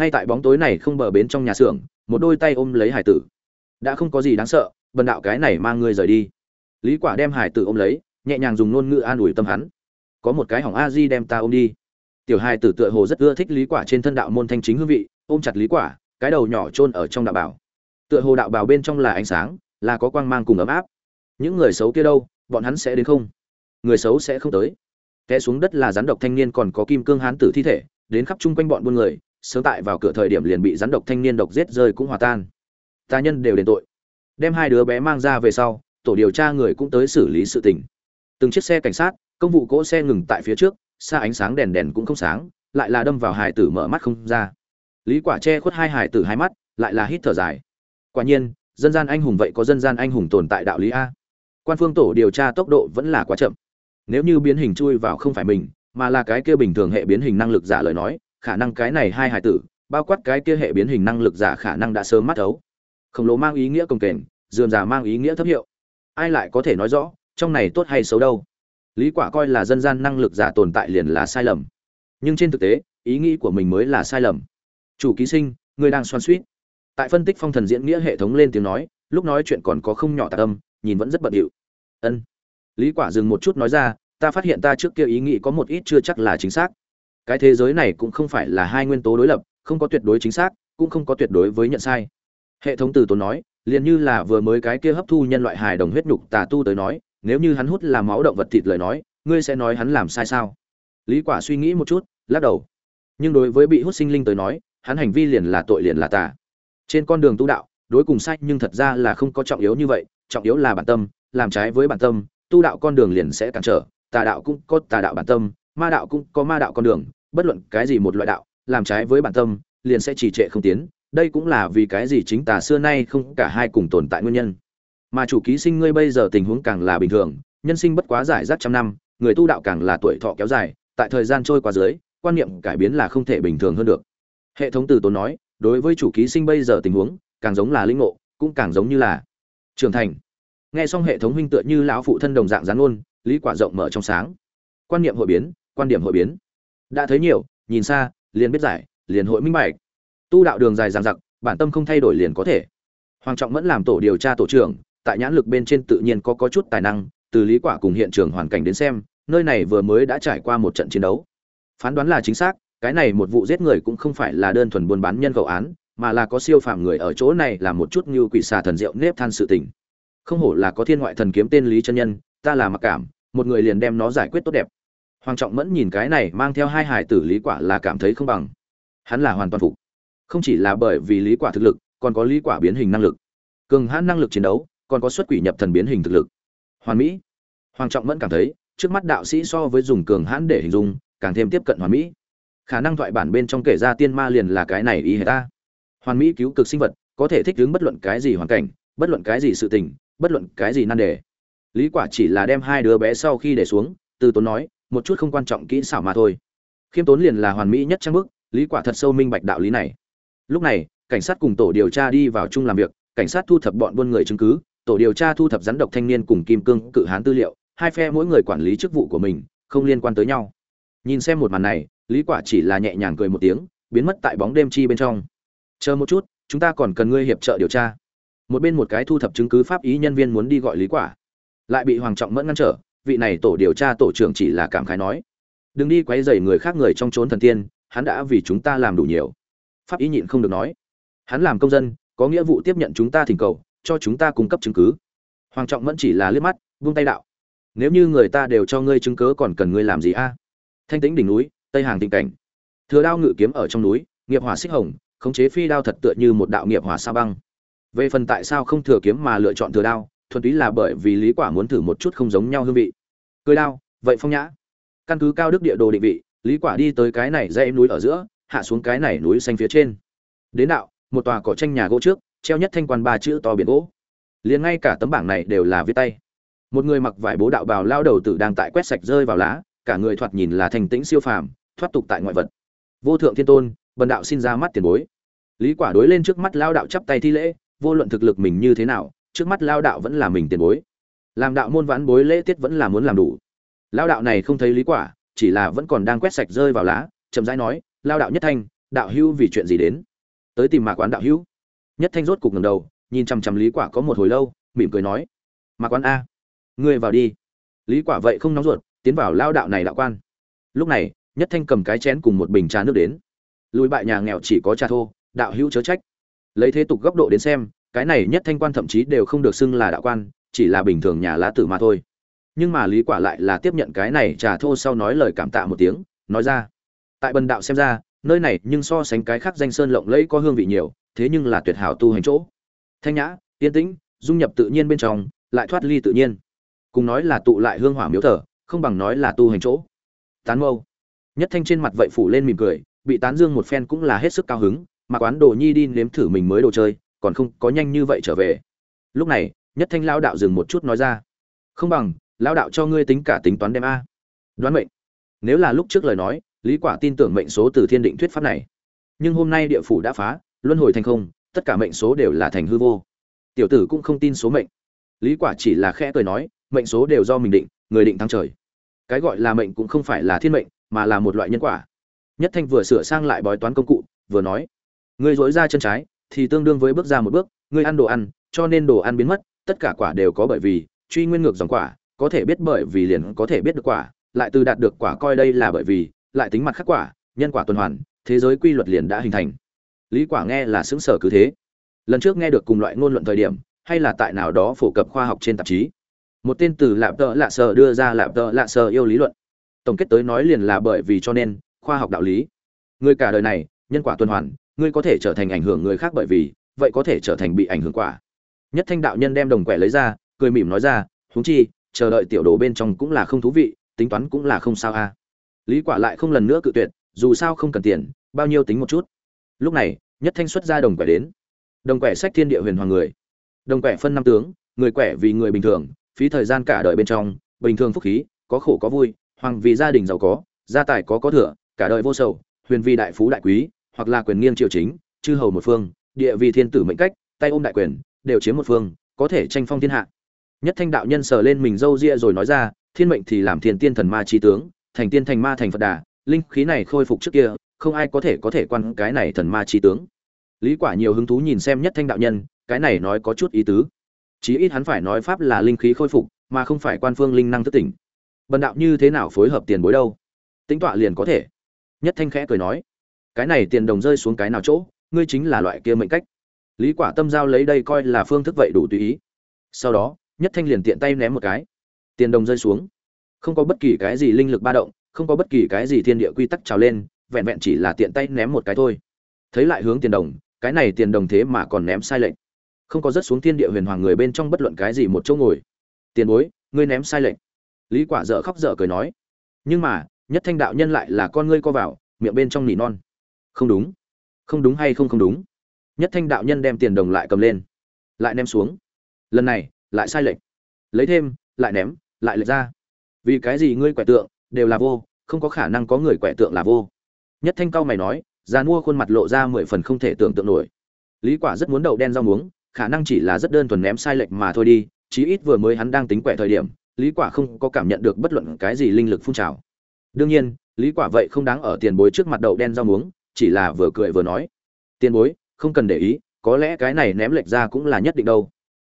ngay tại bóng tối này không bờ bến trong nhà xưởng, một đôi tay ôm lấy hải tử. Đã không có gì đáng sợ, bần đạo cái này mang ngươi rời đi. Lý quả đem hải tử ôm lấy, nhẹ nhàng dùng ngôn ngữ an ủi tâm hắn. Có một cái hỏng a di đem ta ôm đi. Tiểu hải tử tựa hồ rất ưa thích lý quả trên thân đạo môn thanh chính hương vị, ôm chặt lý quả, cái đầu nhỏ chôn ở trong đạo bảo. Tựa hồ đạo bảo bên trong là ánh sáng, là có quang mang cùng ấm áp. Những người xấu kia đâu, bọn hắn sẽ đến không? Người xấu sẽ không tới. Té xuống đất là rắn độc thanh niên còn có kim cương hán tử thi thể, đến khắp chung quanh bọn buôn người sớm tại vào cửa thời điểm liền bị rắn độc thanh niên độc giết rơi cũng hòa tan. Ta nhân đều đền tội. Đem hai đứa bé mang ra về sau, tổ điều tra người cũng tới xử lý sự tình. Từng chiếc xe cảnh sát, công vụ cỗ xe ngừng tại phía trước, xa ánh sáng đèn đèn cũng không sáng, lại là đâm vào hải tử mở mắt không ra. Lý quả che khuất hai hải tử hai mắt, lại là hít thở dài. Quả nhiên, dân gian anh hùng vậy có dân gian anh hùng tồn tại đạo lý a. Quan phương tổ điều tra tốc độ vẫn là quá chậm. Nếu như biến hình chui vào không phải mình, mà là cái kia bình thường hệ biến hình năng lực giả lời nói khả năng cái này hai hải tử, bao quát cái kia hệ biến hình năng lực giả khả năng đã sớm mắt thấu. Khổng lồ mang ý nghĩa công kềnh, dườm già mang ý nghĩa thấp hiệu. Ai lại có thể nói rõ, trong này tốt hay xấu đâu? Lý quả coi là dân gian năng lực giả tồn tại liền là sai lầm. Nhưng trên thực tế, ý nghĩ của mình mới là sai lầm. Chủ ký sinh, người đang xoan suýt. Tại phân tích phong thần diễn nghĩa hệ thống lên tiếng nói, lúc nói chuyện còn có không nhỏ tạc âm, nhìn vẫn rất bận điệu. Ân. Lý quả dừng một chút nói ra, ta phát hiện ta trước kia ý nghĩ có một ít chưa chắc là chính xác cái thế giới này cũng không phải là hai nguyên tố đối lập, không có tuyệt đối chính xác, cũng không có tuyệt đối với nhận sai. Hệ thống từ tốn nói, liền như là vừa mới cái kia hấp thu nhân loại hài đồng huyết nhục tà tu tới nói, nếu như hắn hút là máu động vật thịt lời nói, ngươi sẽ nói hắn làm sai sao? Lý quả suy nghĩ một chút, lắc đầu. Nhưng đối với bị hút sinh linh tới nói, hắn hành vi liền là tội liền là tà. Trên con đường tu đạo, đối cùng sai nhưng thật ra là không có trọng yếu như vậy, trọng yếu là bản tâm, làm trái với bản tâm, tu đạo con đường liền sẽ cản trở, tà đạo cũng có tà đạo bản tâm, ma đạo cũng có ma đạo con đường bất luận cái gì một loại đạo làm trái với bản tâm liền sẽ trì trệ không tiến. Đây cũng là vì cái gì chính tà xưa nay không cả hai cùng tồn tại nguyên nhân. Mà chủ ký sinh ngươi bây giờ tình huống càng là bình thường nhân sinh bất quá giải rác trăm năm người tu đạo càng là tuổi thọ kéo dài tại thời gian trôi qua dưới quan niệm cải biến là không thể bình thường hơn được. Hệ thống từ tốn nói đối với chủ ký sinh bây giờ tình huống càng giống là linh ngộ cũng càng giống như là trưởng thành. Nghe xong hệ thống huynh tựa như lão phụ thân đồng dạng gián luôn, lý quả rộng mở trong sáng. Quan niệm hội biến quan điểm hội biến đã thấy nhiều, nhìn xa, liền biết giải, liền hội minh bạch. Tu đạo đường dài dằng dặc, bản tâm không thay đổi liền có thể. Hoàng trọng vẫn làm tổ điều tra tổ trưởng, tại nhãn lực bên trên tự nhiên có có chút tài năng, từ lý quả cùng hiện trường hoàn cảnh đến xem, nơi này vừa mới đã trải qua một trận chiến đấu. Phán đoán là chính xác, cái này một vụ giết người cũng không phải là đơn thuần buôn bán nhân khẩu án, mà là có siêu phàm người ở chỗ này làm một chút như quỷ xà thần diệu nếp than sự tình. Không hổ là có thiên ngoại thần kiếm tên lý chân nhân, ta là mặc cảm, một người liền đem nó giải quyết tốt đẹp hoàng trọng mẫn nhìn cái này mang theo hai hài tử lý quả là cảm thấy không bằng. Hắn là hoàn toàn phục. Không chỉ là bởi vì lý quả thực lực, còn có lý quả biến hình năng lực. Cường hãn năng lực chiến đấu, còn có xuất quỷ nhập thần biến hình thực lực. Hoàn mỹ. Hoàng trọng mẫn cảm thấy, trước mắt đạo sĩ so với dùng cường hãn để hình dung, càng thêm tiếp cận hoàn mỹ. Khả năng thoại bản bên trong kể ra tiên ma liền là cái này ý hệ ta. Hoàn mỹ cứu cực sinh vật, có thể thích ứng bất luận cái gì hoàn cảnh, bất luận cái gì sự tình, bất luận cái gì nan đề. Lý quả chỉ là đem hai đứa bé sau khi để xuống, từ tốn nói một chút không quan trọng kỹ xảo mà thôi. Khiêm tốn liền là hoàn mỹ nhất trang bức, lý quả thật sâu minh bạch đạo lý này. Lúc này, cảnh sát cùng tổ điều tra đi vào chung làm việc, cảnh sát thu thập bọn buôn người chứng cứ, tổ điều tra thu thập rắn độc thanh niên cùng kim cương cự hán tư liệu, hai phe mỗi người quản lý chức vụ của mình, không liên quan tới nhau. Nhìn xem một màn này, lý quả chỉ là nhẹ nhàng cười một tiếng, biến mất tại bóng đêm chi bên trong. Chờ một chút, chúng ta còn cần ngươi hiệp trợ điều tra. Một bên một cái thu thập chứng cứ pháp ý nhân viên muốn đi gọi lý quả, lại bị hoàng trọng mẫn ngăn trở vị này tổ điều tra tổ trưởng chỉ là cảm khái nói. Đừng đi quấy rầy người khác người trong chốn thần tiên, hắn đã vì chúng ta làm đủ nhiều. Pháp ý nhịn không được nói. Hắn làm công dân, có nghĩa vụ tiếp nhận chúng ta thỉnh cầu, cho chúng ta cung cấp chứng cứ. Hoàng trọng mẫn chỉ là liếc mắt vung tay đạo. Nếu như người ta đều cho ngươi chứng cứ còn cần ngươi làm gì a? Thanh tĩnh đỉnh núi, tây hàng tình cảnh. Thừa đao ngự kiếm ở trong núi, nghiệp hỏa xích hồng, khống chế phi đao thật tựa như một đạo nghiệp hỏa sa băng. Về phần tại sao không thừa kiếm mà lựa chọn thừa đao thuần túy là bởi vì lý quả muốn thử một chút không giống nhau hương vị. Cười đao, vậy phong nhã, căn cứ cao đức địa đồ định vị, lý quả đi tới cái này dãy núi ở giữa, hạ xuống cái này núi xanh phía trên. Đến đạo, một tòa cỏ tranh nhà gỗ trước, treo nhất thanh quan ba chữ to biển gỗ. Liền ngay cả tấm bảng này đều là viết tay. Một người mặc vải bố đạo bào lao đầu tử đang tại quét sạch rơi vào lá, cả người thoạt nhìn là thành tĩnh siêu phàm, thoát tục tại ngoại vật. Vô thượng thiên tôn, bần đạo xin ra mắt tiền bối. Lý quả đối lên trước mắt lao đạo chắp tay thi lễ, vô luận thực lực mình như thế nào trước mắt lao đạo vẫn là mình tiền bối. Làm đạo môn vãn bối lễ tiết vẫn là muốn làm đủ. Lao đạo này không thấy lý quả, chỉ là vẫn còn đang quét sạch rơi vào lá, chậm rãi nói, lao đạo nhất thanh, đạo hưu vì chuyện gì đến? Tới tìm mạc quán đạo hưu nhất thanh rốt cục ngẩng đầu, nhìn chằm chằm lý quả có một hồi lâu, mỉm cười nói, mạc quán a, ngươi vào đi. Lý quả vậy không nóng ruột, tiến vào lao đạo này đạo quan. Lúc này, nhất thanh cầm cái chén cùng một bình trà nước đến. Lùi bại nhà nghèo chỉ có trà thô, đạo hữu chớ trách. Lấy thế tục góc độ đến xem cái này nhất thanh quan thậm chí đều không được xưng là đạo quan, chỉ là bình thường nhà lá tử mà thôi. Nhưng mà lý quả lại là tiếp nhận cái này trà thô sau nói lời cảm tạ một tiếng, nói ra, tại bần đạo xem ra, nơi này nhưng so sánh cái khác danh sơn lộng lẫy có hương vị nhiều, thế nhưng là tuyệt hảo tu hành chỗ. Thanh nhã, yên tĩnh, dung nhập tự nhiên bên trong, lại thoát ly tự nhiên. Cùng nói là tụ lại hương hỏa miếu thở không bằng nói là tu hành chỗ. Tán mâu, nhất thanh trên mặt vậy phủ lên mỉm cười, bị tán dương một phen cũng là hết sức cao hứng, mà quán đồ nhi đi nếm thử mình mới đồ chơi còn không có nhanh như vậy trở về. Lúc này, nhất thanh lao đạo dừng một chút nói ra. Không bằng lao đạo cho ngươi tính cả tính toán đem a. Đoán mệnh. Nếu là lúc trước lời nói, lý quả tin tưởng mệnh số từ thiên định thuyết pháp này. Nhưng hôm nay địa phủ đã phá, luân hồi thành không, tất cả mệnh số đều là thành hư vô. Tiểu tử cũng không tin số mệnh. Lý quả chỉ là khẽ cười nói, mệnh số đều do mình định, người định thắng trời. Cái gọi là mệnh cũng không phải là thiên mệnh, mà là một loại nhân quả. Nhất thanh vừa sửa sang lại bói toán công cụ, vừa nói, ngươi dối ra chân trái thì tương đương với bước ra một bước, ngươi ăn đồ ăn, cho nên đồ ăn biến mất, tất cả quả đều có bởi vì truy nguyên ngược dòng quả, có thể biết bởi vì liền có thể biết được quả, lại từ đạt được quả coi đây là bởi vì, lại tính mặt khắc quả, nhân quả tuần hoàn, thế giới quy luật liền đã hình thành. Lý quả nghe là xứng sở cứ thế. Lần trước nghe được cùng loại ngôn luận thời điểm, hay là tại nào đó phổ cập khoa học trên tạp chí, một tên từ lạp tợ lạ sờ đưa ra lạp tợ lạ sờ yêu lý luận. Tổng kết tới nói liền là bởi vì cho nên, khoa học đạo lý. Người cả đời này, nhân quả tuần hoàn ngươi có thể trở thành ảnh hưởng người khác bởi vì, vậy có thể trở thành bị ảnh hưởng quả. Nhất thanh đạo nhân đem đồng quẻ lấy ra, cười mỉm nói ra, huống chi, chờ đợi tiểu đồ bên trong cũng là không thú vị, tính toán cũng là không sao a. Lý quả lại không lần nữa cự tuyệt, dù sao không cần tiền, bao nhiêu tính một chút. Lúc này, nhất thanh xuất ra đồng quẻ đến. Đồng quẻ sách thiên địa huyền hoàng người. Đồng quẻ phân năm tướng, người quẻ vì người bình thường, phí thời gian cả đời bên trong, bình thường phúc khí, có khổ có vui, hoàng vì gia đình giàu có, gia tài có có thừa, cả đời vô sầu, huyền vì đại phú đại quý hoặc là quyền nghiêng triều chính, chư hầu một phương, địa vị thiên tử mệnh cách, tay ôm đại quyền, đều chiếm một phương, có thể tranh phong thiên hạ. Nhất thanh đạo nhân sờ lên mình râu ria rồi nói ra, thiên mệnh thì làm thiên tiên thần ma chi tướng, thành tiên thành ma thành phật đà, linh khí này khôi phục trước kia, không ai có thể có thể quan cái này thần ma chi tướng. Lý quả nhiều hứng thú nhìn xem nhất thanh đạo nhân, cái này nói có chút ý tứ. Chí ít hắn phải nói pháp là linh khí khôi phục, mà không phải quan phương linh năng thức tỉnh. Bần đạo như thế nào phối hợp tiền bối đâu? Tính tọa liền có thể. Nhất thanh khẽ cười nói cái này tiền đồng rơi xuống cái nào chỗ, ngươi chính là loại kia mệnh cách. Lý quả tâm giao lấy đây coi là phương thức vậy đủ tùy ý. Sau đó, nhất thanh liền tiện tay ném một cái. Tiền đồng rơi xuống. Không có bất kỳ cái gì linh lực ba động, không có bất kỳ cái gì thiên địa quy tắc trào lên, vẹn vẹn chỉ là tiện tay ném một cái thôi. Thấy lại hướng tiền đồng, cái này tiền đồng thế mà còn ném sai lệnh không có rớt xuống thiên địa huyền hoàng người bên trong bất luận cái gì một chỗ ngồi. Tiền bối, ngươi ném sai lệnh lý quả dở khóc dở cười nói. Nhưng mà, nhất thanh đạo nhân lại là con ngươi co vào, miệng bên trong nỉ non không đúng. Không đúng hay không không đúng. Nhất thanh đạo nhân đem tiền đồng lại cầm lên. Lại ném xuống. Lần này, lại sai lệch. Lấy thêm, lại ném, lại lệch ra. Vì cái gì ngươi quẻ tượng đều là vô, không có khả năng có người quẻ tượng là vô. Nhất thanh cao mày nói, già mua khuôn mặt lộ ra mười phần không thể tưởng tượng nổi. Lý quả rất muốn đậu đen rau muống, khả năng chỉ là rất đơn thuần ném sai lệch mà thôi đi, chí ít vừa mới hắn đang tính quẻ thời điểm, lý quả không có cảm nhận được bất luận cái gì linh lực phun trào. Đương nhiên, lý quả vậy không đáng ở tiền bối trước mặt đậu đen rau muống chỉ là vừa cười vừa nói. Tiền bối, không cần để ý, có lẽ cái này ném lệch ra cũng là nhất định đâu.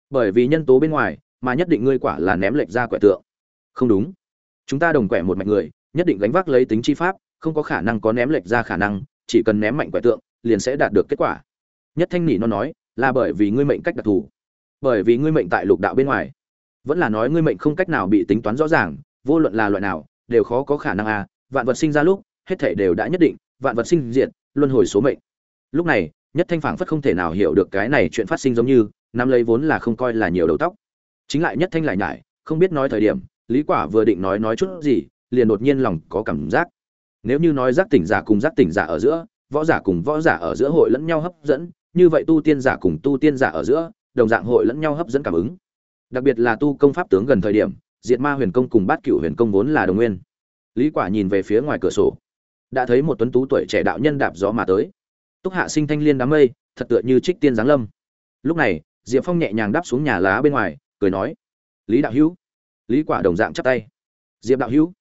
Bởi vì nhân tố bên ngoài, mà nhất định ngươi quả là ném lệch ra quẻ tượng. Không đúng. Chúng ta đồng quẻ một mạch người, nhất định gánh vác lấy tính chi pháp, không có khả năng có ném lệch ra khả năng, chỉ cần ném mạnh quẻ tượng, liền sẽ đạt được kết quả. Nhất thanh nỉ nó nói, là bởi vì ngươi mệnh cách đặc thù. Bởi vì ngươi mệnh tại lục đạo bên ngoài. Vẫn là nói ngươi mệnh không cách nào bị tính toán rõ ràng, vô luận là loại nào, đều khó có khả năng à vạn vật sinh ra lúc, hết thể đều đã nhất định vạn vật sinh diệt, luân hồi số mệnh. Lúc này, nhất thanh phảng phất không thể nào hiểu được cái này chuyện phát sinh giống như năm lấy vốn là không coi là nhiều đầu tóc. Chính lại nhất thanh lại nhải, không biết nói thời điểm, lý quả vừa định nói nói chút gì, liền đột nhiên lòng có cảm giác. Nếu như nói giác tỉnh giả cùng giác tỉnh giả ở giữa, võ giả cùng võ giả ở giữa hội lẫn nhau hấp dẫn, như vậy tu tiên giả cùng tu tiên giả ở giữa, đồng dạng hội lẫn nhau hấp dẫn cảm ứng. Đặc biệt là tu công pháp tướng gần thời điểm, diệt ma huyền công cùng bát cửu huyền công vốn là đồng nguyên. Lý quả nhìn về phía ngoài cửa sổ đã thấy một tuấn tú tuổi trẻ đạo nhân đạp gió mà tới. Túc hạ sinh thanh liên đám mây, thật tựa như trích tiên giáng lâm. Lúc này, diệp phong nhẹ nhàng đáp xuống nhà lá bên ngoài, cười nói, lý đạo hữu. Lý quả đồng dạng chắp tay. Diệp đạo hữu.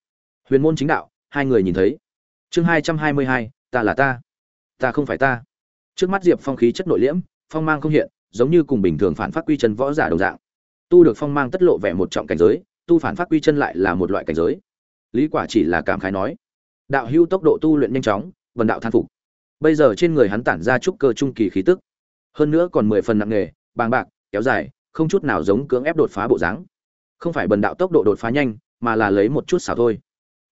Huyền môn chính đạo, hai người nhìn thấy. Chương hai trăm hai mươi hai, ta là ta. Ta không phải ta. Trước mắt diệp phong khí chất nội liễm, phong mang không hiện, giống như cùng bình thường phản phát quy chân võ giả đồng dạng. Tu được phong mang tất lộ vẻ một trọng cảnh giới, tu phản phát quy chân lại là một loại cảnh giới. Lý quả chỉ là cảm khái nói đạo hưu tốc độ tu luyện nhanh chóng, vần đạo than phục. Bây giờ trên người hắn tản ra chút cơ trung kỳ khí tức. Hơn nữa còn mười phần nặng nghề bàng bạc, kéo dài, không chút nào giống cưỡng ép đột phá bộ dáng. Không phải bần đạo tốc độ đột phá nhanh, mà là lấy một chút xảo thôi.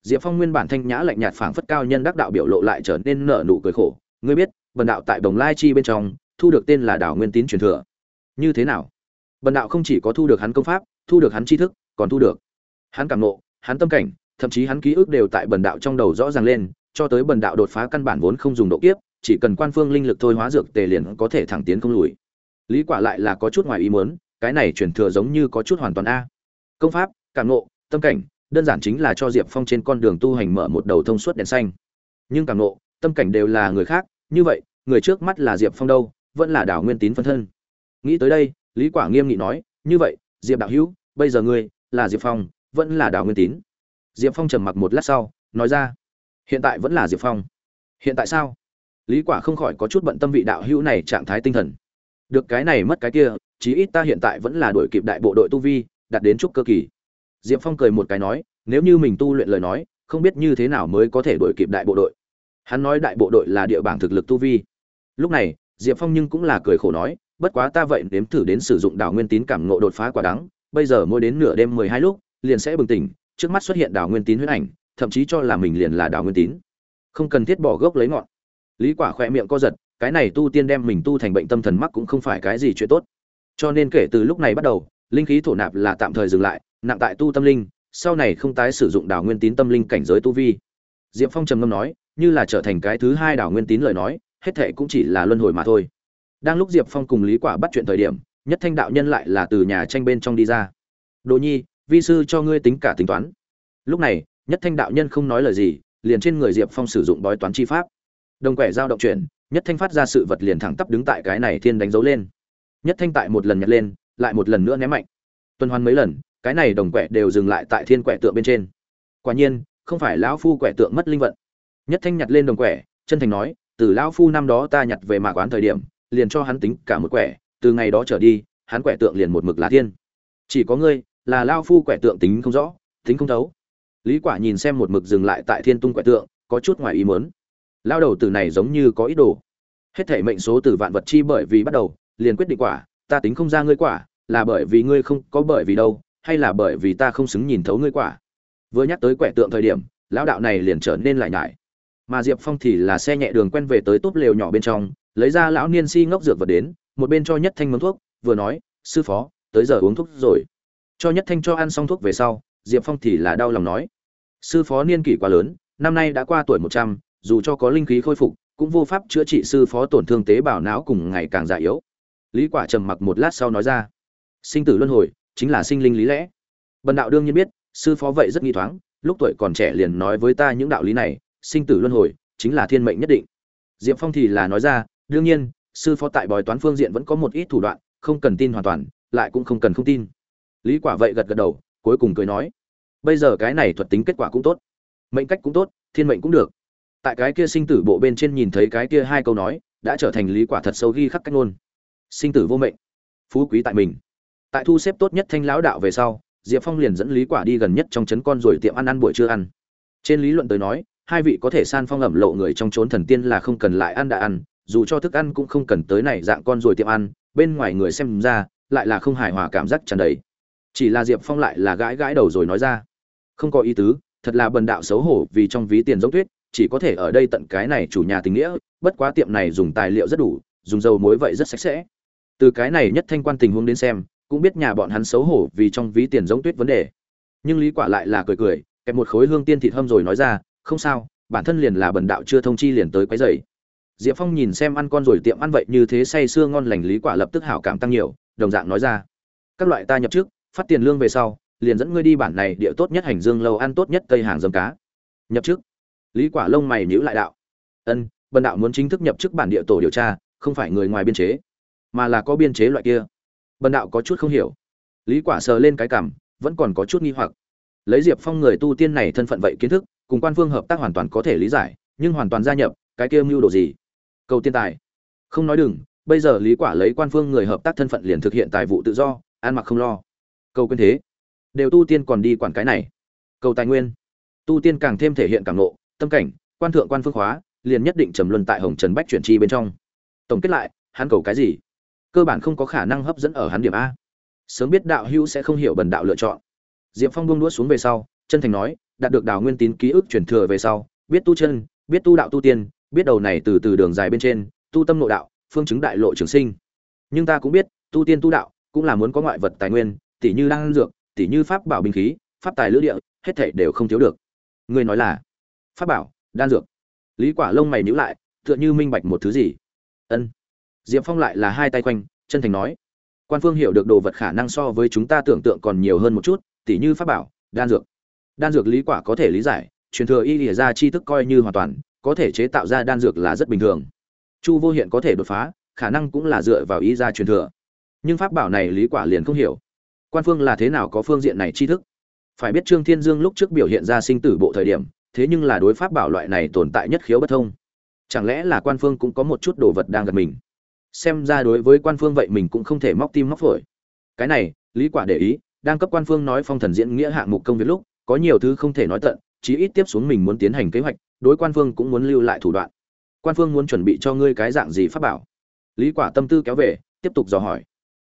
Diệp phong nguyên bản thanh nhã lạnh nhạt phảng phất cao nhân đắc đạo biểu lộ lại trở nên nở nụ cười khổ. Ngươi biết, bần đạo tại đồng lai chi bên trong, thu được tên là đảo nguyên tín truyền thừa. Như thế nào? Bần đạo không chỉ có thu được hắn công pháp, thu được hắn tri thức, còn thu được hắn cảm nộ hắn tâm cảnh thậm chí hắn ký ức đều tại bần đạo trong đầu rõ ràng lên, cho tới bần đạo đột phá căn bản vốn không dùng độ kiếp, chỉ cần quan phương linh lực thôi hóa dược tề liền có thể thẳng tiến không lùi. Lý quả lại là có chút ngoài ý muốn, cái này truyền thừa giống như có chút hoàn toàn a. Công pháp, cảm nộ tâm cảnh, đơn giản chính là cho diệp phong trên con đường tu hành mở một đầu thông suốt đèn xanh. Nhưng cảm nộ tâm cảnh đều là người khác, như vậy, người trước mắt là diệp phong đâu, vẫn là Đào nguyên tín phân thân. Nghĩ tới đây, lý quả nghiêm nghị nói, như vậy, diệp đạo hữu, bây giờ ngươi là diệp phong, vẫn là Đào nguyên tín diệp phong trầm mặc một lát sau, nói ra, hiện tại vẫn là diệp phong. Hiện tại sao? Lý quả không khỏi có chút bận tâm vị đạo hữu này trạng thái tinh thần. Được cái này mất cái kia, chí ít ta hiện tại vẫn là đuổi kịp đại bộ đội tu vi, đạt đến chút cơ kỳ. Diệp phong cười một cái nói, nếu như mình tu luyện lời nói, không biết như thế nào mới có thể đuổi kịp đại bộ đội. Hắn nói đại bộ đội là địa bảng thực lực tu vi. Lúc này, diệp phong nhưng cũng là cười khổ nói, bất quá ta vậy nếm thử đến sử dụng đảo nguyên tín cảm ngộ đột phá quả đắng, bây giờ mỗi đến nửa đêm mười hai lúc, liền sẽ bừng tỉnh trước mắt xuất hiện đào nguyên tín huyết ảnh, thậm chí cho là mình liền là đào nguyên tín. Không cần thiết bỏ gốc lấy ngọn. Lý quả khỏe miệng co giật, cái này tu tiên đem mình tu thành bệnh tâm thần mắc cũng không phải cái gì chuyện tốt. Cho nên kể từ lúc này bắt đầu, linh khí thổ nạp là tạm thời dừng lại, nặng tại tu tâm linh, sau này không tái sử dụng đào nguyên tín tâm linh cảnh giới tu vi. Diệp phong trầm ngâm nói, như là trở thành cái thứ hai đào nguyên tín lời nói, hết thệ cũng chỉ là luân hồi mà thôi. Đang lúc diệp phong cùng lý quả bắt chuyện thời điểm, nhất thanh đạo nhân lại là từ nhà tranh bên trong đi ra. Đồ nhi vi sư cho ngươi tính cả tính toán. Lúc này, nhất thanh đạo nhân không nói lời gì, liền trên người diệp phong sử dụng bói toán chi pháp. Đồng quẻ giao động chuyển, nhất thanh phát ra sự vật liền thẳng tắp đứng tại cái này thiên đánh dấu lên. Nhất thanh tại một lần nhặt lên, lại một lần nữa ném mạnh. Tuần hoàn mấy lần, cái này đồng quẻ đều dừng lại tại thiên quẻ tượng bên trên. Quả nhiên, không phải lão phu quẻ tượng mất linh vận. Nhất thanh nhặt lên đồng quẻ, chân thành nói, từ lão phu năm đó ta nhặt về mạc quán thời điểm, liền cho hắn tính cả một quẻ, từ ngày đó trở đi, hắn quẻ tượng liền một mực là thiên. Chỉ có ngươi là lao phu quẻ tượng tính không rõ, tính không thấu. Lý quả nhìn xem một mực dừng lại tại thiên tung quẻ tượng, có chút ngoài ý muốn. Lao đầu từ này giống như có ý đồ. Hết thể mệnh số từ vạn vật chi bởi vì bắt đầu, liền quyết định quả, ta tính không ra ngươi quả, là bởi vì ngươi không có bởi vì đâu, hay là bởi vì ta không xứng nhìn thấu ngươi quả. Vừa nhắc tới quẻ tượng thời điểm, lão đạo này liền trở nên lại nhải. Mà diệp phong thì là xe nhẹ đường quen về tới túp lều nhỏ bên trong, lấy ra lão niên si ngốc dược vật đến, một bên cho nhất thanh mướn thuốc, vừa nói, sư phó, tới giờ uống thuốc rồi cho nhất thanh cho ăn xong thuốc về sau, diệp phong thì là đau lòng nói, sư phó niên kỷ quá lớn, năm nay đã qua tuổi một trăm, dù cho có linh khí khôi phục, cũng vô pháp chữa trị sư phó tổn thương tế bào não cùng ngày càng già yếu. Lý quả trầm mặc một lát sau nói ra, sinh tử luân hồi, chính là sinh linh lý lẽ. Bần đạo đương nhiên biết, sư phó vậy rất nghi thoáng, lúc tuổi còn trẻ liền nói với ta những đạo lý này, sinh tử luân hồi, chính là thiên mệnh nhất định. Diệp phong thì là nói ra, đương nhiên, sư phó tại bói toán phương diện vẫn có một ít thủ đoạn, không cần tin hoàn toàn, lại cũng không cần không tin lý quả vậy gật gật đầu, cuối cùng cười nói, bây giờ cái này thuật tính kết quả cũng tốt, mệnh cách cũng tốt, thiên mệnh cũng được. Tại cái kia sinh tử bộ bên trên nhìn thấy cái kia hai câu nói, đã trở thành lý quả thật sâu ghi khắc cách luôn sinh tử vô mệnh, phú quý tại mình. Tại thu xếp tốt nhất thanh lão đạo về sau, diệp phong liền dẫn lý quả đi gần nhất trong trấn con rồi tiệm ăn ăn buổi trưa ăn. Trên lý luận tới nói, hai vị có thể san phong ẩm lộ người trong trốn thần tiên là không cần lại ăn đã ăn, dù cho thức ăn cũng không cần tới này dạng con rồi tiệm ăn, bên ngoài người xem ra, lại là không hài hòa cảm giác tràn đầy chỉ là diệp phong lại là gãi gãi đầu rồi nói ra. Không có ý tứ, thật là bần đạo xấu hổ vì trong ví tiền giống tuyết, chỉ có thể ở đây tận cái này chủ nhà tình nghĩa, bất quá tiệm này dùng tài liệu rất đủ, dùng dầu muối vậy rất sạch sẽ. Từ cái này nhất thanh quan tình huống đến xem, cũng biết nhà bọn hắn xấu hổ vì trong ví tiền giống tuyết vấn đề. Nhưng lý quả lại là cười cười, kẹp một khối hương tiên thịt hâm rồi nói ra, không sao, bản thân liền là bần đạo chưa thông chi liền tới quấy rầy. Diệp phong nhìn xem ăn con rồi tiệm ăn vậy như thế say sưa ngon lành, lý quả lập tức hảo cảm tăng nhiều, đồng dạng nói ra, các loại ta nhập trước phát tiền lương về sau, liền dẫn ngươi đi bản này địa tốt nhất hành dương lâu ăn tốt nhất tây hàng dâm cá. Nhập chức. Lý quả lông mày nhíu lại đạo. Ân, bần đạo muốn chính thức nhập chức bản địa tổ điều tra, không phải người ngoài biên chế, mà là có biên chế loại kia. Bần đạo có chút không hiểu. Lý quả sờ lên cái cằm vẫn còn có chút nghi hoặc. Lấy diệp phong người tu tiên này thân phận vậy kiến thức, cùng quan phương hợp tác hoàn toàn có thể lý giải, nhưng hoàn toàn gia nhập, cái kia mưu đồ gì? Câu tiên tài. Không nói đừng, bây giờ lý quả lấy quan phương người hợp tác thân phận liền thực hiện tài vụ tự do an mặc không lo cầu quyền thế. Đều tu tiên còn đi quản cái này. Cầu tài nguyên. Tu tiên càng thêm thể hiện cảm nộ tâm cảnh, quan thượng quan phương hóa, liền nhất định trầm luân tại hồng trần bách chuyển chi bên trong. Tổng kết lại, hắn cầu cái gì? Cơ bản không có khả năng hấp dẫn ở hắn điểm a. Sớm biết đạo hữu sẽ không hiểu bần đạo lựa chọn. Diệp phong buông đũa xuống về sau, chân thành nói, đạt được đào nguyên tín ký ức truyền thừa về sau, biết tu chân, biết tu đạo tu tiên, biết đầu này từ từ đường dài bên trên, tu tâm nội đạo, phương chứng đại lộ trường sinh. Nhưng ta cũng biết, tu tiên tu đạo cũng là muốn có ngoại vật tài nguyên tỷ như đan dược tỷ như pháp bảo binh khí, pháp tài lữ địa, hết thảy đều không thiếu được. Ngươi nói là, pháp bảo, đan dược. Lý quả lông mày nhíu lại, tựa như minh bạch một thứ gì. Ân. Diệp phong lại là hai tay quanh, chân thành nói, quan phương hiểu được đồ vật khả năng so với chúng ta tưởng tượng còn nhiều hơn một chút, tỉ như pháp bảo, đan dược. Đan dược lý quả có thể lý giải, truyền thừa y lìa ra chi thức coi như hoàn toàn, có thể chế tạo ra đan dược là rất bình thường. Chu vô hiện có thể đột phá, khả năng cũng là dựa vào y gia truyền thừa. Nhưng pháp bảo này lý quả liền không hiểu quan phương là thế nào có phương diện này tri thức? Phải biết trương thiên dương lúc trước biểu hiện ra sinh tử bộ thời điểm, thế nhưng là đối pháp bảo loại này tồn tại nhất khiếu bất thông. Chẳng lẽ là quan phương cũng có một chút đồ vật đang gặp mình? Xem ra đối với quan phương vậy mình cũng không thể móc tim móc phổi. Cái này, lý quả để ý, đang cấp quan phương nói phong thần diễn nghĩa hạng mục công việc lúc, có nhiều thứ không thể nói tận, chí ít tiếp xuống mình muốn tiến hành kế hoạch, đối quan phương cũng muốn lưu lại thủ đoạn. Quan phương muốn chuẩn bị cho ngươi cái dạng gì pháp bảo? Lý quả tâm tư kéo về, tiếp tục dò hỏi.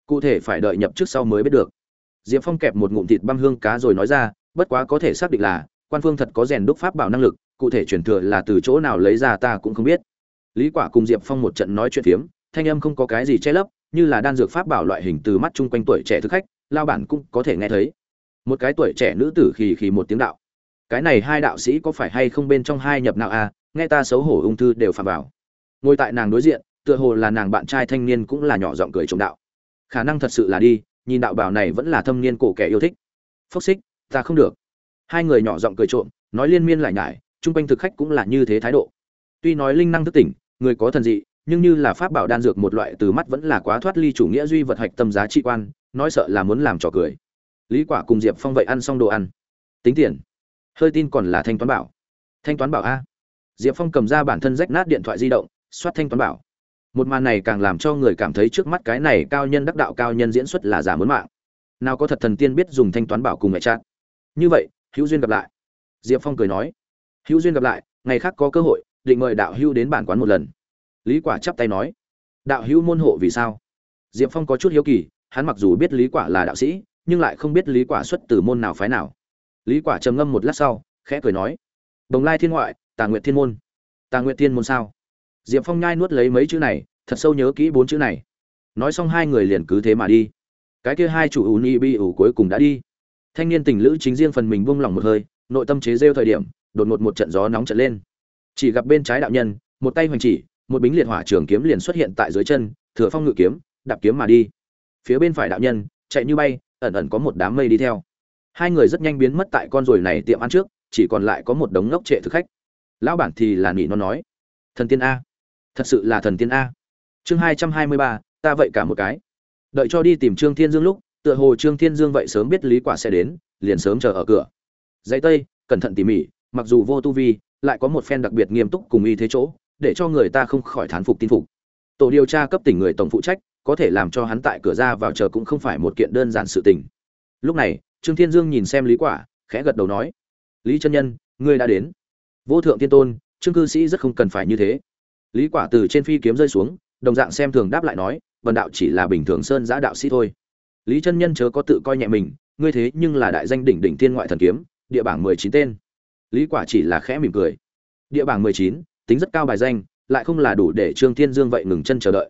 Cụ thể phải đợi nhập trước sau mới biết được diệp phong kẹp một ngụm thịt băm hương cá rồi nói ra, bất quá có thể xác định là, quan phương thật có rèn đúc pháp bảo năng lực, cụ thể truyền thừa là từ chỗ nào lấy ra ta cũng không biết. Lý quả cùng diệp phong một trận nói chuyện phiếm, thanh âm không có cái gì che lấp, như là đan dược pháp bảo loại hình từ mắt chung quanh tuổi trẻ thực khách, lao bản cũng có thể nghe thấy. Một cái tuổi trẻ nữ tử khì khì một tiếng đạo, cái này hai đạo sĩ có phải hay không bên trong hai nhập nào à nghe ta xấu hổ ung thư đều phạm vào. Ngồi tại nàng đối diện, tựa hồ là nàng bạn trai thanh niên cũng là nhỏ giọng cười trộm đạo, khả năng thật sự là đi nhìn đạo bảo này vẫn là thâm niên cổ kẻ yêu thích. Phốc xích, ta không được. Hai người nhỏ giọng cười trộm, nói liên miên lại nhải, chung quanh thực khách cũng là như thế thái độ. Tuy nói linh năng thức tỉnh, người có thần dị, nhưng như là pháp bảo đan dược một loại từ mắt vẫn là quá thoát ly chủ nghĩa duy vật hạch tâm giá trị quan, nói sợ là muốn làm trò cười. Lý quả cùng diệp phong vậy ăn xong đồ ăn. Tính tiền. Hơi tin còn là thanh toán bảo. Thanh toán bảo a. Diệp phong cầm ra bản thân rách nát điện thoại di động, soát thanh toán bảo một màn này càng làm cho người cảm thấy trước mắt cái này cao nhân đắc đạo cao nhân diễn xuất là giả muốn mạng. Nào có thật thần tiên biết dùng thanh toán bảo cùng mẹ chặn như vậy, hữu duyên gặp lại. Diệp phong cười nói. Hữu duyên gặp lại, ngày khác có cơ hội, định mời đạo hữu đến bản quán một lần. Lý quả chắp tay nói. Đạo hữu môn hộ vì sao? Diệp phong có chút hiếu kỳ, hắn mặc dù biết lý quả là đạo sĩ, nhưng lại không biết lý quả xuất từ môn nào phái nào. Lý quả trầm ngâm một lát sau, khẽ cười nói. Đồng lai thiên ngoại, tà nguyệt thiên môn. Tà nguyệt thiên môn sao? Diệp phong nhai nuốt lấy mấy chữ này, thật sâu nhớ kỹ bốn chữ này. Nói xong hai người liền cứ thế mà đi. Cái kia hai chủ ủ ni bi ủ cuối cùng đã đi. Thanh niên tình lữ chính riêng phần mình buông lỏng một hơi, nội tâm chế rêu thời điểm, đột ngột một trận gió nóng trận lên. Chỉ gặp bên trái đạo nhân, một tay hoành chỉ, một bính liệt hỏa trường kiếm liền xuất hiện tại dưới chân, thừa phong ngự kiếm, đạp kiếm mà đi. Phía bên phải đạo nhân, chạy như bay, ẩn ẩn có một đám mây đi theo. Hai người rất nhanh biến mất tại con ruồi này tiệm ăn trước, chỉ còn lại có một đống ngốc trệ thực khách. Lão bản thì là nỉ nó nói. Thần tiên a thật sự là thần tiên a. Chương hai trăm hai mươi ba, ta vậy cả một cái. Đợi cho đi tìm trương thiên dương lúc, tựa hồ trương thiên dương vậy sớm biết lý quả sẽ đến, liền sớm chờ ở cửa. Dãy tây, cẩn thận tỉ mỉ, mặc dù vô tu vi, lại có một phen đặc biệt nghiêm túc cùng y thế chỗ, để cho người ta không khỏi thán phục tin phục. Tổ điều tra cấp tỉnh người tổng phụ trách, có thể làm cho hắn tại cửa ra vào chờ cũng không phải một kiện đơn giản sự tình. Lúc này, trương thiên dương nhìn xem lý quả, khẽ gật đầu nói, lý chân nhân, ngươi đã đến. Vô thượng thiên tôn, trương cư sĩ rất không cần phải như thế lý quả từ trên phi kiếm rơi xuống, đồng dạng xem thường đáp lại nói vần đạo chỉ là bình thường sơn giã đạo sĩ thôi. Lý chân nhân chớ có tự coi nhẹ mình, ngươi thế nhưng là đại danh đỉnh đỉnh thiên ngoại thần kiếm, địa bảng mười chín tên. Lý quả chỉ là khẽ mỉm cười. Địa bảng mười chín, tính rất cao bài danh, lại không là đủ để trương thiên dương vậy ngừng chân chờ đợi.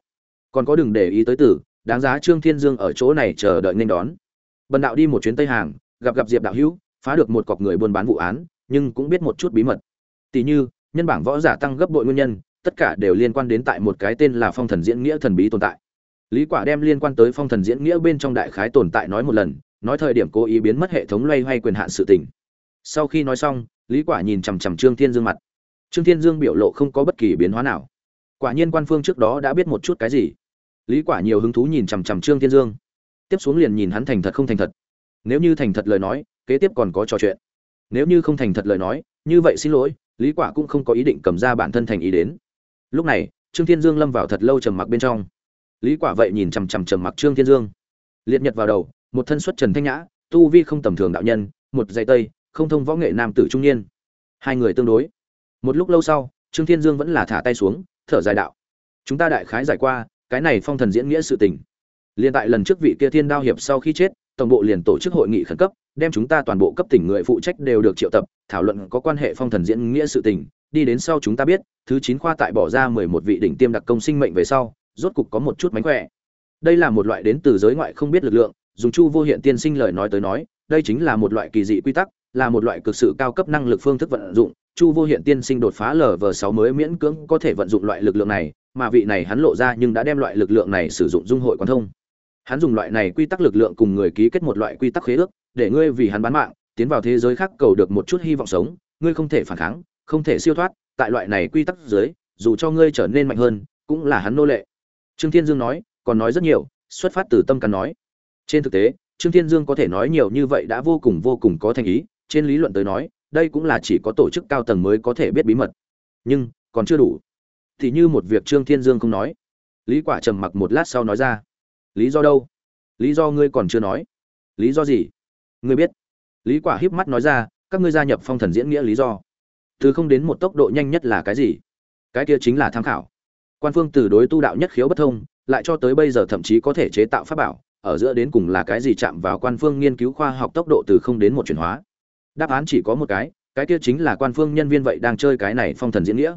Còn có đừng để ý tới tử, đáng giá trương thiên dương ở chỗ này chờ đợi nên đón. Bần đạo đi một chuyến tây hàng, gặp gặp diệp đạo hữu, phá được một cọc người buôn bán vụ án, nhưng cũng biết một chút bí mật. Tỷ như, nhân bảng võ giả tăng gấp bội nguyên nhân tất cả đều liên quan đến tại một cái tên là phong thần diễn nghĩa thần bí tồn tại. Lý quả đem liên quan tới phong thần diễn nghĩa bên trong đại khái tồn tại nói một lần, nói thời điểm cố ý biến mất hệ thống loay hoay quyền hạn sự tình. Sau khi nói xong, lý quả nhìn chằm chằm trương thiên dương mặt. Trương thiên dương biểu lộ không có bất kỳ biến hóa nào. Quả nhiên quan phương trước đó đã biết một chút cái gì. Lý quả nhiều hứng thú nhìn chằm chằm trương thiên dương. Tiếp xuống liền nhìn hắn thành thật không thành thật. Nếu như thành thật lời nói, kế tiếp còn có trò chuyện. Nếu như không thành thật lời nói, như vậy xin lỗi, lý quả cũng không có ý định cầm ra bản thân thành ý đến lúc này, trương thiên dương lâm vào thật lâu trầm mặc bên trong. Lý quả vậy nhìn chằm chằm trầm mặc trương thiên dương. Liệt nhật vào đầu, một thân xuất trần thanh nhã, tu vi không tầm thường đạo nhân, một dây tây, không thông võ nghệ nam tử trung niên. Hai người tương đối. Một lúc lâu sau, trương thiên dương vẫn là thả tay xuống, thở dài đạo. Chúng ta đại khái giải qua, cái này phong thần diễn nghĩa sự tình. Liên tại lần trước vị kia thiên đao hiệp sau khi chết, tổng bộ liền tổ chức hội nghị khẩn cấp, đem chúng ta toàn bộ cấp tỉnh người phụ trách đều được triệu tập, thảo luận có quan hệ phong thần diễn nghĩa sự tình đi đến sau chúng ta biết, thứ chín khoa tại bỏ ra mười một vị đỉnh tiêm đặc công sinh mệnh về sau, rốt cục có một chút mánh khỏe. Đây là một loại đến từ giới ngoại không biết lực lượng, dùng chu vô hiện tiên sinh lời nói tới nói, đây chính là một loại kỳ dị quy tắc, là một loại cực sự cao cấp năng lực phương thức vận dụng, chu vô hiện tiên sinh đột phá lv sáu mới miễn cưỡng có thể vận dụng loại lực lượng này, mà vị này hắn lộ ra nhưng đã đem loại lực lượng này sử dụng dung hội quan thông. Hắn dùng loại này quy tắc lực lượng cùng người ký kết một loại quy tắc khế ước, để ngươi vì hắn bán mạng, tiến vào thế giới khác cầu được một chút hy vọng sống, ngươi không thể phản kháng không thể siêu thoát, tại loại này quy tắc dưới, dù cho ngươi trở nên mạnh hơn, cũng là hắn nô lệ. Trương thiên dương nói, còn nói rất nhiều, xuất phát từ tâm cắn nói. Trên thực tế, trương thiên dương có thể nói nhiều như vậy đã vô cùng vô cùng có thành ý, trên lý luận tới nói, đây cũng là chỉ có tổ chức cao tầng mới có thể biết bí mật. Nhưng, còn chưa đủ. Thì như một việc trương thiên dương không nói. Lý quả trầm mặc một lát sau nói ra. Lý do đâu? Lý do ngươi còn chưa nói. Lý do gì? Ngươi biết. Lý quả híp mắt nói ra, các ngươi gia nhập phong thần diễn nghĩa lý do từ không đến một tốc độ nhanh nhất là cái gì? Cái kia chính là tham khảo. Quan phương từ đối tu đạo nhất khiếu bất thông, lại cho tới bây giờ thậm chí có thể chế tạo pháp bảo, ở giữa đến cùng là cái gì chạm vào quan phương nghiên cứu khoa học tốc độ từ không đến một chuyển hóa. Đáp án chỉ có một cái cái kia chính là quan phương nhân viên vậy đang chơi cái này phong thần diễn nghĩa.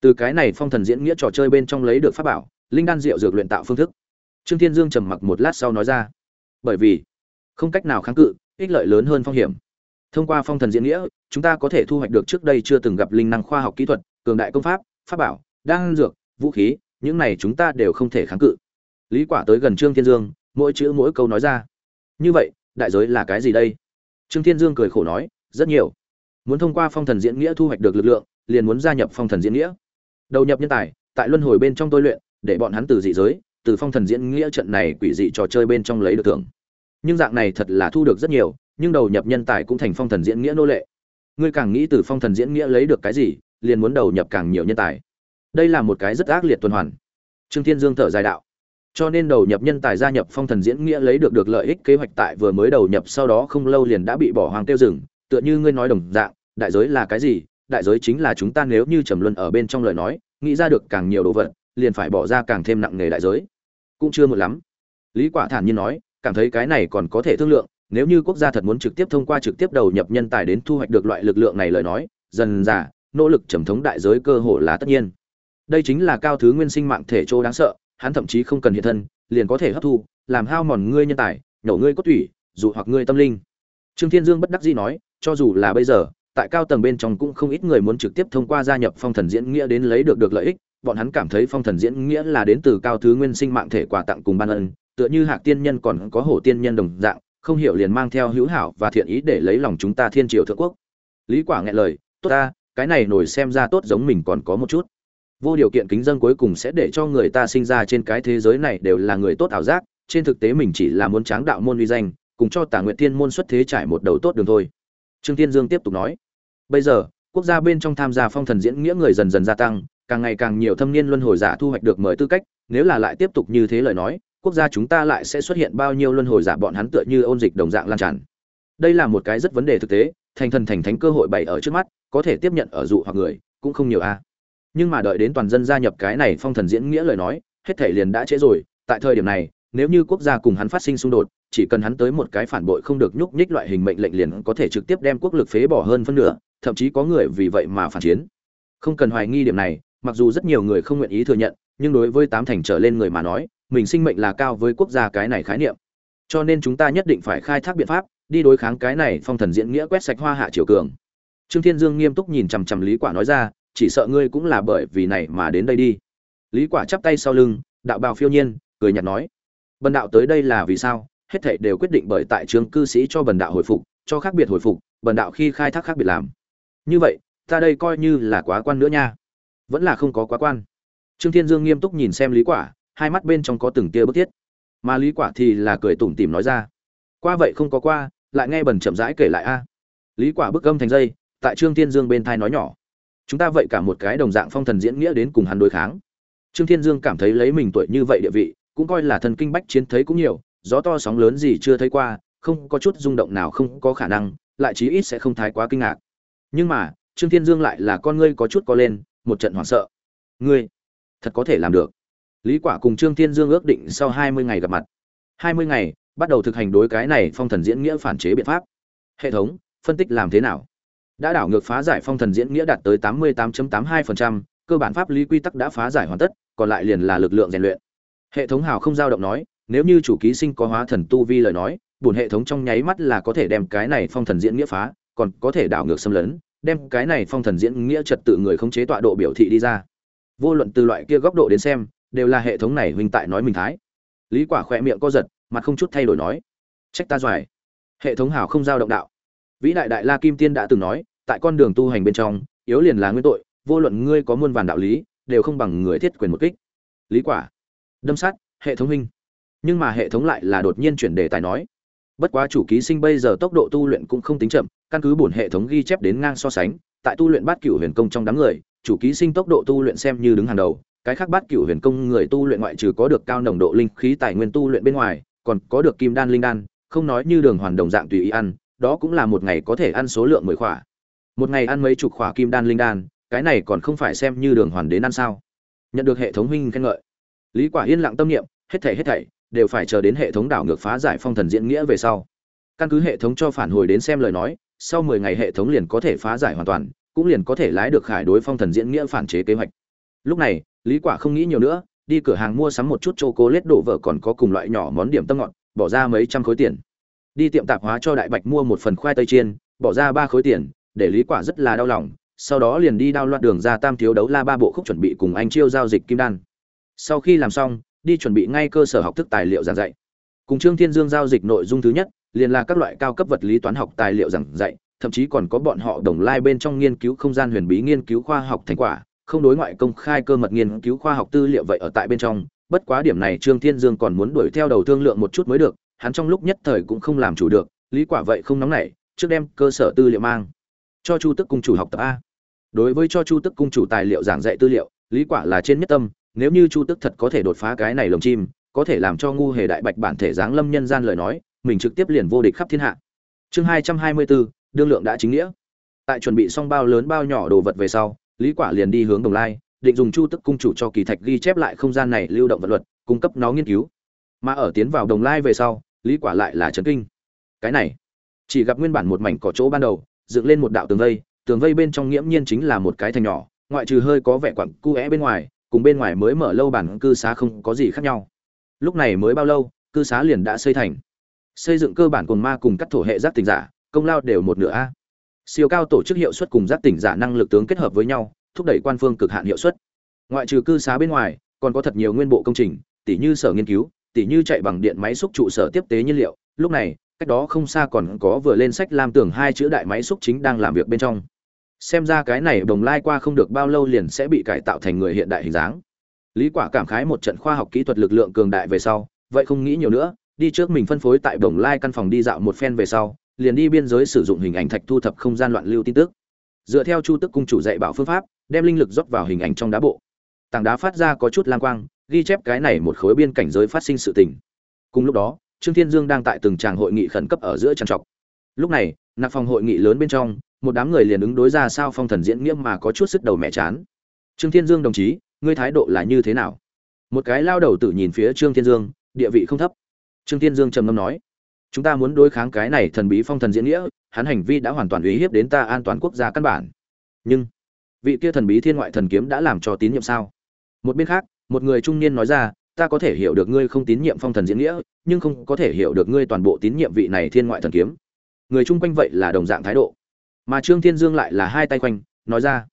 Từ cái này phong thần diễn nghĩa trò chơi bên trong lấy được pháp bảo, linh đan diệu dược luyện tạo phương thức. Trương thiên dương trầm mặc một lát sau nói ra, bởi vì không cách nào kháng cự, ích lợi lớn hơn phong hiểm. Thông qua phong thần diễn nghĩa chúng ta có thể thu hoạch được trước đây chưa từng gặp linh năng khoa học kỹ thuật, cường đại công pháp pháp bảo, đan dược, vũ khí, những này chúng ta đều không thể kháng cự. Lý quả tới gần trương thiên dương, mỗi chữ mỗi câu nói ra. Như vậy, đại giới là cái gì đây? Trương thiên dương cười khổ nói, rất nhiều. Muốn thông qua phong thần diễn nghĩa thu hoạch được lực lượng, liền muốn gia nhập phong thần diễn nghĩa. Đầu nhập nhân tài, tại luân hồi bên trong tôi luyện, để bọn hắn từ dị giới, từ phong thần diễn nghĩa trận này quỷ dị trò chơi bên trong lấy được thưởng. Nhưng dạng này thật là thu được rất nhiều, nhưng đầu nhập nhân tài cũng thành phong thần diễn nghĩa nô lệ ngươi càng nghĩ từ phong thần diễn nghĩa lấy được cái gì, liền muốn đầu nhập càng nhiều nhân tài. Đây là một cái rất ác liệt tuần hoàn. Trương thiên dương thở dài đạo. Cho nên đầu nhập nhân tài gia nhập phong thần diễn nghĩa lấy được được lợi ích kế hoạch tại vừa mới đầu nhập sau đó không lâu liền đã bị bỏ hoang tiêu rừng tựa như ngươi nói đồng dạng, đại giới là cái gì, đại giới chính là chúng ta nếu như trầm luân ở bên trong lời nói, nghĩ ra được càng nhiều đồ vật, liền phải bỏ ra càng thêm nặng nề đại giới. Cũng chưa một lắm. Lý quả thản nhiên nói, cảm thấy cái này còn có thể thương lượng nếu như quốc gia thật muốn trực tiếp thông qua trực tiếp đầu nhập nhân tài đến thu hoạch được loại lực lượng này lời nói, dần dà, nỗ lực trầm thống đại giới cơ hội là tất nhiên. Đây chính là cao thứ nguyên sinh mạng thể chỗ đáng sợ, hắn thậm chí không cần hiện thân, liền có thể hấp thu, làm hao mòn ngươi nhân tài, nhổ ngươi cốt thủy dụ hoặc ngươi tâm linh. Trương thiên dương bất đắc dĩ nói, cho dù là bây giờ, tại cao tầng bên trong cũng không ít người muốn trực tiếp thông qua gia nhập phong thần diễn nghĩa đến lấy được được lợi ích, bọn hắn cảm thấy phong thần diễn nghĩa là đến từ cao thứ nguyên sinh mạng thể quà tặng cùng ban ân, tựa như hạc tiên nhân còn có hổ tiên nhân đồng dạng không hiểu liền mang theo hữu hảo và thiện ý để lấy lòng chúng ta thiên triều thượng quốc. Lý quả nghẹn lời, tốt ta, cái này nổi xem ra tốt giống mình còn có một chút. Vô điều kiện kính dân cuối cùng sẽ để cho người ta sinh ra trên cái thế giới này đều là người tốt ảo giác, trên thực tế mình chỉ là muốn tráng đạo môn uy danh, cùng cho tả nguyện thiên môn xuất thế trải một đầu tốt đường thôi. Trương thiên dương tiếp tục nói, bây giờ, quốc gia bên trong tham gia phong thần diễn nghĩa người dần dần gia tăng, càng ngày càng nhiều thâm niên luân hồi giả thu hoạch được mời tư cách, nếu là lại tiếp tục như thế lời nói quốc gia chúng ta lại sẽ xuất hiện bao nhiêu luân hồi giả bọn hắn tựa như ôn dịch đồng dạng lan tràn. Đây là một cái rất vấn đề thực tế, thành thần thành thánh cơ hội bày ở trước mắt, có thể tiếp nhận ở dụ hoặc người, cũng không nhiều a. Nhưng mà đợi đến toàn dân gia nhập cái này phong thần diễn nghĩa lời nói, hết thể liền đã trễ rồi, tại thời điểm này, nếu như quốc gia cùng hắn phát sinh xung đột, chỉ cần hắn tới một cái phản bội không được nhúc nhích loại hình mệnh lệnh liền có thể trực tiếp đem quốc lực phế bỏ hơn phân nửa, thậm chí có người vì vậy mà phản chiến. Không cần hoài nghi điểm này, mặc dù rất nhiều người không nguyện ý thừa nhận, nhưng đối với tám thành trở lên người mà nói mình sinh mệnh là cao với quốc gia cái này khái niệm. Cho nên chúng ta nhất định phải khai thác biện pháp, đi đối kháng cái này phong thần diễn nghĩa quét sạch hoa hạ triều cường. Trương thiên dương nghiêm túc nhìn chằm chằm lý quả nói ra, chỉ sợ ngươi cũng là bởi vì này mà đến đây đi. Lý quả chắp tay sau lưng, đạo bào phiêu nhiên, cười nhạt nói, bần đạo tới đây là vì sao? Hết thảy đều quyết định bởi tại trường cư sĩ cho bần đạo hồi phục, cho khác biệt hồi phục, bần đạo khi khai thác khác biệt làm. Như vậy, ta đây coi như là quá quan nữa nha. Vẫn là không có quá quan. Trương thiên dương nghiêm túc nhìn xem lý quả hai mắt bên trong có từng tia bức thiết. Mà lý quả thì là cười tủm tỉm nói ra, qua vậy không có qua, lại nghe bần chậm rãi kể lại a. Lý quả bức âm thành dây, tại trương thiên dương bên thai nói nhỏ, chúng ta vậy cả một cái đồng dạng phong thần diễn nghĩa đến cùng hắn đối kháng. Trương thiên dương cảm thấy lấy mình tuổi như vậy địa vị, cũng coi là thần kinh bách chiến thấy cũng nhiều, gió to sóng lớn gì chưa thấy qua, không có chút rung động nào không có khả năng, lại chí ít sẽ không thái quá kinh ngạc. Nhưng mà, trương thiên dương lại là con ngươi có chút co lên, một trận hoảng sợ. Ngươi thật có thể làm được lý quả cùng trương thiên dương ước định sau 20 ngày gặp mặt. 20 ngày bắt đầu thực hành đối cái này phong thần diễn nghĩa phản chế biện pháp. Hệ thống phân tích làm thế nào? Đã đảo ngược phá giải phong thần diễn nghĩa đạt tới 88.82%, cơ bản pháp lý quy tắc đã phá giải hoàn tất còn lại liền là lực lượng rèn luyện. Hệ thống hào không dao động nói nếu như chủ ký sinh có hóa thần tu vi lời nói buồn hệ thống trong nháy mắt là có thể đem cái này phong thần diễn nghĩa phá còn có thể đảo ngược xâm lấn đem cái này phong thần diễn nghĩa trật tự người khống chế tọa độ biểu thị đi ra. Vô luận từ loại kia góc độ đến xem đều là hệ thống này huynh tại nói mình thái. Lý quả khỏe miệng co giật, mặt không chút thay đổi nói, trách ta doài. Hệ thống hảo không giao động đạo. Vĩ đại đại la kim tiên đã từng nói, tại con đường tu hành bên trong, yếu liền là nguyên tội, vô luận ngươi có muôn vàn đạo lý, đều không bằng người thiết quyền một kích. Lý quả, đâm sát, hệ thống huynh. Nhưng mà hệ thống lại là đột nhiên chuyển đề tài nói, bất quá chủ ký sinh bây giờ tốc độ tu luyện cũng không tính chậm, căn cứ bổn hệ thống ghi chép đến ngang so sánh, tại tu luyện bát cửu huyền công trong đám người, chủ ký sinh tốc độ tu luyện xem như đứng hàng đầu cái khác bát cửu huyền công người tu luyện ngoại trừ có được cao nồng độ linh khí tài nguyên tu luyện bên ngoài, còn có được kim đan linh đan, không nói như đường hoàn đồng dạng tùy ý ăn, đó cũng là một ngày có thể ăn số lượng mười khỏa. Một ngày ăn mấy chục khỏa kim đan linh đan, cái này còn không phải xem như đường hoàn đến ăn sao? Nhận được hệ thống huynh khen ngợi. Lý quả yên lặng tâm niệm, hết thảy hết thảy đều phải chờ đến hệ thống đảo ngược phá giải phong thần diễn nghĩa về sau. Căn cứ hệ thống cho phản hồi đến xem lời nói, sau 10 ngày hệ thống liền có thể phá giải hoàn toàn, cũng liền có thể lái được khải đối phong thần diễn nghĩa phản chế kế hoạch. Lúc này lý quả không nghĩ nhiều nữa, đi cửa hàng mua sắm một chút chocolate đổ vợ còn có cùng loại nhỏ món điểm tâm ngọt, bỏ ra mấy trăm khối tiền. Đi tiệm tạp hóa cho đại bạch mua một phần khoai tây chiên, bỏ ra ba khối tiền, để lý quả rất là đau lòng, sau đó liền đi đao loạt đường ra tam thiếu đấu la ba bộ khúc chuẩn bị cùng anh chiêu giao dịch kim đan. Sau khi làm xong, đi chuẩn bị ngay cơ sở học thức tài liệu giảng dạy. Cùng trương thiên dương giao dịch nội dung thứ nhất, liền là các loại cao cấp vật lý toán học tài liệu giảng dạy, thậm chí còn có bọn họ đồng lai bên trong nghiên cứu không gian huyền bí nghiên cứu khoa học thành quả không đối ngoại công khai cơ mật nghiên cứu khoa học tư liệu vậy ở tại bên trong, bất quá điểm này trương thiên dương còn muốn đuổi theo đầu thương lượng một chút mới được, hắn trong lúc nhất thời cũng không làm chủ được, lý quả vậy không nóng nảy, trước đem cơ sở tư liệu mang. Cho chu tức cung chủ học tập a. Đối với cho chu tức cung chủ tài liệu giảng dạy tư liệu, lý quả là trên nhất tâm, nếu như chu tức thật có thể đột phá cái này lồng chim, có thể làm cho ngu hề đại bạch bản thể dáng lâm nhân gian lời nói, mình trực tiếp liền vô địch khắp thiên hạ. Chương hai trăm hai mươi bốn, đương lượng đã chính nghĩa. Tại chuẩn bị xong bao lớn bao nhỏ đồ vật về sau lý quả liền đi hướng đồng lai, định dùng chu tức cung chủ cho kỳ thạch ghi chép lại không gian này lưu động vật luật, cung cấp nó nghiên cứu. Mà ở tiến vào đồng lai về sau, lý quả lại là chấn kinh. Cái này, chỉ gặp nguyên bản một mảnh cỏ chỗ ban đầu, dựng lên một đạo tường vây tường vây bên trong nghiễm nhiên chính là một cái thành nhỏ, ngoại trừ hơi có vẻ quặng cu é bên ngoài, cùng bên ngoài mới mở lâu bản cư xá không có gì khác nhau. Lúc này mới bao lâu, cư xá liền đã xây thành. Xây dựng cơ bản cồn ma cùng các thổ hệ giác tình giả, công lao đều một nửa a siêu cao tổ chức hiệu suất cùng giác tỉnh giả năng lực tướng kết hợp với nhau, thúc đẩy quan phương cực hạn hiệu suất. Ngoại trừ cư xá bên ngoài, còn có thật nhiều nguyên bộ công trình tỷ như sở nghiên cứu tỷ như chạy bằng điện máy xúc trụ sở tiếp tế nhiên liệu. Lúc này, cách đó không xa còn có vừa lên sách lam tưởng hai chữ đại máy xúc chính đang làm việc bên trong. Xem ra cái này đồng lai qua không được bao lâu liền sẽ bị cải tạo thành người hiện đại hình dáng. Lý quả cảm khái một trận khoa học kỹ thuật lực lượng cường đại về sau, vậy không nghĩ nhiều nữa, đi trước mình phân phối tại đồng lai căn phòng đi dạo một phen về sau liền đi biên giới sử dụng hình ảnh thạch thu thập không gian loạn lưu tin tức. Dựa theo chu tức cung chủ dạy bảo phương pháp, đem linh lực rót vào hình ảnh trong đá bộ. Tảng đá phát ra có chút lang quang, ghi chép cái này một khối biên cảnh giới phát sinh sự tình. Cùng lúc đó, trương thiên dương đang tại từng tràng hội nghị khẩn cấp ở giữa trang trọc. Lúc này, nạp phòng hội nghị lớn bên trong, một đám người liền ứng đối ra sao phong thần diễn nghĩa mà có chút sức đầu mẹ chán. Trương thiên dương đồng chí, ngươi thái độ là như thế nào? Một cái lao đầu tử nhìn phía trương thiên dương, địa vị không thấp. Trương thiên dương trầm ngâm nói chúng ta muốn đối kháng cái này thần bí phong thần diễn nghĩa, hắn hành vi đã hoàn toàn uy hiếp đến ta an toàn quốc gia căn bản. Nhưng, vị kia thần bí thiên ngoại thần kiếm đã làm cho tín nhiệm sao? Một bên khác, một người trung niên nói ra, ta có thể hiểu được ngươi không tín nhiệm phong thần diễn nghĩa, nhưng không có thể hiểu được ngươi toàn bộ tín nhiệm vị này thiên ngoại thần kiếm. Người chung quanh vậy là đồng dạng thái độ. Mà trương thiên dương lại là hai tay quanh, nói ra,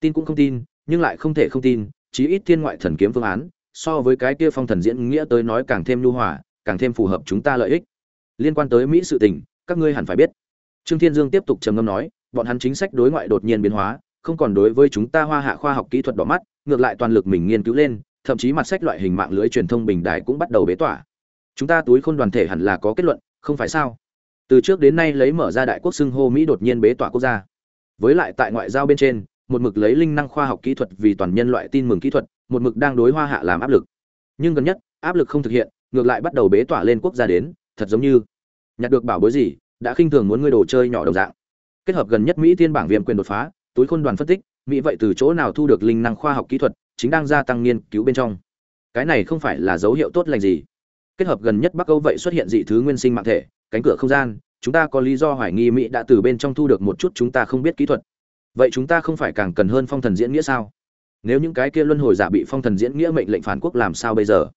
tin cũng không tin, nhưng lại không thể không tin, chí ít thiên ngoại thần kiếm phương án, so với cái kia phong thần diễn nghĩa tới nói càng thêm nhu hòa, càng thêm phù hợp chúng ta lợi ích liên quan tới mỹ sự tình, các ngươi hẳn phải biết. Trương thiên dương tiếp tục trầm ngâm nói, bọn hắn chính sách đối ngoại đột nhiên biến hóa, không còn đối với chúng ta hoa hạ khoa học kỹ thuật đỏ mắt, ngược lại toàn lực mình nghiên cứu lên, thậm chí mặt sách loại hình mạng lưới truyền thông bình đài cũng bắt đầu bế tỏa. Chúng ta túi khôn đoàn thể hẳn là có kết luận, không phải sao? Từ trước đến nay lấy mở ra đại quốc xưng hô mỹ đột nhiên bế tỏa quốc gia. Với lại tại ngoại giao bên trên, một mực lấy linh năng khoa học kỹ thuật vì toàn nhân loại tin mừng kỹ thuật, một mực đang đối hoa hạ làm áp lực. Nhưng gần nhất, áp lực không thực hiện, ngược lại bắt đầu bế tỏa lên quốc gia đến thật giống như nhặt được bảo bối gì, đã khinh thường muốn ngươi đồ chơi nhỏ đồng dạng. Kết hợp gần nhất mỹ tiên bảng viêm quyền đột phá, túi khôn đoàn phân tích, mỹ vậy từ chỗ nào thu được linh năng khoa học kỹ thuật, chính đang gia tăng nghiên cứu bên trong. Cái này không phải là dấu hiệu tốt lành gì. Kết hợp gần nhất bắc âu vậy xuất hiện dị thứ nguyên sinh mạng thể, cánh cửa không gian, chúng ta có lý do hoài nghi mỹ đã từ bên trong thu được một chút chúng ta không biết kỹ thuật. Vậy chúng ta không phải càng cần hơn phong thần diễn nghĩa sao? Nếu những cái kia luân hồi giả bị phong thần diễn nghĩa mệnh lệnh phản quốc làm sao bây giờ?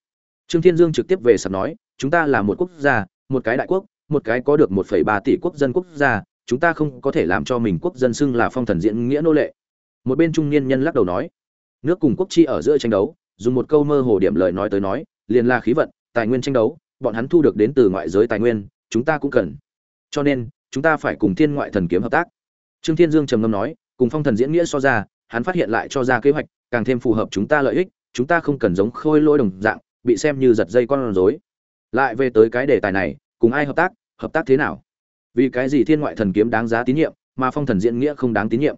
Trương thiên dương trực tiếp về sập nói chúng ta là một quốc gia một cái đại quốc một cái có được 1,3 tỷ quốc dân quốc gia chúng ta không có thể làm cho mình quốc dân xưng là phong thần diễn nghĩa nô lệ. Một bên trung niên nhân lắc đầu nói nước cùng quốc chi ở giữa tranh đấu dùng một câu mơ hồ điểm lời nói tới nói liền là khí vận tài nguyên tranh đấu bọn hắn thu được đến từ ngoại giới tài nguyên chúng ta cũng cần. Cho nên chúng ta phải cùng thiên ngoại thần kiếm hợp tác. Trương thiên dương trầm ngâm nói cùng phong thần diễn nghĩa so ra hắn phát hiện lại cho ra kế hoạch càng thêm phù hợp chúng ta lợi ích chúng ta không cần giống khôi lỗi đồng dạng bị xem như giật dây con rối. Lại về tới cái đề tài này, cùng ai hợp tác hợp tác thế nào? Vì cái gì thiên ngoại thần kiếm đáng giá tín nhiệm, mà phong thần diễn nghĩa không đáng tín nhiệm?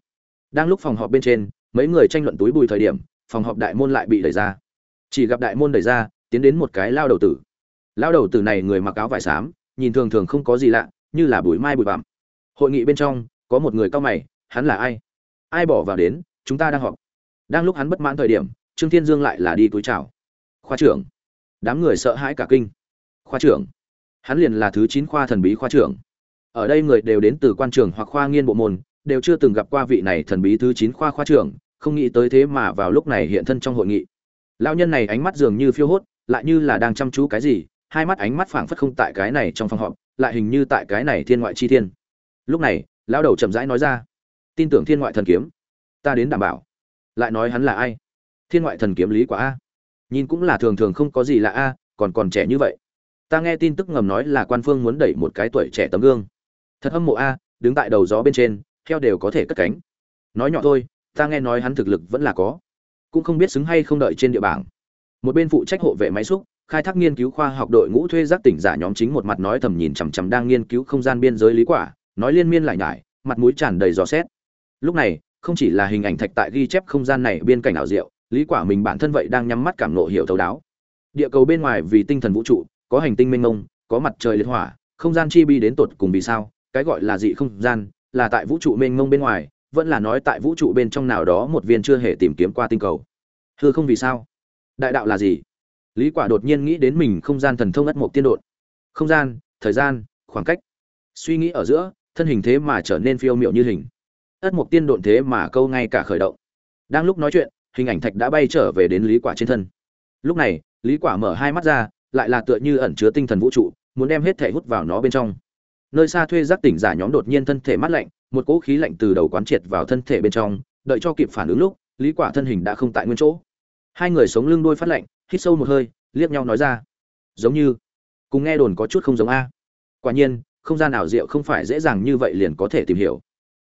Đang lúc phòng họp bên trên, mấy người tranh luận túi bùi thời điểm, phòng họp đại môn lại bị đẩy ra. Chỉ gặp đại môn đẩy ra, tiến đến một cái lao đầu tử. Lao đầu tử này người mặc áo vải xám, nhìn thường thường không có gì lạ, như là bụi mai bụi bặm. Hội nghị bên trong, có một người cao mày, hắn là ai? Ai bỏ vào đến, chúng ta đang họp. Đang lúc hắn bất mãn thời điểm, trương thiên dương lại là đi túi chào. Khoa trưởng đám người sợ hãi cả kinh. Khoa trưởng. Hắn liền là thứ chín khoa thần bí khoa trưởng. Ở đây người đều đến từ quan trường hoặc khoa nghiên bộ môn, đều chưa từng gặp qua vị này thần bí thứ chín khoa khoa trưởng, không nghĩ tới thế mà vào lúc này hiện thân trong hội nghị. Lão nhân này ánh mắt dường như phiêu hốt, lại như là đang chăm chú cái gì, hai mắt ánh mắt phảng phất không tại cái này trong phòng họp, lại hình như tại cái này thiên ngoại chi thiên. Lúc này, lão đầu chậm rãi nói ra, tin tưởng thiên ngoại thần kiếm, ta đến đảm bảo. Lại nói hắn là ai? Thiên ngoại thần kiếm lý quả a nhìn cũng là thường thường không có gì lạ a, còn còn trẻ như vậy. Ta nghe tin tức ngầm nói là quan phương muốn đẩy một cái tuổi trẻ tấm gương. Thật hâm mộ a, đứng tại đầu gió bên trên theo đều có thể cất cánh. Nói nhỏ thôi, ta nghe nói hắn thực lực vẫn là có. Cũng không biết xứng hay không đợi trên địa bảng. Một bên phụ trách hộ vệ máy xúc, khai thác nghiên cứu khoa học đội ngũ thuê giác tỉnh giả nhóm chính một mặt nói thầm nhìn chằm chằm đang nghiên cứu không gian biên giới lý quả, nói liên miên lại nhải, mặt mũi tràn đầy gió xét. Lúc này, không chỉ là hình ảnh thạch tại ghi chép không gian này biên cảnh ảo diệu lý quả mình bản thân vậy đang nhắm mắt cảm ngộ hiểu thấu đáo. Địa cầu bên ngoài vì tinh thần vũ trụ, có hành tinh mênh mông, có mặt trời liệt hỏa, không gian chi bi đến tột cùng vì sao, cái gọi là dị không gian, là tại vũ trụ mênh mông bên ngoài, vẫn là nói tại vũ trụ bên trong nào đó một viên chưa hề tìm kiếm qua tinh cầu. Hư không vì sao? Đại đạo là gì? Lý quả đột nhiên nghĩ đến mình không gian thần thông ất một tiên đột không gian, thời gian, khoảng cách. Suy nghĩ ở giữa, thân hình thế mà trở nên phiêu miệu như hình. Ất mục tiên độn thế mà câu ngay cả khởi động. Đang lúc nói chuyện hình ảnh thạch đã bay trở về đến lý quả trên thân. Lúc này, lý quả mở hai mắt ra, lại là tựa như ẩn chứa tinh thần vũ trụ, muốn đem hết thể hút vào nó bên trong. Nơi xa thuê giác tỉnh giả nhóm đột nhiên thân thể mát lạnh, một cỗ khí lạnh từ đầu quán triệt vào thân thể bên trong, đợi cho kịp phản ứng lúc, lý quả thân hình đã không tại nguyên chỗ. Hai người sống lưng đôi phát lạnh, hít sâu một hơi, liếc nhau nói ra. Giống như, cùng nghe đồn có chút không giống a. Quả nhiên, không gian ảo diệu không phải dễ dàng như vậy liền có thể tìm hiểu.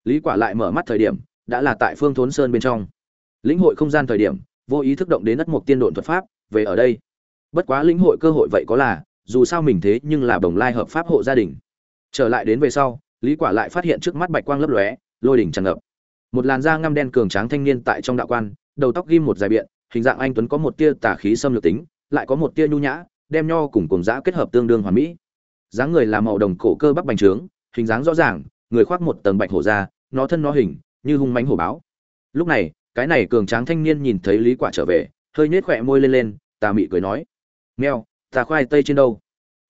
Lý quả lại mở mắt thời điểm, đã là tại phương thốn sơn bên trong lĩnh hội không gian thời điểm, vô ý thức động đến đất mục tiên độn thuật pháp, về ở đây. Bất quá lĩnh hội cơ hội vậy có là, dù sao mình thế nhưng là bồng lai hợp pháp hộ gia đình. Trở lại đến về sau, lý quả lại phát hiện trước mắt bạch quang lấp lóe, lôi đỉnh tràn ngập. Một làn da ngăm đen cường tráng thanh niên tại trong đạo quan, đầu tóc ghim một dài biện, hình dạng anh tuấn có một tia tà khí xâm lược tính, lại có một tia nhu nhã, đem nho cùng cùng dã kết hợp tương đương hoàn mỹ. Dáng người là màu đồng cổ cơ bắp bành trướng, hình dáng rõ ràng, người khoác một tầng bạch hổ da, nó thân nó hình, như hung mãnh hổ báo. Lúc này cái này cường tráng thanh niên nhìn thấy lý quả trở về, hơi nhếch khỏe môi lên lên, tà mị cười nói meo ta khoai tây trên đâu?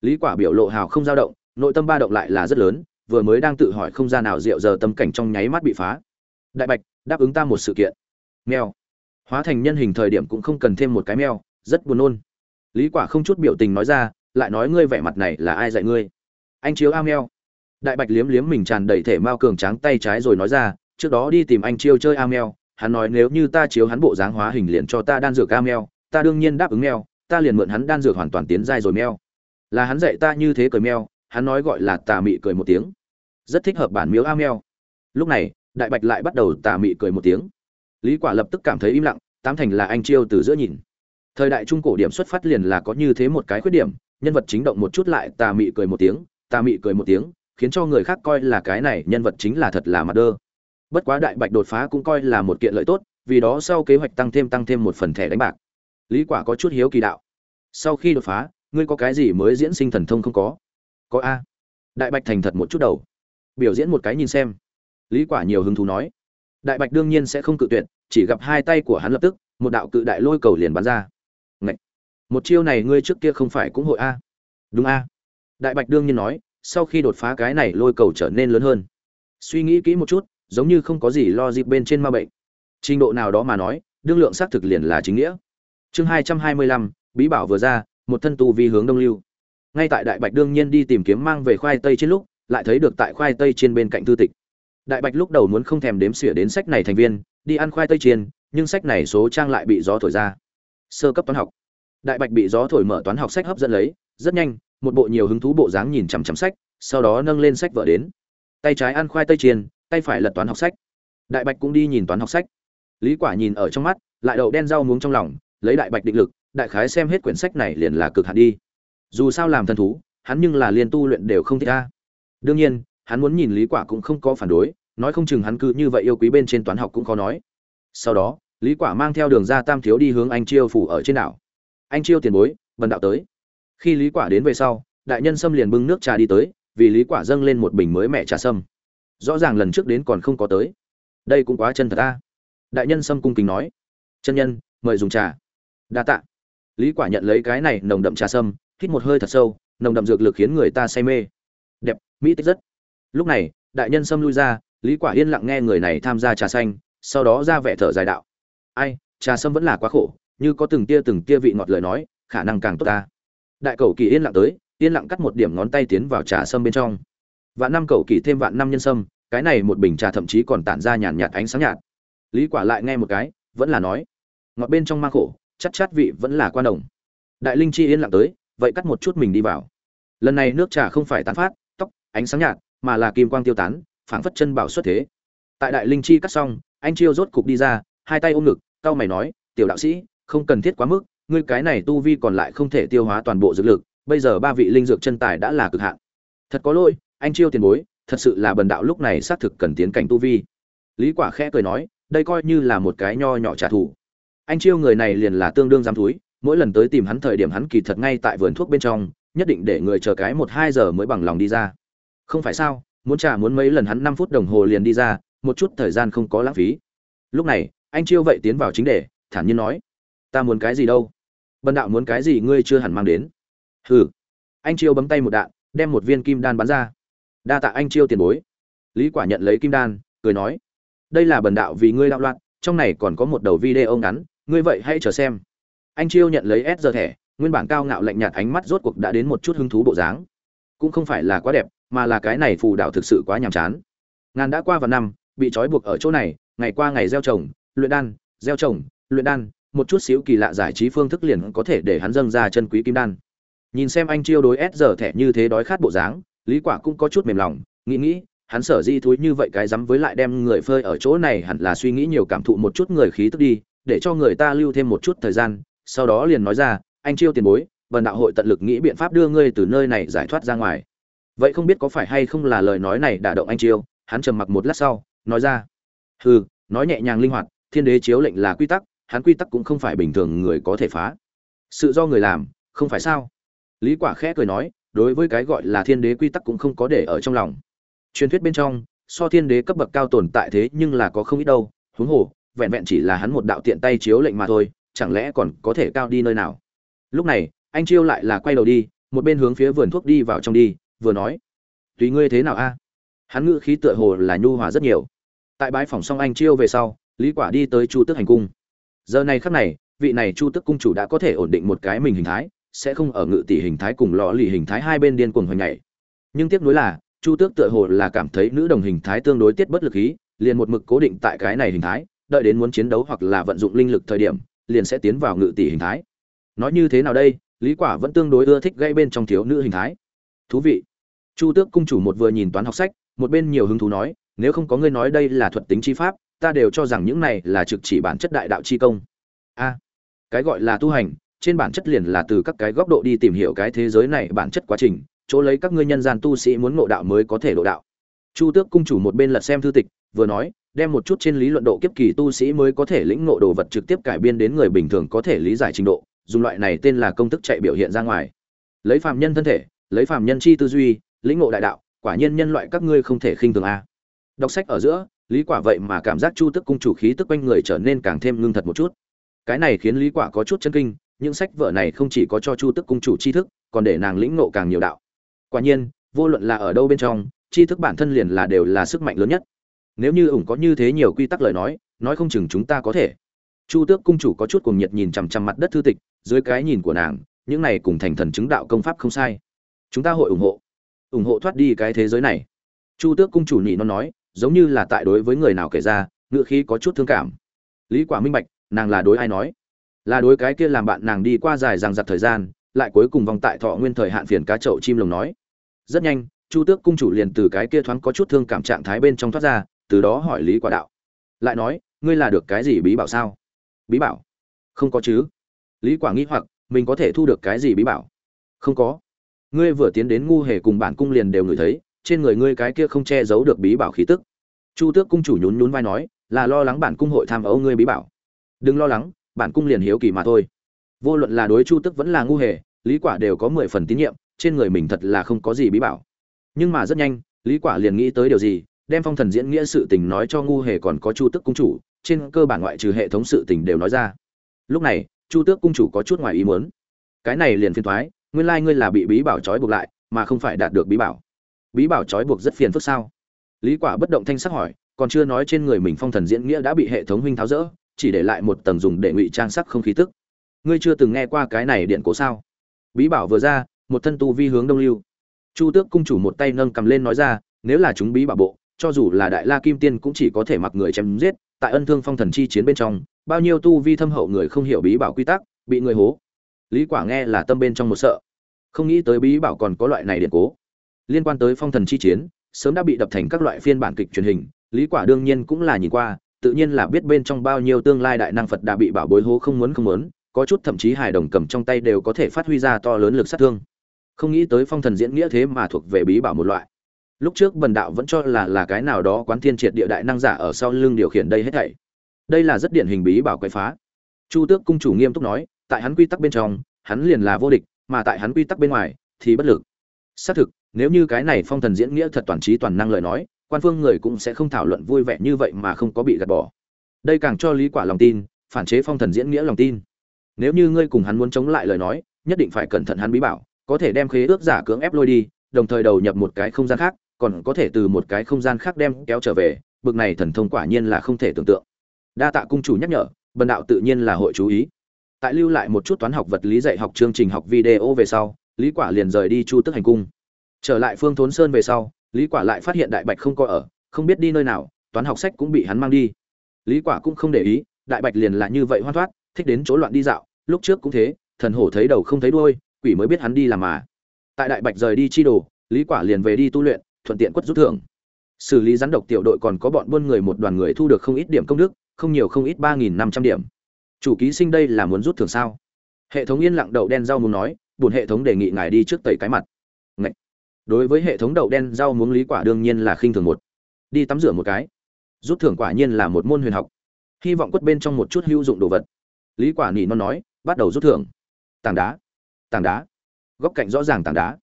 Lý quả biểu lộ hào không dao động, nội tâm ba động lại là rất lớn, vừa mới đang tự hỏi không gian nào rượu giờ tâm cảnh trong nháy mắt bị phá. Đại bạch, đáp ứng ta một sự kiện. Meo hóa thành nhân hình thời điểm cũng không cần thêm một cái meo rất buồn nôn. Lý quả không chút biểu tình nói ra, lại nói, ngươi vẻ mặt này là ai dạy ngươi? Anh chiếu a meo đại bạch liếm liếm mình tràn đầy thể mao cường tráng tay trái rồi nói ra, trước đó đi tìm anh chiêu chơi a meo hắn nói nếu như ta chiếu hắn bộ dáng hóa hình liền cho ta đan dược ca meo ta đương nhiên đáp ứng meo ta liền mượn hắn đan dược hoàn toàn tiến giai rồi meo là hắn dạy ta như thế cười meo hắn nói gọi là tà mị cười một tiếng. Rất thích hợp bản miếu a meo lúc này, đại bạch lại bắt đầu tà mị cười một tiếng. Lý quả lập tức cảm thấy im lặng, tám thành là anh chiêu từ giữa nhìn. Thời đại trung cổ điểm xuất phát liền là có như thế một cái khuyết điểm, nhân vật chính động một chút lại tà mị cười một tiếng, tà mị cười một tiếng, khiến cho người khác coi là cái này nhân vật chính là thật là mặt đơ bất quá đại bạch đột phá cũng coi là một kiện lợi tốt, vì đó sau kế hoạch tăng thêm tăng thêm một phần thẻ đánh bạc. Lý quả có chút hiếu kỳ đạo. Sau khi đột phá, ngươi có cái gì mới diễn sinh thần thông không có? Có a. Đại bạch thành thật một chút đầu. Biểu diễn một cái nhìn xem. Lý quả nhiều hứng thú nói. Đại bạch đương nhiên sẽ không cự tuyệt, chỉ gặp hai tay của hắn lập tức, một đạo cự đại lôi cầu liền bắn ra. Ngậy! một chiêu này ngươi trước kia không phải cũng hội a? Đúng a. Đại bạch đương nhiên nói, sau khi đột phá cái này lôi cầu trở nên lớn hơn. Suy nghĩ kỹ một chút giống như không có gì lo dịp bên trên ma bệnh. Trình độ nào đó mà nói, đương lượng xác thực liền là chính nghĩa. Chương hai trăm hai mươi lăm, bí bảo vừa ra, một thân tu vi hướng đông lưu. Ngay tại đại bạch đương nhiên đi tìm kiếm mang về khoai tây trên lúc, lại thấy được tại khoai tây trên bên cạnh thư tịch. Đại bạch lúc đầu muốn không thèm đếm xỉa đến sách này thành viên, đi ăn khoai tây chiên, nhưng sách này số trang lại bị gió thổi ra. Sơ cấp toán học. Đại bạch bị gió thổi mở toán học sách hấp dẫn lấy, rất nhanh, một bộ nhiều hứng thú bộ dáng nhìn chằm chằm sách, sau đó nâng lên sách vở đến. Tay trái ăn khoai tây chiên tay phải lật toán học sách. Đại bạch cũng đi nhìn toán học sách. Lý quả nhìn ở trong mắt, lại đậu đen rau muống trong lòng, lấy đại bạch định lực, đại khái xem hết quyển sách này liền là cực hạn đi. Dù sao làm thần thú, hắn nhưng là liên tu luyện đều không thích a. Đương nhiên, hắn muốn nhìn lý quả cũng không có phản đối, nói không chừng hắn cứ như vậy yêu quý bên trên toán học cũng khó nói. Sau đó, lý quả mang theo đường ra tam thiếu đi hướng anh chiêu phủ ở trên đảo. Anh chiêu tiền bối vân đạo tới. Khi lý quả đến về sau, đại nhân sâm liền bưng nước trà đi tới, vì lý quả dâng lên một bình mới mẹ trà sâm rõ ràng lần trước đến còn không có tới. Đây cũng quá chân thật ta đại nhân sâm cung kính nói. Chân nhân, mời dùng trà. Đa tạ. Lý quả nhận lấy cái này nồng đậm trà sâm, hít một hơi thật sâu, nồng đậm dược lực khiến người ta say mê. Đẹp, mỹ tích rất. Lúc này, đại nhân sâm lui ra, lý quả yên lặng nghe người này tham gia trà xanh, sau đó ra vẻ thở dài đạo. Ai, trà sâm vẫn là quá khổ, như có từng tia từng tia vị ngọt lời nói, khả năng càng tốt ta. Đại cầu kỳ yên lặng tới, yên lặng cắt một điểm ngón tay tiến vào trà sâm bên trong vạn năm cầu kỳ thêm vạn năm nhân sâm, cái này một bình trà thậm chí còn tản ra nhàn nhạt ánh sáng nhạt. Lý quả lại nghe một cái, vẫn là nói, ngọt bên trong mang khổ chắc chát vị vẫn là quan đồng. Đại linh chi yên lặng tới, vậy cắt một chút mình đi vào. Lần này nước trà không phải tán phát, tóc, ánh sáng nhạt, mà là kim quang tiêu tán, phảng phất chân bảo xuất thế. Tại đại linh chi cắt xong, anh chiêu rốt cục đi ra, hai tay ôm ngực cao mày nói, tiểu đạo sĩ, không cần thiết quá mức, ngươi cái này tu vi còn lại không thể tiêu hóa toàn bộ dược lực, bây giờ ba vị linh dược chân tài đã là cực hạn. Thật có lỗi anh chiêu tiền bối, thật sự là bần đạo lúc này xác thực cần tiến cảnh tu vi. Lý quả khẽ cười nói, đây coi như là một cái nho nhỏ trả thù. Anh chiêu người này liền là tương đương giám thúi mỗi lần tới tìm hắn thời điểm hắn kỳ thật ngay tại vườn thuốc bên trong, nhất định để người chờ cái một hai giờ mới bằng lòng đi ra. Không phải sao, muốn trả muốn mấy lần hắn năm phút đồng hồ liền đi ra, một chút thời gian không có lãng phí. Lúc này, anh chiêu vậy tiến vào chính đề, thản nhiên nói, ta muốn cái gì đâu? Bần đạo muốn cái gì ngươi chưa hẳn mang đến. Hừ. Anh chiêu bấm tay một đạn, đem một viên kim đan bắn ra đa tạ anh chiêu tiền bối. Lý quả nhận lấy kim đan, cười nói, đây là bần đạo vì ngươi đạo loạn, trong này còn có một đầu video ngắn, ngươi vậy hãy chờ xem. Anh chiêu nhận lấy s giờ thẻ, nguyên bản cao ngạo lạnh nhạt ánh mắt rốt cuộc đã đến một chút hứng thú bộ dáng. Cũng không phải là quá đẹp, mà là cái này phù đạo thực sự quá nhàm chán. Ngàn đã qua vào năm, bị trói buộc ở chỗ này, ngày qua ngày gieo trồng, luyện đan, gieo trồng, luyện đan, một chút xíu kỳ lạ giải trí phương thức liền có thể để hắn dâng ra chân quý kim đan. Nhìn xem anh chiêu đối s giờ thẻ như thế đói khát bộ dáng lý quả cũng có chút mềm lòng, nghĩ nghĩ, hắn sở di thúi như vậy cái dám với lại đem người phơi ở chỗ này hẳn là suy nghĩ nhiều cảm thụ một chút người khí tức đi, để cho người ta lưu thêm một chút thời gian, sau đó liền nói ra, anh chiêu tiền bối vần đạo hội tận lực nghĩ biện pháp đưa ngươi từ nơi này giải thoát ra ngoài. Vậy không biết có phải hay không là lời nói này đả động anh chiêu, hắn trầm mặc một lát sau, nói ra, hừ, nói nhẹ nhàng linh hoạt, thiên đế chiếu lệnh là quy tắc, hắn quy tắc cũng không phải bình thường người có thể phá. Sự do người làm, không phải sao? Lý quả khẽ cười nói đối với cái gọi là thiên đế quy tắc cũng không có để ở trong lòng. Truyền thuyết bên trong, so thiên đế cấp bậc cao tồn tại thế nhưng là có không ít đâu, huống hồ, vẹn vẹn chỉ là hắn một đạo tiện tay chiếu lệnh mà thôi, chẳng lẽ còn có thể cao đi nơi nào? Lúc này, anh chiêu lại là quay đầu đi, một bên hướng phía vườn thuốc đi vào trong đi, vừa nói, tùy ngươi thế nào a? Hắn ngữ khí tựa hồ là nhu hòa rất nhiều. Tại bãi phòng xong anh chiêu về sau, lý quả đi tới chu tước hành cung. Giờ này khắc này, vị này chu tước cung chủ đã có thể ổn định một cái mình hình thái sẽ không ở ngự tỷ hình thái cùng lọ lì hình thái hai bên điên cuồng hoành nhảy. Nhưng tiếc nuối là, chu tước tựa hồ là cảm thấy nữ đồng hình thái tương đối tiết bất lực khí liền một mực cố định tại cái này hình thái, đợi đến muốn chiến đấu hoặc là vận dụng linh lực thời điểm, liền sẽ tiến vào ngự tỷ hình thái. Nói như thế nào đây, lý quả vẫn tương đối ưa thích gây bên trong thiếu nữ hình thái. Thú vị. Chu tước cung chủ một vừa nhìn toán học sách, một bên nhiều hứng thú nói, nếu không có ngươi nói đây là thuật tính chi pháp, ta đều cho rằng những này là trực chỉ bản chất đại đạo chi công. A. Cái gọi là tu hành trên bản chất liền là từ các cái góc độ đi tìm hiểu cái thế giới này bản chất quá trình, chỗ lấy các ngươi nhân gian tu sĩ muốn ngộ đạo mới có thể độ đạo. Chu tước cung chủ một bên lật xem thư tịch, vừa nói, đem một chút trên lý luận độ kiếp kỳ tu sĩ mới có thể lĩnh ngộ đồ vật trực tiếp cải biên đến người bình thường có thể lý giải trình độ, dùng loại này tên là công thức chạy biểu hiện ra ngoài. Lấy phàm nhân thân thể, lấy phàm nhân chi tư duy, lĩnh ngộ đại đạo, quả nhiên nhân loại các ngươi không thể khinh thường a. Đọc sách ở giữa, lý quả vậy mà cảm giác chu tức cung chủ khí tức quanh người trở nên càng thêm ngưng thật một chút. Cái này khiến lý quả có chút chân kinh những sách vở này không chỉ có cho chu tức cung chủ tri thức, còn để nàng lĩnh ngộ càng nhiều đạo. Quả nhiên, vô luận là ở đâu bên trong, tri thức bản thân liền là đều là sức mạnh lớn nhất. Nếu như ủng có như thế nhiều quy tắc lời nói nói không chừng chúng ta có thể. Chu tước cung chủ có chút cuồng nhiệt nhìn chằm chằm mặt đất thư tịch, dưới cái nhìn của nàng, những này cùng thành thần chứng đạo công pháp không sai. Chúng ta hội ủng hộ. Ủng hộ thoát đi cái thế giới này. Chu tước cung chủ nhị nó nói, giống như là tại đối với người nào kể ra ngựa khí có chút thương cảm. Lý quả minh bạch, nàng là đối ai nói? Là đối cái kia làm bạn nàng đi qua dài rằng giặc thời gian, lại cuối cùng vòng tại thọ nguyên thời hạn phiền cá chậu chim lồng nói. Rất nhanh, chu tước cung chủ liền từ cái kia thoáng có chút thương cảm trạng thái bên trong thoát ra, từ đó hỏi lý quả đạo. Lại nói, ngươi là được cái gì bí bảo sao? Bí bảo? Không có chứ. Lý quả nghĩ hoặc, mình có thể thu được cái gì bí bảo? Không có. Ngươi vừa tiến đến ngu hề cùng bản cung liền đều ngửi thấy, trên người ngươi cái kia không che giấu được bí bảo khí tức. Chu tước cung chủ nhún nhún vai nói, là lo lắng bản cung hội tham ấu ngươi bí bảo. Đừng lo lắng bản cung liền hiếu kỳ mà thôi. Vô luận là đối chu tức vẫn là ngu hề, lý quả đều có mười phần tín nhiệm, trên người mình thật là không có gì bí bảo. Nhưng mà rất nhanh, lý quả liền nghĩ tới điều gì, đem phong thần diễn nghĩa sự tình nói cho ngu hề còn có chu tức cung chủ, trên cơ bản ngoại trừ hệ thống sự tình đều nói ra. Lúc này, chu tước cung chủ có chút ngoài ý muốn. Cái này liền phiền thoái nguyên lai like ngươi là bị bí bảo trói buộc lại, mà không phải đạt được bí bảo. Bí bảo trói buộc rất phiền phức sao? Lý quả bất động thanh sắc hỏi, còn chưa nói trên người mình phong thần diễn nghĩa đã bị hệ thống huynh tháo rỡ chỉ để lại một tầng dùng để ngụy trang sắc không khí tức. Ngươi chưa từng nghe qua cái này điện cổ sao? Bí bảo vừa ra, một thân tu vi hướng đông lưu. Chu tước cung chủ một tay nâng cầm lên nói ra, nếu là chúng bí bảo bộ, cho dù là đại la kim tiên cũng chỉ có thể mặc người chém giết, tại ân thương phong thần chi chiến bên trong, bao nhiêu tu vi thâm hậu người không hiểu bí bảo quy tắc, bị người hố. Lý quả nghe là tâm bên trong một sợ. Không nghĩ tới bí bảo còn có loại này điện cố. Liên quan tới phong thần chi chiến, sớm đã bị đập thành các loại phiên bản kịch truyền hình, lý quả đương nhiên cũng là nhìn qua tự nhiên là biết bên trong bao nhiêu tương lai đại năng phật đã bị bảo bối hố không muốn không muốn, có chút thậm chí hài đồng cầm trong tay đều có thể phát huy ra to lớn lực sát thương. Không nghĩ tới phong thần diễn nghĩa thế mà thuộc về bí bảo một loại. Lúc trước bần đạo vẫn cho là là cái nào đó quán thiên triệt địa đại năng giả ở sau lưng điều khiển đây hết thảy. Đây là rất điển hình bí bảo quậy phá. Chu tước cung chủ nghiêm túc nói, tại hắn quy tắc bên trong, hắn liền là vô địch, mà tại hắn quy tắc bên ngoài, thì bất lực. Xác thực, nếu như cái này phong thần diễn nghĩa thật toàn trí toàn năng lời nói quan phương người cũng sẽ không thảo luận vui vẻ như vậy mà không có bị gạt bỏ. Đây càng cho lý quả lòng tin, phản chế phong thần diễn nghĩa lòng tin. Nếu như ngươi cùng hắn muốn chống lại lời nói, nhất định phải cẩn thận hắn bí bảo, có thể đem khế ước giả cưỡng ép lôi đi, đồng thời đầu nhập một cái không gian khác, còn có thể từ một cái không gian khác đem kéo trở về, bực này thần thông quả nhiên là không thể tưởng tượng. Đa tạ cung chủ nhắc nhở, bần đạo tự nhiên là hội chú ý. Tại lưu lại một chút toán học vật lý dạy học chương trình học video về sau, lý quả liền rời đi chu tức hành cung. Trở lại phương thốn sơn về sau lý quả lại phát hiện đại bạch không có ở, không biết đi nơi nào, toán học sách cũng bị hắn mang đi. Lý quả cũng không để ý, đại bạch liền là như vậy hoan thoát, thích đến chỗ loạn đi dạo, lúc trước cũng thế, thần hổ thấy đầu không thấy đuôi, quỷ mới biết hắn đi làm mà. Tại đại bạch rời đi chi đồ, lý quả liền về đi tu luyện, thuận tiện quất rút thưởng. Xử lý rắn độc tiểu đội còn có bọn buôn người một đoàn người thu được không ít điểm công đức, không nhiều không ít ba nghìn năm trăm điểm. Chủ ký sinh đây là muốn rút thưởng sao? Hệ thống yên lặng đậu đen rau muốn nói, buồn hệ thống đề nghị ngài đi trước tẩy cái mặt đối với hệ thống đậu đen rau muống lý quả đương nhiên là khinh thường một. Đi tắm rửa một cái. Rút thưởng quả nhiên là một môn huyền học. Hy vọng quất bên trong một chút hữu dụng đồ vật. Lý quả nỉ non nói, bắt đầu rút thưởng. Tảng đá. Tảng đá. Góc cạnh rõ ràng tảng đá.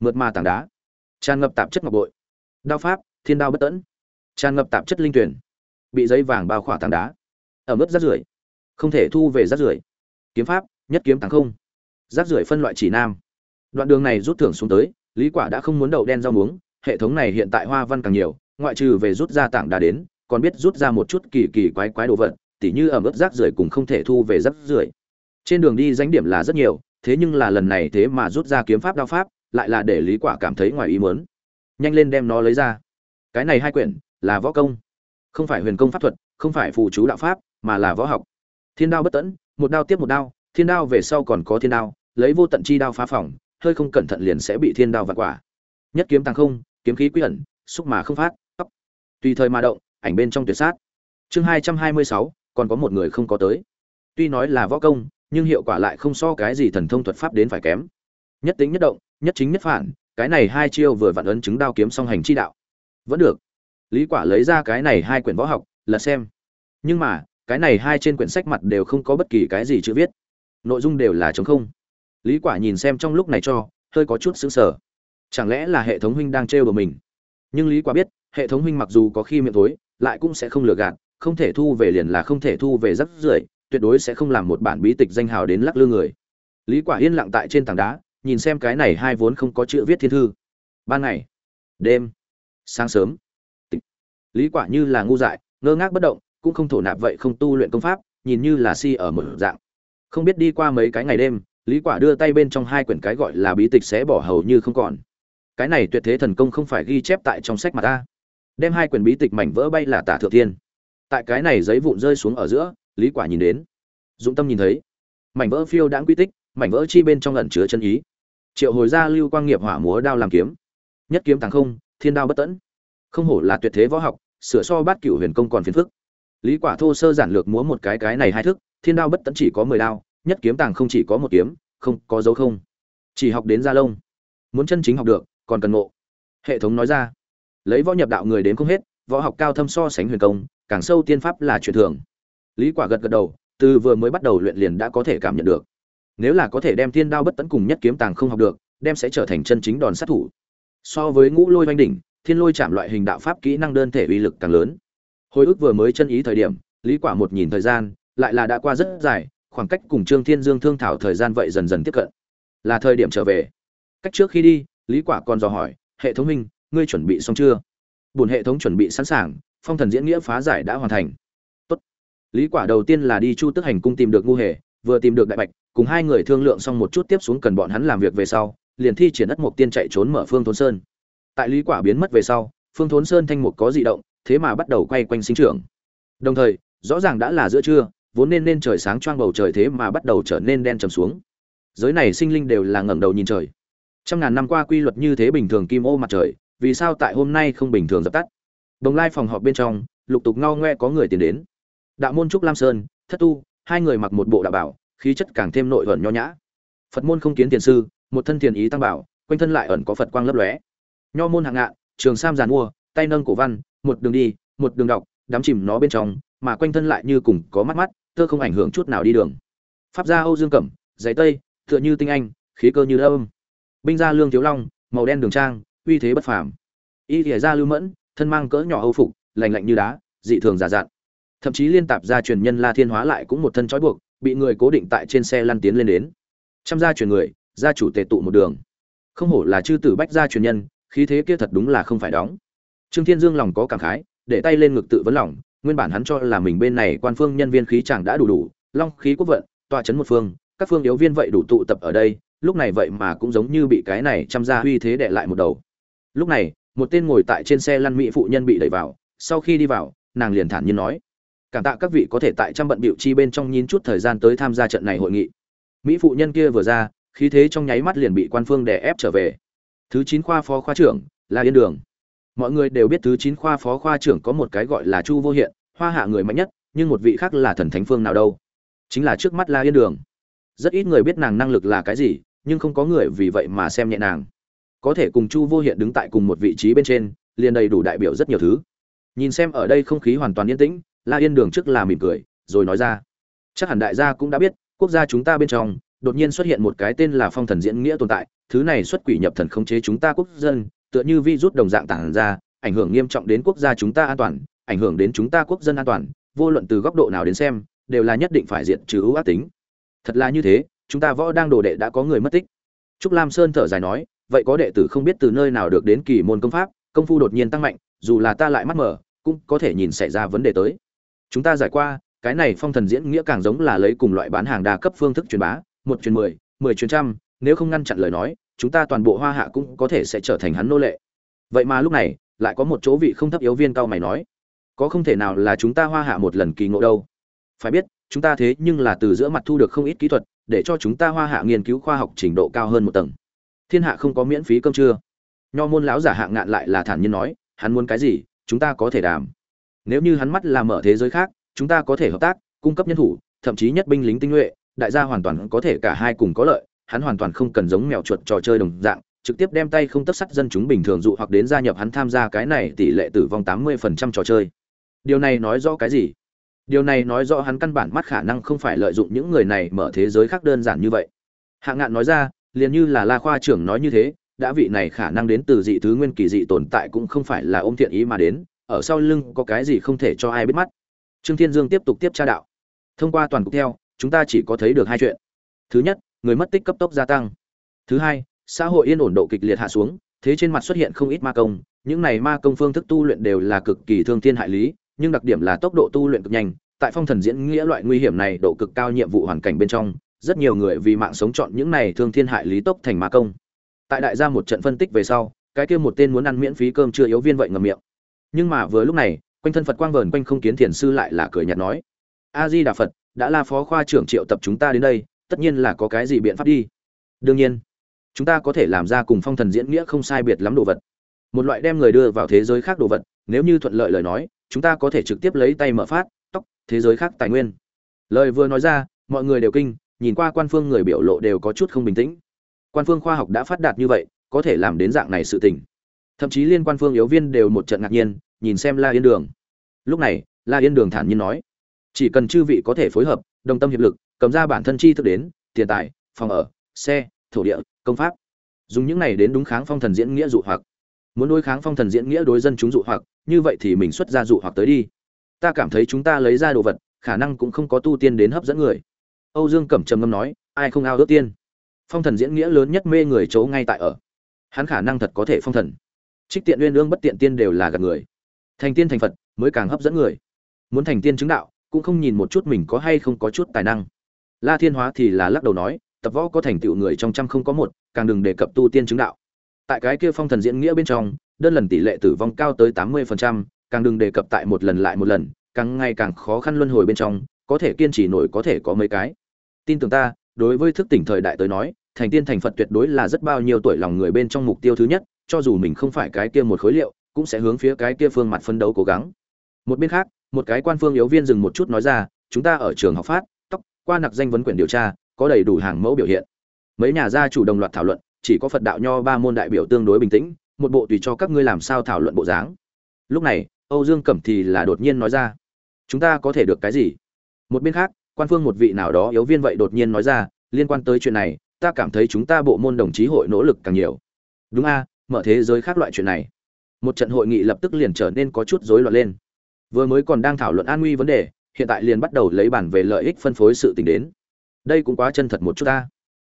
Mượt mà tảng đá. Tràn ngập tạp chất ngọc bội. Đao pháp, thiên đao bất tẫn. Tràn ngập tạp chất linh tuyển. Bị giấy vàng bao khỏa tảng đá. Ở mức rác rưởi. Không thể thu về rác rưởi. Kiếm pháp, nhất kiếm tàng không. Rác rưởi phân loại chỉ nam. Đoạn đường này rút thưởng xuống tới lý quả đã không muốn đậu đen rau muống, hệ thống này hiện tại hoa văn càng nhiều, ngoại trừ về rút ra tảng đá đến, còn biết rút ra một chút kỳ kỳ quái quái đồ vật, tỉ như ở mức rác rưởi cũng không thể thu về rác rưởi. Trên đường đi danh điểm là rất nhiều, thế nhưng là lần này thế mà rút ra kiếm pháp đao pháp, lại là để lý quả cảm thấy ngoài ý muốn. Nhanh lên đem nó lấy ra. Cái này hai quyển, là võ công. Không phải huyền công pháp thuật, không phải phù chú đạo pháp, mà là võ học. Thiên đao bất tẫn, một đao tiếp một đao, thiên đao về sau còn có thiên đao, lấy vô tận chi đao phá phòng hơi không cẩn thận liền sẽ bị thiên đao vạn quả. Nhất kiếm tăng không, kiếm khí quy ẩn, xúc mà không phát, tóc. Tùy thời mà động, ảnh bên trong tuyệt sát. Chương hai trăm hai mươi sáu, còn có một người không có tới. Tuy nói là võ công, nhưng hiệu quả lại không so cái gì thần thông thuật pháp đến phải kém. Nhất tính nhất động, nhất chính nhất phản, cái này hai chiêu vừa vặn ấn chứng đao kiếm song hành chi đạo. Vẫn được. Lý quả lấy ra cái này hai quyển võ học, là xem. Nhưng mà, cái này hai trên quyển sách mặt đều không có bất kỳ cái gì chữ viết. Nội dung đều là trống không lý quả nhìn xem trong lúc này cho, hơi có chút sững sờ. Chẳng lẽ là hệ thống huynh đang trêu đùa mình? Nhưng lý quả biết, hệ thống huynh mặc dù có khi miệng thối, lại cũng sẽ không lừa gạt, không thể thu về liền là không thể thu về rất rưởi, tuyệt đối sẽ không làm một bản bí tịch danh hào đến lắc lư người. Lý quả yên lặng tại trên tảng đá, nhìn xem cái này hai vốn không có chữ viết thiên thư. Ban ngày, đêm, sáng sớm. Tịch. lý quả như là ngu dại, ngơ ngác bất động, cũng không thổ nạp vậy không tu luyện công pháp, nhìn như là si ở một dạng. Không biết đi qua mấy cái ngày đêm lý quả đưa tay bên trong hai quyển cái gọi là bí tịch sẽ bỏ hầu như không còn. Cái này tuyệt thế thần công không phải ghi chép tại trong sách mà ta. Đem hai quyển bí tịch mảnh vỡ bay là tả thượng thiên. Tại cái này giấy vụn rơi xuống ở giữa, lý quả nhìn đến. Dũng tâm nhìn thấy. Mảnh vỡ phiêu đãng quy tích, mảnh vỡ chi bên trong ẩn chứa chân ý. Triệu hồi ra lưu quang nghiệp hỏa múa đao làm kiếm. Nhất kiếm tàng không, thiên đao bất tẫn. Không hổ là tuyệt thế võ học, sửa so bát cửu huyền công còn phiền phức. Lý quả thô sơ giản lược múa một cái cái này hai thức, thiên đao bất tẫn chỉ có mười đao nhất kiếm tàng không chỉ có một kiếm, không, có dấu không. Chỉ học đến gia lông. Muốn chân chính học được, còn cần ngộ. Hệ thống nói ra. Lấy võ nhập đạo người đến không hết, võ học cao thâm so sánh huyền công, càng sâu tiên pháp là chuyện thường. Lý quả gật gật đầu, từ vừa mới bắt đầu luyện liền đã có thể cảm nhận được. Nếu là có thể đem thiên đao bất tấn cùng nhất kiếm tàng không học được, đem sẽ trở thành chân chính đòn sát thủ. So với ngũ lôi oanh đỉnh, thiên lôi chạm loại hình đạo pháp kỹ năng đơn thể uy lực càng lớn. Hồi ức vừa mới chân ý thời điểm, lý quả một nhìn thời gian, lại là đã qua rất dài khoảng cách cùng trương thiên dương thương thảo thời gian vậy dần dần tiếp cận. Là thời điểm trở về. Cách trước khi đi lý quả còn dò hỏi hệ thống huynh, ngươi chuẩn bị xong chưa? Buồn hệ thống chuẩn bị sẵn sàng phong thần diễn nghĩa phá giải đã hoàn thành. Tốt. Lý quả đầu tiên là đi chu tức hành cung tìm được ngu hề vừa tìm được đại bạch cùng hai người thương lượng xong một chút tiếp xuống cần bọn hắn làm việc về sau liền thi triển đất mục tiên chạy trốn mở phương thốn sơn. Tại lý quả biến mất về sau phương thốn sơn thanh mục có dị động thế mà bắt đầu quay quanh sinh trưởng. Đồng thời rõ ràng đã là giữa trưa vốn nên nên trời sáng choang bầu trời thế mà bắt đầu trở nên đen trầm xuống. Giới này sinh linh đều là ngẩng đầu nhìn trời. Trăm ngàn năm qua quy luật như thế bình thường kim ô mặt trời, vì sao tại hôm nay không bình thường dập tắt? Đồng lai phòng họp bên trong, lục tục ngao ngoe có người tiến đến. Đạo môn trúc lam sơn, thất tu, hai người mặc một bộ đạo bảo, khí chất càng thêm nội ẩn nho nhã. Phật môn không kiến tiền sư, một thân thiền ý tăng bảo, quanh thân lại ẩn có phật quang lấp lóe. Nho môn hạng ngạn, trường sam giàn mua, tay nâng cổ văn, một đường đi, một đường đọc, đắm chìm nó bên trong, mà quanh thân lại như cùng có mắt mắt tơ không ảnh hưởng chút nào đi đường. Pháp gia âu dương cẩm giấy tây, tựa như tinh anh, khí cơ như âm binh gia lương thiếu long, màu đen đường trang, uy thế bất phàm. Y thìa gia lưu mẫn, thân mang cỡ nhỏ âu phục lành lạnh như đá, dị thường giả dặn thậm chí liên tạp gia truyền nhân la thiên hóa lại cũng một thân trói buộc, bị người cố định tại trên xe lăn tiến lên đến. Trăm gia truyền người, gia chủ tề tụ một đường. Không hổ là chư tử bách gia truyền nhân, khí thế kia thật đúng là không phải đóng. Trương thiên dương lòng có cảm khái, để tay lên ngực tự vấn lòng nguyên bản hắn cho là mình bên này quan phương nhân viên khí chẳng đã đủ đủ, long khí quốc vận tọa chấn một phương, các phương yếu viên vậy đủ tụ tập ở đây, lúc này vậy mà cũng giống như bị cái này chăm gia uy thế đệ lại một đầu. Lúc này, một tên ngồi tại trên xe lăn mỹ phụ nhân bị đẩy vào, sau khi đi vào, nàng liền thản nhiên nói, cảm tạ các vị có thể tại trăm bận biểu chi bên trong nhìn chút thời gian tới tham gia trận này hội nghị. Mỹ phụ nhân kia vừa ra, khí thế trong nháy mắt liền bị quan phương đè ép trở về. Thứ chín khoa phó khoa trưởng là yên đường mọi người đều biết thứ chín khoa phó khoa trưởng có một cái gọi là chu vô hiện, hoa hạ người mạnh nhất, nhưng một vị khác là thần thánh phương nào đâu. Chính là trước mắt la yên đường. Rất ít người biết nàng năng lực là cái gì, nhưng không có người vì vậy mà xem nhẹ nàng. Có thể cùng chu vô hiện đứng tại cùng một vị trí bên trên, liền đầy đủ đại biểu rất nhiều thứ. Nhìn xem ở đây không khí hoàn toàn yên tĩnh, la yên đường trước là mỉm cười, rồi nói ra. Chắc hẳn đại gia cũng đã biết, quốc gia chúng ta bên trong, đột nhiên xuất hiện một cái tên là phong thần diễn nghĩa tồn tại, thứ này xuất quỷ nhập thần khống chế chúng ta quốc dân tựa như vi rút đồng dạng tản ra, ảnh hưởng nghiêm trọng đến quốc gia chúng ta an toàn, ảnh hưởng đến chúng ta quốc dân an toàn, vô luận từ góc độ nào đến xem, đều là nhất định phải diện trừ ưu ác tính. Thật là như thế, chúng ta võ đang đồ đệ đã có người mất tích. Trúc lam sơn thở dài nói, vậy có đệ tử không biết từ nơi nào được đến kỳ môn công pháp, công phu đột nhiên tăng mạnh, dù là ta lại mắt mở, cũng có thể nhìn xảy ra vấn đề tới. Chúng ta giải qua, cái này phong thần diễn nghĩa càng giống là lấy cùng loại bán hàng đa cấp phương thức truyền bá, một truyền mười mười truyền trăm, nếu không ngăn chặn lời nói chúng ta toàn bộ hoa hạ cũng có thể sẽ trở thành hắn nô lệ. Vậy mà lúc này, lại có một chỗ vị không thấp yếu viên cao mày nói, có không thể nào là chúng ta hoa hạ một lần kỳ ngộ đâu. Phải biết, chúng ta thế nhưng là từ giữa mặt thu được không ít kỹ thuật, để cho chúng ta hoa hạ nghiên cứu khoa học trình độ cao hơn một tầng. Thiên hạ không có miễn phí cơm chưa? nho môn lão giả hạng ngạn lại là thản nhiên nói, hắn muốn cái gì, chúng ta có thể đàm. Nếu như hắn mắt làm mở thế giới khác, chúng ta có thể hợp tác, cung cấp nhân thủ, thậm chí nhất binh lính tinh nhuệ, đại gia hoàn toàn có thể cả hai cùng có lợi hắn hoàn toàn không cần giống mèo chuột trò chơi đồng dạng, trực tiếp đem tay không tất sắt dân chúng bình thường dụ hoặc đến gia nhập hắn tham gia cái này tỷ lệ tử vong tám mươi phần trăm trò chơi. Điều này nói rõ cái gì? Điều này nói rõ hắn căn bản mắt khả năng không phải lợi dụng những người này mở thế giới khác đơn giản như vậy. Hạng ngạn nói ra, liền như là la khoa trưởng nói như thế, đã vị này khả năng đến từ dị thứ nguyên kỳ dị tồn tại cũng không phải là ôm thiện ý mà đến, ở sau lưng có cái gì không thể cho ai biết mắt. Trương thiên dương tiếp tục tiếp tra đạo. Thông qua toàn cục theo, chúng ta chỉ có thấy được hai chuyện. Thứ nhất người mất tích cấp tốc gia tăng. Thứ hai, xã hội yên ổn độ kịch liệt hạ xuống, thế trên mặt xuất hiện không ít ma công, những này ma công phương thức tu luyện đều là cực kỳ thương thiên hại lý, nhưng đặc điểm là tốc độ tu luyện cực nhanh, tại phong thần diễn nghĩa loại nguy hiểm này độ cực cao nhiệm vụ hoàn cảnh bên trong, rất nhiều người vì mạng sống chọn những này thương thiên hại lý tốc thành ma công. Tại đại gia một trận phân tích về sau, cái kia một tên muốn ăn miễn phí cơm chưa yếu viên vậy ngầm miệng. Nhưng mà vừa lúc này, quanh thân phật quang vờn quanh không kiến thiền sư lại là cười nhạt nói, a di đà phật, đã là phó khoa trưởng triệu tập chúng ta đến đây tất nhiên là có cái gì biện pháp đi. Đương nhiên, chúng ta có thể làm ra cùng phong thần diễn nghĩa không sai biệt lắm đồ vật. Một loại đem người đưa vào thế giới khác đồ vật, nếu như thuận lợi lời nói, chúng ta có thể trực tiếp lấy tay mở phát, tóc, thế giới khác tài nguyên. Lời vừa nói ra, mọi người đều kinh, nhìn qua quan phương người biểu lộ đều có chút không bình tĩnh. Quan phương khoa học đã phát đạt như vậy, có thể làm đến dạng này sự tình. Thậm chí liên quan phương yếu viên đều một trận ngạc nhiên, nhìn xem la yên đường. Lúc này, la yên đường thản nhiên nói, chỉ cần chư vị có thể phối hợp, đồng tâm hiệp lực cầm ra bản thân chi thức đến, tiền tài, phòng ở, xe, thổ địa, công pháp. Dùng những này đến đúng kháng phong thần diễn nghĩa dụ hoặc. Muốn đối kháng phong thần diễn nghĩa đối dân chúng dụ hoặc, như vậy thì mình xuất ra dụ hoặc tới đi. Ta cảm thấy chúng ta lấy ra đồ vật, khả năng cũng không có tu tiên đến hấp dẫn người. Âu dương cẩm trầm ngâm nói, ai không ao ước tiên? Phong thần diễn nghĩa lớn nhất mê người chấu ngay tại ở. Hắn khả năng thật có thể phong thần. Trích tiện uyên ương bất tiện tiên đều là gạt người. Thành tiên thành phật, mới càng hấp dẫn người. Muốn thành tiên chứng đạo, cũng không nhìn một chút mình có hay không có chút tài năng la thiên hóa thì là lắc đầu nói tập võ có thành tựu người trong trăm không có một càng đừng đề cập tu tiên chứng đạo. Tại cái kia phong thần diễn nghĩa bên trong đơn lần tỷ lệ tử vong cao tới tám mươi phần trăm, càng đừng đề cập tại một lần lại một lần càng ngày càng khó khăn luân hồi bên trong có thể kiên trì nổi có thể có mấy cái. Tin tưởng ta đối với thức tỉnh thời đại tới nói thành tiên thành phật tuyệt đối là rất bao nhiêu tuổi lòng người bên trong mục tiêu thứ nhất cho dù mình không phải cái kia một khối liệu cũng sẽ hướng phía cái kia phương mặt phân đấu cố gắng. Một bên khác một cái quan phương yếu viên dừng một chút nói ra chúng ta ở trường học phát qua nặc danh vấn quyền điều tra, có đầy đủ hàng mẫu biểu hiện. Mấy nhà gia chủ đồng loạt thảo luận, chỉ có phật đạo nho ba môn đại biểu tương đối bình tĩnh, một bộ tùy cho các ngươi làm sao thảo luận bộ dáng. Lúc này, âu dương cẩm thì là đột nhiên nói ra, chúng ta có thể được cái gì? Một bên khác, quan phương một vị nào đó yếu viên vậy đột nhiên nói ra, liên quan tới chuyện này, ta cảm thấy chúng ta bộ môn đồng chí hội nỗ lực càng nhiều. Đúng a, mở thế giới khác loại chuyện này. Một trận hội nghị lập tức liền trở nên có chút rối loạn lên. Vừa mới còn đang thảo luận an nguy vấn đề hiện tại liền bắt đầu lấy bản về lợi ích phân phối sự tình đến. Đây cũng quá chân thật một chút ta.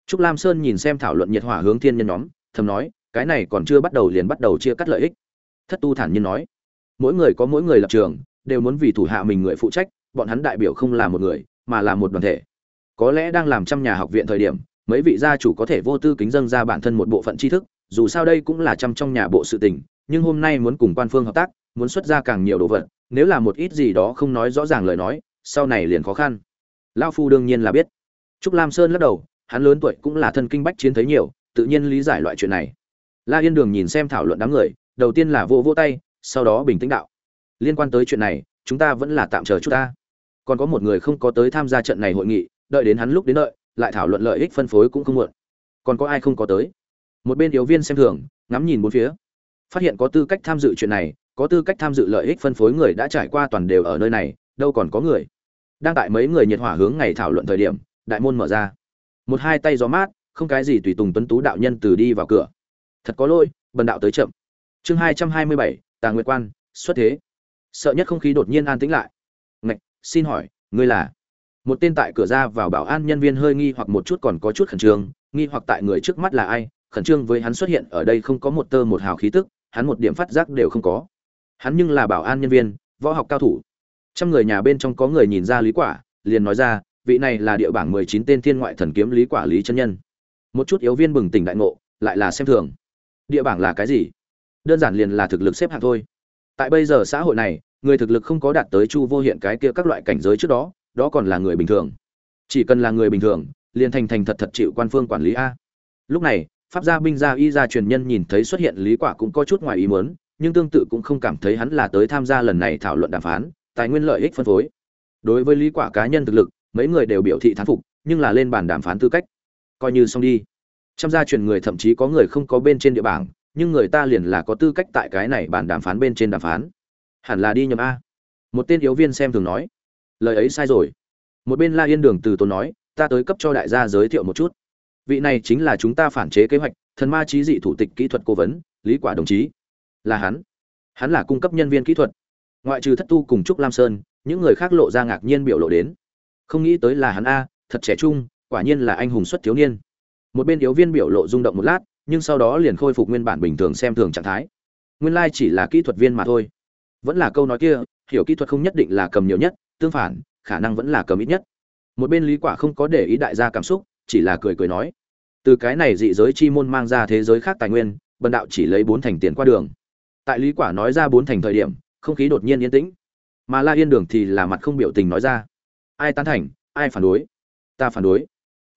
Trúc lam sơn nhìn xem thảo luận nhiệt hỏa hướng thiên nhân nhóm, thầm nói, cái này còn chưa bắt đầu liền bắt đầu chia cắt lợi ích. Thất tu thản nhiên nói, mỗi người có mỗi người lập trường, đều muốn vì thủ hạ mình người phụ trách, bọn hắn đại biểu không là một người, mà là một đoàn thể. Có lẽ đang làm trăm nhà học viện thời điểm, mấy vị gia chủ có thể vô tư kính dâng ra bản thân một bộ phận tri thức, dù sao đây cũng là trăm trong nhà bộ sự tình, nhưng hôm nay muốn cùng quan phương hợp tác muốn xuất ra càng nhiều đồ vật, nếu là một ít gì đó không nói rõ ràng lời nói, sau này liền khó khăn. Lao phu đương nhiên là biết. Trúc lam sơn lắc đầu, hắn lớn tuổi cũng là thân kinh bách chiến thấy nhiều, tự nhiên lý giải loại chuyện này. La yên đường nhìn xem thảo luận đám người, đầu tiên là vô vô tay, sau đó bình tĩnh đạo. Liên quan tới chuyện này, chúng ta vẫn là tạm chờ chút ta. Còn có một người không có tới tham gia trận này hội nghị, đợi đến hắn lúc đến đợi, lại thảo luận lợi ích phân phối cũng không muộn. Còn có ai không có tới? Một bên yếu viên xem thường, ngắm nhìn bốn phía phát hiện có tư cách tham dự chuyện này, có tư cách tham dự lợi ích phân phối người đã trải qua toàn đều ở nơi này, đâu còn có người. Đang tại mấy người nhiệt hỏa hướng ngày thảo luận thời điểm, đại môn mở ra. Một hai tay gió mát, không cái gì tùy tùng tuấn tú đạo nhân từ đi vào cửa. Thật có lỗi, bần đạo tới chậm. Chương hai trăm hai mươi bảy tàng nguyệt quan, xuất thế. Sợ nhất không khí đột nhiên an tĩnh lại. Ngạch, xin hỏi, ngươi là? Một tên tại cửa ra vào bảo an nhân viên hơi nghi hoặc một chút còn có chút khẩn trương, nghi hoặc tại người trước mắt là ai, khẩn trương với hắn xuất hiện ở đây không có một tơ một hào khí tức hắn một điểm phát giác đều không có. Hắn nhưng là bảo an nhân viên, võ học cao thủ. Trăm người nhà bên trong có người nhìn ra lý quả, liền nói ra, vị này là địa bảng mười chín tên thiên ngoại thần kiếm lý quả lý chân nhân. Một chút yếu viên bừng tỉnh đại ngộ, lại là xem thường. Địa bảng là cái gì? Đơn giản liền là thực lực xếp hạng thôi. Tại bây giờ xã hội này, người thực lực không có đạt tới chu vô hiện cái kia các loại cảnh giới trước đó đó còn là người bình thường. Chỉ cần là người bình thường, liền thành thành thật thật chịu quan phương quản lý a. Lúc này pháp gia binh gia y gia truyền nhân nhìn thấy xuất hiện lý quả cũng có chút ngoài ý muốn, nhưng tương tự cũng không cảm thấy hắn là tới tham gia lần này thảo luận đàm phán, tài nguyên lợi ích phân phối. Đối với lý quả cá nhân thực lực, mấy người đều biểu thị thán phục, nhưng là lên bàn đàm phán tư cách. Coi như xong đi. Trăm gia truyền người thậm chí có người không có bên trên địa bảng, nhưng người ta liền là có tư cách tại cái này bàn đàm phán bên trên đàm phán. Hẳn là đi nhầm a. Một tên yếu viên xem thường nói. Lời ấy sai rồi. Một bên la yên đường từ tốn nói, ta tới cấp cho đại gia giới thiệu một chút vị này chính là chúng ta phản chế kế hoạch, thần ma trí dị thủ tịch kỹ thuật cố vấn, lý quả đồng chí. Là hắn. Hắn là cung cấp nhân viên kỹ thuật. Ngoại trừ thất tu cùng trúc lam sơn, những người khác lộ ra ngạc nhiên biểu lộ đến. Không nghĩ tới là hắn a, thật trẻ trung, quả nhiên là anh hùng xuất thiếu niên. Một bên yếu viên biểu lộ rung động một lát, nhưng sau đó liền khôi phục nguyên bản bình thường xem thường trạng thái. Nguyên lai chỉ là kỹ thuật viên mà thôi. Vẫn là câu nói kia, hiểu kỹ thuật không nhất định là cầm nhiều nhất, tương phản, khả năng vẫn là cầm ít nhất. Một bên lý quả không có để ý đại gia cảm xúc chỉ là cười cười nói. Từ cái này dị giới chi môn mang ra thế giới khác tài nguyên, bần đạo chỉ lấy bốn thành tiền qua đường. Tại lý quả nói ra bốn thành thời điểm, không khí đột nhiên yên tĩnh. Mà la yên đường thì là mặt không biểu tình nói ra. Ai tán thành, ai phản đối? Ta phản đối.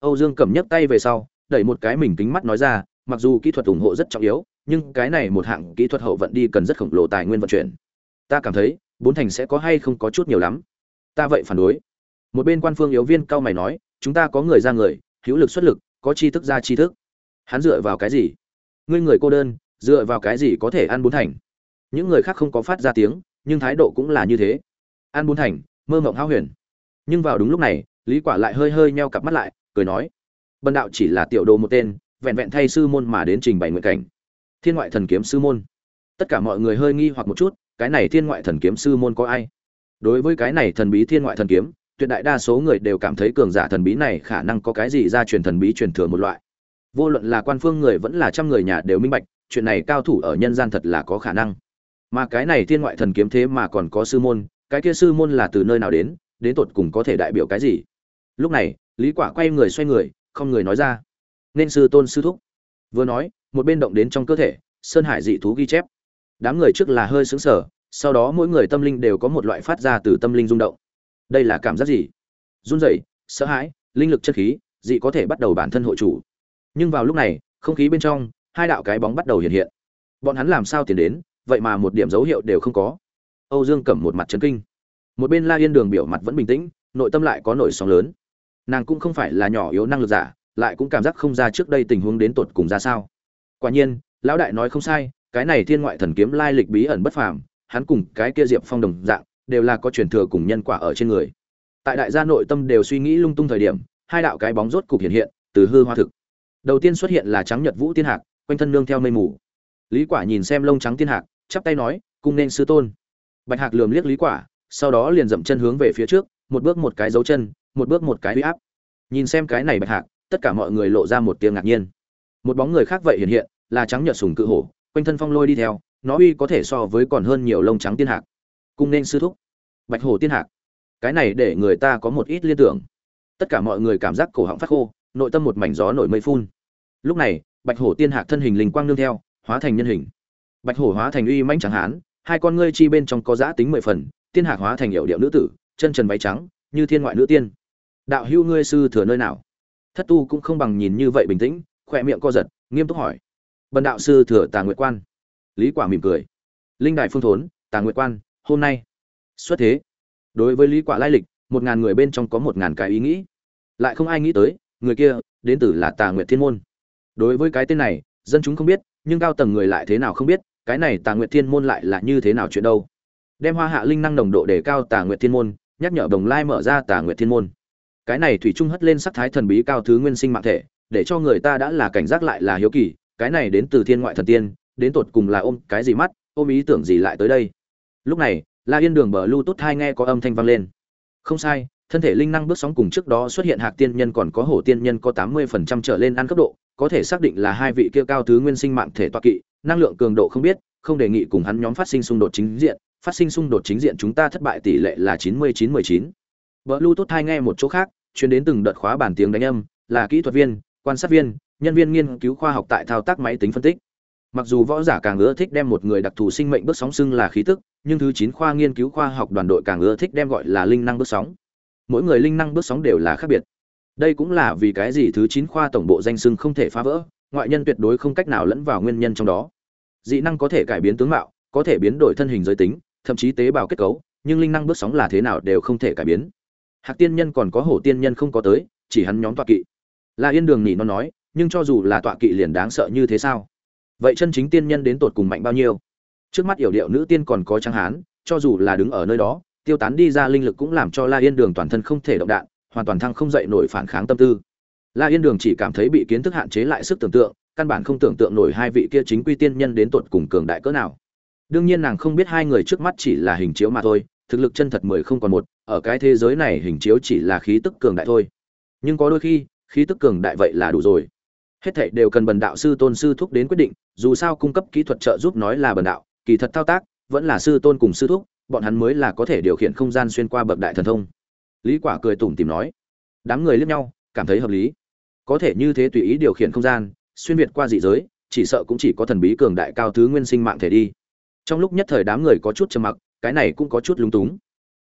Âu dương cầm nhấc tay về sau, đẩy một cái mình kính mắt nói ra, mặc dù kỹ thuật ủng hộ rất trọng yếu, nhưng cái này một hạng kỹ thuật hậu vận đi cần rất khổng lồ tài nguyên vận chuyển. Ta cảm thấy, bốn thành sẽ có hay không có chút nhiều lắm. Ta vậy phản đối. Một bên quan phương yếu viên cao mày nói, chúng ta có người ra người hữu lực xuất lực, có tri thức ra tri thức. Hắn dựa vào cái gì? Ngươi người cô đơn, dựa vào cái gì có thể ăn bốn thành những người khác không có phát ra tiếng, nhưng thái độ cũng là như thế. Ăn bốn thành mơ mộng hao huyền. Nhưng vào đúng lúc này, lý quả lại hơi hơi nheo cặp mắt lại, cười nói, bần đạo chỉ là tiểu đồ một tên, vẹn vẹn thay sư môn mà đến trình bày nguyện cảnh. Thiên ngoại thần kiếm sư môn. Tất cả mọi người hơi nghi hoặc một chút, cái này thiên ngoại thần kiếm sư môn có ai? Đối với cái này thần bí thiên ngoại thần kiếm tuyệt đại đa số người đều cảm thấy cường giả thần bí này khả năng có cái gì ra truyền thần bí truyền thừa một loại. Vô luận là quan phương người vẫn là trăm người nhà đều minh bạch, chuyện này cao thủ ở nhân gian thật là có khả năng. Mà cái này thiên ngoại thần kiếm thế mà còn có sư môn, cái kia sư môn là từ nơi nào đến đến tột cùng có thể đại biểu cái gì? Lúc này, lý quả quay người xoay người, không người nói ra. Nên sư tôn sư thúc. Vừa nói, một bên động đến trong cơ thể, sơn hải dị thú ghi chép. Đám người trước là hơi sững sờ, sau đó mỗi người tâm linh đều có một loại phát ra từ tâm linh rung động đây là cảm giác gì? Run rẩy, sợ hãi, linh lực chất khí, dị có thể bắt đầu bản thân hội chủ. Nhưng vào lúc này, không khí bên trong, hai đạo cái bóng bắt đầu hiện hiện. Bọn hắn làm sao tiến đến, vậy mà một điểm dấu hiệu đều không có. Âu dương cầm một mặt chấn kinh. Một bên la yên đường biểu mặt vẫn bình tĩnh, nội tâm lại có nổi sóng lớn. Nàng cũng không phải là nhỏ yếu năng lực giả, lại cũng cảm giác không ra trước đây tình huống đến tột cùng ra sao. Quả nhiên, lão đại nói không sai, cái này thiên ngoại thần kiếm lai lịch bí ẩn bất phàm, hắn cùng cái kia diệp phong đồng dạng đều là có truyền thừa cùng nhân quả ở trên người. Tại đại gia nội tâm đều suy nghĩ lung tung thời điểm, hai đạo cái bóng rốt cục hiện hiện, từ hư hoa thực. Đầu tiên xuất hiện là trắng nhật vũ tiên hạc, quanh thân nương theo mây mù. Lý quả nhìn xem lông trắng tiên hạc, chắp tay nói, cung nên sư tôn. Bạch hạc lườm liếc lý quả, sau đó liền dậm chân hướng về phía trước, một bước một cái dấu chân, một bước một cái uy áp. Nhìn xem cái này bạch hạc, tất cả mọi người lộ ra một tiếng ngạc nhiên. Một bóng người khác vậy hiện hiện, là trắng nhật sùng cự hổ, quanh thân phong lôi đi theo, nó uy có thể so với còn hơn nhiều lông trắng tiên hạc cung nên sư thúc. Bạch hồ tiên hạc, cái này để người ta có một ít liên tưởng. Tất cả mọi người cảm giác cổ họng phát khô, nội tâm một mảnh gió nổi mây phun. Lúc này, bạch hổ tiên hạc thân hình linh quang nương theo, hóa thành nhân hình. Bạch hổ hóa thành uy mãnh chẳng hán, hai con ngươi chi bên trong có giã tính mười phần, tiên hạc hóa thành hiệu điệu nữ tử, chân trần váy trắng, như thiên ngoại nữ tiên. Đạo hữu ngươi sư thừa nơi nào? Thất tu cũng không bằng nhìn như vậy bình tĩnh, khỏe miệng co giật, nghiêm túc hỏi. Bần đạo sư thừa tà nguyệt quan. Lý quả mỉm cười. Linh đại phương thốn, tà nguyệt quan hôm nay. Xuất thế. Đối với lý quả lai lịch, một ngàn người bên trong có một ngàn cái ý nghĩ. Lại không ai nghĩ tới, người kia, đến từ là tà nguyệt thiên môn. Đối với cái tên này, dân chúng không biết, nhưng cao tầng người lại thế nào không biết, cái này tà nguyệt thiên môn lại là như thế nào chuyện đâu. Đem hoa hạ linh năng nồng độ để cao tà nguyệt thiên môn, nhắc nhở đồng lai mở ra tà nguyệt thiên môn. Cái này thủy trung hất lên sắc thái thần bí cao thứ nguyên sinh mạng thể, để cho người ta đã là cảnh giác lại là hiếu kỳ, cái này đến từ thiên ngoại thần tiên, đến tột cùng là ôm cái gì mắt, ôm ý tưởng gì lại tới đây? Lúc này, la yên đường bờ lưu tốt hai nghe có âm thanh vang lên. Không sai, thân thể linh năng bước sóng cùng trước đó xuất hiện hạc tiên nhân còn có hổ tiên nhân có tám mươi phần trăm trở lên ăn cấp độ, có thể xác định là hai vị kia cao thứ nguyên sinh mạng thể toa kỵ, năng lượng cường độ không biết, không đề nghị cùng hắn nhóm phát sinh xung đột chính diện, phát sinh xung đột chính diện chúng ta thất bại tỷ lệ là chín mươi chín mười chín. Vợ lưu tốt hai nghe một chỗ khác chuyến đến từng đợt khóa bản tiếng đánh âm, là kỹ thuật viên, quan sát viên, nhân viên nghiên cứu khoa học tại thao tác máy tính phân tích mặc dù võ giả càng ưa thích đem một người đặc thù sinh mệnh bước sóng xưng là khí tức, nhưng thứ chín khoa nghiên cứu khoa học đoàn đội càng ưa thích đem gọi là linh năng bước sóng. Mỗi người linh năng bước sóng đều là khác biệt. Đây cũng là vì cái gì thứ chín khoa tổng bộ danh xưng không thể phá vỡ, ngoại nhân tuyệt đối không cách nào lẫn vào nguyên nhân trong đó. Dị năng có thể cải biến tướng mạo, có thể biến đổi thân hình giới tính, thậm chí tế bào kết cấu, nhưng linh năng bước sóng là thế nào đều không thể cải biến. Hạc tiên nhân còn có hổ tiên nhân không có tới, chỉ hắn nhóm tọa kỵ. La yên đường nhỉ nó nói, nhưng cho dù là tọa kỵ liền đáng sợ như thế sao? Vậy chân chính tiên nhân đến tột cùng mạnh bao nhiêu? Trước mắt yểu điệu nữ tiên còn có trang hán, cho dù là đứng ở nơi đó, tiêu tán đi ra linh lực cũng làm cho la yên đường toàn thân không thể động đạn, hoàn toàn thăng không dậy nổi phản kháng tâm tư. La yên đường chỉ cảm thấy bị kiến thức hạn chế lại sức tưởng tượng, căn bản không tưởng tượng nổi hai vị kia chính quy tiên nhân đến tột cùng cường đại cỡ nào. Đương nhiên nàng không biết hai người trước mắt chỉ là hình chiếu mà thôi, thực lực chân thật mười không còn một, ở cái thế giới này hình chiếu chỉ là khí tức cường đại thôi. Nhưng có đôi khi, khí tức cường đại vậy là đủ rồi hết thảy đều cần bần đạo sư tôn sư thúc đến quyết định, dù sao cung cấp kỹ thuật trợ giúp nói là bần đạo, kỳ thật thao tác, vẫn là sư tôn cùng sư thúc, bọn hắn mới là có thể điều khiển không gian xuyên qua bậc đại thần thông. Lý quả cười tủm tỉm nói, đám người liếc nhau, cảm thấy hợp lý. Có thể như thế tùy ý điều khiển không gian, xuyên việt qua dị giới, chỉ sợ cũng chỉ có thần bí cường đại cao thứ nguyên sinh mạng thể đi. Trong lúc nhất thời đám người có chút trầm mặc, cái này cũng có chút lung túng.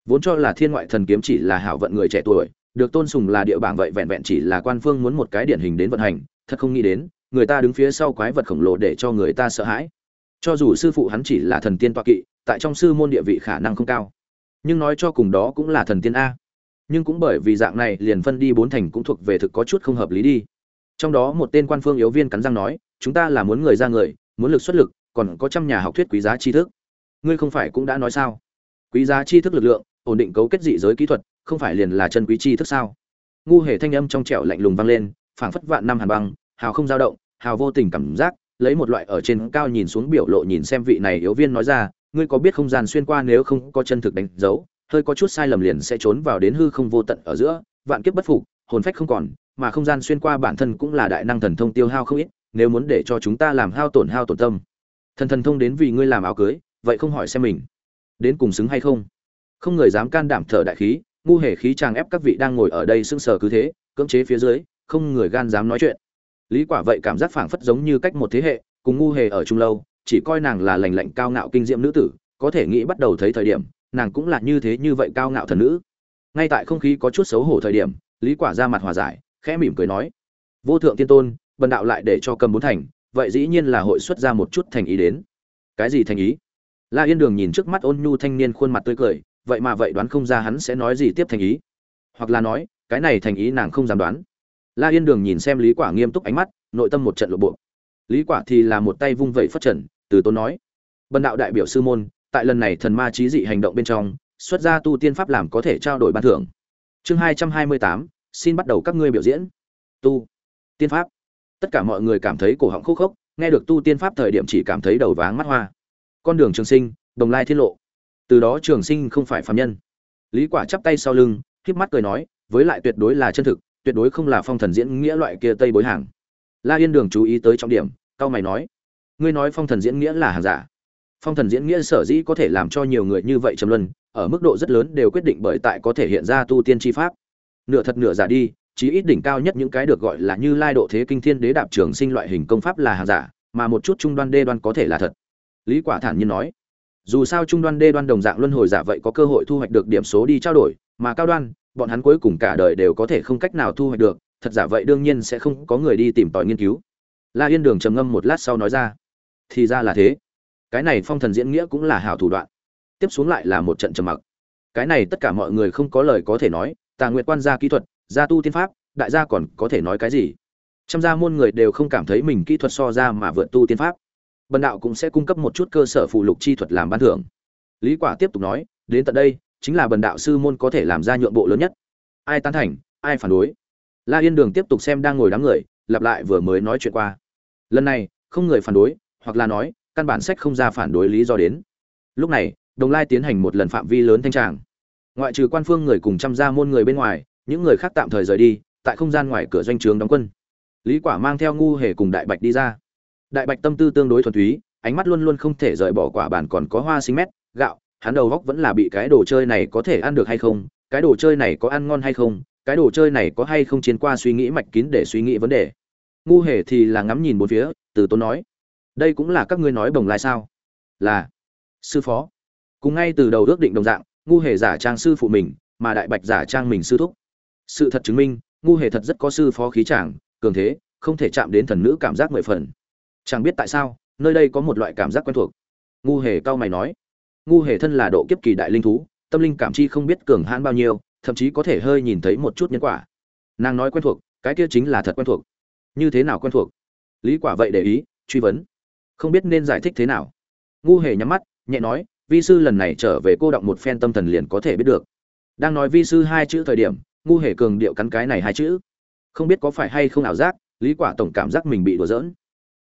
Vốn cho là thiên ngoại thần kiếm chỉ là hảo vận người trẻ tuổi, được tôn sùng là địa bảng vậy vẹn vẹn chỉ là quan phương muốn một cái điển hình đến vận hành thật không nghĩ đến, người ta đứng phía sau quái vật khổng lồ để cho người ta sợ hãi. Cho dù sư phụ hắn chỉ là thần tiên toa kỵ, tại trong sư môn địa vị khả năng không cao. Nhưng nói cho cùng đó cũng là thần tiên a. Nhưng cũng bởi vì dạng này liền phân đi bốn thành cũng thuộc về thực có chút không hợp lý đi. Trong đó một tên quan phương yếu viên cắn răng nói, chúng ta là muốn người ra người, muốn lực xuất lực, còn có trăm nhà học thuyết quý giá tri thức. Ngươi không phải cũng đã nói sao? Quý giá tri thức lực lượng, ổn định cấu kết dị giới kỹ thuật, không phải liền là chân quý tri thức sao? Ngu hề thanh âm trong trẻo lạnh lùng vang lên phảng phất vạn năm hàn băng, hào không dao động, hào vô tình cảm giác, lấy một loại ở trên cao nhìn xuống biểu lộ nhìn xem vị này yếu viên nói ra, ngươi có biết không gian xuyên qua nếu không có chân thực đánh dấu, hơi có chút sai lầm liền sẽ trốn vào đến hư không vô tận ở giữa, vạn kiếp bất phục, hồn phách không còn, mà không gian xuyên qua bản thân cũng là đại năng thần thông tiêu hao không ít, nếu muốn để cho chúng ta làm hao tổn hao tổn tâm. Thần thần thông đến vì ngươi làm áo cưới, vậy không hỏi xem mình. Đến cùng xứng hay không? Không người dám can đảm thở đại khí, ngu hề khí chàng ép các vị đang ngồi ở đây sưng sờ cứ thế, cưỡng chế phía dưới không người gan dám nói chuyện. Lý quả vậy cảm giác phảng phất giống như cách một thế hệ, cùng ngu hề ở chung lâu, chỉ coi nàng là lành lạnh cao ngạo kinh diệm nữ tử, có thể nghĩ bắt đầu thấy thời điểm, nàng cũng là như thế như vậy cao ngạo thần nữ. Ngay tại không khí có chút xấu hổ thời điểm, lý quả ra mặt hòa giải, khẽ mỉm cười nói, vô thượng tiên tôn, bần đạo lại để cho cầm bốn thành, vậy dĩ nhiên là hội xuất ra một chút thành ý đến. Cái gì thành ý? La yên đường nhìn trước mắt ôn nhu thanh niên khuôn mặt tươi cười, vậy mà vậy đoán không ra hắn sẽ nói gì tiếp thành ý. Hoặc là nói, cái này thành ý nàng không dám đoán la yên đường nhìn xem lý quả nghiêm túc ánh mắt, nội tâm một trận lộ bộ. Lý quả thì là một tay vung vẩy phất trần, từ tôn nói, bần đạo đại biểu sư môn, tại lần này thần ma trí dị hành động bên trong, xuất ra tu tiên pháp làm có thể trao đổi ban thưởng. Chương hai trăm hai mươi tám, xin bắt đầu các ngươi biểu diễn. Tu, tiên pháp. Tất cả mọi người cảm thấy cổ họng khúc khốc, nghe được tu tiên pháp thời điểm chỉ cảm thấy đầu váng mắt hoa. Con đường trường sinh, đồng lai thiên lộ. Từ đó trường sinh không phải phạm nhân. Lý quả chắp tay sau lưng híp mắt cười nói, với lại tuyệt đối là chân thực tuyệt đối không là phong thần diễn nghĩa loại kia tây bối hàng. La yên đường chú ý tới trọng điểm cao mày nói, ngươi nói phong thần diễn nghĩa là hàng giả. Phong thần diễn nghĩa sở dĩ có thể làm cho nhiều người như vậy trầm luân, ở mức độ rất lớn đều quyết định bởi tại có thể hiện ra tu tiên chi pháp. Nửa thật nửa giả đi, chí ít đỉnh cao nhất những cái được gọi là như lai độ thế kinh thiên đế đạp trường sinh loại hình công pháp là hàng giả, mà một chút trung đoan đê đoan có thể là thật. Lý quả thản nhiên nói, dù sao trung đoan đê đoan đồng dạng luân hồi giả vậy có cơ hội thu hoạch được điểm số đi trao đổi, mà cao đoan bọn hắn cuối cùng cả đời đều có thể không cách nào thu hoạch được, thật giả vậy đương nhiên sẽ không có người đi tìm tòi nghiên cứu. La yên đường trầm ngâm một lát sau nói ra, thì ra là thế. Cái này phong thần diễn nghĩa cũng là hảo thủ đoạn. Tiếp xuống lại là một trận trầm mặc. Cái này tất cả mọi người không có lời có thể nói, tà nguyệt quan gia kỹ thuật, gia tu tiên pháp, đại gia còn có thể nói cái gì? Trăm gia môn người đều không cảm thấy mình kỹ thuật so ra mà vượt tu tiên pháp. Bần đạo cũng sẽ cung cấp một chút cơ sở phụ lục chi thuật làm ban thưởng. Lý quả tiếp tục nói, đến tận đây chính là bần đạo sư môn có thể làm ra nhượng bộ lớn nhất. Ai tán thành, ai phản đối. La yên đường tiếp tục xem đang ngồi đám người, lặp lại vừa mới nói chuyện qua. Lần này, không người phản đối, hoặc là nói, căn bản sách không ra phản đối lý do đến. Lúc này, đồng lai tiến hành một lần phạm vi lớn thanh tràng. Ngoại trừ quan phương người cùng trăm gia môn người bên ngoài, những người khác tạm thời rời đi, tại không gian ngoài cửa doanh trướng đóng quân. Lý quả mang theo ngu hề cùng đại bạch đi ra. Đại bạch tâm tư tương đối thuần túy, ánh mắt luôn luôn không thể rời bỏ quả bản còn có hoa sinh mét, gạo hắn đầu góc vẫn là bị cái đồ chơi này có thể ăn được hay không, cái đồ chơi này có ăn ngon hay không, cái đồ chơi này có hay không chiến qua suy nghĩ mạch kín để suy nghĩ vấn đề. Ngu hề thì là ngắm nhìn bốn phía, từ tốn nói, đây cũng là các ngươi nói bồng lai sao? Là, sư phó. Cùng ngay từ đầu ước định đồng dạng, ngu hề giả trang sư phụ mình, mà đại bạch giả trang mình sư thúc. Sự thật chứng minh, ngu hề thật rất có sư phó khí chàng, cường thế, không thể chạm đến thần nữ cảm giác mười phần. Chẳng biết tại sao, nơi đây có một loại cảm giác quen thuộc. Ngu hề cao mày nói ngu hề thân là độ kiếp kỳ đại linh thú, tâm linh cảm chi không biết cường hãn bao nhiêu, thậm chí có thể hơi nhìn thấy một chút nhân quả. Nàng nói quen thuộc, cái kia chính là thật quen thuộc. Như thế nào quen thuộc? Lý quả vậy để ý, truy vấn. Không biết nên giải thích thế nào. Ngu hề nhắm mắt, nhẹ nói, vi sư lần này trở về cô động một phen tâm thần liền có thể biết được. Đang nói vi sư hai chữ thời điểm, ngu hề cường điệu cắn cái này hai chữ. Không biết có phải hay không ảo giác, lý quả tổng cảm giác mình bị đùa giỡn.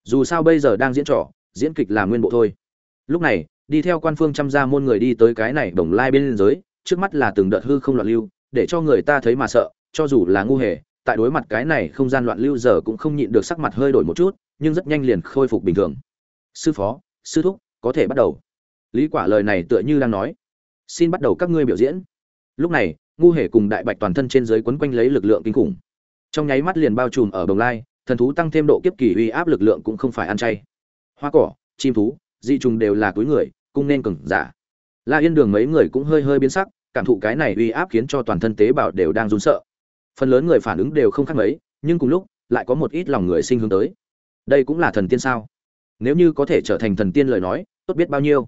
Dù sao bây giờ đang diễn trò, diễn kịch là nguyên bộ thôi. Lúc này đi theo quan phương chăm gia môn người đi tới cái này đồng lai bên giới, trước mắt là từng đợt hư không loạn lưu, để cho người ta thấy mà sợ, cho dù là ngu hề, tại đối mặt cái này không gian loạn lưu giờ cũng không nhịn được sắc mặt hơi đổi một chút, nhưng rất nhanh liền khôi phục bình thường. Sư phó, sư thúc, có thể bắt đầu. Lý quả lời này tựa như đang nói. Xin bắt đầu các ngươi biểu diễn. Lúc này, ngu hề cùng đại bạch toàn thân trên dưới quấn quanh lấy lực lượng kinh khủng. Trong nháy mắt liền bao trùm ở bồng lai, thần thú tăng thêm độ kiếp kỳ uy áp lực lượng cũng không phải ăn chay. Hoa cỏ, chim thú, dị trùng đều là túi người cung nên cường giả. La yên đường mấy người cũng hơi hơi biến sắc, cảm thụ cái này uy áp khiến cho toàn thân tế bào đều đang run sợ. Phần lớn người phản ứng đều không khác mấy, nhưng cùng lúc, lại có một ít lòng người sinh hướng tới. Đây cũng là thần tiên sao? Nếu như có thể trở thành thần tiên lời nói, tốt biết bao nhiêu.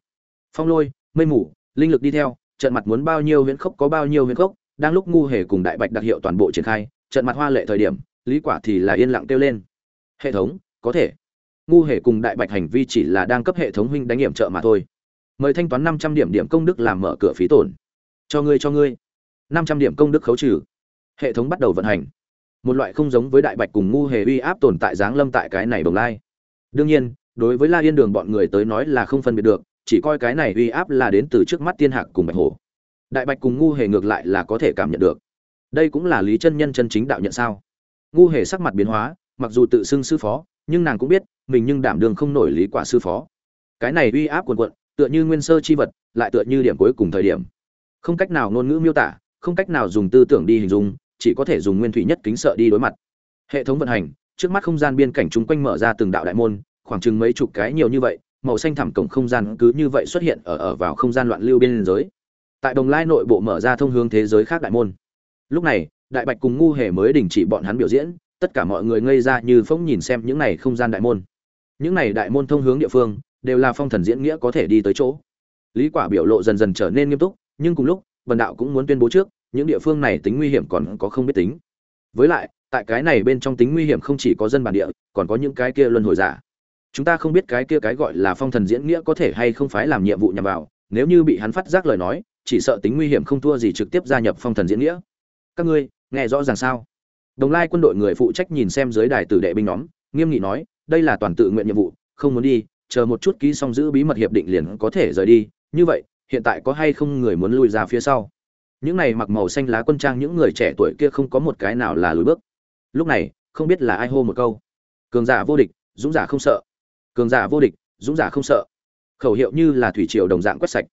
Phong lôi, mây mù, linh lực đi theo, trận mặt muốn bao nhiêu huyễn khốc có bao nhiêu huyễn khốc, đang lúc ngu hề cùng đại bạch đặc hiệu toàn bộ triển khai, trận mặt hoa lệ thời điểm, lý quả thì là yên lặng kêu lên. Hệ thống, có thể. Ngu hề cùng đại bạch hành vi chỉ là đang cấp hệ thống huynh đánh nghiệm trợ mà thôi mời thanh toán 500 điểm điểm công đức làm mở cửa phí tổn. Cho ngươi cho ngươi. 500 điểm công đức khấu trừ. Hệ thống bắt đầu vận hành. Một loại không giống với đại bạch cùng ngu hề uy áp tồn tại dáng lâm tại cái này đồng lai. Đương nhiên, đối với la yên đường bọn người tới nói là không phân biệt được, chỉ coi cái này uy áp là đến từ trước mắt tiên hạc cùng bạch hổ. Đại bạch cùng ngu hề ngược lại là có thể cảm nhận được. Đây cũng là lý chân nhân chân chính đạo nhận sao. Ngu hề sắc mặt biến hóa, mặc dù tự xưng sư phó, nhưng nàng cũng biết, mình nhưng đảm đường không nổi lý quả sư phó. Cái này uy áp quần quận tựa như nguyên sơ chi vật, lại tựa như điểm cuối cùng thời điểm. Không cách nào ngôn ngữ miêu tả, không cách nào dùng tư tưởng đi hình dung, chỉ có thể dùng nguyên thủy nhất kính sợ đi đối mặt. Hệ thống vận hành, trước mắt không gian biên cảnh chúng quanh mở ra từng đạo đại môn, khoảng chừng mấy chục cái nhiều như vậy, màu xanh thẳm cổng không gian cứ như vậy xuất hiện ở ở vào không gian loạn lưu bên giới. Tại đồng lai nội bộ mở ra thông hướng thế giới khác đại môn. Lúc này, đại bạch cùng ngu hề mới đình chỉ bọn hắn biểu diễn, tất cả mọi người ngây ra như phỗng nhìn xem những này không gian đại môn. Những này đại môn thông hướng địa phương đều là phong thần diễn nghĩa có thể đi tới chỗ. Lý quả biểu lộ dần dần trở nên nghiêm túc, nhưng cùng lúc vần đạo cũng muốn tuyên bố trước, những địa phương này tính nguy hiểm còn có không biết tính. Với lại, tại cái này bên trong tính nguy hiểm không chỉ có dân bản địa, còn có những cái kia luân hồi giả. Chúng ta không biết cái kia cái gọi là phong thần diễn nghĩa có thể hay không phải làm nhiệm vụ nhằm vào, nếu như bị hắn phát giác lời nói, chỉ sợ tính nguy hiểm không thua gì trực tiếp gia nhập phong thần diễn nghĩa. Các ngươi, nghe rõ ràng sao? Đồng lai quân đội người phụ trách nhìn xem dưới đài tử đệ binh nhóm, nghiêm nghị nói, đây là toàn tự nguyện nhiệm vụ, không muốn đi chờ một chút ký xong giữ bí mật hiệp định liền có thể rời đi, như vậy, hiện tại có hay không người muốn lui ra phía sau? Những này mặc màu xanh lá quân trang những người trẻ tuổi kia không có một cái nào là lùi bước. Lúc này, không biết là ai hô một câu. Cường giả vô địch, dũng giả không sợ. Cường giả vô địch, dũng giả không sợ. Khẩu hiệu như là thủy triều đồng dạng quét sạch.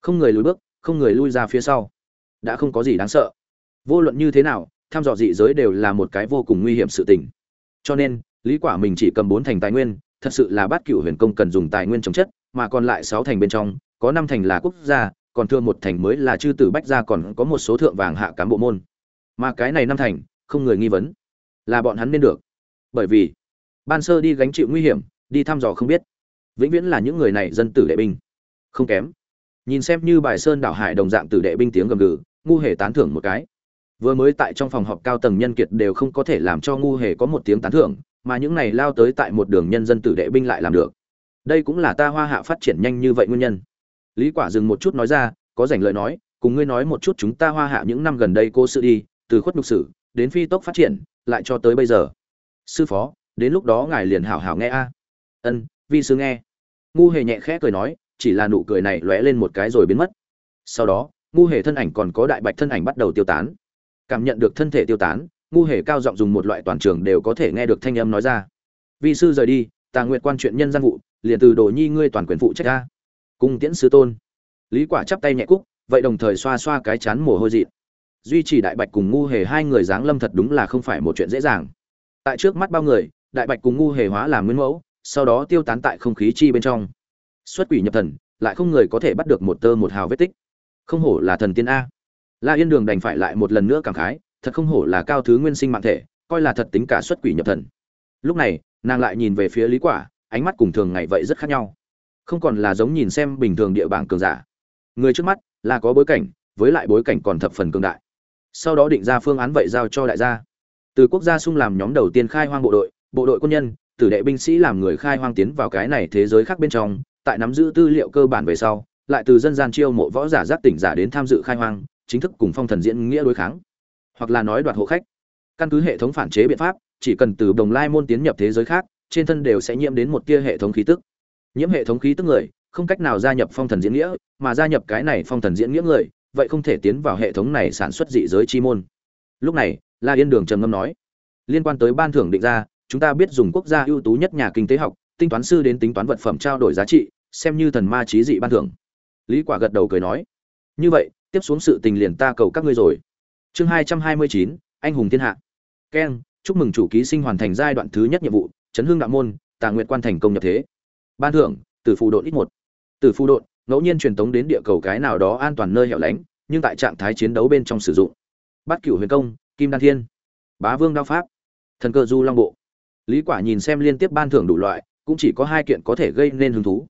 Không người lùi bước, không người lui ra phía sau. Đã không có gì đáng sợ. Vô luận như thế nào, tham dò dị giới đều là một cái vô cùng nguy hiểm sự tình. Cho nên, lý quả mình chỉ cầm bốn thành tài nguyên thật sự là bát cửu huyền công cần dùng tài nguyên chống chất, mà còn lại sáu thành bên trong, có năm thành là quốc gia, còn thừa một thành mới là chư tử bách gia còn có một số thượng vàng hạ cán bộ môn. Mà cái này năm thành, không người nghi vấn. Là bọn hắn nên được. Bởi vì, ban sơ đi gánh chịu nguy hiểm, đi thăm dò không biết. Vĩnh viễn là những người này dân tử đệ binh. Không kém. Nhìn xem như bài sơn đảo hải đồng dạng tử đệ binh tiếng gầm gừ, ngu hề tán thưởng một cái. Vừa mới tại trong phòng họp cao tầng nhân kiệt đều không có thể làm cho ngu hề có một tiếng tán thưởng mà những này lao tới tại một đường nhân dân tử đệ binh lại làm được. Đây cũng là ta hoa hạ phát triển nhanh như vậy nguyên nhân. Lý quả dừng một chút nói ra, có rảnh lời nói, cùng ngươi nói một chút chúng ta hoa hạ những năm gần đây cô sự đi, từ khuất nhục sử, đến phi tốc phát triển, lại cho tới bây giờ. Sư phó, đến lúc đó ngài liền hảo hảo nghe a. Ân, vi sư nghe. Ngu hề nhẹ khẽ cười nói, chỉ là nụ cười này lóe lên một cái rồi biến mất. Sau đó, ngu hề thân ảnh còn có đại bạch thân ảnh bắt đầu tiêu tán. Cảm nhận được thân thể tiêu tán ngu hề cao giọng dùng một loại toàn trường đều có thể nghe được thanh âm nói ra. Vi sư rời đi, tà nguyện quan chuyện nhân gian vụ, liền từ đồ nhi ngươi toàn quyền phụ trách ra. Cung tiễn sư tôn. Lý quả chắp tay nhẹ cúc, vậy đồng thời xoa xoa cái chán mồ hôi dị duy trì đại bạch cùng ngu hề hai người dáng lâm thật đúng là không phải một chuyện dễ dàng. Tại trước mắt bao người, đại bạch cùng ngu hề hóa làm nguyên mẫu, sau đó tiêu tán tại không khí chi bên trong. Xuất quỷ nhập thần, lại không người có thể bắt được một tơ một hào vết tích. Không hổ là thần tiên a. La yên đường đành phải lại một lần nữa cảm khái thật không hổ là cao thứ nguyên sinh mạng thể, coi là thật tính cả xuất quỷ nhập thần. Lúc này, nàng lại nhìn về phía lý quả, ánh mắt cùng thường ngày vậy rất khác nhau. Không còn là giống nhìn xem bình thường địa bảng cường giả. Người trước mắt là có bối cảnh, với lại bối cảnh còn thập phần cường đại. Sau đó định ra phương án vậy giao cho đại gia. Từ quốc gia sung làm nhóm đầu tiên khai hoang bộ đội bộ đội quân nhân tử đệ binh sĩ làm người khai hoang tiến vào cái này thế giới khác bên trong, tại nắm giữ tư liệu cơ bản về sau, lại từ dân gian chiêu mộ võ giả giác tỉnh giả đến tham dự khai hoang, chính thức cùng phong thần diễn nghĩa đối kháng hoặc là nói đoạt hộ khách. Căn cứ hệ thống phản chế biện pháp, chỉ cần từ đồng lai môn tiến nhập thế giới khác, trên thân đều sẽ nhiễm đến một tia hệ thống khí tức. Nhiễm hệ thống khí tức người, không cách nào gia nhập phong thần diễn nghĩa, mà gia nhập cái này phong thần diễn nghĩa người, vậy không thể tiến vào hệ thống này sản xuất dị giới chi môn. Lúc này, la yên đường trầm ngâm nói, liên quan tới ban thưởng định ra, chúng ta biết dùng quốc gia ưu tú nhất nhà kinh tế học, tinh toán sư đến tính toán vật phẩm trao đổi giá trị, xem như thần ma trí dị ban thưởng. Lý quả gật đầu cười nói, như vậy, tiếp xuống sự tình liền ta cầu các ngươi rồi chương hai trăm hai mươi chín, anh hùng thiên hạ. Keng chúc mừng chủ ký sinh hoàn thành giai đoạn thứ nhất nhiệm vụ, chấn hương đạo môn, tà nguyện quan thành công nhập thế. Ban thưởng từ phù độn ít một. Từ phù độn, ngẫu nhiên truyền tống đến địa cầu cái nào đó an toàn nơi hẻo lánh, nhưng tại trạng thái chiến đấu bên trong sử dụng. Bát cửu huyền công, kim đan thiên. Bá vương đao pháp. Thần cơ du long bộ. Lý quả nhìn xem liên tiếp ban thưởng đủ loại, cũng chỉ có hai kiện có thể gây nên hứng thú.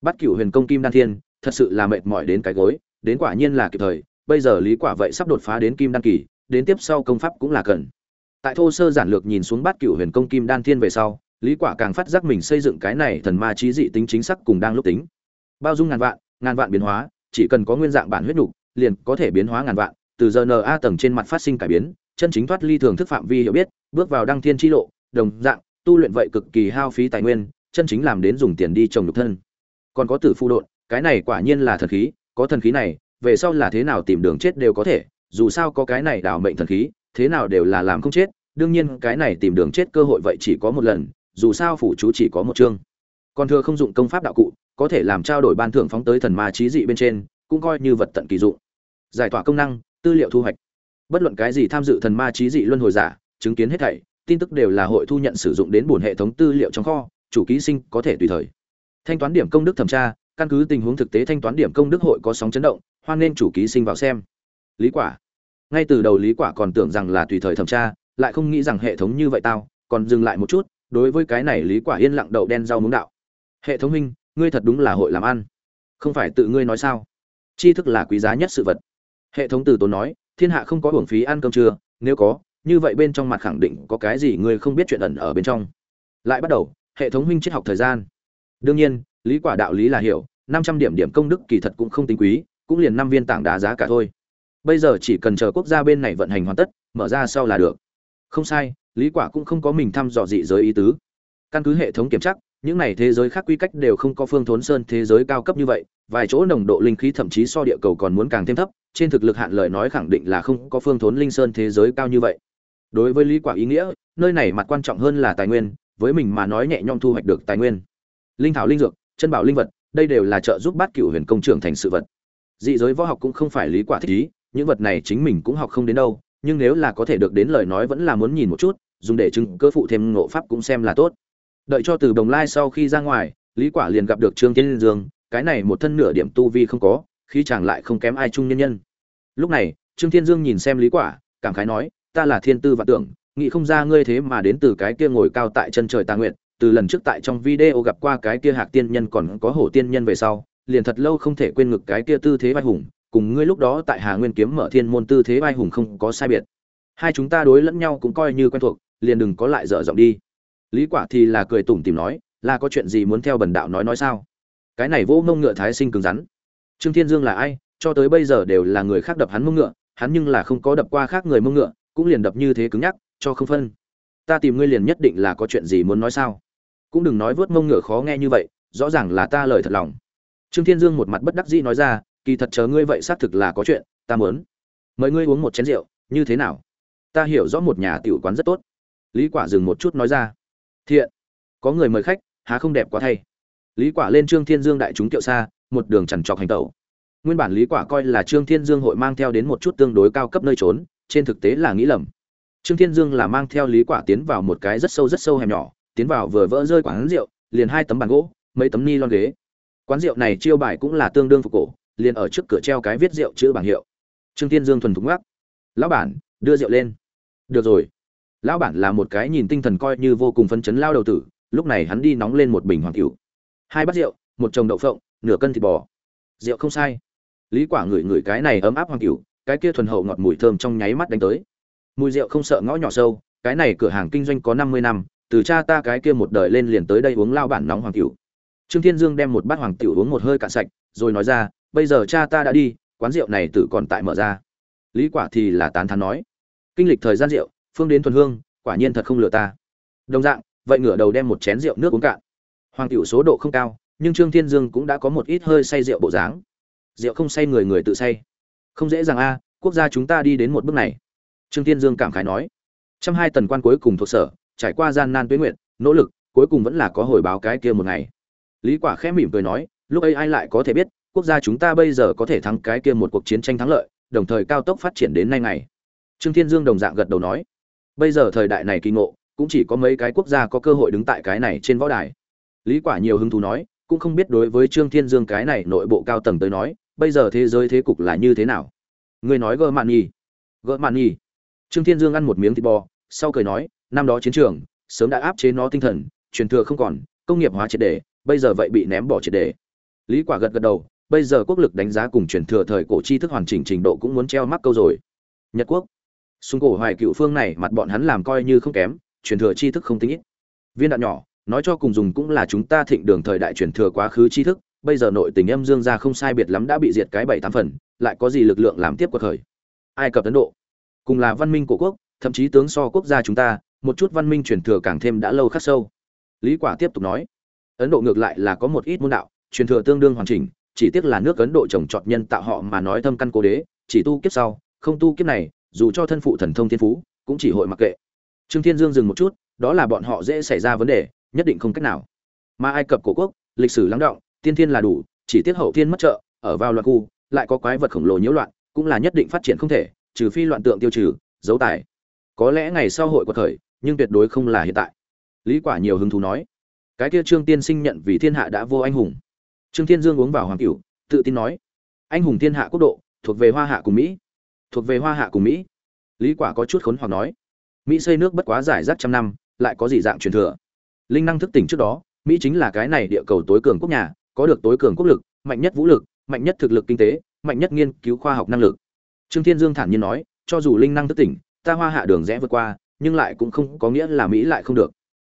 Bát cửu huyền công kim đan thiên, thật sự là mệt mỏi đến cái gối, đến quả nhiên là kịp thời bây giờ lý quả vậy sắp đột phá đến kim đan kỳ, đến tiếp sau công pháp cũng là cần. Tại thô sơ giản lược nhìn xuống bát cửu huyền công kim đan thiên về sau, lý quả càng phát giác mình xây dựng cái này thần ma trí dị tính chính xác cùng đang lúc tính. Bao dung ngàn vạn ngàn vạn biến hóa, chỉ cần có nguyên dạng bản huyết nhục, liền có thể biến hóa ngàn vạn, từ giờ na tầng trên mặt phát sinh cải biến, chân chính thoát ly thường thức phạm vi hiểu biết, bước vào đăng thiên chi lộ, đồng dạng, tu luyện vậy cực kỳ hao phí tài nguyên, chân chính làm đến dùng tiền đi trồng nhục thân. Còn có tử phu độn, cái này quả nhiên là thần khí, có thần khí này về sau là thế nào tìm đường chết đều có thể, dù sao có cái này đảo mệnh thần khí, thế nào đều là làm không chết, đương nhiên cái này tìm đường chết cơ hội vậy chỉ có một lần, dù sao phủ chú chỉ có một chương. Còn thừa không dụng công pháp đạo cụ, có thể làm trao đổi ban thưởng phóng tới thần ma trí dị bên trên, cũng coi như vật tận kỳ dụng. Giải tỏa công năng, tư liệu thu hoạch. Bất luận cái gì tham dự thần ma trí dị luân hồi giả, chứng kiến hết thảy, tin tức đều là hội thu nhận sử dụng đến bổn hệ thống tư liệu trong kho, chủ ký sinh có thể tùy thời. Thanh toán điểm công đức thẩm tra căn cứ tình huống thực tế thanh toán điểm công đức hội có sóng chấn động, hoan nên chủ ký sinh vào xem. Lý quả. Ngay từ đầu lý quả còn tưởng rằng là tùy thời thẩm tra, lại không nghĩ rằng hệ thống như vậy tao, còn dừng lại một chút, đối với cái này lý quả yên lặng đậu đen rau muống đạo. Hệ thống minh ngươi thật đúng là hội làm ăn. Không phải tự ngươi nói sao? Tri thức là quý giá nhất sự vật. Hệ thống từ tốn nói, thiên hạ không có hưởng phí ăn cơm trưa, nếu có, như vậy bên trong mặt khẳng định có cái gì ngươi không biết chuyện ẩn ở bên trong. Lại bắt đầu, hệ thống huynh triết học thời gian. Đương nhiên lý quả đạo lý là hiểu, năm trăm điểm điểm công đức kỳ thật cũng không tính quý, cũng liền năm viên tảng đá giá cả thôi. Bây giờ chỉ cần chờ quốc gia bên này vận hành hoàn tất, mở ra sau là được. Không sai, lý quả cũng không có mình thăm dò dị giới ý tứ. Căn cứ hệ thống kiểm tra, những này thế giới khác quy cách đều không có phương thốn sơn thế giới cao cấp như vậy, vài chỗ nồng độ linh khí thậm chí so địa cầu còn muốn càng thêm thấp, trên thực lực hạn lời nói khẳng định là không có phương thốn linh sơn thế giới cao như vậy. Đối với lý quả ý nghĩa, nơi này mặt quan trọng hơn là tài nguyên, với mình mà nói nhẹ nhõm thu hoạch được tài nguyên. Linh thảo linh dược chân bảo linh vật, đây đều là trợ giúp bát cửu huyền công trưởng thành sự vật. Dị giới võ học cũng không phải lý quả thích ý, những vật này chính mình cũng học không đến đâu, nhưng nếu là có thể được đến lời nói vẫn là muốn nhìn một chút, dùng để chứng cơ phụ thêm ngộ pháp cũng xem là tốt. Đợi cho từ đồng lai sau khi ra ngoài, lý quả liền gặp được trương tiên dương, cái này một thân nửa điểm tu vi không có khi chàng lại không kém ai trung nhân nhân. Lúc này, trương thiên dương nhìn xem lý quả, cảm khái nói, ta là thiên tư và tưởng, nghĩ không ra ngươi thế mà đến từ cái kia ngồi cao tại chân trời tà nguyện từ lần trước tại trong video gặp qua cái kia hạc tiên nhân còn có hổ tiên nhân về sau, liền thật lâu không thể quên ngực cái kia tư thế vai hùng, cùng ngươi lúc đó tại hà nguyên kiếm mở thiên môn tư thế vai hùng không có sai biệt. Hai chúng ta đối lẫn nhau cũng coi như quen thuộc, liền đừng có lại dở giọng đi. Lý quả thì là cười tủm tỉm nói, là có chuyện gì muốn theo bần đạo nói nói sao? Cái này vô mông ngựa thái sinh cứng rắn. Trương thiên dương là ai? Cho tới bây giờ đều là người khác đập hắn mông ngựa, hắn nhưng là không có đập qua khác người mông ngựa, cũng liền đập như thế cứng nhắc, cho không phân. Ta tìm ngươi liền nhất định là có chuyện gì muốn nói sao? Cũng đừng nói vớt mông ngựa khó nghe như vậy, rõ ràng là ta lời thật lòng. Trương thiên dương một mặt bất đắc dĩ nói ra, kỳ thật chờ ngươi vậy xác thực là có chuyện, ta muốn. Mời ngươi uống một chén rượu, như thế nào? Ta hiểu rõ một nhà tiểu quán rất tốt. Lý quả dừng một chút nói ra. Thiện. Có người mời khách, há không đẹp quá thay. Lý quả lên trương thiên dương đại chúng tiệu xa, một đường chằn trọc hành tẩu. Nguyên bản lý quả coi là trương thiên dương hội mang theo đến một chút tương đối cao cấp nơi trốn, trên thực tế là nghĩ lầm. Trương thiên dương là mang theo lý quả tiến vào một cái rất sâu rất sâu hẻm nhỏ tiến vào vừa vỡ rơi quán rượu, liền hai tấm bàn gỗ, mấy tấm ni lon ghế. Quán rượu này chiêu bài cũng là tương đương phục cổ, liền ở trước cửa treo cái viết rượu chữ bảng hiệu. Trương thiên dương thuần thục ngắc lão bản, đưa rượu lên. Được rồi. Lão bản là một cái nhìn tinh thần coi như vô cùng phấn chấn lao đầu tử, lúc này hắn đi nóng lên một bình hoàng cửu. Hai bát rượu, một chồng đậu phộng, nửa cân thịt bò. Rượu không sai. Lý quả ngửi ngửi cái này ấm áp hoàng cửu, cái kia thuần hậu ngọt mùi thơm trong nháy mắt đánh tới. Mùi rượu không sợ ngõ nhỏ sâu, cái này cửa hàng kinh doanh có 50 năm từ cha ta cái kia một đời lên liền tới đây uống lao bản nóng hoàng tiểu. Trương thiên dương đem một bát hoàng tiểu uống một hơi cạn sạch, rồi nói ra, bây giờ cha ta đã đi, quán rượu này tự còn tại mở ra. Lý quả thì là tán thán nói, kinh lịch thời gian rượu, phương đến thuần hương, quả nhiên thật không lừa ta. Đồng dạng, vậy ngửa đầu đem một chén rượu nước uống cạn. Hoàng tiểu số độ không cao, nhưng trương thiên dương cũng đã có một ít hơi say rượu bộ dáng. Rượu không say người người tự say. Không dễ dàng a, quốc gia chúng ta đi đến một bước này. Trương thiên dương cảm khái nói, trăm hai tần quan cuối cùng thuộc sở trải qua gian nan tuyến nguyện, nỗ lực, cuối cùng vẫn là có hồi báo cái kia một ngày. Lý quả khẽ mỉm cười nói, lúc ấy ai lại có thể biết, quốc gia chúng ta bây giờ có thể thắng cái kia một cuộc chiến tranh thắng lợi, đồng thời cao tốc phát triển đến nay ngày. Trương thiên dương đồng dạng gật đầu nói, bây giờ thời đại này kỳ ngộ, cũng chỉ có mấy cái quốc gia có cơ hội đứng tại cái này trên võ đài. Lý quả nhiều hứng thú nói, cũng không biết đối với trương thiên dương cái này nội bộ cao tầng tới nói, bây giờ thế giới thế cục là như thế nào. Người nói gỡ mạn nhi gỡ mạn nhi trương thiên dương ăn một miếng thịt bò, sau cười nói năm đó chiến trường, sớm đã áp chế nó tinh thần, truyền thừa không còn, công nghiệp hóa triệt đề, bây giờ vậy bị ném bỏ triệt đề. Lý quả gật gật đầu, bây giờ quốc lực đánh giá cùng truyền thừa thời cổ tri thức hoàn chỉnh trình độ cũng muốn treo mắc câu rồi. Nhật quốc, xung cổ hoài cựu phương này mặt bọn hắn làm coi như không kém, truyền thừa tri thức không tính ít. Viên đạn nhỏ, nói cho cùng dùng cũng là chúng ta thịnh đường thời đại truyền thừa quá khứ tri thức, bây giờ nội tình âm dương gia không sai biệt lắm đã bị diệt cái bảy tám phần, lại có gì lực lượng làm tiếp cuộc khởi. Ai cập ấn độ, cùng là văn minh của quốc, thậm chí tướng so quốc gia chúng ta một chút văn minh truyền thừa càng thêm đã lâu khắc sâu. Lý quả tiếp tục nói, ấn độ ngược lại là có một ít môn đạo, truyền thừa tương đương hoàn chỉnh, chỉ tiếc là nước ấn độ trồng trọt nhân tạo họ mà nói thâm căn cố đế, chỉ tu kiếp sau, không tu kiếp này, dù cho thân phụ thần thông thiên phú, cũng chỉ hội mặc kệ. Trương thiên dương dừng một chút, đó là bọn họ dễ xảy ra vấn đề, nhất định không cách nào. Mà ai cập cổ quốc, lịch sử lắng động, tiên thiên là đủ, chỉ tiếc hậu thiên mất trợ, ở vào loạn khu, lại có quái vật khổng lồ nhiễu loạn, cũng là nhất định phát triển không thể, trừ phi loạn tượng tiêu trừ dấu tài. Có lẽ ngày sau hội quật thời nhưng tuyệt đối không là hiện tại. Lý quả nhiều hứng thú nói, cái kia trương tiên sinh nhận vì thiên hạ đã vô anh hùng. Trương thiên dương uống vào hoàng cửu tự tin nói, anh hùng thiên hạ quốc độ, thuộc về hoa hạ cùng mỹ, thuộc về hoa hạ cùng mỹ. Lý quả có chút khốn hoặc nói, mỹ xây nước bất quá giải rác trăm năm, lại có gì dạng truyền thừa? Linh năng thức tỉnh trước đó, mỹ chính là cái này địa cầu tối cường quốc nhà, có được tối cường quốc lực, mạnh nhất vũ lực, mạnh nhất thực lực kinh tế, mạnh nhất nghiên cứu khoa học năng lực. Trương thiên dương thản nhiên nói, cho dù linh năng thức tỉnh, ta hoa hạ đường rẽ vượt qua nhưng lại cũng không có nghĩa là mỹ lại không được.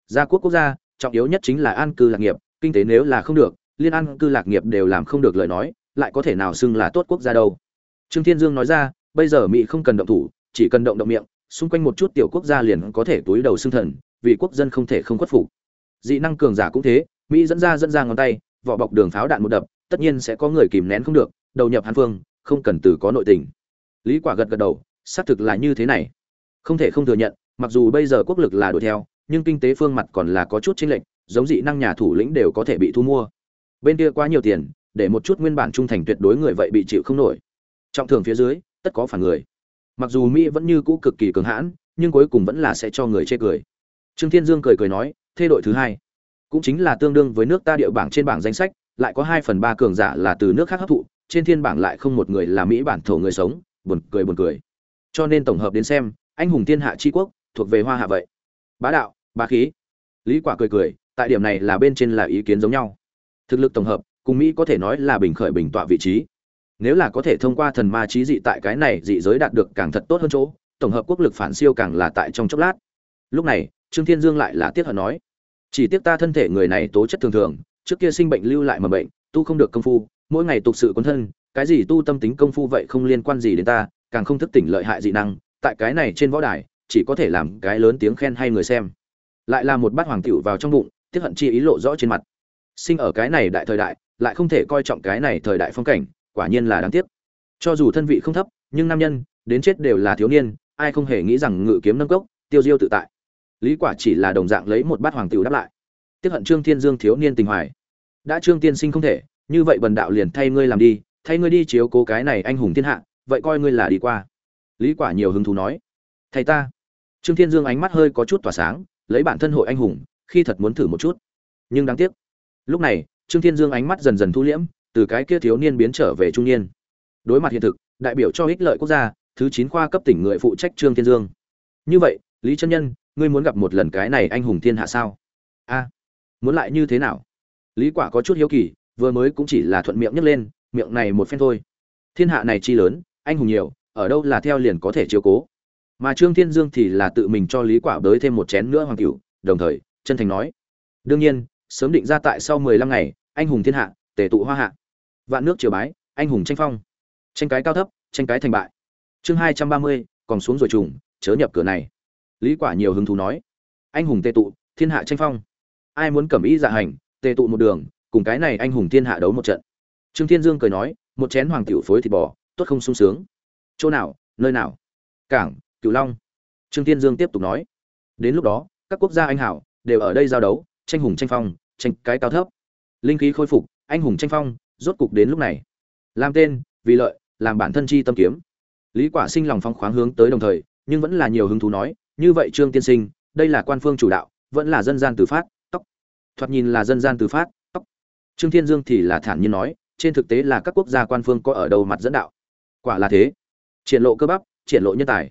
Gia quốc quốc gia, trọng yếu nhất chính là an cư lạc nghiệp, kinh tế nếu là không được, liên an cư lạc nghiệp đều làm không được lời nói, lại có thể nào xưng là tốt quốc gia đâu. Trương thiên dương nói ra, bây giờ mỹ không cần động thủ, chỉ cần động động miệng, xung quanh một chút tiểu quốc gia liền có thể túi đầu xưng thần, vì quốc dân không thể không khuất phục. Dị năng cường giả cũng thế, mỹ dẫn ra dẫn ra ngón tay, vỏ bọc đường pháo đạn một đập, tất nhiên sẽ có người kìm nén không được, đầu nhập hàn phương, không cần từ có nội tình. Lý quả gật gật đầu, xác thực là như thế này. Không thể không thừa nhận mặc dù bây giờ quốc lực là đuổi theo, nhưng kinh tế phương mặt còn là có chút chênh lệch, giống dị năng nhà thủ lĩnh đều có thể bị thu mua. Bên kia quá nhiều tiền, để một chút nguyên bản trung thành tuyệt đối người vậy bị chịu không nổi. Trọng thưởng phía dưới, tất có phản người. Mặc dù mỹ vẫn như cũ cực kỳ cường hãn, nhưng cuối cùng vẫn là sẽ cho người chê cười. Trương thiên dương cười cười nói thê đội thứ hai, cũng chính là tương đương với nước ta địa bảng trên bảng danh sách, lại có hai phần ba cường giả là từ nước khác hấp thụ, trên thiên bảng lại không một người là mỹ bản thổ người sống. Buồn cười buồn cười. Cho nên tổng hợp đến xem, anh hùng thiên hạ tri quốc thuộc về hoa hạ vậy. Bá đạo, bá khí. Lý quả cười cười, tại điểm này là bên trên là ý kiến giống nhau. Thực lực tổng hợp, cùng mỹ có thể nói là bình khởi bình tọa vị trí. Nếu là có thể thông qua thần ma trí dị tại cái này dị giới đạt được càng thật tốt hơn chỗ, tổng hợp quốc lực phản siêu càng là tại trong chốc lát. Lúc này, trương thiên dương lại là tiếc hận nói, chỉ tiếc ta thân thể người này tố chất thường thường, trước kia sinh bệnh lưu lại mầm bệnh, tu không được công phu, mỗi ngày tục sự quân thân, cái gì tu tâm tính công phu vậy không liên quan gì đến ta, càng không thức tỉnh lợi hại dị năng, tại cái này trên võ đài chỉ có thể làm cái lớn tiếng khen hay người xem. Lại là một bát hoàng tiểu vào trong bụng, tiếc hận chi ý lộ rõ trên mặt. Sinh ở cái này đại thời đại, lại không thể coi trọng cái này thời đại phong cảnh, quả nhiên là đáng tiếc. Cho dù thân vị không thấp, nhưng nam nhân, đến chết đều là thiếu niên, ai không hề nghĩ rằng ngự kiếm nâng cốc, tiêu diêu tự tại. Lý quả chỉ là đồng dạng lấy một bát hoàng tiểu đáp lại. Tiếc hận trương thiên dương thiếu niên tình hoài. Đã trương tiên sinh không thể, như vậy bần đạo liền thay ngươi làm đi, thay ngươi đi chiếu cố cái này anh hùng thiên hạ, vậy coi ngươi là đi qua. Lý quả nhiều hứng thú nói. Thầy ta trương thiên dương ánh mắt hơi có chút tỏa sáng, lấy bản thân hội anh hùng, khi thật muốn thử một chút. Nhưng đáng tiếc, lúc này, trương thiên dương ánh mắt dần dần thu liễm, từ cái kia thiếu niên biến trở về trung niên. Đối mặt hiện thực, đại biểu cho ích lợi quốc gia, thứ chín khoa cấp tỉnh người phụ trách trương thiên dương. Như vậy, lý chân nhân, ngươi muốn gặp một lần cái này anh hùng thiên hạ sao? A, muốn lại như thế nào? Lý quả có chút hiếu kỳ, vừa mới cũng chỉ là thuận miệng nhấc lên, miệng này một phen thôi. Thiên hạ này chi lớn, anh hùng nhiều, ở đâu là theo liền có thể chiếu cố mà trương thiên dương thì là tự mình cho lý quả đới thêm một chén nữa hoàng cửu, đồng thời, chân thành nói, đương nhiên, sớm định ra tại sau 15 ngày, anh hùng thiên hạ, tề tụ hoa hạ. Vạn nước triều bái, anh hùng tranh phong. Tranh cái cao thấp, tranh cái thành bại. Chương hai trăm ba mươi, còn xuống rồi trùng, chớ nhập cửa này. Lý quả nhiều hứng thú nói, anh hùng tề tụ, thiên hạ tranh phong. Ai muốn cẩm ý dạ hành, tề tụ một đường, cùng cái này anh hùng thiên hạ đấu một trận. Trương thiên dương cười nói, một chén hoàng tiểu phối thịt bò, tốt không sung sướng. Chỗ nào, nơi nào? Cảng cửu long. Trương thiên dương tiếp tục nói, đến lúc đó, các quốc gia anh hảo đều ở đây giao đấu, tranh hùng tranh phong, tranh cái cao thấp. Linh khí khôi phục, anh hùng tranh phong, rốt cục đến lúc này. Làm tên, vì lợi, làm bản thân chi tâm kiếm. Lý quả sinh lòng phong khoáng hướng tới đồng thời, nhưng vẫn là nhiều hứng thú nói, như vậy trương tiên sinh, đây là quan phương chủ đạo, vẫn là dân gian từ phát, tóc. Thoạt nhìn là dân gian từ phát, tóc. Trương thiên dương thì là thản nhiên nói, trên thực tế là các quốc gia quan phương có ở đâu mặt dẫn đạo. Quả là thế. Triển lộ cơ bắp, triển lộ nhân tài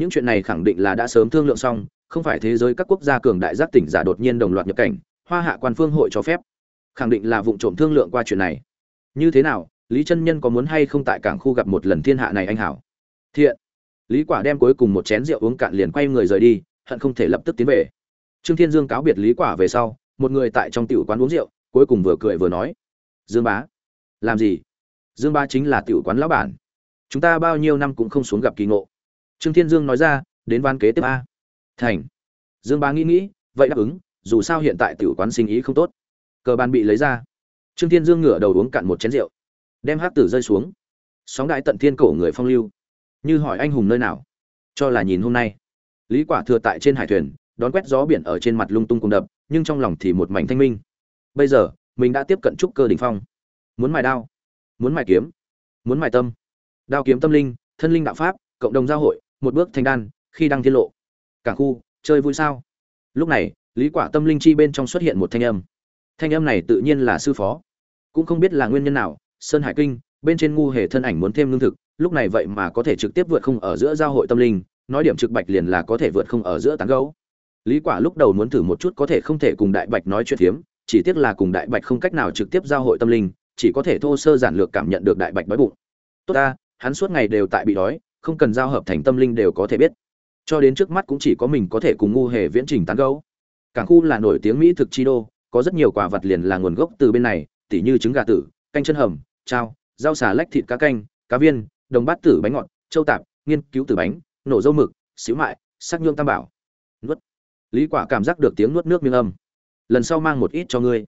những chuyện này khẳng định là đã sớm thương lượng xong, không phải thế giới các quốc gia cường đại giác tỉnh giả đột nhiên đồng loạt nhập cảnh, hoa hạ quan phương hội cho phép. Khẳng định là vụ trộm thương lượng qua chuyện này. Như thế nào, lý chân nhân có muốn hay không tại cảng khu gặp một lần thiên hạ này anh hảo? Thiện. Lý quả đem cuối cùng một chén rượu uống cạn liền quay người rời đi, hận không thể lập tức tiến về. Trương thiên dương cáo biệt lý quả về sau, một người tại trong tiểu quán uống rượu, cuối cùng vừa cười vừa nói. Dương bá. Làm gì? Dương bá chính là tiểu quán lão bản. Chúng ta bao nhiêu năm cũng không xuống gặp kỳ ngộ trương thiên dương nói ra, đến ván kế tiếp a. Thành. Dương bá nghĩ nghĩ, vậy đáp ứng, dù sao hiện tại tiểu quán sinh ý không tốt. Cờ bàn bị lấy ra. Trương thiên dương ngửa đầu uống cạn một chén rượu. Đem hát tử rơi xuống. Sóng đại tận thiên cổ người phong lưu. Như hỏi anh hùng nơi nào? Cho là nhìn hôm nay. Lý quả thừa tại trên hải thuyền, đón quét gió biển ở trên mặt lung tung cùng đập, nhưng trong lòng thì một mảnh thanh minh. Bây giờ, mình đã tiếp cận trúc cơ đỉnh phong. Muốn mài đao, muốn mài kiếm, muốn mài tâm. Đao kiếm tâm linh, thân linh đạo pháp, cộng đồng giao hội một bước thành đan, khi đăng tiết lộ. Cảng khu, chơi vui sao? Lúc này, lý quả tâm linh chi bên trong xuất hiện một thanh âm. Thanh âm này tự nhiên là sư phó. Cũng không biết là nguyên nhân nào, sơn hải kinh, bên trên ngu hề thân ảnh muốn thêm lương thực, lúc này vậy mà có thể trực tiếp vượt không ở giữa giao hội tâm linh, nói điểm trực bạch liền là có thể vượt không ở giữa tán gấu. Lý quả lúc đầu muốn thử một chút có thể không thể cùng đại bạch nói chuyện hiếm chỉ tiếc là cùng đại bạch không cách nào trực tiếp giao hội tâm linh, chỉ có thể thô sơ giản lược cảm nhận được đại bạch đói bụng. Tốt ta, hắn suốt ngày đều tại bị đói không cần giao hợp thành tâm linh đều có thể biết. Cho đến trước mắt cũng chỉ có mình có thể cùng ngu hề viễn trình tán gấu cảng khu là nổi tiếng mỹ thực chi đô, có rất nhiều quả vật liền là nguồn gốc từ bên này, tỉ như trứng gà tử, canh chân hầm trao rau xà lách thịt cá canh, cá viên, đồng bát tử bánh ngọt châu tạp, nghiên cứu tử bánh, nổ dâu mực, xíu mại, sắc nhương tam bảo. Nuốt. Lý quả cảm giác được tiếng nuốt nước miếng âm. Lần sau mang một ít cho ngươi.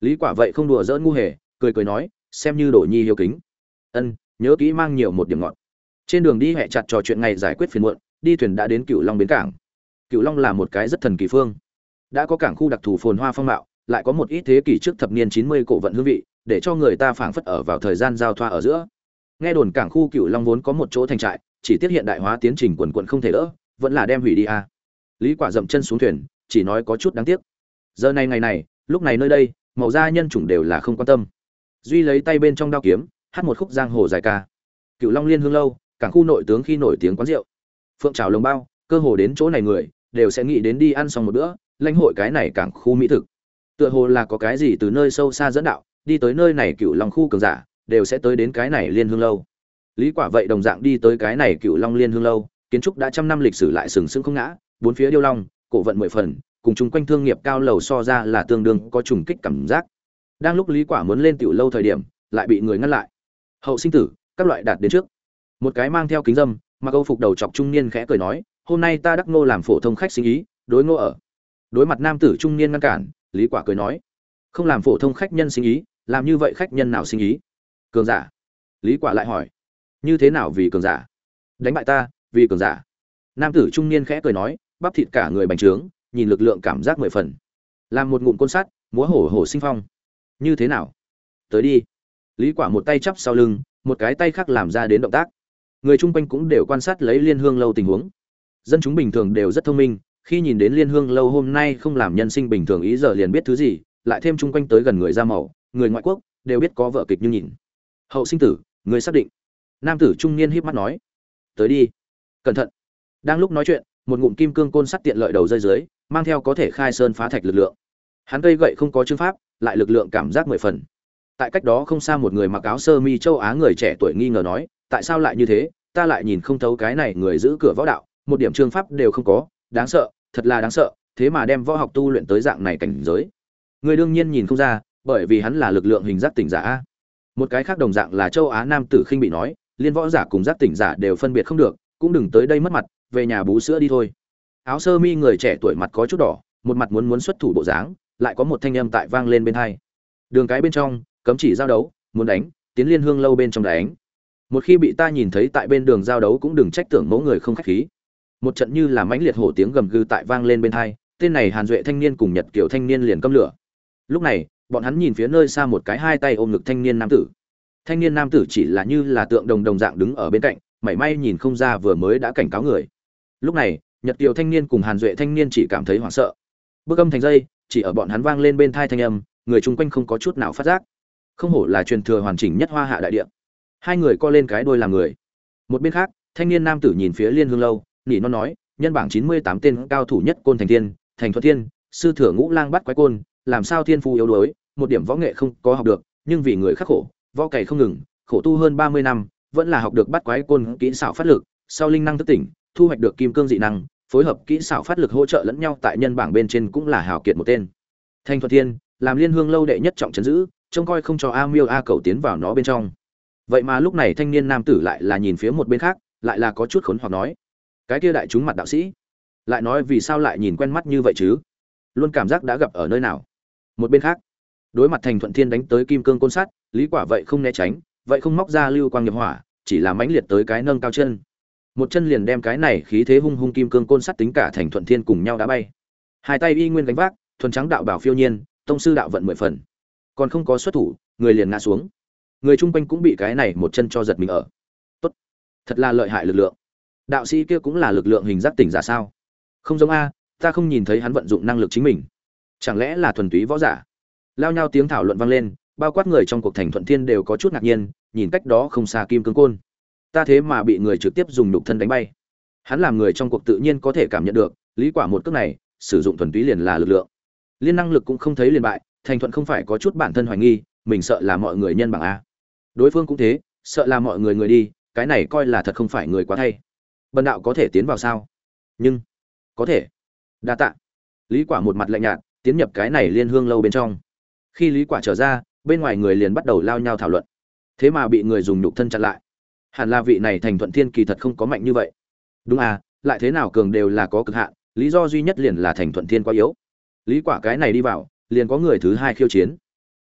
Lý quả vậy không đùa giỡn ngu hề, cười cười nói, xem như đổ nhi hiếu kính. Ân, nhớ kỹ mang nhiều một điểm ngọt trên đường đi hẹ chặt trò chuyện ngày giải quyết phiền muộn, đi thuyền đã đến cựu long bến cảng. Cựu long là một cái rất thần kỳ phương. Đã có cảng khu đặc thù phồn hoa phong mạo, lại có một ít thế kỷ trước thập niên 90 cổ vận hương vị, để cho người ta phảng phất ở vào thời gian giao thoa ở giữa. Nghe đồn cảng khu cựu long vốn có một chỗ thành trại, chỉ tiếc hiện đại hóa tiến trình quần quận không thể đỡ, vẫn là đem hủy đi à. lý quả dậm chân xuống thuyền, chỉ nói có chút đáng tiếc. Giờ này ngày này, lúc này nơi đây, màu da nhân chủng đều là không quan tâm. Duy lấy tay bên trong đao kiếm, hát một khúc giang hồ dài ca. Cựu long liên hương lâu cảng khu nội tướng khi nổi tiếng quán rượu. Phượng trào lồng bao, cơ hồ đến chỗ này người, đều sẽ nghĩ đến đi ăn xong một bữa, lãnh hội cái này cảng khu mỹ thực. Tựa hồ là có cái gì từ nơi sâu xa dẫn đạo, đi tới nơi này cựu long khu cường giả, đều sẽ tới đến cái này liên hương lâu. Lý quả vậy đồng dạng đi tới cái này cựu long liên hương lâu, kiến trúc đã trăm năm lịch sử lại sừng sững không ngã, bốn phía điêu long, cổ vận mười phần, cùng chung quanh thương nghiệp cao lầu so ra là tương đương có trùng kích cảm giác. Đang lúc lý quả muốn lên tiểu lâu thời điểm, lại bị người ngăn lại. Hậu sinh tử, các loại đạt đến trước một cái mang theo kính dâm, mặc câu phục đầu chọc trung niên khẽ cười nói, hôm nay ta đắc nô làm phổ thông khách sinh ý, đối ngô ở. Đối mặt nam tử trung niên ngăn cản, lý quả cười nói, không làm phổ thông khách nhân sinh ý, làm như vậy khách nhân nào sinh ý? Cường giả. Lý quả lại hỏi, như thế nào vì cường giả? Đánh bại ta, vì cường giả. Nam tử trung niên khẽ cười nói, bắp thịt cả người bành trướng, nhìn lực lượng cảm giác mười phần. Làm một ngụm côn sắt, múa hổ hổ sinh phong. Như thế nào? Tới đi. Lý quả một tay chắp sau lưng, một cái tay khác làm ra đến động tác người chung quanh cũng đều quan sát lấy liên hương lâu tình huống. Dân chúng bình thường đều rất thông minh, khi nhìn đến liên hương lâu hôm nay không làm nhân sinh bình thường ý giờ liền biết thứ gì, lại thêm chung quanh tới gần người da màu, người ngoại quốc, đều biết có vợ kịch như nhìn. Hậu sinh tử, người xác định. Nam tử trung niên híp mắt nói, tới đi, cẩn thận. Đang lúc nói chuyện, một ngụm kim cương côn sắt tiện lợi đầu rơi dưới, mang theo có thể khai sơn phá thạch lực lượng. Hắn cây gậy không có chương pháp, lại lực lượng cảm giác mười phần. Tại cách đó không xa một người mặc áo sơ mi châu á người trẻ tuổi nghi ngờ nói tại sao lại như thế, ta lại nhìn không thấu cái này người giữ cửa võ đạo, một điểm trương pháp đều không có, đáng sợ, thật là đáng sợ, thế mà đem võ học tu luyện tới dạng này cảnh giới. Người đương nhiên nhìn không ra, bởi vì hắn là lực lượng hình giác tỉnh giả một cái khác đồng dạng là châu á nam tử khinh bị nói, liên võ giả cùng giác tỉnh giả đều phân biệt không được, cũng đừng tới đây mất mặt, về nhà bú sữa đi thôi. Áo sơ mi người trẻ tuổi mặt có chút đỏ, một mặt muốn muốn xuất thủ bộ dáng, lại có một thanh âm tại vang lên bên hai. Đường cái bên trong, cấm chỉ giao đấu, muốn đánh, tiến liên hương lâu bên trong đánh một khi bị ta nhìn thấy tại bên đường giao đấu cũng đừng trách tưởng mẫu người không khách khí. Một trận như là mãnh liệt hổ tiếng gầm gừ tại vang lên bên hai, tên này hàn duệ thanh niên cùng nhật kiểu thanh niên liền câm lửa. Lúc này, bọn hắn nhìn phía nơi xa một cái hai tay ôm ngực thanh niên nam tử. Thanh niên nam tử chỉ là như là tượng đồng đồng dạng đứng ở bên cạnh, mảy may nhìn không ra vừa mới đã cảnh cáo người. Lúc này, nhật kiều thanh niên cùng hàn duệ thanh niên chỉ cảm thấy hoảng sợ. Bước âm thành dây, chỉ ở bọn hắn vang lên bên thai thanh âm, người chung quanh không có chút nào phát giác. Không hổ là truyền thừa hoàn chỉnh nhất hoa hạ đại địa hai người co lên cái đôi làm người. Một bên khác, thanh niên nam tử nhìn phía liên hương lâu, nỉ non nói, nhân bảng chín mươi tám tên cao thủ nhất côn thành thiên, thành thuật thiên, sư thừa ngũ lang bắt quái côn, làm sao thiên phu yếu đuối, một điểm võ nghệ không có học được, nhưng vì người khắc khổ, võ cày không ngừng, khổ tu hơn ba mươi năm, vẫn là học được bắt quái côn kỹ xảo phát lực, sau linh năng thức tỉnh, thu hoạch được kim cương dị năng, phối hợp kỹ xảo phát lực hỗ trợ lẫn nhau tại nhân bảng bên trên cũng là hào kiệt một tên. Thanh thuật thiên, làm liên hương lâu đệ nhất trọng chấn giữ, trông coi không cho a miêu a cầu tiến vào nó bên trong vậy mà lúc này thanh niên nam tử lại là nhìn phía một bên khác, lại là có chút khốn hoặc nói, cái kia đại chúng mặt đạo sĩ, lại nói vì sao lại nhìn quen mắt như vậy chứ? Luôn cảm giác đã gặp ở nơi nào? Một bên khác, đối mặt thành thuận thiên đánh tới kim cương côn sắt, lý quả vậy không né tránh, vậy không móc ra lưu quang nghiệp hỏa, chỉ là mãnh liệt tới cái nâng cao chân. Một chân liền đem cái này khí thế hung hung kim cương côn sắt tính cả thành thuận thiên cùng nhau đã bay. Hai tay y nguyên gánh vác, thuần trắng đạo bảo phiêu nhiên, tông sư đạo vận mười phần. Còn không có xuất thủ, người liền ngã xuống người chung quanh cũng bị cái này một chân cho giật mình ở. Tốt. Thật là lợi hại lực lượng. Đạo sĩ kia cũng là lực lượng hình giác tỉnh giả sao? Không giống a, ta không nhìn thấy hắn vận dụng năng lực chính mình. Chẳng lẽ là thuần túy võ giả? Lao nhau tiếng thảo luận vang lên, bao quát người trong cuộc thành thuận thiên đều có chút ngạc nhiên, nhìn cách đó không xa kim cương côn. Ta thế mà bị người trực tiếp dùng nhục thân đánh bay. Hắn làm người trong cuộc tự nhiên có thể cảm nhận được, lý quả một cước này, sử dụng thuần túy liền là lực lượng. Liên năng lực cũng không thấy liền bại, thành thuận không phải có chút bản thân hoài nghi, mình sợ là mọi người nhân bằng a đối phương cũng thế, sợ là mọi người người đi, cái này coi là thật không phải người quá thay. Bần đạo có thể tiến vào sao? Nhưng, có thể. Đa tạ. Lý quả một mặt lạnh nhạt, tiến nhập cái này liên hương lâu bên trong. Khi lý quả trở ra, bên ngoài người liền bắt đầu lao nhau thảo luận. Thế mà bị người dùng nhục thân chặn lại. Hẳn là vị này thành thuận thiên kỳ thật không có mạnh như vậy. Đúng à lại thế nào cường đều là có cực hạn, lý do duy nhất liền là thành thuận thiên quá yếu. Lý quả cái này đi vào, liền có người thứ hai khiêu chiến.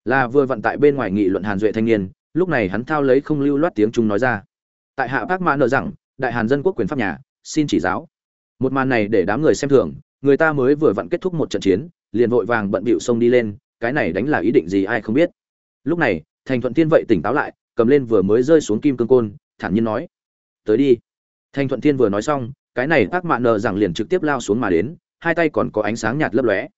Là vừa vận tại bên ngoài nghị luận hàn duệ thanh niên lúc này hắn thao lấy không lưu loát tiếng trung nói ra. Tại hạ bác mã nợ rằng, đại hàn dân quốc quyền pháp nhà, xin chỉ giáo. Một màn này để đám người xem thường, người ta mới vừa vặn kết thúc một trận chiến, liền vội vàng bận bịu xông đi lên, cái này đánh là ý định gì ai không biết. Lúc này, thành thuận thiên vậy tỉnh táo lại, cầm lên vừa mới rơi xuống kim cương côn, thản nhiên nói, tới đi. Thành thuận thiên vừa nói xong, cái này bác mạ nợ rằng liền trực tiếp lao xuống mà đến, hai tay còn có ánh sáng nhạt lấp lóe.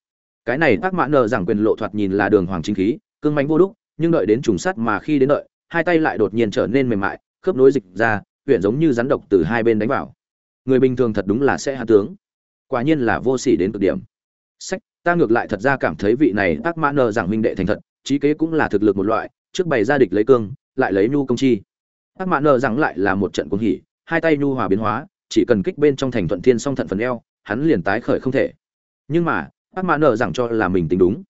Cái này bác mạ nợ rằng quyền lộ thoạt nhìn là đường hoàng chính khí, cương mánh vô đúc nhưng đợi đến trùng sắt mà khi đến đợi, hai tay lại đột nhiên trở nên mềm mại, khớp nối dịch ra, huyện giống như rắn độc từ hai bên đánh vào. Người bình thường thật đúng là sẽ hạ tướng. Quả nhiên là vô sỉ đến cực điểm. Sách, ta ngược lại thật ra cảm thấy vị này tác mã nờ giảng minh đệ thành thật, trí kế cũng là thực lực một loại, trước bày ra địch lấy cương, lại lấy nhu công chi. Tác mã nờ rằng lại là một trận cuồng hỉ, hai tay nhu hòa biến hóa, chỉ cần kích bên trong thành thuận thiên song thận phần eo, hắn liền tái khởi không thể. Nhưng mà tác mã nờ rằng cho là mình tính đúng.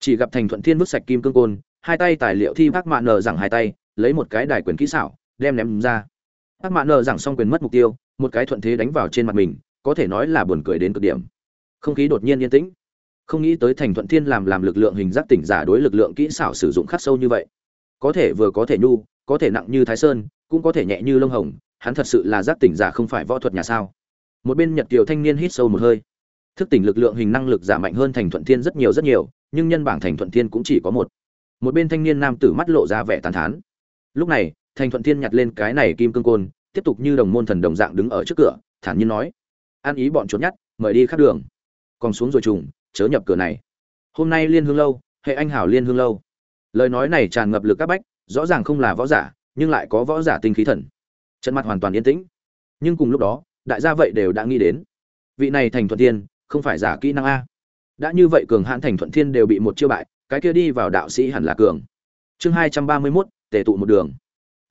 Chỉ gặp thành thuận thiên vứt sạch kim cương côn hai tay tài liệu thi bác mạ nở rằng hai tay, lấy một cái đài quyền kỹ xảo, đem ném ra. Bác mạ nở rằng xong quyền mất mục tiêu, một cái thuận thế đánh vào trên mặt mình, có thể nói là buồn cười đến cực điểm. Không khí đột nhiên yên tĩnh. Không nghĩ tới thành thuận thiên làm làm lực lượng hình giác tỉnh giả đối lực lượng kỹ xảo sử dụng khắc sâu như vậy. Có thể vừa có thể nhu, có thể nặng như thái sơn, cũng có thể nhẹ như lông hồng, hắn thật sự là giác tỉnh giả không phải võ thuật nhà sao. Một bên nhật kiều thanh niên hít sâu một hơi. Thức tỉnh lực lượng hình năng lực giả mạnh hơn thành thuận thiên rất nhiều rất nhiều, nhưng nhân bảng thành thuận thiên cũng chỉ có một một bên thanh niên nam tử mắt lộ ra vẻ tàn thán. Lúc này, thành thuận thiên nhặt lên cái này kim cương côn, tiếp tục như đồng môn thần đồng dạng đứng ở trước cửa, thản nhiên nói, an ý bọn trốn nhát, mời đi khắp đường. Còn xuống rồi trùng, chớ nhập cửa này. Hôm nay liên hương lâu, hệ anh hảo liên hương lâu. Lời nói này tràn ngập lực các bách, rõ ràng không là võ giả, nhưng lại có võ giả tinh khí thần. Trận mặt hoàn toàn yên tĩnh. Nhưng cùng lúc đó, đại gia vậy đều đã nghĩ đến, vị này thành thuận thiên, không phải giả kỹ năng a. Đã như vậy cường hãn thành thuận thiên đều bị một chiêu bại cái kia đi vào đạo sĩ hẳn là cường. Chương hai trăm ba mươi mốt, tề tụ một đường.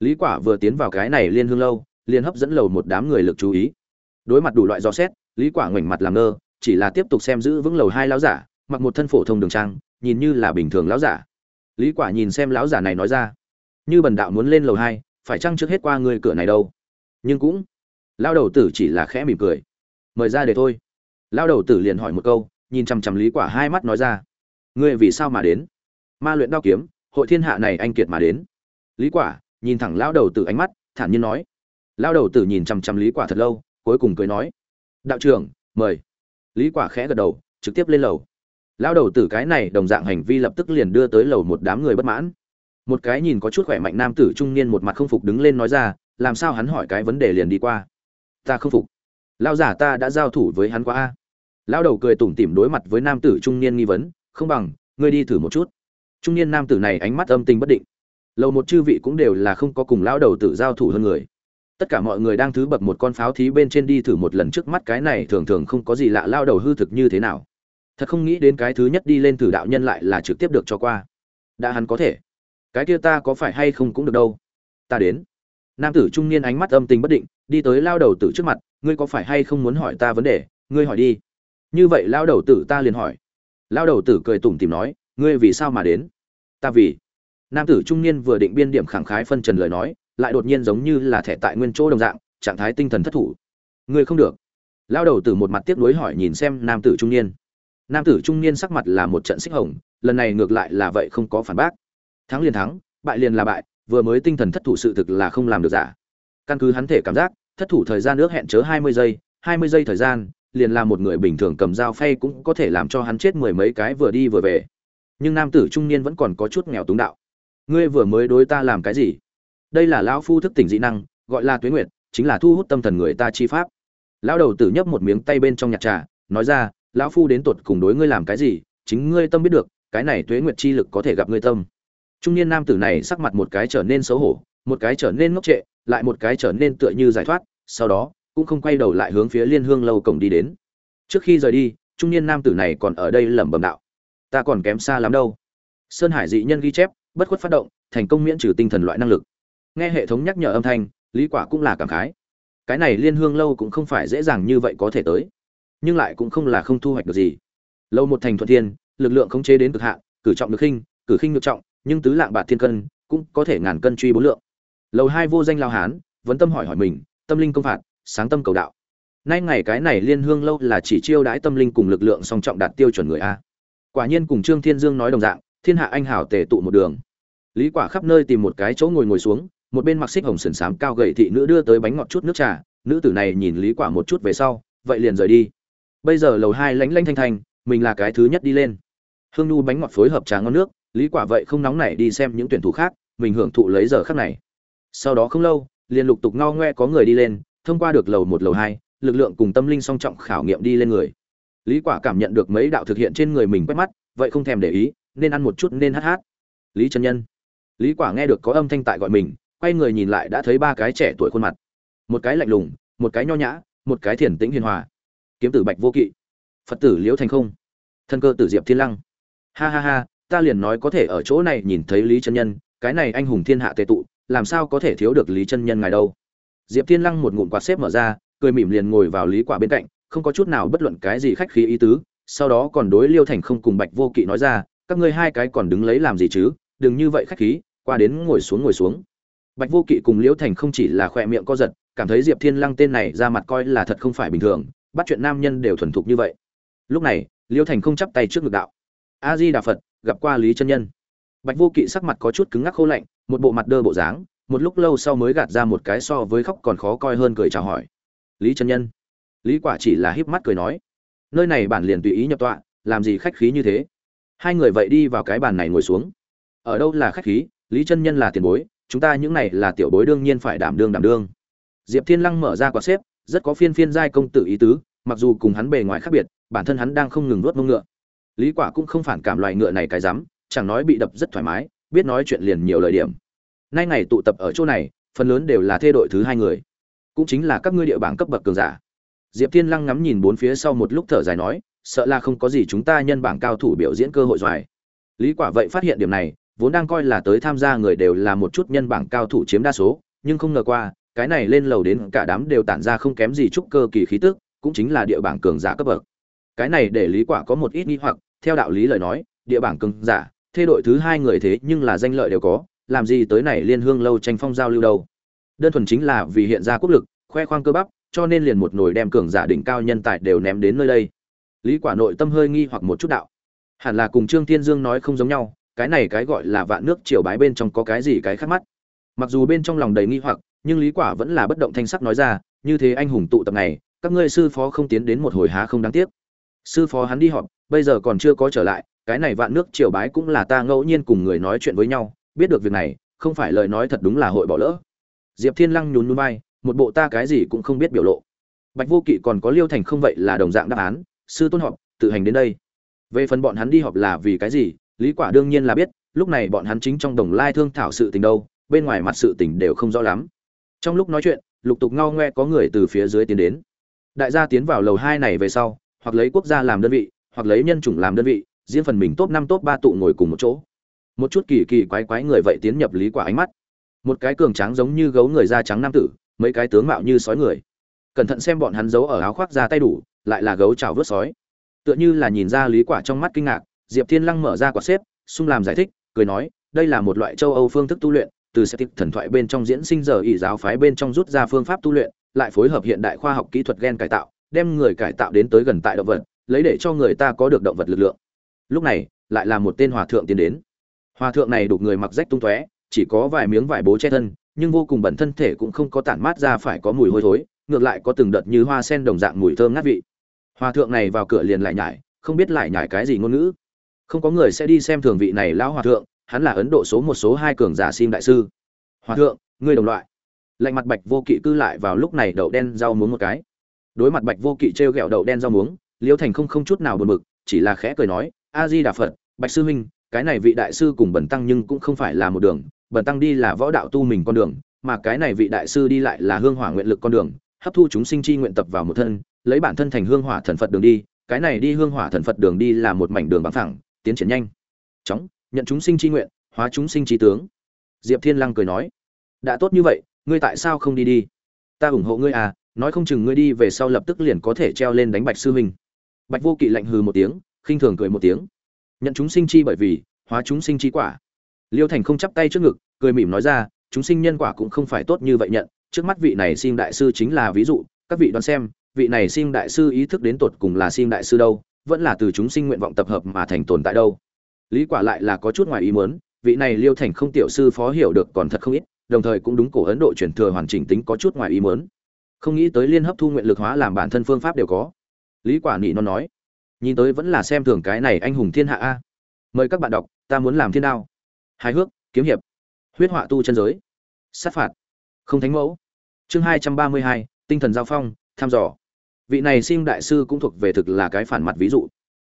Lý quả vừa tiến vào cái này liên hương lâu, liền hấp dẫn lầu một đám người lực chú ý. Đối mặt đủ loại dò xét, lý quả ngoảnh mặt làm ngơ, chỉ là tiếp tục xem giữ vững lầu hai lão giả, mặc một thân phổ thông đường trang, nhìn như là bình thường lão giả. Lý quả nhìn xem lão giả này nói ra, như bần đạo muốn lên lầu hai, phải chăng trước hết qua người cửa này đâu? Nhưng cũng lao đầu tử chỉ là khẽ mỉm cười. Mời ra để thôi. Lao đầu tử liền hỏi một câu, nhìn chằm chằm lý quả hai mắt nói ra ngươi vì sao mà đến? Ma luyện đao kiếm, hội thiên hạ này anh kiệt mà đến. Lý quả, nhìn thẳng Lão đầu tử ánh mắt, thản nhiên nói. Lão đầu tử nhìn chăm chăm lý quả thật lâu, cuối cùng cười nói. Đạo trưởng, mời. Lý quả khẽ gật đầu, trực tiếp lên lầu. Lão đầu tử cái này đồng dạng hành vi lập tức liền đưa tới lầu một đám người bất mãn. Một cái nhìn có chút khỏe mạnh nam tử trung niên một mặt không phục đứng lên nói ra, làm sao hắn hỏi cái vấn đề liền đi qua? Ta không phục. Lão giả ta đã giao thủ với hắn qua a. Lão đầu cười tủm tỉm đối mặt với nam tử trung niên nghi vấn không bằng, ngươi đi thử một chút. Trung niên nam tử này ánh mắt âm tình bất định. Lầu một chư vị cũng đều là không có cùng lão đầu tử giao thủ hơn người. Tất cả mọi người đang thứ bậc một con pháo thí bên trên đi thử một lần trước mắt cái này thường thường không có gì lạ lao đầu hư thực như thế nào. Thật không nghĩ đến cái thứ nhất đi lên thử đạo nhân lại là trực tiếp được cho qua. Đã hắn có thể. Cái kia ta có phải hay không cũng được đâu. Ta đến. Nam tử trung niên ánh mắt âm tình bất định, đi tới lao đầu tử trước mặt, ngươi có phải hay không muốn hỏi ta vấn đề? Ngươi hỏi đi. Như vậy lao đầu tử ta liền hỏi lao đầu tử cười tủm tìm nói, ngươi vì sao mà đến? Ta vì. Nam tử trung niên vừa định biên điểm khẳng khái phân trần lời nói, lại đột nhiên giống như là thẻ tại nguyên chỗ đồng dạng, trạng thái tinh thần thất thủ. Ngươi không được. Lao đầu tử một mặt tiếc nuối hỏi nhìn xem nam tử trung niên. Nam tử trung niên sắc mặt là một trận xích hồng, lần này ngược lại là vậy không có phản bác. Thắng liền thắng, bại liền là bại, vừa mới tinh thần thất thủ sự thực là không làm được giả. Căn cứ hắn thể cảm giác, thất thủ thời gian ước hẹn chớ hai mươi giây, hai mươi giây thời gian liền là một người bình thường cầm dao phay cũng có thể làm cho hắn chết mười mấy cái vừa đi vừa về. Nhưng nam tử trung niên vẫn còn có chút nghèo túng đạo. Ngươi vừa mới đối ta làm cái gì? Đây là lão phu thức tỉnh dị năng, gọi là tuyến nguyệt, chính là thu hút tâm thần người ta chi pháp. Lão đầu tử nhấp một miếng tay bên trong nhạt trà, nói ra, lão phu đến tột cùng đối ngươi làm cái gì? Chính ngươi tâm biết được, cái này tuế nguyệt chi lực có thể gặp ngươi tâm. Trung niên nam tử này sắc mặt một cái trở nên xấu hổ, một cái trở nên ngốc trệ, lại một cái trở nên tựa như giải thoát, sau đó cũng không quay đầu lại hướng phía liên hương lâu cổng đi đến. Trước khi rời đi, trung niên nam tử này còn ở đây lẩm bẩm đạo. Ta còn kém xa lắm đâu. Sơn hải dị nhân ghi chép, bất khuất phát động, thành công miễn trừ tinh thần loại năng lực. Nghe hệ thống nhắc nhở âm thanh, lý quả cũng là cảm khái. Cái này liên hương lâu cũng không phải dễ dàng như vậy có thể tới. Nhưng lại cũng không là không thu hoạch được gì. Lâu một thành thuận thiên, lực lượng khống chế đến cực hạn, cử trọng được khinh, cử khinh được trọng, nhưng tứ lạng bạc thiên cân cũng có thể ngàn cân truy bốn lượng. Lầu hai vô danh lao hán vấn tâm hỏi hỏi mình, tâm linh công phạt sáng tâm cầu đạo. Nay ngày cái này liên hương lâu là chỉ chiêu đãi tâm linh cùng lực lượng song trọng đạt tiêu chuẩn người a. Quả nhiên cùng trương thiên dương nói đồng dạng, thiên hạ anh hảo tề tụ một đường. Lý quả khắp nơi tìm một cái chỗ ngồi ngồi xuống, một bên mặc xích hồng sườn xám cao gầy thị nữ đưa tới bánh ngọt chút nước trà, nữ tử này nhìn lý quả một chút về sau, vậy liền rời đi. Bây giờ lầu hai lánh lánh thanh thanh, mình là cái thứ nhất đi lên. Hương nu bánh ngọt phối hợp trà ngon nước, lý quả vậy không nóng nảy đi xem những tuyển thủ khác, mình hưởng thụ lấy giờ khắc này. Sau đó không lâu, liền lục tục ngao ngoe có người đi lên thông qua được lầu một, lầu hai, lực lượng cùng tâm linh song trọng khảo nghiệm đi lên người. Lý quả cảm nhận được mấy đạo thực hiện trên người mình quét mắt, vậy không thèm để ý, nên ăn một chút nên hát hát. Lý chân nhân. Lý quả nghe được có âm thanh tại gọi mình, quay người nhìn lại đã thấy ba cái trẻ tuổi khuôn mặt. Một cái lạnh lùng, một cái nho nhã, một cái thiền tĩnh hiền hòa. Kiếm tử bạch vô kỵ. Phật tử liễu thành không. Thân cơ tử diệp thiên lăng. Ha ha ha, ta liền nói có thể ở chỗ này nhìn thấy lý chân nhân, cái này anh hùng thiên hạ tề tụ, làm sao có thể thiếu được lý chân nhân ngài đâu? Diệp thiên lăng một ngụm quạt xếp mở ra, cười mỉm liền ngồi vào lý quả bên cạnh, không có chút nào bất luận cái gì khách khí ý tứ, sau đó còn đối liêu thành không cùng bạch vô kỵ nói ra, các ngươi hai cái còn đứng lấy làm gì chứ? Đừng như vậy khách khí, qua đến ngồi xuống ngồi xuống. Bạch vô kỵ cùng liêu thành không chỉ là khoe miệng co giật, cảm thấy diệp thiên lăng tên này ra mặt coi là thật không phải bình thường, bắt chuyện nam nhân đều thuần thục như vậy. Lúc này, liêu thành không chắp tay trước ngực đạo, a di đà phật, gặp qua lý chân nhân. Bạch vô kỵ sắc mặt có chút cứng ngắc khô lạnh, một bộ mặt đơ bộ dáng một lúc lâu sau mới gạt ra một cái so với khóc còn khó coi hơn cười chào hỏi. Lý Trân nhân. Lý quả chỉ là híp mắt cười nói. Nơi này bản liền tùy ý nhập tọa, làm gì khách khí như thế. Hai người vậy đi vào cái bàn này ngồi xuống. Ở đâu là khách khí, lý Trân nhân là tiền bối, chúng ta những này là tiểu bối đương nhiên phải đảm đương đảm đương. Diệp thiên lăng mở ra quả xếp, rất có phiên phiên giai công tử ý tứ, mặc dù cùng hắn bề ngoài khác biệt, bản thân hắn đang không ngừng nuốt mông ngựa. Lý quả cũng không phản cảm loài ngựa này cái dám chẳng nói bị đập rất thoải mái, biết nói chuyện liền nhiều lời điểm nay ngày tụ tập ở chỗ này, phần lớn đều là thê đội thứ hai người. Cũng chính là các ngươi địa bảng cấp bậc cường giả. Diệp thiên lăng ngắm nhìn bốn phía sau một lúc thở dài nói, sợ là không có gì chúng ta nhân bảng cao thủ biểu diễn cơ hội doài lý quả vậy phát hiện điểm này, vốn đang coi là tới tham gia người đều là một chút nhân bảng cao thủ chiếm đa số, nhưng không ngờ qua, cái này lên lầu đến cả đám đều tản ra không kém gì chút cơ kỳ khí tức, cũng chính là địa bảng cường giả cấp bậc. Cái này để lý quả có một ít nghi hoặc, theo đạo lý lời nói, địa bảng cường giả, thê đội thứ hai người thế nhưng là danh lợi đều có làm gì tới này liên hương lâu tranh phong giao lưu đâu? Đơn thuần chính là vì hiện ra quốc lực, khoe khoang cơ bắp, cho nên liền một nồi đem cường giả đỉnh cao nhân tài đều ném đến nơi đây. Lý quả nội tâm hơi nghi hoặc một chút đạo. Hẳn là cùng trương thiên dương nói không giống nhau, cái này cái gọi là vạn nước triều bái bên trong có cái gì cái khác mắt. Mặc dù bên trong lòng đầy nghi hoặc, nhưng lý quả vẫn là bất động thanh sắc nói ra, như thế anh hùng tụ tập này, các ngươi sư phó không tiến đến một hồi há không đáng tiếc. Sư phó hắn đi họp, bây giờ còn chưa có trở lại, cái này vạn nước triều bái cũng là ta ngẫu nhiên cùng người nói chuyện với nhau biết được việc này, không phải lời nói thật đúng là hội bỏ lỡ. Diệp thiên lăng nhún nhún vai, một bộ ta cái gì cũng không biết biểu lộ. Bạch vô kỵ còn có liêu thành không vậy là đồng dạng đáp án, sư tôn họp, tự hành đến đây. Về phần bọn hắn đi họp là vì cái gì, lý quả đương nhiên là biết, lúc này bọn hắn chính trong đồng lai thương thảo sự tình đâu, bên ngoài mặt sự tình đều không rõ lắm. Trong lúc nói chuyện, lục tục ngao ngoe có người từ phía dưới tiến đến. Đại gia tiến vào lầu hai này về sau, hoặc lấy quốc gia làm đơn vị, hoặc lấy nhân chủng làm đơn vị, riêng phần mình top năm, top ba tụ ngồi cùng một chỗ một chút kỳ kỳ quái quái người vậy tiến nhập lý quả ánh mắt. Một cái cường tráng giống như gấu người da trắng nam tử, mấy cái tướng mạo như sói người. Cẩn thận xem bọn hắn giấu ở áo khoác ra tay đủ, lại là gấu chảo vớt sói. Tựa như là nhìn ra lý quả trong mắt kinh ngạc, diệp thiên lăng mở ra quả xếp xung làm giải thích, cười nói, đây là một loại châu âu phương thức tu luyện, từ sẽ thần thoại bên trong diễn sinh giờ ỷ giáo phái bên trong rút ra phương pháp tu luyện, lại phối hợp hiện đại khoa học kỹ thuật gen cải tạo, đem người cải tạo đến tới gần tại động vật, lấy để cho người ta có được động vật lực lượng. Lúc này, lại là một tên hòa thượng tiến đến hòa thượng này đục người mặc rách tung tóe, chỉ có vài miếng vải bố che thân, nhưng vô cùng bẩn thân thể cũng không có tản mát ra phải có mùi hôi thối, ngược lại có từng đợt như hoa sen đồng dạng mùi thơm ngát vị. Hòa thượng này vào cửa liền lại nhải, không biết lại nhải cái gì ngôn ngữ. Không có người sẽ đi xem thường vị này lão hòa thượng, hắn là ấn độ số một số hai cường giả sim đại sư. Hòa thượng, ngươi đồng loại. Lạnh mặt bạch vô kỵ cư lại vào lúc này đậu đen rau muống một cái. Đối mặt bạch vô kỵ t r e o g ẹ o đậu đen rau muống liêu thành không không chút nào buồn bực, chỉ là khẽ cười nói, a di đà phật, bạch sư huynh cái này vị đại sư cùng bần tăng nhưng cũng không phải là một đường, bần tăng đi là võ đạo tu mình con đường, mà cái này vị đại sư đi lại là hương hỏa nguyện lực con đường, hấp thu chúng sinh chi nguyện tập vào một thân, lấy bản thân thành hương hỏa thần phật đường đi, cái này đi hương hỏa thần phật đường đi là một mảnh đường bằng thẳng tiến triển nhanh. Chóng, nhận chúng sinh chi nguyện, hóa chúng sinh chi tướng. Diệp thiên lăng cười nói, đã tốt như vậy, ngươi tại sao không đi đi? Ta ủng hộ ngươi à nói không chừng ngươi đi về sau lập tức liền có thể treo lên đánh bạch sư huynh. Bạch vô kỵ lạnh hừ một tiếng, khinh thường cười một tiếng nhận chúng sinh chi bởi vì, hóa chúng sinh chi quả. Liêu thành không chắp tay trước ngực, cười mỉm nói ra, chúng sinh nhân quả cũng không phải tốt như vậy nhận. Trước mắt vị này xin đại sư chính là ví dụ, các vị đoán xem, vị này xin đại sư ý thức đến tột cùng là xin đại sư đâu, vẫn là từ chúng sinh nguyện vọng tập hợp mà thành tồn tại đâu. Lý quả lại là có chút ngoài ý muốn, vị này liêu thành không tiểu sư phó hiểu được còn thật không ít, đồng thời cũng đúng cổ ấn độ chuyển thừa hoàn chỉnh tính có chút ngoài ý muốn. Không nghĩ tới liên hấp thu nguyện lực hóa làm bản thân phương pháp đều có. Lý quả nị nó nói nhìn tới vẫn là xem thường cái này anh hùng thiên hạ a. Mời các bạn đọc, ta muốn làm thiên đao. Hài hước, kiếm hiệp. Huyết họa tu chân giới. Sát phạt. Không thánh mẫu. Chương hai trăm ba mươi hai, tinh thần giao phong thăm dò. Vị này sim đại sư cũng thuộc về thực là cái phản mặt ví dụ.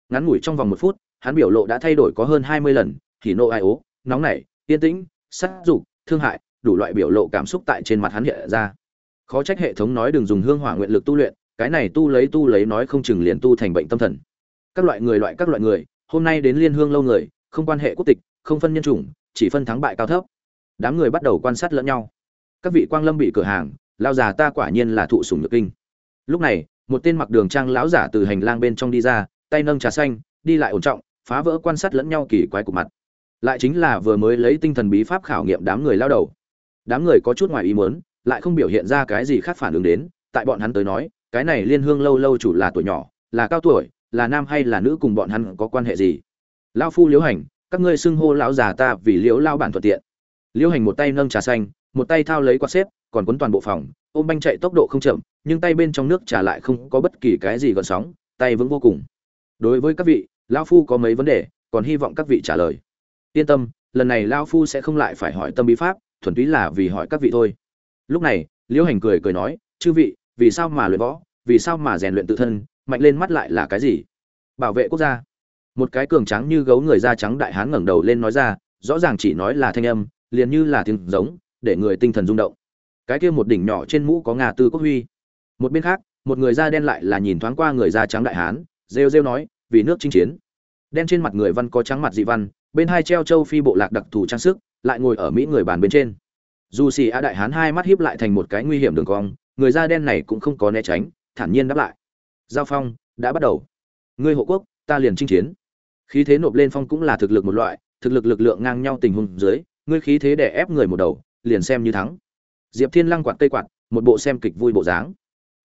Ngắn ngủi trong vòng một phút, hắn biểu lộ đã thay đổi có hơn hai mươi lần thì nộ ai ố, nóng nảy, yên tĩnh, sát dục, thương hại, đủ loại biểu lộ cảm xúc tại trên mặt hắn hiện ra. Khó trách hệ thống nói đừng dùng hương hỏa nguyện lực tu luyện, cái này tu lấy tu lấy nói không chừng liền tu thành bệnh tâm thần các loại người loại các loại người, hôm nay đến liên hương lâu người, không quan hệ quốc tịch, không phân nhân chủng, chỉ phân thắng bại cao thấp. Đám người bắt đầu quan sát lẫn nhau. Các vị quang lâm bị cửa hàng lao già ta quả nhiên là thụ sủng nhược kinh. Lúc này, một tên mặc đường trang lão giả từ hành lang bên trong đi ra, tay nâng trà xanh, đi lại ổn trọng, phá vỡ quan sát lẫn nhau kỳ quái của mặt. Lại chính là vừa mới lấy tinh thần bí pháp khảo nghiệm đám người lao đầu. Đám người có chút ngoài ý muốn, lại không biểu hiện ra cái gì khác phản ứng đến, tại bọn hắn tới nói, cái này liên hương lâu lâu chủ là tuổi nhỏ, là cao tuổi là nam hay là nữ cùng bọn hắn có quan hệ gì? Lao phu liễu hành, các ngươi xưng hô lão già ta vì liễu lao bản thuận tiện. Liễu hành một tay nâng trà xanh, một tay thao lấy quạt xếp, còn quấn toàn bộ phòng, ôm banh chạy tốc độ không chậm, nhưng tay bên trong nước trà lại không có bất kỳ cái gì gợn sóng, tay vững vô cùng. Đối với các vị lao phu có mấy vấn đề, còn hy vọng các vị trả lời. Yên tâm, lần này lao phu sẽ không lại phải hỏi tâm bí pháp, thuần túy là vì hỏi các vị thôi. Lúc này, liễu hành cười cười nói, chư vị, vì sao mà luyện võ, vì sao mà rèn luyện tự thân mạnh lên mắt lại là cái gì? Bảo vệ quốc gia. Một cái cường trắng như gấu người da trắng đại hán ngẩng đầu lên nói ra, rõ ràng chỉ nói là thanh âm, liền như là tiếng giống, để người tinh thần rung động. Cái kia một đỉnh nhỏ trên mũ có ngà tư quốc huy. Một bên khác, một người da đen lại là nhìn thoáng qua người da trắng đại hán, rêu rêu nói, vì nước chinh chiến. Đen trên mặt người văn có trắng mặt dị văn, bên hai treo châu phi bộ lạc đặc thù trang sức, lại ngồi ở mỹ người bàn bên trên. Dù xì a đại hán hai mắt hiếp lại thành một cái nguy hiểm đường cong, người da đen này cũng không có né tránh, thản nhiên đáp lại giao phong, đã bắt đầu. Ngươi hộ quốc, ta liền chinh chiến. Khí thế nộp lên phong cũng là thực lực một loại, thực lực lực lượng ngang nhau tình huống dưới, ngươi khí thế để ép người một đầu, liền xem như thắng. Diệp thiên lăng quạt cây quạt, một bộ xem kịch vui bộ dáng.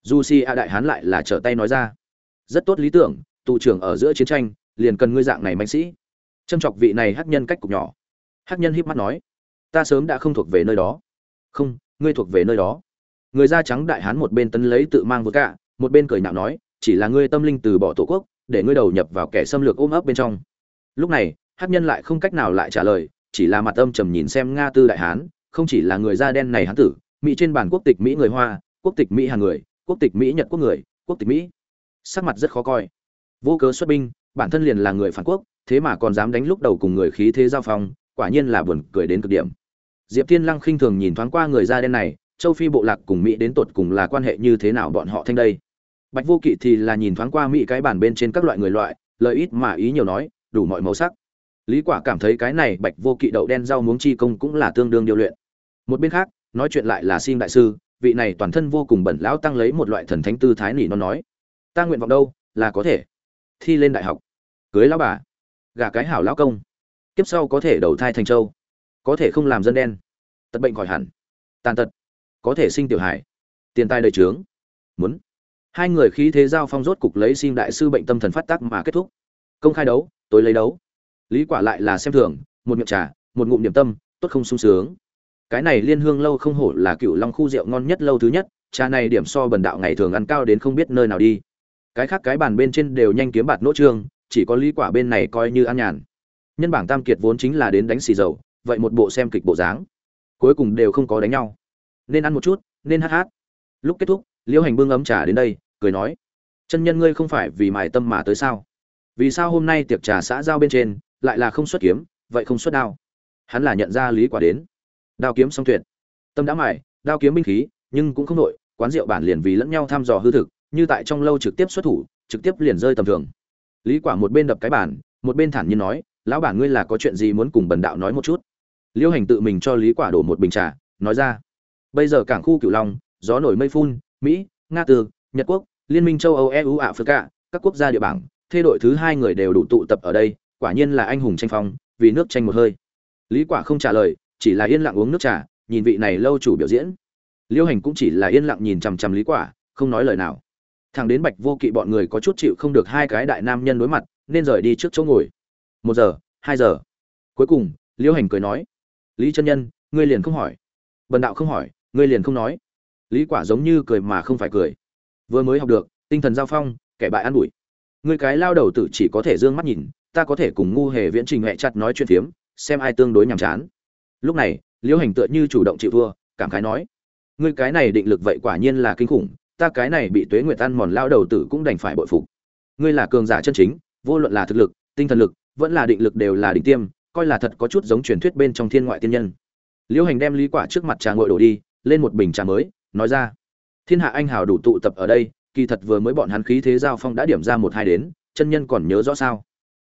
Du si a đại hán lại là trở tay nói ra. Rất tốt lý tưởng, tù trưởng ở giữa chiến tranh, liền cần ngươi dạng này mạnh sĩ. Trâm Chọc vị này hắc nhân cách cục nhỏ. Hắc nhân híp mắt nói, ta sớm đã không thuộc về nơi đó. Không, ngươi thuộc về nơi đó. Người da trắng đại hán một bên tấn lấy tự mang vừa cả một bên cười nhạo nói chỉ là ngươi tâm linh từ bỏ tổ quốc, để ngươi đầu nhập vào kẻ xâm lược ôm ấp bên trong. Lúc này hát nhân lại không cách nào lại trả lời, chỉ là mặt âm trầm nhìn xem nga tư đại hán, không chỉ là người da đen này hán tử, mỹ trên bản quốc tịch mỹ người hoa, quốc tịch mỹ hàng người, quốc tịch mỹ nhật quốc người, quốc tịch mỹ. Sắc mặt rất khó coi. Vô cớ xuất binh, bản thân liền là người phản quốc, thế mà còn dám đánh lúc đầu cùng người khí thế giao phong, quả nhiên là buồn cười đến cực điểm. Diệp thiên lăng khinh thường nhìn thoáng qua người da đen này, châu phi bộ lạc cùng mỹ đến tột cùng là quan hệ như thế nào bọn họ thanh đây? Bạch vô kỵ thì là nhìn thoáng qua mỹ cái bản bên trên các loại người loại lợi ít mà ý nhiều nói, đủ mọi màu sắc. Lý quả cảm thấy cái này bạch vô kỵ đậu đen rau muống chi công cũng là tương đương điều luyện. Một bên khác, nói chuyện lại là sim đại sư, vị này toàn thân vô cùng bẩn lão tăng lấy một loại thần thánh tư thái nỉ nó nói, ta nguyện vọng đâu, là có thể thi lên đại học. Cưới lão bà, gả cái hảo lão công, kiếp sau có thể đầu thai thành châu, có thể không làm dân đen, tật bệnh khỏi hẳn, tàn tật, có thể sinh tiểu hải tiền tài đời trướng, muốn hai người khí thế giao phong rốt cục lấy xin đại sư bệnh tâm thần phát tác mà kết thúc. Công khai đấu, tối lấy đấu. Lý quả lại là xem thường, một miệng trà, một ngụm điểm tâm, tốt không sung sướng. Cái này liên hương lâu không hổ là cựu long khu rượu ngon nhất lâu thứ nhất, trà này điểm so bần đạo ngày thường ăn cao đến không biết nơi nào đi. Cái khác cái bàn bên trên đều nhanh kiếm bạt nỗ trương, chỉ có lý quả bên này coi như ăn nhàn. Nhân bảng tam kiệt vốn chính là đến đánh xì dầu, vậy một bộ xem kịch bộ dáng. Cuối cùng đều không có đánh nhau. Nên ăn một chút, nên hát hát. Lúc kết thúc, liễu hành bưng ấm trà đến đây cười nói, chân nhân ngươi không phải vì mài tâm mà tới sao? Vì sao hôm nay tiệc trà xã giao bên trên lại là không xuất kiếm, vậy không xuất đao? Hắn là nhận ra lý quả đến. Đao kiếm song tuyệt. Tâm đã mài, đao kiếm binh khí, nhưng cũng không nội quán rượu bản liền vì lẫn nhau thăm dò hư thực, như tại trong lâu trực tiếp xuất thủ, trực tiếp liền rơi tầm thường. Lý quả một bên đập cái bản một bên thản nhiên nói, lão bản ngươi là có chuyện gì muốn cùng bần đạo nói một chút? Liêu hành tự mình cho lý quả đổ một bình trà, nói ra, bây giờ cảng khu cửu long, gió nổi mây phun, mỹ, nga tư nhật quốc, liên minh châu âu eu africa, các quốc gia địa bảng thê đội thứ hai người đều đủ tụ tập ở đây, quả nhiên là anh hùng tranh phong, vì nước tranh một hơi. Lý quả không trả lời, chỉ là yên lặng uống nước trà, nhìn vị này lâu chủ biểu diễn. Liêu hành cũng chỉ là yên lặng nhìn chằm chằm lý quả, không nói lời nào. Thằng đến bạch vô kỵ bọn người có chút chịu không được hai cái đại nam nhân đối mặt, nên rời đi trước chỗ ngồi. Một giờ, hai giờ. Cuối cùng, liêu hành cười nói, lý chân nhân, ngươi liền không hỏi. Bần đạo không hỏi, ngươi liền không nói. Lý quả giống như cười mà không phải cười vừa mới học được, tinh thần giao phong, kẻ bại ăn bụi. Ngươi cái lao đầu tử chỉ có thể dương mắt nhìn, ta có thể cùng ngu hề viễn trình mẹ chặt nói chuyện phiếm, xem ai tương đối nhàm chán. Lúc này, liễu hành tựa như chủ động chịu thua, cảm khái nói, ngươi cái này định lực vậy quả nhiên là kinh khủng, ta cái này bị tuế nguyệt ăn mòn lao đầu tử cũng đành phải bội phục. Ngươi là cường giả chân chính, vô luận là thực lực, tinh thần lực, vẫn là định lực đều là đỉnh tiêm, coi là thật có chút giống truyền thuyết bên trong thiên ngoại tiên nhân. Liễu hành đem lý quả trước mặt trà ngội đổ đi, lên một bình trà mới, nói ra thiên hạ anh hào đủ tụ tập ở đây, kỳ thật vừa mới bọn hắn khí thế giao phong đã điểm ra một hai đến, chân nhân còn nhớ rõ sao?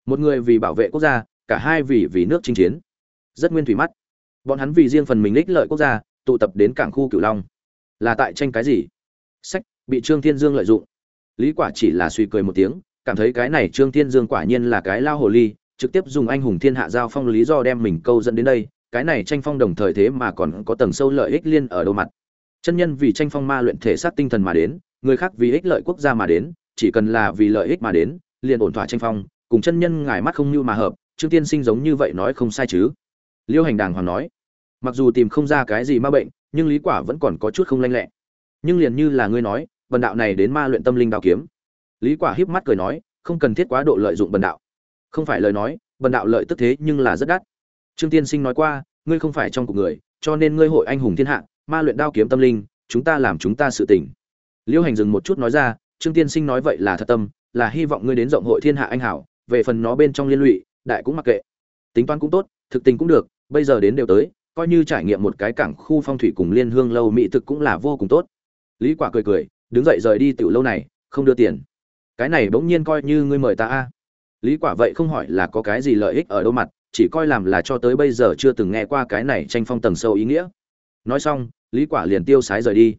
Một người vì bảo vệ quốc gia, cả hai vì vì nước chinh chiến. Rất nguyên thủy mắt. Bọn hắn vì riêng phần mình ích lợi quốc gia, tụ tập đến cảng khu cửu long. Là tại tranh cái gì? Sách, bị trương thiên dương lợi dụng. Lý quả chỉ là suy cười một tiếng, cảm thấy cái này trương thiên dương quả nhiên là cái lao hồ ly, trực tiếp dùng anh hùng thiên hạ giao phong lý do đem mình câu dẫn đến đây, cái này tranh phong đồng thời thế mà còn có tầng sâu lợi ích liên ở đâu mặt chân nhân vì tranh phong ma luyện thể xác tinh thần mà đến, người khác vì ích lợi quốc gia mà đến, chỉ cần là vì lợi ích mà đến, liền ổn thỏa tranh phong, cùng chân nhân ngài mắt không như mà hợp, trương tiên sinh giống như vậy nói không sai chứ? Liêu hành đàng hoàng nói, mặc dù tìm không ra cái gì ma bệnh, nhưng lý quả vẫn còn có chút không lanh lẹ. Nhưng liền như là ngươi nói, bần đạo này đến ma luyện tâm linh đao kiếm. Lý quả híp mắt cười nói, không cần thiết quá độ lợi dụng bần đạo. Không phải lời nói, bần đạo lợi tức thế nhưng là rất đắt. Trương tiên sinh nói qua, ngươi không phải trong cuộc người, cho nên ngươi hội anh hùng thiên hạ ma luyện đao kiếm tâm linh, chúng ta làm chúng ta sự tỉnh. Liêu hành dừng một chút nói ra, trương tiên sinh nói vậy là thật tâm, là hy vọng ngươi đến rộng hội thiên hạ anh hảo, về phần nó bên trong liên lụy, đại cũng mặc kệ. Tính toán cũng tốt, thực tình cũng được, bây giờ đến đều tới, coi như trải nghiệm một cái cảng khu phong thủy cùng liên hương lâu mỹ thực cũng là vô cùng tốt. Lý quả cười cười, đứng dậy rời đi tiểu lâu này, không đưa tiền. Cái này bỗng nhiên coi như ngươi mời ta a. Lý quả vậy không hỏi là có cái gì lợi ích ở đâu mặt, chỉ coi làm là cho tới bây giờ chưa từng nghe qua cái này tranh phong tầng sâu ý nghĩa nói xong, lý quả liền tiêu sái rời đi.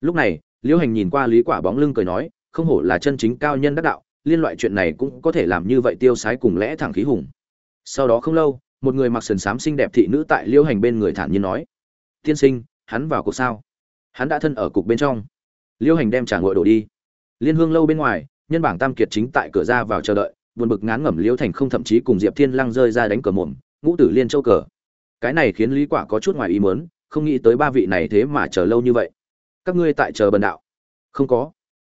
Lúc này, liễu hành nhìn qua lý quả bóng lưng cười nói, không hổ là chân chính cao nhân đắc đạo, liên loại chuyện này cũng có thể làm như vậy tiêu sái cùng lẽ thẳng khí hùng. Sau đó không lâu, một người mặc sườn xám xinh đẹp thị nữ tại liêu hành bên người thản nhiên nói, tiên sinh, hắn vào cuộc sao? Hắn đã thân ở cục bên trong. Liêu hành đem trả ngội đổ đi. Liên hương lâu bên ngoài, nhân bảng tam kiệt chính tại cửa ra vào chờ đợi, buồn bực ngán ngẩm liêu thành không thậm chí cùng diệp thiên lăng rơi ra đánh cờ mồm, ngũ tử liên châu cờ. Cái này khiến lý quả có chút ngoài ý muốn không nghĩ tới ba vị này thế mà chờ lâu như vậy. Các ngươi tại chờ bần đạo. Không có.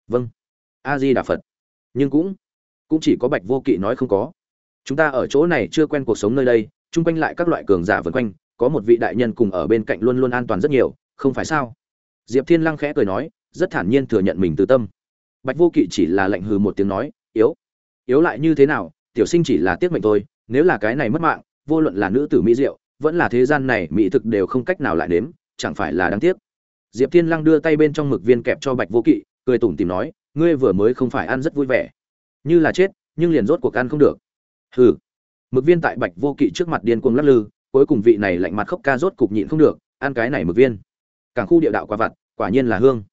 Vâng. A di đà phật. Nhưng cũng cũng chỉ có bạch vô kỵ nói không có. Chúng ta ở chỗ này chưa quen cuộc sống nơi đây, chung quanh lại các loại cường giả vần quanh, có một vị đại nhân cùng ở bên cạnh luôn luôn an toàn rất nhiều, không phải sao? Diệp thiên lăng khẽ cười nói, rất thản nhiên thừa nhận mình từ tâm. Bạch vô kỵ chỉ là lệnh hừ một tiếng nói, yếu. Yếu lại như thế nào? Tiểu sinh chỉ là tiếc mệnh thôi, nếu là cái này mất mạng, vô luận là nữ tử mỹ diệu vẫn là thế gian này mỹ thực đều không cách nào lại đếm, chẳng phải là đáng tiếc. Diệp thiên lăng đưa tay bên trong mực viên kẹp cho bạch vô kỵ cười tủm tìm nói ngươi vừa mới không phải ăn rất vui vẻ. Như là chết nhưng liền rốt cuộc ăn không được. Hừ. Mực viên tại bạch vô kỵ trước mặt điên cuồng lắc lư cuối cùng vị này lạnh mặt khóc ca rốt cục nhịn không được ăn cái này mực viên. Càng khu địa đạo quả vặt quả nhiên là hương.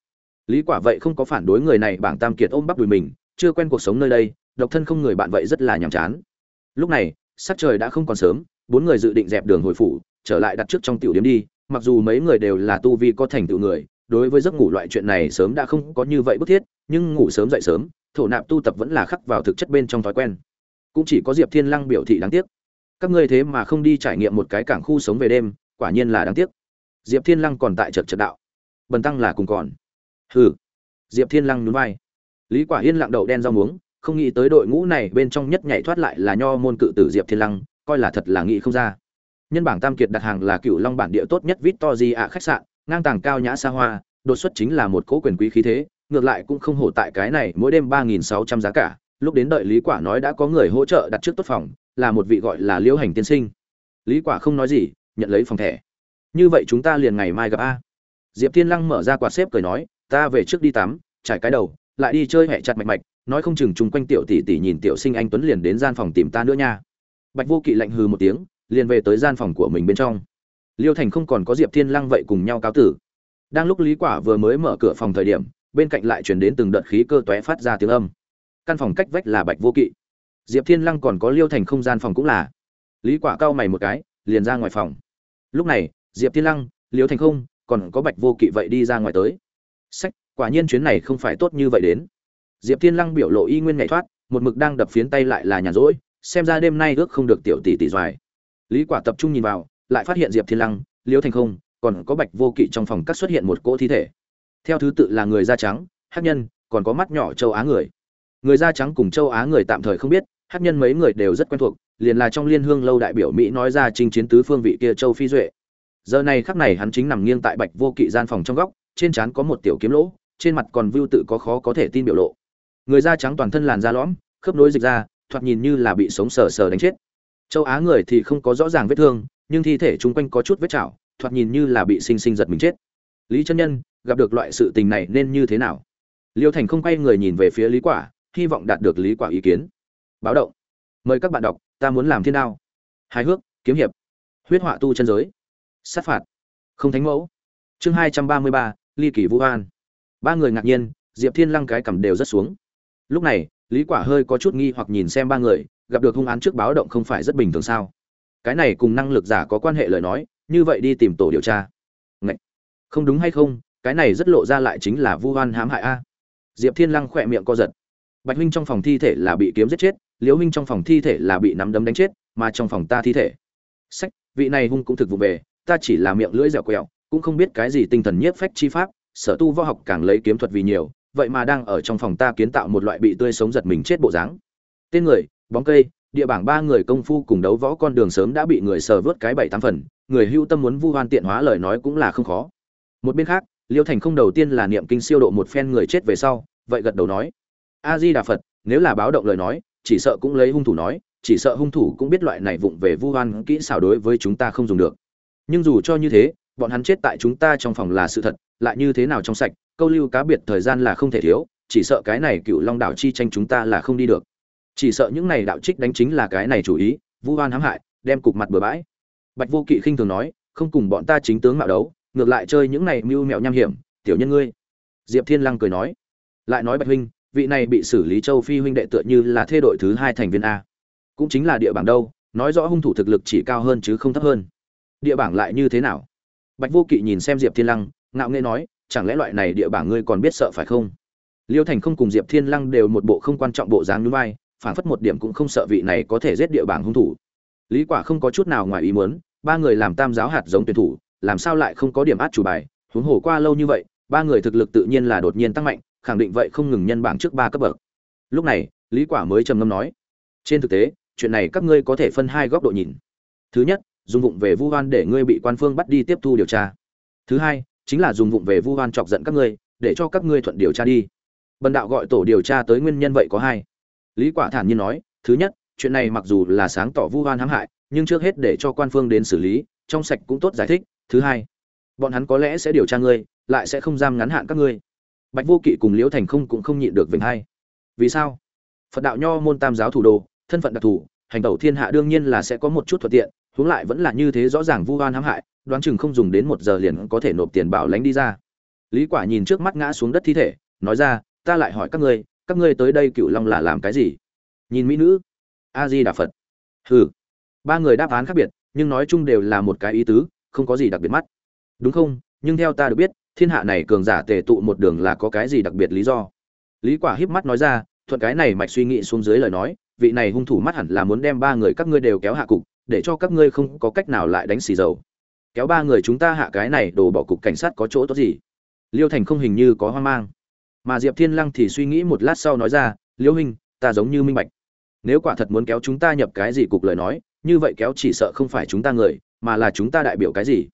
Lý quả vậy không có phản đối người này bảng tam kiệt ôm bắp đùi mình chưa quen cuộc sống nơi đây độc thân không người bạn vậy rất là nhàm chán. Lúc này sắc trời đã không còn sớm bốn người dự định dẹp đường hồi phủ, trở lại đặt trước trong tiểu điểm đi, mặc dù mấy người đều là tu vi có thành tựu người, đối với giấc ngủ loại chuyện này sớm đã không có như vậy bức thiết, nhưng ngủ sớm dậy sớm, thổ nạp tu tập vẫn là khắc vào thực chất bên trong thói quen. Cũng chỉ có diệp thiên lăng biểu thị đáng tiếc. Các ngươi thế mà không đi trải nghiệm một cái cảng khu sống về đêm, quả nhiên là đáng tiếc. Diệp thiên lăng còn tại trật trật đạo. Bần tăng là cùng còn. Hừ. Diệp thiên lăng nhún vai. Lý quả yên lặng đậu đen rau muống, không nghĩ tới đội ngũ này bên trong nhất nhảy thoát lại là nho môn cự tử diệp thiên lăng coi là thật là nghĩ không ra. Nhân bảng tam kiệt đặt hàng là cựu long bản địa tốt nhất victory ạ khách sạn, ngang tàng cao nhã xa hoa, đột xuất chính là một cố quyền quý khí thế, ngược lại cũng không hổ tại cái này mỗi đêm ba nghìn sáu trăm giá cả. Lúc đến đợi lý quả nói đã có người hỗ trợ đặt trước tốt phòng, là một vị gọi là liễu hành tiên sinh. Lý quả không nói gì, nhận lấy phòng thẻ. Như vậy chúng ta liền ngày mai gặp a. Diệp thiên lăng mở ra quạt xếp cười nói, ta về trước đi tắm, trải cái đầu, lại đi chơi hẹ chặt mạch mạch, nói không chừng chung quanh tiểu tỷ tỷ nhìn tiểu sinh anh tuấn liền đến gian phòng tìm ta nữa nha bạch vô kỵ lạnh hừ một tiếng, liền về tới gian phòng của mình bên trong. Liêu thành không còn có diệp thiên lăng vậy cùng nhau cáo tử. Đang lúc lý quả vừa mới mở cửa phòng thời điểm, bên cạnh lại truyền đến từng đợt khí cơ tóe phát ra tiếng âm. Căn phòng cách vách là bạch vô kỵ. Diệp thiên lăng còn có liêu thành không gian phòng cũng là. Lý quả cao mày một cái, liền ra ngoài phòng. Lúc này, diệp thiên lăng, liêu thành không, còn có bạch vô kỵ vậy đi ra ngoài tới. Sách, quả nhiên chuyến này không phải tốt như vậy đến. Diệp thiên lăng biểu lộ y nguyên nhảy thoát, một mực đang đập phiến tay lại là nhàn rỗi xem ra đêm nay ước không được tiểu tỷ tỷ doài. Lý quả tập trung nhìn vào, lại phát hiện diệp thiên lăng, Liễu thành không, còn có bạch vô kỵ trong phòng cắt xuất hiện một cỗ thi thể. Theo thứ tự là người da trắng, hắc nhân, còn có mắt nhỏ châu á người. Người da trắng cùng châu á người tạm thời không biết, hắc nhân mấy người đều rất quen thuộc, liền là trong liên hương lâu đại biểu mỹ nói ra chinh chiến tứ phương vị kia châu phi duệ. Giờ này khắc này hắn chính nằm nghiêng tại bạch vô kỵ gian phòng trong góc, trên trán có một tiểu kiếm lỗ, trên mặt còn vưu tự có khó có thể tin biểu lộ. Người da trắng toàn thân làn da lõm, khớp nối dịch ra thoạt nhìn như là bị sống sờ sờ đánh chết. Châu á người thì không có rõ ràng vết thương, nhưng thi thể chung quanh có chút vết chảo, thoạt nhìn như là bị sinh sinh giật mình chết. Lý chân nhân, gặp được loại sự tình này nên như thế nào? Liêu thành không quay người nhìn về phía lý quả, hy vọng đạt được lý quả ý kiến. Báo động. Mời các bạn đọc, ta muốn làm thiên đao. Hài hước, kiếm hiệp. Huyết họa tu chân giới. Sát phạt. Không thánh mẫu. Chương hai trăm ba mươi ba, ly kỳ vũ an. Ba người ngạc nhiên, diệp thiên lăng cái cầm đều rất xuống. Lúc này lý quả hơi có chút nghi hoặc nhìn xem ba người, gặp được hung án trước báo động không phải rất bình thường sao? Cái này cùng năng lực giả có quan hệ lời nói, như vậy đi tìm tổ điều tra. Ngậy! không đúng hay không? Cái này rất lộ ra lại chính là vu oan hãm hại a. Diệp thiên lăng khỏe miệng co giật. Bạch huynh trong phòng thi thể là bị kiếm giết chết, liễu huynh trong phòng thi thể là bị nắm đấm đánh chết, mà trong phòng ta thi thể. Sách, vị này hung cũng thực vụ về, ta chỉ là miệng lưỡi dẻo quẹo, cũng không biết cái gì tinh thần nhiếp phách chi pháp, sở tu võ học càng lấy kiếm thuật vì nhiều vậy mà đang ở trong phòng ta kiến tạo một loại bị tươi sống giật mình chết bộ dáng. Tên người, bóng cây, địa bảng ba người công phu cùng đấu võ con đường sớm đã bị người sờ vớt cái bảy tám phần, người hưu tâm muốn vu hoan tiện hóa lời nói cũng là không khó. Một bên khác, liêu thành không đầu tiên là niệm kinh siêu độ một phen người chết về sau, vậy gật đầu nói a di đà phật, nếu là báo động lời nói, chỉ sợ cũng lấy hung thủ nói, chỉ sợ hung thủ cũng biết loại này vụng về vu hoan kỹ xảo đối với chúng ta không dùng được. Nhưng dù cho như thế, bọn hắn chết tại chúng ta trong phòng là sự thật, lại như thế nào trong sạch câu lưu cá biệt thời gian là không thể thiếu, chỉ sợ cái này cựu long đảo chi tranh chúng ta là không đi được. Chỉ sợ những này đạo trích đánh chính là cái này chủ ý, vu oan hãm hại, đem cục mặt bừa bãi. Bạch vô kỵ khinh thường nói, không cùng bọn ta chính tướng mạo đấu, ngược lại chơi những này mưu mẹo nham hiểm, tiểu nhân ngươi. Diệp thiên lăng cười nói, lại nói bạch huynh, vị này bị xử lý châu phi huynh đệ tựa như là thê đội thứ hai thành viên a. Cũng chính là địa bảng đâu, nói rõ hung thủ thực lực chỉ cao hơn chứ không thấp hơn. Địa bảng lại như thế nào? Bạch vô kỵ nhìn xem diệp thiên lăng, ngạo nghễ nói chẳng lẽ loại này địa bảng ngươi còn biết sợ phải không? Liêu thành không cùng diệp thiên lăng đều một bộ không quan trọng bộ dáng núi vai phản phất một điểm cũng không sợ vị này có thể giết địa bảng hung thủ. Lý quả không có chút nào ngoài ý muốn, ba người làm tam giáo hạt giống tuyển thủ, làm sao lại không có điểm át chủ bài, huống hồ qua lâu như vậy, ba người thực lực tự nhiên là đột nhiên tăng mạnh, khẳng định vậy không ngừng nhân bảng trước ba cấp bậc. Lúc này, lý quả mới trầm ngâm nói, trên thực tế, chuyện này các ngươi có thể phân hai góc độ nhìn. Thứ nhất, dùng vụng về vu oan để ngươi bị quan phương bắt đi tiếp thu điều tra. Thứ hai chính là dùng vụng về vu oan chọc giận các ngươi, để cho các ngươi thuận điều tra đi. Bần đạo gọi tổ điều tra tới nguyên nhân vậy có hai. Lý quả thản nhiên nói, thứ nhất, chuyện này mặc dù là sáng tỏ vu oan hãm hại, nhưng trước hết để cho quan phương đến xử lý, trong sạch cũng tốt giải thích. Thứ hai, bọn hắn có lẽ sẽ điều tra ngươi, lại sẽ không giam ngắn hạn các ngươi. Bạch vô kỵ cùng liễu thành không cũng không nhịn được vịnh hay vì sao? Phật đạo nho môn tam giáo thủ đô, thân phận đặc thù hành tẩu thiên hạ đương nhiên là sẽ có một chút thuận tiện huống lại vẫn là như thế rõ ràng vu oan hãm hại, đoán chừng không dùng đến một giờ liền có thể nộp tiền bảo lãnh đi ra. Lý quả nhìn trước mắt ngã xuống đất thi thể, nói ra, ta lại hỏi các ngươi các ngươi tới đây cựu long là làm cái gì? Nhìn mỹ nữ a di đà phật hừ. Ba người đáp án khác biệt, nhưng nói chung đều là một cái ý tứ, không có gì đặc biệt mắt. Đúng không? Nhưng theo ta được biết, thiên hạ này cường giả tề tụ một đường là có cái gì đặc biệt lý do? Lý quả híp mắt nói ra, thuận cái này mạch suy nghĩ xuống dưới lời nói, vị này hung thủ mắt hẳn là muốn đem ba người các ngươi đều kéo hạ cục để cho các ngươi không có cách nào lại đánh xì dầu. Kéo ba người chúng ta hạ cái này đổ bỏ cục cảnh sát có chỗ tốt gì? Liêu thành không hình như có hoang mang. Mà diệp thiên lăng thì suy nghĩ một lát sau nói ra, liêu hình ta giống như minh bạch. Nếu quả thật muốn kéo chúng ta nhập cái gì cục lời nói, như vậy kéo chỉ sợ không phải chúng ta người, mà là chúng ta đại biểu cái gì?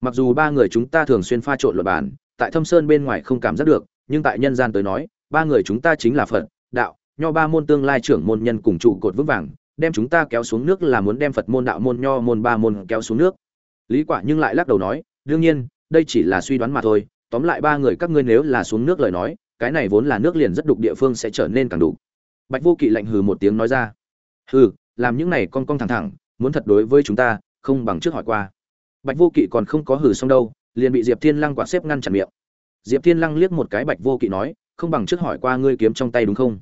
Mặc dù ba người chúng ta thường xuyên pha trộn luật bản tại thâm sơn bên ngoài không cảm giác được, nhưng tại nhân gian tới nói, ba người chúng ta chính là phật, đạo, nho ba môn tương lai trưởng môn nhân cùng trụ cột vững vàng đem chúng ta kéo xuống nước là muốn đem phật môn, đạo môn, nho môn, ba môn kéo xuống nước. Lý quả nhưng lại lắc đầu nói, đương nhiên, đây chỉ là suy đoán mà thôi. Tóm lại ba người các ngươi nếu là xuống nước lời nói, cái này vốn là nước liền rất đục địa phương sẽ trở nên càng đủ bạch vô kỵ lạnh hừ một tiếng nói ra, hừ, làm những này con con thẳng thẳng, muốn thật đối với chúng ta, không bằng trước hỏi qua. Bạch vô kỵ còn không có hừ xong đâu, liền bị diệp thiên lăng quả xếp ngăn chặn miệng. Diệp thiên lăng liếc một cái bạch vô kỵ nói, không bằng trước hỏi qua ngươi kiếm trong tay đúng không?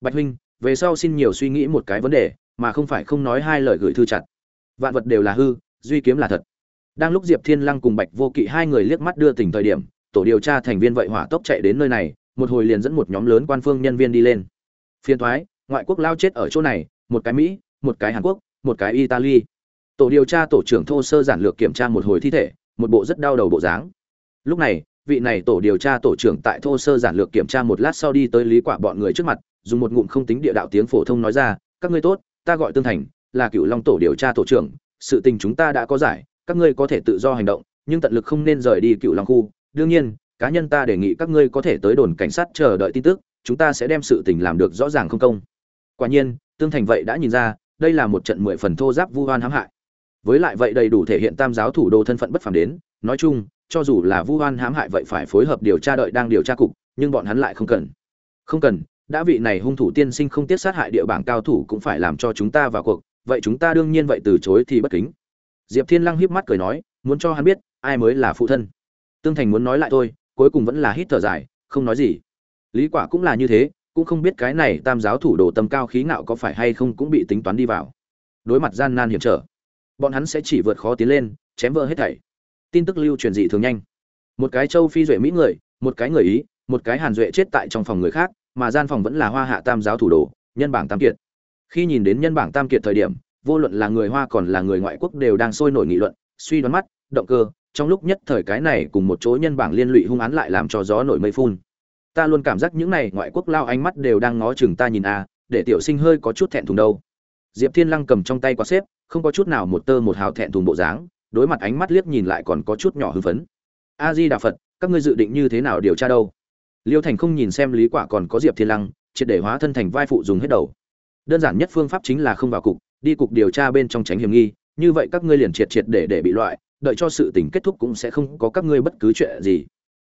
Bạch huynh, về sau xin nhiều suy nghĩ một cái vấn đề mà không phải không nói hai lời gửi thư chặt. Vạn vật đều là hư, duy kiếm là thật. Đang lúc diệp thiên lăng cùng bạch vô kỵ hai người liếc mắt đưa tình thời điểm, tổ điều tra thành viên vậy hỏa tốc chạy đến nơi này, một hồi liền dẫn một nhóm lớn quan phương nhân viên đi lên. Phiên thoái ngoại quốc lao chết ở chỗ này, một cái mỹ, một cái hàn quốc, một cái italy. Tổ điều tra tổ trưởng thô sơ giản lược kiểm tra một hồi thi thể, một bộ rất đau đầu bộ dáng. Lúc này, vị này tổ điều tra tổ trưởng tại thô sơ giản lược kiểm tra một lát sau đi tới lý quả bọn người trước mặt, dùng một ngụm không tính địa đạo tiếng phổ thông nói ra, các ngươi tốt ta gọi tương thành, là cựu long tổ điều tra tổ trưởng, sự tình chúng ta đã có giải, các ngươi có thể tự do hành động, nhưng tận lực không nên rời đi cựu long khu. Đương nhiên, cá nhân ta đề nghị các ngươi có thể tới đồn cảnh sát chờ đợi tin tức, chúng ta sẽ đem sự tình làm được rõ ràng không công. Quả nhiên, tương thành vậy đã nhìn ra, đây là một trận mười phần thô giáp vu hoan hãm hại. Với lại vậy đầy đủ thể hiện tam giáo thủ đô thân phận bất phàm đến, nói chung, cho dù là vu hoan hãm hại vậy phải phối hợp điều tra đợi đang điều tra cục, nhưng bọn hắn lại không cần. Không cần đã vị này hung thủ tiên sinh không tiết sát hại địa bảng cao thủ cũng phải làm cho chúng ta vào cuộc, vậy chúng ta đương nhiên vậy từ chối thì bất kính. Diệp thiên lăng hiếp mắt cười nói, muốn cho hắn biết, ai mới là phụ thân. Tương thành muốn nói lại thôi, cuối cùng vẫn là hít thở dài, không nói gì. Lý quả cũng là như thế, cũng không biết cái này tam giáo thủ đồ tâm cao khí ngạo có phải hay không cũng bị tính toán đi vào. Đối mặt gian nan hiểm trở, bọn hắn sẽ chỉ vượt khó tiến lên, chém vỡ hết thảy. Tin tức lưu truyền dị thường nhanh. Một cái châu phi duệ mỹ người, một cái người ý, một cái hàn duệ chết tại trong phòng người khác mà gian phòng vẫn là hoa hạ tam giáo thủ đồ, nhân bảng tam kiệt. Khi nhìn đến nhân bảng tam kiệt thời điểm, vô luận là người hoa còn là người ngoại quốc đều đang sôi nổi nghị luận, suy đoán mắt, động cơ, trong lúc nhất thời cái này cùng một chỗ nhân bảng liên lụy hung án lại làm cho gió nổi mây phun. Ta luôn cảm giác những này ngoại quốc lao ánh mắt đều đang ngó chừng ta nhìn a, để tiểu sinh hơi có chút thẹn thùng đâu. Diệp thiên lăng cầm trong tay quá xếp, không có chút nào một tơ một hào thẹn thùng bộ dáng, đối mặt ánh mắt liếc nhìn lại còn có chút nhỏ hưng phấn. A di đà phật, các ngươi dự định như thế nào điều tra đâu? Liêu thành không nhìn xem lý quả còn có diệp thiên lăng, triệt để hóa thân thành vai phụ dùng hết đầu. Đơn giản nhất phương pháp chính là không vào cục, đi cục điều tra bên trong tránh hiểm nghi, như vậy các ngươi liền triệt triệt để để bị loại, đợi cho sự tình kết thúc cũng sẽ không có các ngươi bất cứ chuyện gì.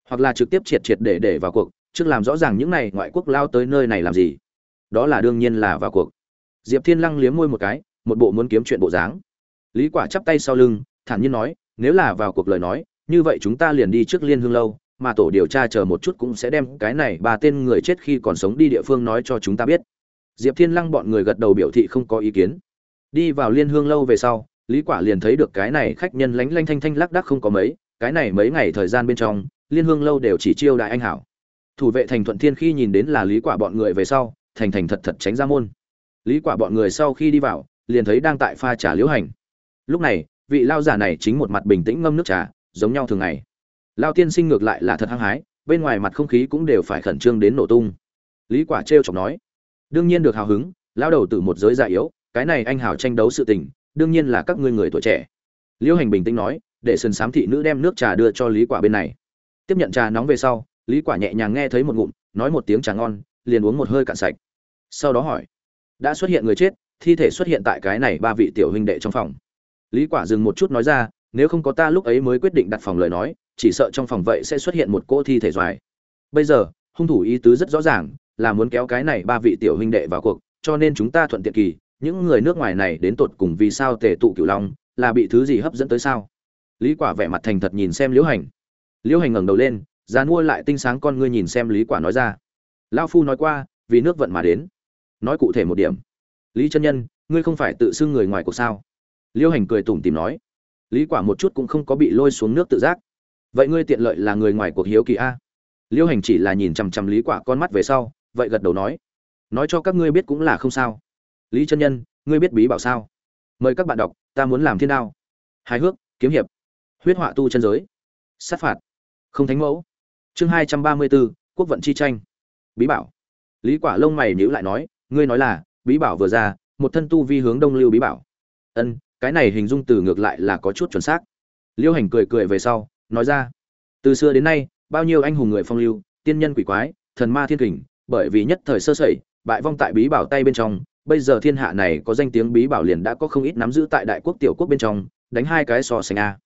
Hoặc là trực tiếp triệt triệt để để vào cuộc, trước làm rõ ràng những này ngoại quốc lao tới nơi này làm gì. Đó là đương nhiên là vào cuộc. Diệp thiên lăng liếm môi một cái, một bộ muốn kiếm chuyện bộ dáng. Lý quả chắp tay sau lưng, thản nhiên nói, nếu là vào cuộc lời nói, như vậy chúng ta liền đi trước liên hương lâu mà tổ điều tra chờ một chút cũng sẽ đem cái này ba tên người chết khi còn sống đi địa phương nói cho chúng ta biết. Diệp thiên lăng bọn người gật đầu biểu thị không có ý kiến. Đi vào liên hương lâu về sau, lý quả liền thấy được cái này khách nhân lánh lanh thanh thanh lắc đắc không có mấy, cái này mấy ngày thời gian bên trong, liên hương lâu đều chỉ chiêu đại anh hảo. Thủ vệ thành thuận thiên khi nhìn đến là lý quả bọn người về sau, thành thành thật thật tránh ra môn. Lý quả bọn người sau khi đi vào, liền thấy đang tại pha trà liễu hành. Lúc này, vị lao giả này chính một mặt bình tĩnh ngâm nước trà, giống nhau thường ngày lao tiên sinh ngược lại là thật hăng hái, bên ngoài mặt không khí cũng đều phải khẩn trương đến nổ tung. Lý quả trêu chọc nói, đương nhiên được hào hứng lao đầu từ một giới già yếu, cái này anh hào tranh đấu sự tình, đương nhiên là các ngươi người tuổi trẻ. Liễu hành bình tĩnh nói, để sơn sám thị nữ đem nước trà đưa cho lý quả bên này. Tiếp nhận trà nóng về sau, lý quả nhẹ nhàng nghe thấy một ngụm, nói một tiếng trà ngon, liền uống một hơi cạn sạch. Sau đó hỏi, đã xuất hiện người chết, thi thể xuất hiện tại cái này ba vị tiểu huynh đệ trong phòng? Lý quả dừng một chút nói ra, nếu không có ta lúc ấy mới quyết định đặt phòng lời nói chỉ sợ trong phòng vậy sẽ xuất hiện một cỗ thi thể doài. Bây giờ, hung thủ ý tứ rất rõ ràng, là muốn kéo cái này ba vị tiểu huynh đệ vào cuộc, cho nên chúng ta thuận tiện kỳ, những người nước ngoài này đến tột cùng vì sao tề tụ cửu long, là bị thứ gì hấp dẫn tới sao? Lý quả vẻ mặt thành thật nhìn xem liễu hành. Liễu hành ngẩng đầu lên dàn mua lại tinh sáng con ngươi nhìn xem lý quả nói ra. Lão phu nói qua, vì nước vận mà đến. Nói cụ thể một điểm. Lý chân nhân, ngươi không phải tự xưng người ngoài cuộc sao? Liễu hành cười tủm tỉm nói. Lý quả một chút cũng không có bị lôi xuống nước tự giác vậy ngươi tiện lợi là người ngoài cuộc hiếu kỳ a. Liêu hành chỉ là nhìn chằm chằm lý quả con mắt về sau, vậy gật đầu nói. Nói cho các ngươi biết cũng là không sao. Lý chân nhân, ngươi biết bí bảo sao? Mời các bạn đọc, ta muốn làm thiên đao. Hài hước, kiếm hiệp. Huyết họa tu chân giới. Sát phạt. Không thánh mẫu. Chương hai trăm ba mươi bốn quốc vận chi tranh. Bí bảo. Lý quả lông mày nhíu lại nói, ngươi nói là, bí bảo vừa ra, một thân tu vi hướng đông lưu bí bảo. Ân, cái này hình dung từ ngược lại là có chút chuẩn xác. Liêu hành cười cười về sau nói ra. Từ xưa đến nay, bao nhiêu anh hùng người phong lưu, tiên nhân quỷ quái, thần ma thiên kình, bởi vì nhất thời sơ sẩy, bại vong tại bí bảo tay bên trong, bây giờ thiên hạ này có danh tiếng bí bảo liền đã có không ít nắm giữ tại đại quốc tiểu quốc bên trong, đánh hai cái so sánh a.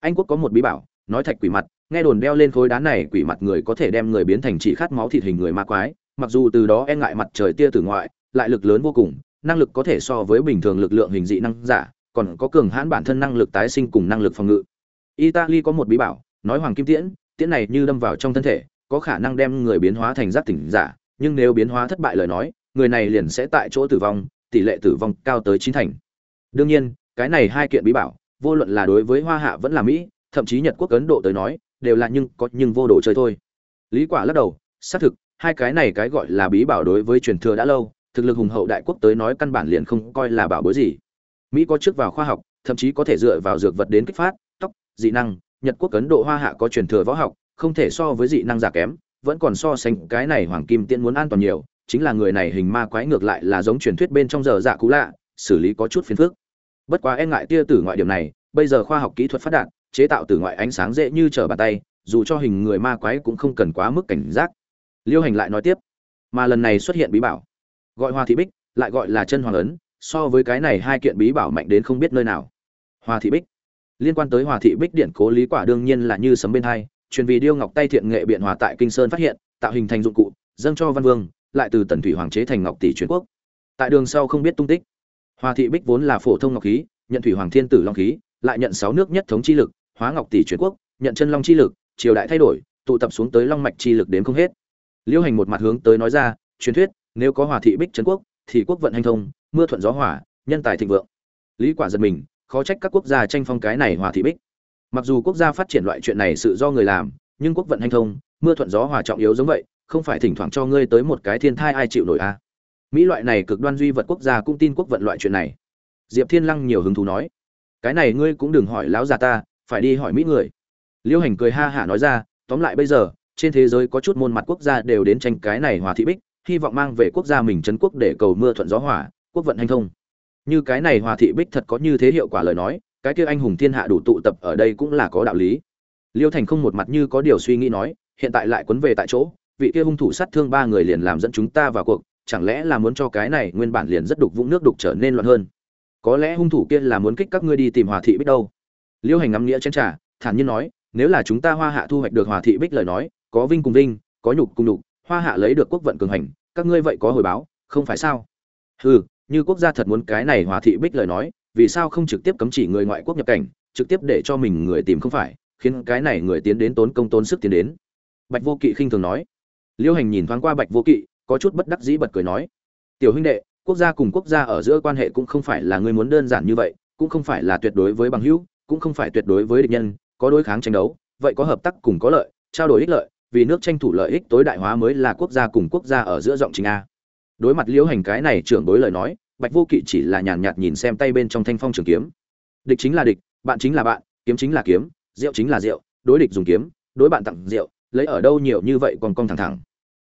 Anh quốc có một bí bảo, nói thạch quỷ mặt, nghe đồn đeo lên khối đá này quỷ mặt người có thể đem người biến thành chỉ khát máu thịt hình người ma quái, mặc dù từ đó e ngại mặt trời tia tử ngoại, lại lực lớn vô cùng, năng lực có thể so với bình thường lực lượng hình dị năng giả, còn có cường hãn bản thân năng lực tái sinh cùng năng lực phòng ngự italy có một bí bảo, nói hoàng kim tiễn tiễn này như đâm vào trong thân thể, có khả năng đem người biến hóa thành giác tỉnh giả, nhưng nếu biến hóa thất bại lời nói, người này liền sẽ tại chỗ tử vong, tỷ lệ tử vong cao tới chín thành. Đương nhiên, cái này hai kiện bí bảo, vô luận là đối với hoa hạ vẫn là mỹ, thậm chí nhật quốc ấn độ tới nói, đều là nhưng có nhưng vô đồ chơi thôi. Lý quả lắc đầu, xác thực, hai cái này cái gọi là bí bảo đối với truyền thừa đã lâu, thực lực hùng hậu đại quốc tới nói căn bản liền không coi là bảo bối gì. Mỹ có trước vào khoa học, thậm chí có thể dựa vào dược vật đến kích phát dị năng, nhật quốc ấn độ hoa hạ có truyền thừa võ học, không thể so với dị năng giả kém, vẫn còn so sánh cái này hoàng kim tiễn muốn an toàn nhiều, chính là người này hình ma quái ngược lại là giống truyền thuyết bên trong giờ dạ cũ lạ, xử lý có chút phiền phức. Bất quá e ngại tia tử ngoại điểm này, bây giờ khoa học kỹ thuật phát đạt, chế tạo tử ngoại ánh sáng dễ như trở bàn tay, dù cho hình người ma quái cũng không cần quá mức cảnh giác. Liêu hành lại nói tiếp, mà lần này xuất hiện bí bảo, gọi hoa thị bích, lại gọi là chân hoàng ấn, so với cái này hai kiện bí bảo mạnh đến không biết nơi nào. Hoa thị bích liên quan tới hòa thị bích điện cố lý quả đương nhiên là như sấm bên hai, truyền vì điêu ngọc tay thiện nghệ biện hòa tại kinh sơn phát hiện, tạo hình thành dụng cụ, dâng cho văn vương, lại từ tần thủy hoàng chế thành ngọc tỷ truyền quốc. Tại đường sau không biết tung tích. Hòa thị bích vốn là phổ thông ngọc khí, nhận thủy hoàng thiên tử long khí, lại nhận sáu nước nhất thống chi lực, hóa ngọc tỷ truyền quốc, nhận chân long chi lực, triều đại thay đổi, tụ tập xuống tới long mạch chi lực đến không hết. Liêu hành một mặt hướng tới nói ra, truyền thuyết, nếu có hòa thị bích trấn quốc, thì quốc vận hành thông, mưa thuận gió hỏa nhân tài thịnh vượng. Lý quả giật mình khó trách các quốc gia tranh phong cái này hòa thị bích. Mặc dù quốc gia phát triển loại chuyện này sự do người làm, nhưng quốc vận hành thông, mưa thuận gió hòa trọng yếu giống vậy, không phải thỉnh thoảng cho ngươi tới một cái thiên thai ai chịu nổi a. À. mỹ loại này cực đoan duy vật quốc gia cũng tin quốc vận loại chuyện này. Diệp thiên lăng nhiều hứng thú nói, cái này ngươi cũng đừng hỏi láo già ta, phải đi hỏi mỹ người. Liêu hành cười ha hả nói ra, tóm lại bây giờ, trên thế giới có chút môn mặt quốc gia đều đến tranh cái này hòa thị bích, hy vọng mang về quốc gia mình trấn quốc để cầu mưa thuận gió hỏa quốc vận hành thông như cái này hòa thị bích thật có như thế hiệu quả lời nói, cái kia anh hùng thiên hạ đủ tụ tập ở đây cũng là có đạo lý. Liêu thành không một mặt như có điều suy nghĩ nói, hiện tại lại quấn về tại chỗ, vị kia hung thủ sát thương ba người liền làm dẫn chúng ta vào cuộc, chẳng lẽ là muốn cho cái này nguyên bản liền rất đục vũng nước đục trở nên loạn hơn? Có lẽ hung thủ kia là muốn kích các ngươi đi tìm hòa thị bích đâu. Liêu hành ngắm nghĩa chén trà, thản nhiên nói, nếu là chúng ta hoa hạ thu hoạch được hòa thị bích lời nói, có vinh cùng vinh, có nhục cùng nhục, hoa hạ lấy được quốc vận cường hành, các ngươi vậy có hồi báo, không phải sao? Hừ như quốc gia thật muốn cái này hòa thị bích lời nói, vì sao không trực tiếp cấm chỉ người ngoại quốc nhập cảnh, trực tiếp để cho mình người tìm không phải, khiến cái này người tiến đến tốn công tốn sức tiến đến? Bạch vô kỵ khinh thường nói. Liêu hành nhìn thoáng qua bạch vô kỵ, có chút bất đắc dĩ bật cười nói. Tiểu huynh đệ, quốc gia cùng quốc gia ở giữa quan hệ cũng không phải là người muốn đơn giản như vậy, cũng không phải là tuyệt đối với bằng hữu, cũng không phải tuyệt đối với địch nhân, có đối kháng tranh đấu, vậy có hợp tác cùng có lợi, trao đổi ích lợi, vì nước tranh thủ lợi ích tối đại hóa mới là quốc gia cùng quốc gia ở giữa rộng chính a đối mặt liễu hành cái này trưởng đối lời nói, bạch vô kỵ chỉ là nhàn nhạt nhìn xem tay bên trong thanh phong trường kiếm. Địch chính là địch, bạn chính là bạn, kiếm chính là kiếm, rượu chính là rượu, đối địch dùng kiếm, đối bạn tặng rượu, lấy ở đâu nhiều như vậy còn cong thẳng thẳng.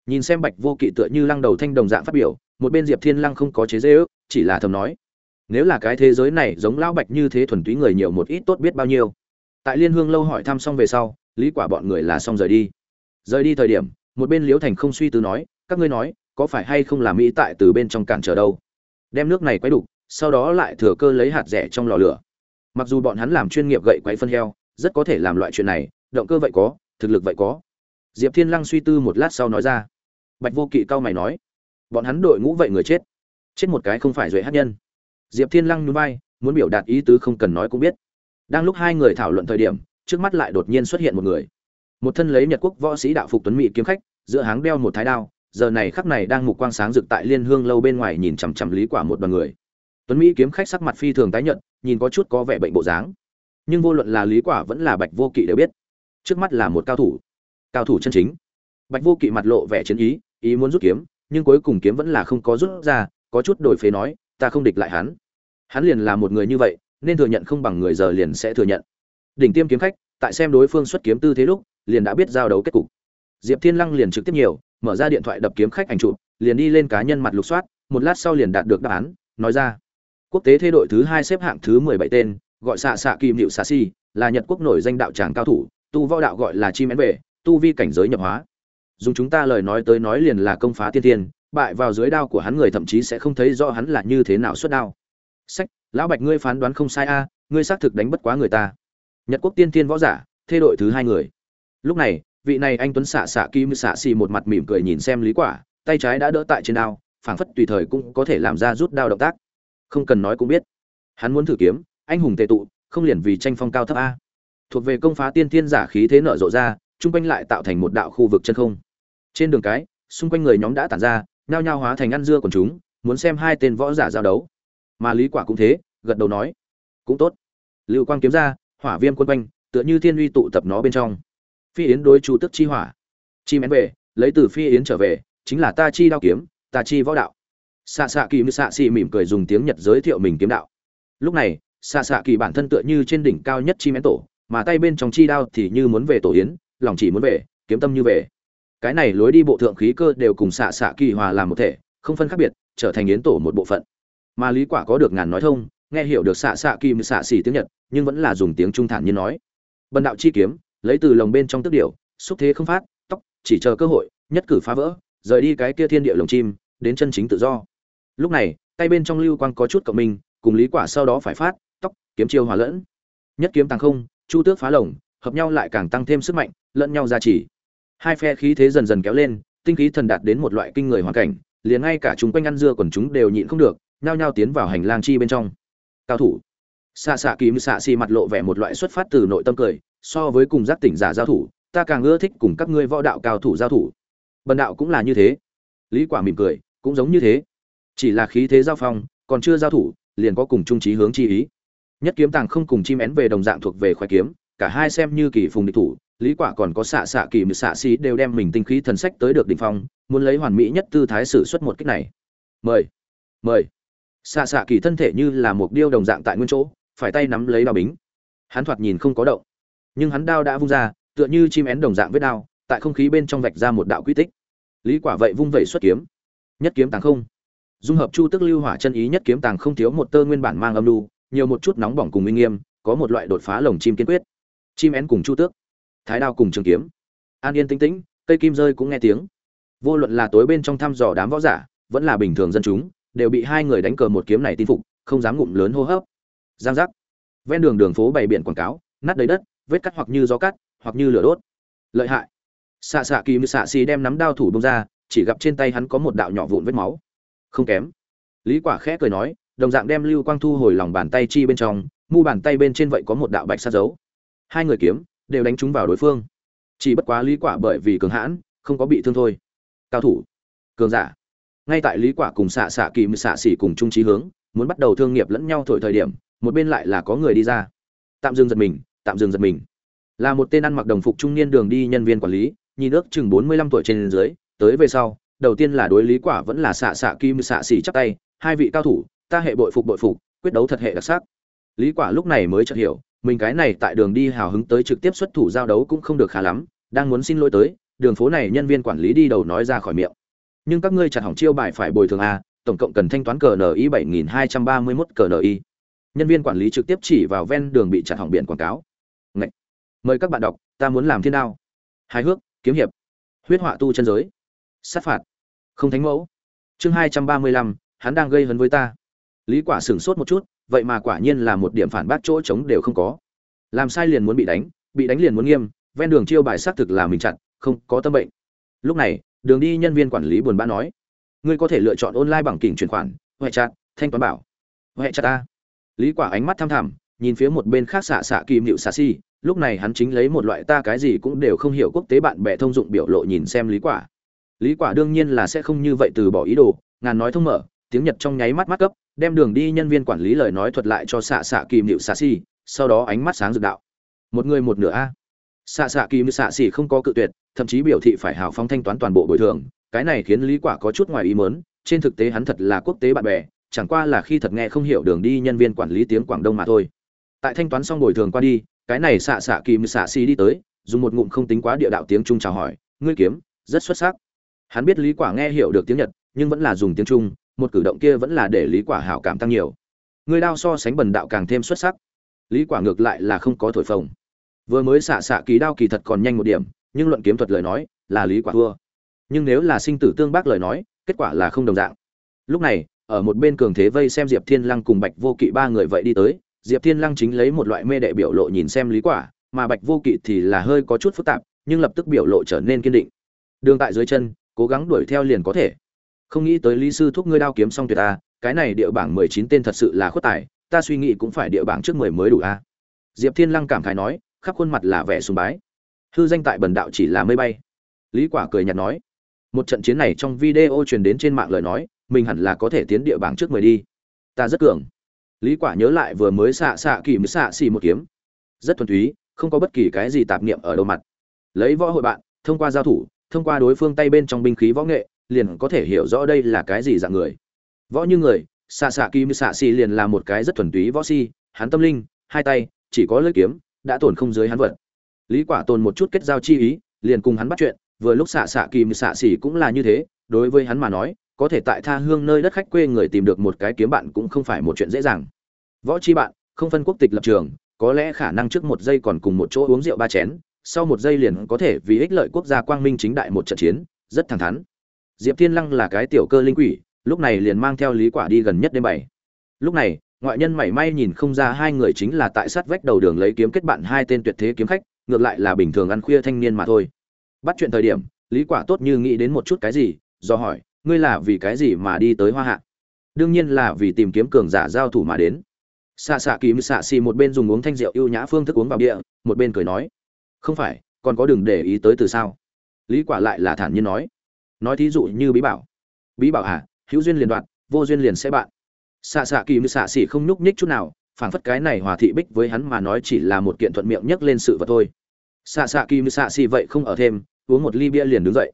Nhìn xem bạch vô kỵ tựa như lăng đầu thanh đồng dạng phát biểu, một bên diệp thiên lăng không có chế dễ ước chỉ là thầm nói, nếu là cái thế giới này giống lão bạch như thế thuần túy người nhiều một ít tốt biết bao nhiêu. Tại liên hương lâu hỏi thăm xong về sau, lý quả bọn người là xong rời đi. Rời đi thời điểm, một bên liễu thành không suy tư nói, các ngươi nói có phải hay không là mỹ tại từ bên trong cản trở đâu? Đem nước này quấy đục, sau đó lại thừa cơ lấy hạt rẻ trong lò lửa. Mặc dù bọn hắn làm chuyên nghiệp gậy quấy phân heo, rất có thể làm loại chuyện này, động cơ vậy có, thực lực vậy có. Diệp thiên lăng suy tư một lát sau nói ra. Bạch vô kỵ cao mày nói, bọn hắn đội ngũ vậy người chết chết một cái không phải duệ hát nhân. Diệp thiên lăng núi bay muốn biểu đạt ý tứ không cần nói cũng biết. Đang lúc hai người thảo luận thời điểm, trước mắt lại đột nhiên xuất hiện một người. Một thân lấy nhật quốc võ sĩ đạo phục tuấn mỹ kiếm khách, giữa háng đeo một thái đao giờ này khắc này đang mục quang sáng rực tại liên hương lâu bên ngoài nhìn chằm chằm lý quả một đoàn người. Tuấn mỹ kiếm khách sắc mặt phi thường tái nhợt, nhìn có chút có vẻ bệnh bộ dáng. Nhưng vô luận là lý quả vẫn là bạch vô kỵ đều biết, trước mắt là một cao thủ. Cao thủ chân chính. Bạch vô kỵ mặt lộ vẻ chiến ý ý muốn rút kiếm, nhưng cuối cùng kiếm vẫn là không có rút ra, có chút đổi phế nói, ta không địch lại hắn. Hắn liền là một người như vậy, nên thừa nhận không bằng người giờ liền sẽ thừa nhận. Đỉnh tiêm kiếm khách, tại xem đối phương xuất kiếm tư thế lúc, liền đã biết giao đấu kết cục. Diệp thiên lăng liền trực tiếp nhiều mở ra điện thoại đập kiếm khách ảnh chụp, liền đi lên cá nhân mặt lục soát, một lát sau liền đạt được đáp án, nói ra. Quốc tế thế đội thứ hai xếp hạng thứ mười bảy tên, gọi xạ xạ kim hiệu xạ si, là nhật quốc nổi danh đạo tràng cao thủ, tu võ đạo gọi là chim én bể, tu vi cảnh giới nhập hóa. Dùng chúng ta lời nói tới nói liền là công phá tiên tiên, bại vào dưới đao của hắn người thậm chí sẽ không thấy rõ hắn là như thế nào xuất đao. Sách, lão bạch ngươi phán đoán không sai a, ngươi xác thực đánh bất quá người ta. Nhật quốc tiên tiên võ giả thê đội thứ hai người. Lúc này vị này anh tuấn xạ xạ kim xạ xì một mặt mỉm cười nhìn xem lý quả, tay trái đã đỡ tại trên đao, phảng phất tùy thời cũng có thể làm ra rút đao động tác. Không cần nói cũng biết. Hắn muốn thử kiếm, anh hùng tề tụ, không liền vì tranh phong cao thấp a. Thuộc về công phá tiên tiên giả khí thế nở rộ ra trung quanh lại tạo thành một đạo khu vực chân không. Trên đường cái, xung quanh người nhóm đã tản ra, nhao nhao hóa thành ăn dưa của chúng, muốn xem hai tên võ giả giao đấu. Mà lý quả cũng thế, gật đầu nói, cũng tốt. Lưu quang kiếm ra, hỏa viêm quân quanh, tựa như thiên uy tụ tập nó bên trong phi yến đối chu tức chi hỏa. Chi mén về, lấy từ phi yến trở về, chính là ta chi đao kiếm, ta chi võ đạo. Xạ xạ kỳ như xạ xì mỉm cười dùng tiếng nhật giới thiệu mình kiếm đạo. Lúc này, xạ xạ kỳ bản thân tựa như trên đỉnh cao nhất chi mén tổ, mà tay bên trong chi đao thì như muốn về tổ yến, lòng chỉ muốn về, kiếm tâm như về. Cái này lối đi bộ thượng khí cơ đều cùng xạ xạ kỳ hòa làm một thể, không phân khác biệt, trở thành yến tổ một bộ phận. Mà lý quả có được ngàn nói thông, nghe hiểu được xạ xạ kỳ như xạ xì tiếng nhật, nhưng vẫn là dùng tiếng trung thản như nói. Bần đạo chi kiếm lấy từ lồng bên trong tức điệu xúc thế không phát, tóc, chỉ chờ cơ hội, nhất cử phá vỡ, rời đi cái kia thiên địa lồng chim, đến chân chính tự do. Lúc này, tay bên trong lưu quang có chút cộng minh, cùng lý quả sau đó phải phát, tóc, kiếm chiêu hòa lẫn. Nhất kiếm tăng không, chu tước phá lồng, hợp nhau lại càng tăng thêm sức mạnh, lẫn nhau ra chỉ hai phe khí thế dần dần kéo lên, tinh khí thần đạt đến một loại kinh người hoàn cảnh, liền ngay cả chúng quanh ăn dưa quần chúng đều nhịn không được, nhao nhao tiến vào hành lang chi bên trong. Cao thủ. Xạ xạ kìm xạ xì mặt lộ vẻ một loại xuất phát từ nội tâm cười so với cùng giác tỉnh giả giao thủ, ta càng ưa thích cùng các ngươi võ đạo cao thủ giao thủ. Bần đạo cũng là như thế. Lý quả mỉm cười, cũng giống như thế. Chỉ là khí thế giao phong, còn chưa giao thủ, liền có cùng trung trí hướng chi ý. Nhất kiếm tàng không cùng chim én về đồng dạng thuộc về khoái kiếm, cả hai xem như kỳ phùng địch thủ, lý quả còn có xạ xạ kỳ xạ xí đều đem mình tinh khí thần sách tới được đỉnh phong, muốn lấy hoàn mỹ nhất tư thái sử xuất một kích này. Mời mời. Xạ xạ kỳ thân thể như là một điêu đồng dạng tại nguyên chỗ, phải tay nắm lấy đao bính. Hắn thoạt nhìn không có động nhưng hắn đao đã vung ra, tựa như chim én đồng dạng vết đao, tại không khí bên trong vạch ra một đạo quy tích. Lý quả vậy vung vẩy xuất kiếm. Nhất kiếm tàng không. Dung hợp chu tức lưu hỏa chân ý nhất kiếm tàng không thiếu một tơ nguyên bản mang âm lưu nhiều một chút nóng bỏng cùng uy nghiêm, có một loại đột phá lồng chim kiên quyết. Chim én cùng chu tước. Thái đao cùng trường kiếm. An yên tĩnh tĩnh, cây kim rơi cũng nghe tiếng. Vô luận là tối bên trong thăm dò đám võ giả, vẫn là bình thường dân chúng, đều bị hai người đánh cờ một kiếm này tin phục, không dám ngụm lớn hô hấp. Giang giác. Ven đường đường phố bày biển quảng cáo, nát đầy đất vết cắt hoặc như gió cắt, hoặc như lửa đốt. Lợi hại. Xạ xạ kỳ như xạ xì đem nắm đao thủ bông ra, chỉ gặp trên tay hắn có một đạo nhỏ vụn vết máu. Không kém. Lý quả khẽ cười nói, đồng dạng đem lưu quang thu hồi lòng bàn tay chi bên trong, mu bàn tay bên trên vậy có một đạo bạch sát dấu. Hai người kiếm, đều đánh trúng vào đối phương. Chỉ bất quá lý quả bởi vì cường hãn, không có bị thương thôi. Cao thủ. Cường giả. Ngay tại lý quả cùng xạ xạ kỳ xạ xỉ cùng chung trí hướng, muốn bắt đầu thương nghiệp lẫn nhau thổi thời điểm, một bên lại là có người đi ra. Tạm dừng giật mình tạm dừng giật mình. Là một tên ăn mặc đồng phục trung niên đường đi nhân viên quản lý, nhìn ước chừng 45 tuổi trên dưới, tới về sau, đầu tiên là đối lý quả vẫn là xạ xạ kim xạ xỉ chắp tay, hai vị cao thủ, ta hệ bội phục bội phục, quyết đấu thật hệ đặc sắc. Lý quả lúc này mới chợt hiểu, mình cái này tại đường đi hào hứng tới trực tiếp xuất thủ giao đấu cũng không được khá lắm, đang muốn xin lỗi tới, đường phố này nhân viên quản lý đi đầu nói ra khỏi miệng. Nhưng các ngươi chặt hỏng chiêu bài phải bồi thường a tổng cộng cần thanh toán cờ ni 7231 cờ ni nhân viên quản lý trực tiếp chỉ vào ven đường bị chặt hỏng biển quảng cáo. Ngậy! mời các bạn đọc, ta muốn làm thiên đao. Hài hước, kiếm hiệp. Huyết họa tu chân giới. Sát phạt. Không thánh mẫu. Chương hai trăm ba mươi lăm, hắn đang gây hấn với ta. Lý quả sửng sốt một chút, vậy mà quả nhiên là một điểm phản bác chỗ trống đều không có. Làm sai liền muốn bị đánh bị đánh liền muốn nghiêm, ven đường chiêu bài xác thực là mình chặn không có tâm bệnh. Lúc này, đường đi nhân viên quản lý buồn bã nói, ngươi có thể lựa chọn online bằng kỉnh chuyển khoản huệ chặt thanh toán bảo. Huệ chặt ta? Lý quả ánh mắt tham thẳm nhìn phía một bên khác xạ xạ kim hiệu xạ si lúc này hắn chính lấy một loại ta cái gì cũng đều không hiểu quốc tế bạn bè thông dụng biểu lộ nhìn xem lý quả. Lý quả đương nhiên là sẽ không như vậy từ bỏ ý đồ, ngàn nói thông mở, tiếng nhật trong nháy mắt mắt cấp đem đường đi nhân viên quản lý lời nói thuật lại cho xạ xạ kim hiệu xạ si sau đó ánh mắt sáng rực đạo. Một người một nửa a. Xạ xạ kim xạ xì không có cự tuyệt, thậm chí biểu thị phải hào phóng thanh toán toàn bộ bồi thường, cái này khiến lý quả có chút ngoài ý muốn, trên thực tế hắn thật là quốc tế bạn bè, chẳng qua là khi thật nghe không hiểu đường đi nhân viên quản lý tiếng quảng đông mà thôi tại thanh toán xong bồi thường qua đi, cái này xạ xạ kim xạ xì đi tới, dùng một ngụm không tính quá địa đạo tiếng trung chào hỏi, ngươi kiếm, rất xuất sắc. Hắn biết lý quả nghe hiểu được tiếng nhật, nhưng vẫn là dùng tiếng trung, một cử động kia vẫn là để lý quả hảo cảm tăng nhiều. Người đao so sánh bần đạo càng thêm xuất sắc. Lý quả ngược lại là không có thổi phồng. Vừa mới xạ xạ kỳ đao kỳ thật còn nhanh một điểm, nhưng luận kiếm thuật lời nói, là lý quả thua. Nhưng nếu là sinh tử tương bác lời nói, kết quả là không đồng dạng. Lúc này, ở một bên cường thế vây xem diệp thiên lăng cùng bạch vô kỵ ba người vậy đi tới diệp thiên lăng chính lấy một loại mê đệ biểu lộ nhìn xem lý quả, mà bạch vô kỵ thì là hơi có chút phức tạp, nhưng lập tức biểu lộ trở nên kiên định. Đường tại dưới chân, cố gắng đuổi theo liền có thể. Không nghĩ tới lý sư thúc ngươi đao kiếm xong tuyệt a, cái này địa bảng mười chín tên thật sự là khuất tài, ta suy nghĩ cũng phải địa bảng trước mười mới đủ a. Diệp thiên lăng cảm khái nói, khắp khuôn mặt là vẻ sùng bái. Hư danh tại bần đạo chỉ là mây bay. Lý quả cười nhạt nói, một trận chiến này trong video truyền đến trên mạng lời nói, mình hẳn là có thể tiến địa bảng trước mười đi. Ta rất cường lý quả nhớ lại vừa mới xạ xạ kỳ mới xạ xì một kiếm. Rất thuần túy, không có bất kỳ cái gì tạp niệm ở đầu mặt. Lấy võ hội bạn, thông qua giao thủ, thông qua đối phương tay bên trong binh khí võ nghệ, liền có thể hiểu rõ đây là cái gì dạng người. Võ như người, xạ xạ kim xạ xì liền là một cái rất thuần túy võ si, hắn tâm linh, hai tay, chỉ có lưỡi kiếm, đã tổn không dưới hắn vật. Lý quả tồn một chút kết giao chi ý, liền cùng hắn bắt chuyện, vừa lúc xạ xạ kim xạ xì cũng là như thế, đối với hắn mà nói có thể tại tha hương nơi đất khách quê người tìm được một cái kiếm bạn cũng không phải một chuyện dễ dàng. Võ chi bạn, không phân quốc tịch lập trường, có lẽ khả năng trước một giây còn cùng một chỗ uống rượu ba chén, sau một giây liền có thể vì ích lợi quốc gia quang minh chính đại một trận chiến, rất thẳng thắn. Diệp thiên lăng là cái tiểu cơ linh quỷ, lúc này liền mang theo lý quả đi gần nhất đêm bảy. Lúc này, ngoại nhân mảy may nhìn không ra hai người chính là tại sát vách đầu đường lấy kiếm kết bạn hai tên tuyệt thế kiếm khách, ngược lại là bình thường ăn khuya thanh niên mà thôi. Bắt chuyện thời điểm, lý quả tốt như nghĩ đến một chút cái gì, do hỏi ngươi là vì cái gì mà đi tới hoa hạ? Đương nhiên là vì tìm kiếm cường giả giao thủ mà đến. Xạ xạ kìm xạ xì một bên dùng uống thanh rượu ưu nhã phương thức uống vào địa một bên cười nói, không phải, còn có đừng để ý tới từ sao? Lý quả lại là thản nhiên nói nói thí dụ như bí bảo. Bí bảo à hữu duyên liền đoạn, vô duyên liền sẽ bạn. Xạ xạ kìm xạ xì không nhúc nhích chút nào, phảng phất cái này hòa thị bích với hắn mà nói chỉ là một kiện thuận miệng nhấc lên sự vật thôi. Xạ xạ kìm xạ xì vậy không ở thêm, uống một ly bia liền đứng dậy.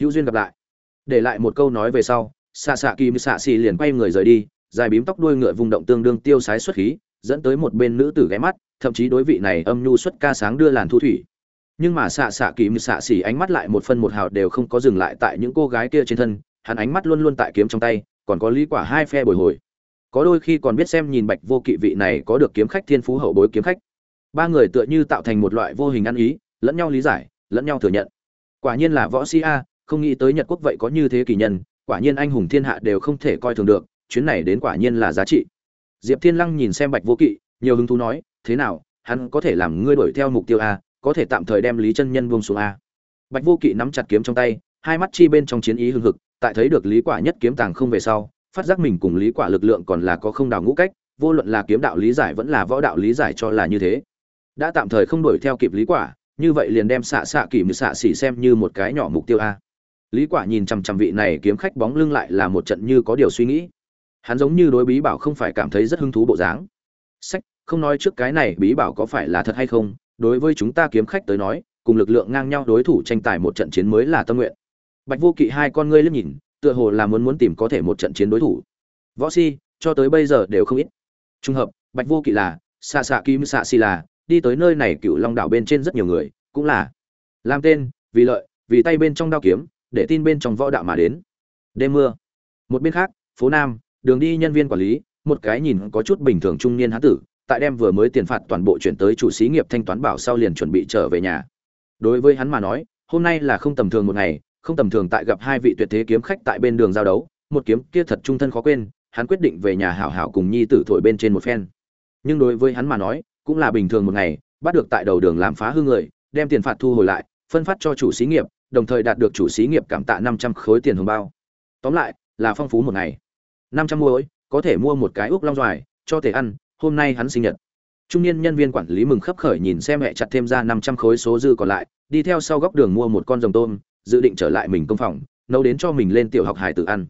Hữu duyên gặp lại để lại một câu nói về sau, xạ xạ kỳ xạ xì liền quay người rời đi, dài bím tóc đuôi ngựa vùng động tương đương tiêu sái xuất khí, dẫn tới một bên nữ tử ghé mắt, thậm chí đối vị này âm nhu xuất ca sáng đưa làn thu thủy. Nhưng mà xạ xạ kỳ xạ xỉ ánh mắt lại một phân một hào đều không có dừng lại tại những cô gái kia trên thân, hắn ánh mắt luôn luôn tại kiếm trong tay, còn có lý quả hai phe bồi hồi. Có đôi khi còn biết xem nhìn bạch vô kỵ vị này có được kiếm khách thiên phú hậu bối kiếm khách. Ba người tựa như tạo thành một loại vô hình ăn ý, lẫn nhau lý giải, lẫn nhau thừa nhận. Quả nhiên là võ si a không nghĩ tới nhật quốc vậy có như thế kỳ nhân quả nhiên anh hùng thiên hạ đều không thể coi thường được chuyến này đến quả nhiên là giá trị. Diệp thiên lăng nhìn xem bạch vô kỵ nhiều hứng thú nói thế nào hắn có thể làm ngươi đuổi theo mục tiêu a có thể tạm thời đem lý chân nhân buông xuống a? Bạch vô kỵ nắm chặt kiếm trong tay hai mắt chi bên trong chiến ý hưng hực tại thấy được lý quả nhất kiếm tàng không về sau phát giác mình cùng lý quả lực lượng còn là có không đào ngũ cách vô luận là kiếm đạo lý giải vẫn là võ đạo lý giải cho là như thế. Đã tạm thời không đuổi theo kịp lý quả như vậy liền đem xạ xạ kỵ, như xạ xỉ xem như một cái nhỏ mục tiêu a lý quả nhìn chằm chằm vị này kiếm khách bóng lưng lại là một trận như có điều suy nghĩ. Hắn giống như đối bí bảo không phải cảm thấy rất hứng thú bộ dáng. Sách, không nói trước cái này bí bảo có phải là thật hay không, đối với chúng ta kiếm khách tới nói, cùng lực lượng ngang nhau đối thủ tranh tài một trận chiến mới là tâm nguyện. Bạch vô kỵ hai con ngươi liếc nhìn, tựa hồ là muốn muốn tìm có thể một trận chiến đối thủ. Võ si cho tới bây giờ đều không ít. Trùng hợp, bạch vô kỵ là xạ xạ kim xạ si là, đi tới nơi này cựu long đảo bên trên rất nhiều người, cũng là. Làm tên, vì lợi, vì tay bên trong đao kiếm để tin bên trong võ đạo mà đến. Đêm mưa. Một bên khác, phố nam, đường đi nhân viên quản lý, một cái nhìn có chút bình thường trung niên hán tử, tại đem vừa mới tiền phạt toàn bộ chuyển tới chủ xí nghiệp thanh toán bảo sau liền chuẩn bị trở về nhà. Đối với hắn mà nói, hôm nay là không tầm thường một ngày, không tầm thường tại gặp hai vị tuyệt thế kiếm khách tại bên đường giao đấu, một kiếm kia thật trung thân khó quên, hắn quyết định về nhà hảo hảo cùng nhi tử thổi bên trên một phen. Nhưng đối với hắn mà nói, cũng là bình thường một ngày, bắt được tại đầu đường làm phá hư người, đem tiền phạt thu hồi lại phân phát cho chủ xí nghiệp, đồng thời đạt được chủ xí nghiệp cảm tạ năm trăm khối tiền hồng bao. Tóm lại, là phong phú một ngày. Năm trăm muối, có thể mua một cái ốc long doài, cho thể ăn, hôm nay hắn sinh nhật. Trung niên nhân viên quản lý mừng khấp khởi nhìn xem mẹ chặt thêm ra năm trăm khối số dư còn lại, đi theo sau góc đường mua một con rồng tôm, dự định trở lại mình công phòng, nấu đến cho mình lên tiểu học hải tử ăn.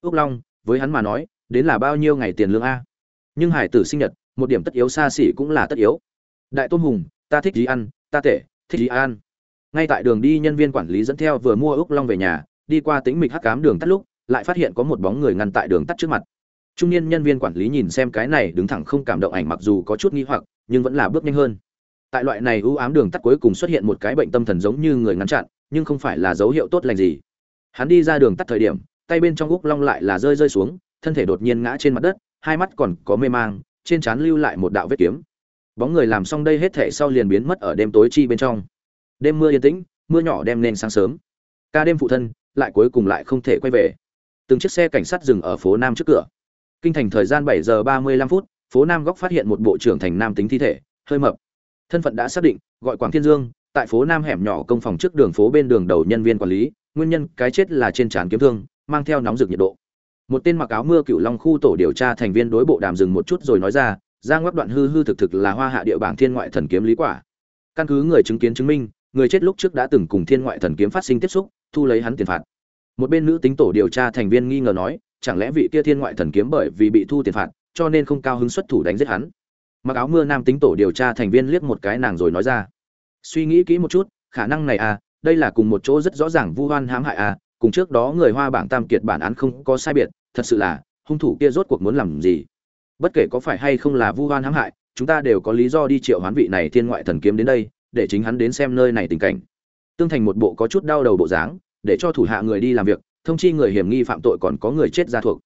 Úc long, với hắn mà nói, đến là bao nhiêu ngày tiền lương a? Nhưng hải tử sinh nhật, một điểm tất yếu xa xỉ cũng là tất yếu. Đại tôm hùng ta thích gì ăn, ta tệ thích gì ăn ngay tại đường đi, nhân viên quản lý dẫn theo vừa mua úc long về nhà, đi qua tính mịch hắc cám đường tắt lúc, lại phát hiện có một bóng người ngăn tại đường tắt trước mặt. Trung niên nhân viên quản lý nhìn xem cái này, đứng thẳng không cảm động ảnh mặc dù có chút nghi hoặc, nhưng vẫn là bước nhanh hơn. Tại loại này ưu ám đường tắt cuối cùng xuất hiện một cái bệnh tâm thần giống như người ngăn chặn, nhưng không phải là dấu hiệu tốt lành gì. Hắn đi ra đường tắt thời điểm, tay bên trong úc long lại là rơi rơi xuống, thân thể đột nhiên ngã trên mặt đất, hai mắt còn có mê mang, trên trán lưu lại một đạo vết kiếm. Bóng người làm xong đây hết thể sau liền biến mất ở đêm tối chi bên trong đêm mưa yên tĩnh, mưa nhỏ đem nên sáng sớm. Ca đêm phụ thân lại cuối cùng lại không thể quay về. Từng chiếc xe cảnh sát dừng ở phố nam trước cửa. Kinh thành thời gian bảy giờ ba mươi lăm phút, phố nam góc phát hiện một bộ trưởng thành nam tính thi thể, hơi mập. Thân phận đã xác định, gọi quảng thiên dương, tại phố nam hẻm nhỏ công phòng trước đường phố bên đường đầu nhân viên quản lý, nguyên nhân cái chết là trên trán kiếm thương, mang theo nóng rực nhiệt độ. Một tên mặc áo mưa cựu long khu tổ điều tra thành viên đối bộ đàm dừng một chút rồi nói ra ra ngoắc đoạn hư hư thực thực là hoa hạ địa bảng thiên ngoại thần kiếm lý quả. Căn cứ người chứng kiến chứng minh người chết lúc trước đã từng cùng thiên ngoại thần kiếm phát sinh tiếp xúc, thu lấy hắn tiền phạt. Một bên nữ tính tổ điều tra thành viên nghi ngờ nói, chẳng lẽ vị kia thiên ngoại thần kiếm bởi vì bị thu tiền phạt, cho nên không cao hứng xuất thủ đánh giết hắn? Mặc áo mưa nam tính tổ điều tra thành viên liếc một cái nàng rồi nói ra, suy nghĩ kỹ một chút, khả năng này à đây là cùng một chỗ rất rõ ràng vu hoan hãm hại à cùng trước đó người hoa bảng tam kiệt bản án không có sai biệt, thật sự là, hung thủ kia rốt cuộc muốn làm gì? Bất kể có phải hay không là vu hoan hãm hại, chúng ta đều có lý do đi triệu hoán vị này thiên ngoại thần kiếm đến đây để chính hắn đến xem nơi này tình cảnh. Tương thành một bộ có chút đau đầu bộ dáng, để cho thủ hạ người đi làm việc, thông chi người hiểm nghi phạm tội còn có người chết ra thuộc.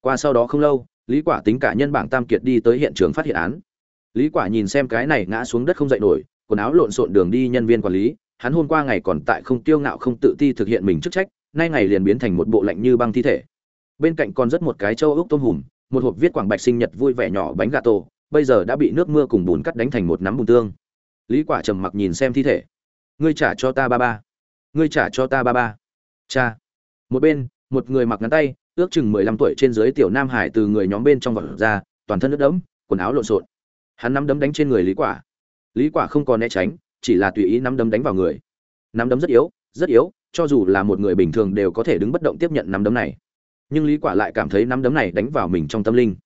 Qua sau đó không lâu, lý quả tính cả nhân bảng tam kiệt đi tới hiện trường phát hiện án. Lý quả nhìn xem cái này ngã xuống đất không dậy nổi, quần áo lộn xộn đường đi nhân viên quản lý, hắn hôm qua ngày còn tại không tiêu ngạo không tự ti thực hiện mình chức trách, nay ngày liền biến thành một bộ lạnh như băng thi thể. Bên cạnh còn rất một cái châu ốc tôm hùm, một hộp viết quảng bạch sinh nhật vui vẻ nhỏ bánh gà tổ, bây giờ đã bị nước mưa cùng bùn cắt đánh thành một nắm bùn tương lý quả trầm mặc nhìn xem thi thể. Ngươi trả cho ta ba ba. Ngươi trả cho ta ba ba. Cha. Một bên, một người mặc ngắn tay, ước chừng mười lăm tuổi trên dưới tiểu nam hải từ người nhóm bên trong vật ra, toàn thân nước đẫm, quần áo lộn xộn. Hắn nắm đấm đánh trên người lý quả. Lý quả không còn né tránh, chỉ là tùy ý nắm đấm đánh vào người. Nắm đấm rất yếu rất yếu, cho dù là một người bình thường đều có thể đứng bất động tiếp nhận nắm đấm này. Nhưng lý quả lại cảm thấy nắm đấm này đánh vào mình trong tâm linh.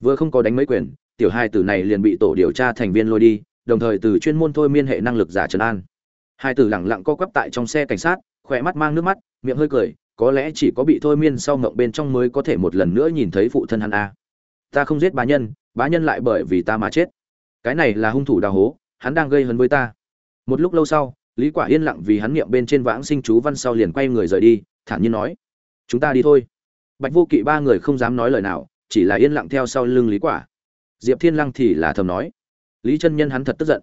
Vừa không có đánh mấy quyền, tiểu hai tử này liền bị tổ điều tra thành viên lôi đi đồng thời từ chuyên môn thôi miên hệ năng lực giả Trần an. Hai tử lẳng lặng co quắp tại trong xe cảnh sát, khỏe mắt mang nước mắt, miệng hơi cười, có lẽ chỉ có bị thôi miên sau mộng bên trong mới có thể một lần nữa nhìn thấy phụ thân hắn a. Ta không giết bá nhân bá nhân lại bởi vì ta mà chết. Cái này là hung thủ đào hố, hắn đang gây hấn với ta. Một lúc lâu sau, lý quả yên lặng vì hắn niệm bên trên vãng sinh chú văn sau liền quay người rời đi, thản nhiên nói, chúng ta đi thôi. Bạch vô kỵ ba người không dám nói lời nào, chỉ là yên lặng theo sau lưng lý quả. Diệp thiên lăng thì là thầm nói lý chân nhân hắn thật tức giận.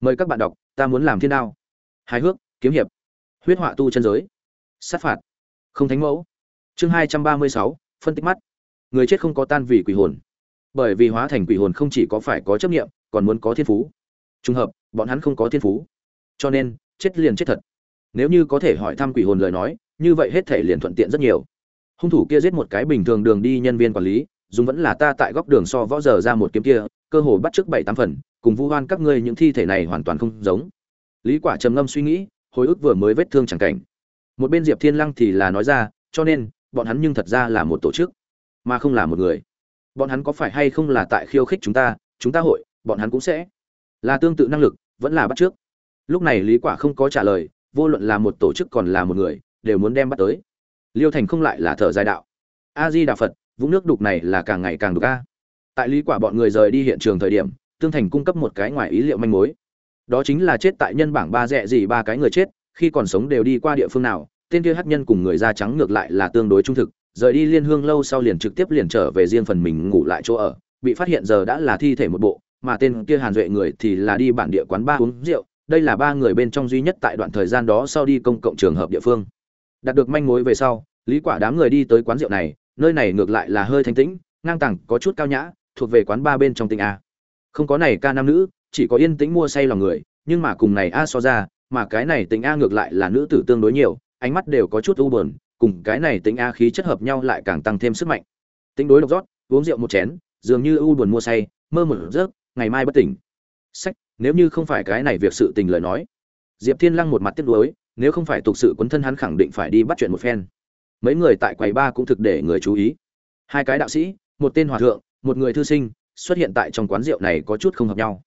Mời các bạn đọc, ta muốn làm thiên đao. Hài hước, kiếm hiệp. Huyết họa tu chân giới. Sát phạt. Không thánh mẫu. Chương hai trăm ba mươi sáu, phân tích mắt. Người chết không có tan vì quỷ hồn. Bởi vì hóa thành quỷ hồn không chỉ có phải có chấp nghiệm còn muốn có thiên phú. Trùng hợp, bọn hắn không có thiên phú. Cho nên, chết liền chết thật. Nếu như có thể hỏi thăm quỷ hồn lời nói, như vậy hết thể liền thuận tiện rất nhiều. Hung thủ kia giết một cái bình thường đường đi nhân viên quản lý, dùng vẫn là ta tại góc đường so võ giờ ra một kiếm kia cơ hồ bắt trước bảy tám phần, cùng vu hoan các ngươi những thi thể này hoàn toàn không giống. Lý quả trầm ngâm suy nghĩ, hồi ức vừa mới vết thương chẳng cảnh. Một bên diệp thiên lăng thì là nói ra, cho nên, bọn hắn nhưng thật ra là một tổ chức, mà không là một người. Bọn hắn có phải hay không là tại khiêu khích chúng ta chúng ta hội, bọn hắn cũng sẽ là tương tự năng lực, vẫn là bắt trước lúc này lý quả không có trả lời, vô luận là một tổ chức còn là một người, đều muốn đem bắt tới. Liêu thành không lại là thở dài đạo. A di đà phật, vũng nước đục này là càng ngày càng đục a tại lý quả bọn người rời đi hiện trường thời điểm, tương thành cung cấp một cái ngoài ý liệu manh mối. Đó chính là chết tại nhân bảng ba rẻ gì ba cái người chết, khi còn sống đều đi qua địa phương nào, tên kia hắc nhân cùng người da trắng ngược lại là tương đối trung thực, rời đi liên hương lâu sau liền trực tiếp liền trở về riêng phần mình ngủ lại chỗ ở, bị phát hiện giờ đã là thi thể một bộ, mà tên kia hàn duệ người thì là đi bản địa quán ba uống rượu, đây là ba người bên trong duy nhất tại đoạn thời gian đó sau đi công cộng trường hợp địa phương. Đạt được manh mối về sau, lý quả đám người đi tới quán rượu này, nơi này ngược lại là hơi thanh tĩnh, ngang tàng có chút cao nhã thuộc về quán ba bên trong tỉnh a. Không có này ca nam nữ, chỉ có yên tĩnh mua say lòng người, nhưng mà cùng này a so ra, mà cái này tính a ngược lại là nữ tử tương đối nhiều, ánh mắt đều có chút u buồn, cùng cái này tính a khí chất hợp nhau lại càng tăng thêm sức mạnh. Tính đối độc rót, uống rượu một chén, dường như u buồn mua say, mơ một giấc ngày mai bất tỉnh. Sách, nếu như không phải cái này việc sự tình lời nói. Diệp thiên lăng một mặt tiếc nuối, nếu không phải tục sự quấn thân hắn khẳng định phải đi bắt chuyện một phen. Mấy người tại quầy ba cũng thực để người chú ý. Hai cái đạo sĩ, một tên hòa thượng một người thư sinh, xuất hiện tại trong quán rượu này có chút không hợp nhau.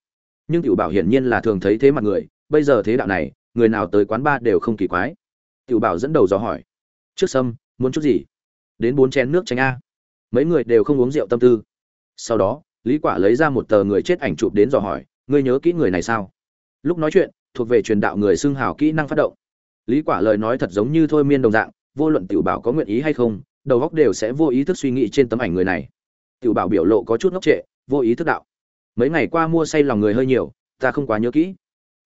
Nhưng tiểu bảo hiển nhiên là thường thấy thế mặt người, bây giờ thế đạo này, người nào tới quán ba đều không kỳ quái. Tiểu bảo dẫn đầu dò hỏi, trước sâm, muốn chút gì? Đến bốn chén nước tránh a. Mấy người đều không uống rượu tâm tư. Sau đó, lý quả lấy ra một tờ người chết ảnh chụp đến dò hỏi, ngươi nhớ kỹ người này sao? Lúc nói chuyện, thuộc về truyền đạo người xưng hào kỹ năng phát động. Lý quả lời nói thật giống như thôi miên đồng dạng, vô luận tiểu bảo có nguyện ý hay không, đầu óc đều sẽ vô ý thức suy nghĩ trên tấm ảnh người này tiểu bảo biểu lộ có chút ngốc trệ, vô ý thức đạo. Mấy ngày qua mua say lòng người hơi nhiều, ta không quá nhớ kỹ.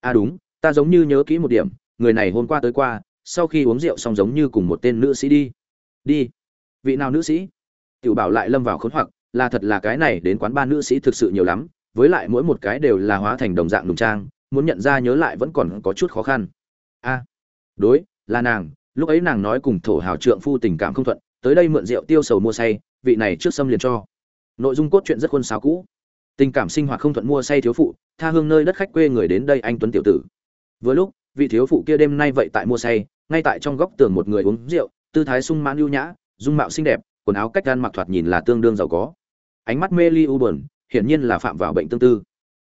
À đúng, ta giống như nhớ kỹ một điểm, người này hôm qua tới qua, sau khi uống rượu xong giống như cùng một tên nữ sĩ đi. Đi. Vị nào nữ sĩ? Tiểu bảo lại lâm vào khốn hoặc, là thật là cái này đến quán ba nữ sĩ thực sự nhiều lắm, với lại mỗi một cái đều là hóa thành đồng dạng đồng trang, muốn nhận ra nhớ lại vẫn còn có chút khó khăn. A đối, là nàng, lúc ấy nàng nói cùng thổ hào trượng phu tình cảm không thuận, tới đây mượn rượu tiêu sầu mua say, vị này trước xâm liền cho nội dung cốt truyện rất khuôn sáo cũ. Tình cảm sinh hoạt không thuận mua say thiếu phụ, tha hương nơi đất khách quê người đến đây anh tuấn tiểu tử. Vừa lúc, vị thiếu phụ kia đêm nay vậy tại mua say, ngay tại trong góc tường một người uống rượu, tư thái sung mãn ưu nhã, dung mạo xinh đẹp, quần áo cách gan mặc thoạt nhìn là tương đương giàu có. Ánh mắt mê ly u buồn, hiển nhiên là phạm vào bệnh tương tư.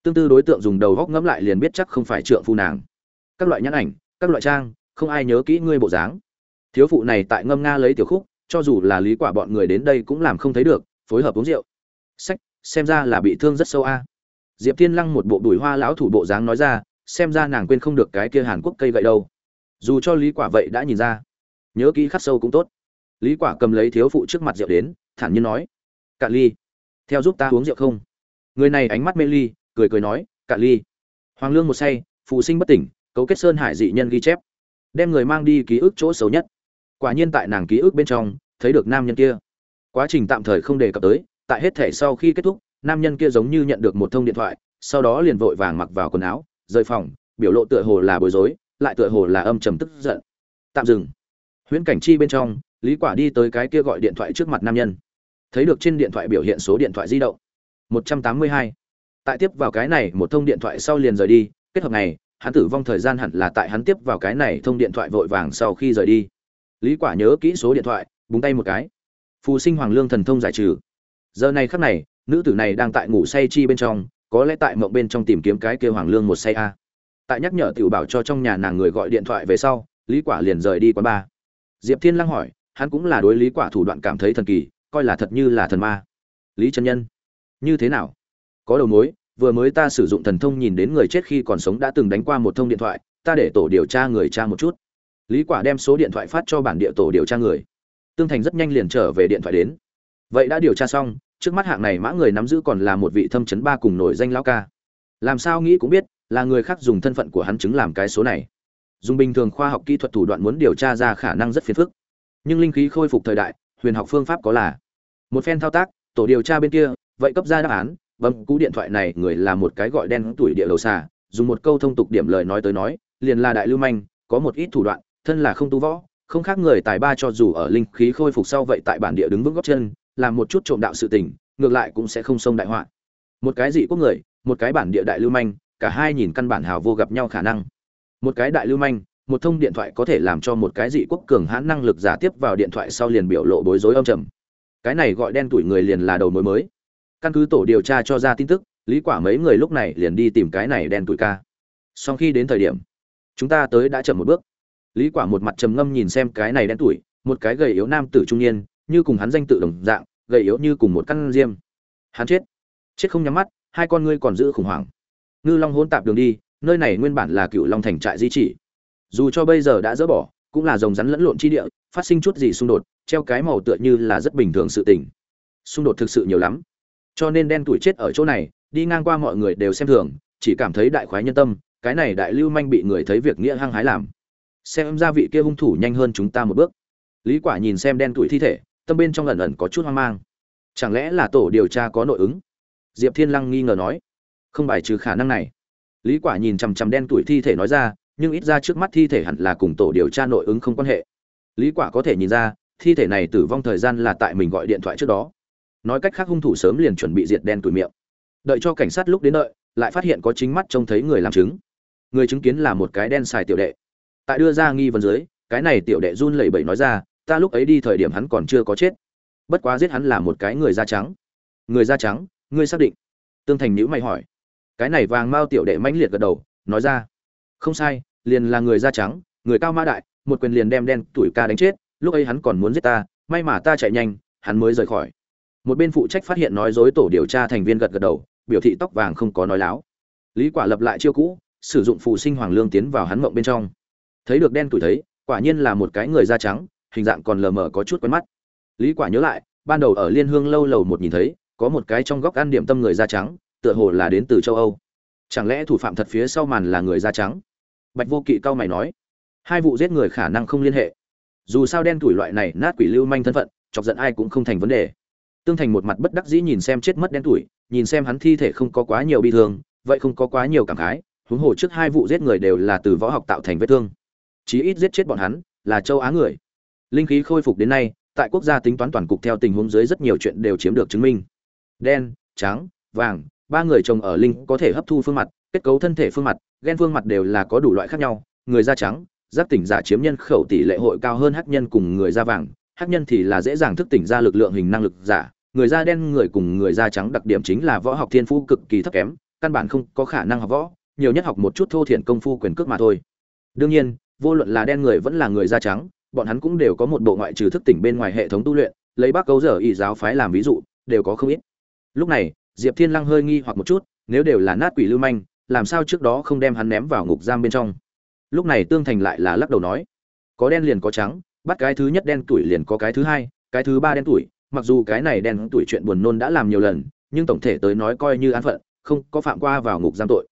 Tương tư đối tượng dùng đầu góc ngẫm lại liền biết chắc không phải trượng phu nàng. Các loại nhãn ảnh, các loại trang, không ai nhớ kỹ ngươi bộ dáng. Thiếu phụ này tại ngâm nga lấy tiểu khúc, cho dù là lý quả bọn người đến đây cũng làm không thấy được, phối hợp uống rượu sách, xem ra là bị thương rất sâu a. Diệp thiên lăng một bộ đùi hoa lão thủ bộ dáng nói ra, xem ra nàng quên không được cái kia hàn quốc cây gậy đâu. Dù cho lý quả vậy đã nhìn ra, nhớ kỹ khắc sâu cũng tốt. Lý quả cầm lấy thiếu phụ trước mặt rượu đến, thản nhiên nói, cạn ly, theo giúp ta uống rượu không? Người này ánh mắt mê ly, cười cười nói, cạn ly. Hoàng lương một say phụ sinh bất tỉnh, cấu kết sơn hải dị nhân ghi chép, đem người mang đi ký ức chỗ xấu nhất. Quả nhiên tại nàng ký ức bên trong, thấy được nam nhân kia. Quá trình tạm thời không đề cập tới tại hết thể sau khi kết thúc, nam nhân kia giống như nhận được một thông điện thoại, sau đó liền vội vàng mặc vào quần áo, rời phòng, biểu lộ tựa hồ là bối rối, lại tựa hồ là âm trầm tức giận. Tạm dừng. Huyễn cảnh chi bên trong, lý quả đi tới cái kia gọi điện thoại trước mặt nam nhân. Thấy được trên điện thoại biểu hiện số điện thoại di động. 182. tại tiếp vào cái này, một thông điện thoại sau liền rời đi, kết hợp này, hắn tử vong thời gian hẳn là tại hắn tiếp vào cái này thông điện thoại vội vàng sau khi rời đi. Lý quả nhớ kỹ số điện thoại, búng tay một cái. Phù sinh hoàng lương thần thông giải trừ giờ này khắc này, nữ tử này đang tại ngủ say chi bên trong, có lẽ tại mộng bên trong tìm kiếm cái kêu hoàng lương một say a. Tại nhắc nhở tiểu bảo cho trong nhà nàng người gọi điện thoại về sau, lý quả liền rời đi quán ba diệp thiên lăng hỏi, hắn cũng là đối lý quả thủ đoạn cảm thấy thần kỳ, coi là thật như là thần ma. Lý chân nhân, như thế nào? Có đầu mối, vừa mới ta sử dụng thần thông nhìn đến người chết khi còn sống đã từng đánh qua một thông điện thoại, ta để tổ điều tra người tra một chút. Lý quả đem số điện thoại phát cho bản địa tổ điều tra người. Tương thành rất nhanh liền trở về điện thoại đến. Vậy đã điều tra xong trước mắt hạng này mã người nắm giữ còn là một vị thâm chấn ba cùng nổi danh lão ca. Làm sao nghĩ cũng biết, là người khác dùng thân phận của hắn chứng làm cái số này. Dùng bình thường khoa học kỹ thuật thủ đoạn muốn điều tra ra khả năng rất phiền phức. Nhưng linh khí khôi phục thời đại, huyền học phương pháp có là. Một phen thao tác, tổ điều tra bên kia, vậy cấp ra đáp án, bấm cú điện thoại này người là một cái gọi đen tuổi địa đầu xà, dùng một câu thông tục điểm lời nói tới nói, liền là đại lưu manh, có một ít thủ đoạn, thân là không tu võ, không khác người tài ba cho dù ở linh khí khôi phục sau vậy tại bản địa đứng vững góc chân làm một chút trộm đạo sự tình, ngược lại cũng sẽ không xông đại họa. Một cái dị quốc người, một cái bản địa đại lưu manh, cả hai nhìn căn bản hào vô gặp nhau khả năng. Một cái đại lưu manh, một thông điện thoại có thể làm cho một cái dị quốc cường hãn năng lực giả tiếp vào điện thoại sau liền biểu lộ bối rối âm trầm. Cái này gọi đen tuổi người liền là đầu mối mới. Căn cứ tổ điều tra cho ra tin tức, lý quả mấy người lúc này liền đi tìm cái này đen tuổi ca. Sau khi đến thời điểm, chúng ta tới đã chậm một bước. Lý quả một mặt trầm ngâm nhìn xem cái này đen tuổi, một cái gầy yếu nam tử trung niên, như cùng hắn danh tự đồng dạng gầy yếu như cùng một căn diêm. Hắn chết. Chết không nhắm mắt, hai con ngươi còn giữ khủng hoảng. Ngư long hỗn tạp đường đi, nơi này nguyên bản là cựu long thành trại di chỉ. Dù cho bây giờ đã dỡ bỏ, cũng là rồng rắn lẫn lộn chi địa, phát sinh chút gì xung đột, treo cái màu tựa như là rất bình thường sự tình. Xung đột thực sự nhiều lắm. Cho nên đen tuổi chết ở chỗ này, đi ngang qua mọi người đều xem thường, chỉ cảm thấy đại khoái nhân tâm, cái này đại lưu manh bị người thấy việc nghĩa hăng hái làm. Xem ra vị kia hung thủ nhanh hơn chúng ta một bước. Lý quả nhìn xem đen tuổi thi thể tâm bên trong ẩn ẩn có chút hoang mang. Chẳng lẽ là tổ điều tra có nội ứng? Diệp thiên lăng nghi ngờ nói. Không bài trừ khả năng này. Lý quả nhìn chằm chằm đen tuổi thi thể nói ra, nhưng ít ra trước mắt thi thể hẳn là cùng tổ điều tra nội ứng không quan hệ. Lý quả có thể nhìn ra, thi thể này tử vong thời gian là tại mình gọi điện thoại trước đó. Nói cách khác hung thủ sớm liền chuẩn bị diệt đen tuổi miệng. Đợi cho cảnh sát lúc đến đợi, lại phát hiện có chính mắt trông thấy người làm chứng. Người chứng kiến là một cái đen xài tiểu đệ. Tại đưa ra nghi vấn dưới, cái này tiểu đệ run lẩy bẩy nói ra ta lúc ấy đi thời điểm hắn còn chưa có chết. Bất quá giết hắn là một cái người da trắng. Người da trắng, ngươi xác định? Tương thành nhữ mày hỏi. Cái này vàng mao tiểu đệ mãnh liệt gật đầu, nói ra. Không sai, liền là người da trắng, người cao ma đại, một quyền liền đem đen tuổi ca đánh chết, lúc ấy hắn còn muốn giết ta, may mà ta chạy nhanh, hắn mới rời khỏi. Một bên phụ trách phát hiện nói dối tổ điều tra thành viên gật gật đầu, biểu thị tóc vàng không có nói láo. Lý quả lập lại chiêu cũ, sử dụng phụ sinh hoàng lương tiến vào hắn mộng bên trong. Thấy được đen tuổi thấy, quả nhiên là một cái người da trắng hình dạng còn lờ mờ có chút quen mắt. Lý quả nhớ lại, ban đầu ở liên hương lâu lầu một nhìn thấy, có một cái trong góc ăn điểm tâm người da trắng, tựa hồ là đến từ châu âu. Chẳng lẽ thủ phạm thật phía sau màn là người da trắng? Bạch vô kỵ cao mày nói. Hai vụ giết người khả năng không liên hệ. Dù sao đen tuổi loại này nát quỷ lưu manh thân phận, chọc giận ai cũng không thành vấn đề. Tương thành một mặt bất đắc dĩ nhìn xem chết mất đen tuổi, nhìn xem hắn thi thể không có quá nhiều bi thương, vậy không có quá nhiều cảm khái, huống hồ trước hai vụ giết người đều là từ võ học tạo thành vết thương. Chí ít giết chết bọn hắn là châu á người linh khí khôi phục đến nay, tại quốc gia tính toán toàn cục theo tình huống dưới rất nhiều chuyện đều chiếm được chứng minh. Đen, trắng, vàng, ba người chồng ở linh có thể hấp thu phương mặt, kết cấu thân thể phương mặt ghen phương mặt đều là có đủ loại khác nhau. Người da trắng giác tỉnh giả chiếm nhân khẩu tỷ lệ hội cao hơn hắc nhân cùng người da vàng. Hắc nhân thì là dễ dàng thức tỉnh ra lực lượng hình năng lực giả. Người da đen, người cùng người da trắng đặc điểm chính là võ học thiên phú cực kỳ thấp kém, căn bản không có khả năng học võ, nhiều nhất học một chút thô thiển công phu quyền cước mà thôi. Đương nhiên, vô luận là đen người vẫn là người da trắng bọn hắn cũng đều có một bộ ngoại trừ thức tỉnh bên ngoài hệ thống tu luyện, lấy bác cấu giờ y giáo phái làm ví dụ, đều có không ít. Lúc này, diệp thiên lăng hơi nghi hoặc một chút, nếu đều là nát quỷ lưu manh, làm sao trước đó không đem hắn ném vào ngục giam bên trong? Lúc này tương thành lại là lắc đầu nói, có đen liền có trắng, bắt cái thứ nhất đen tuổi liền có cái thứ hai, cái thứ ba đen tuổi, mặc dù cái này đen tuổi chuyện buồn nôn đã làm nhiều lần, nhưng tổng thể tới nói coi như an phận, không có phạm qua vào ngục giam tội.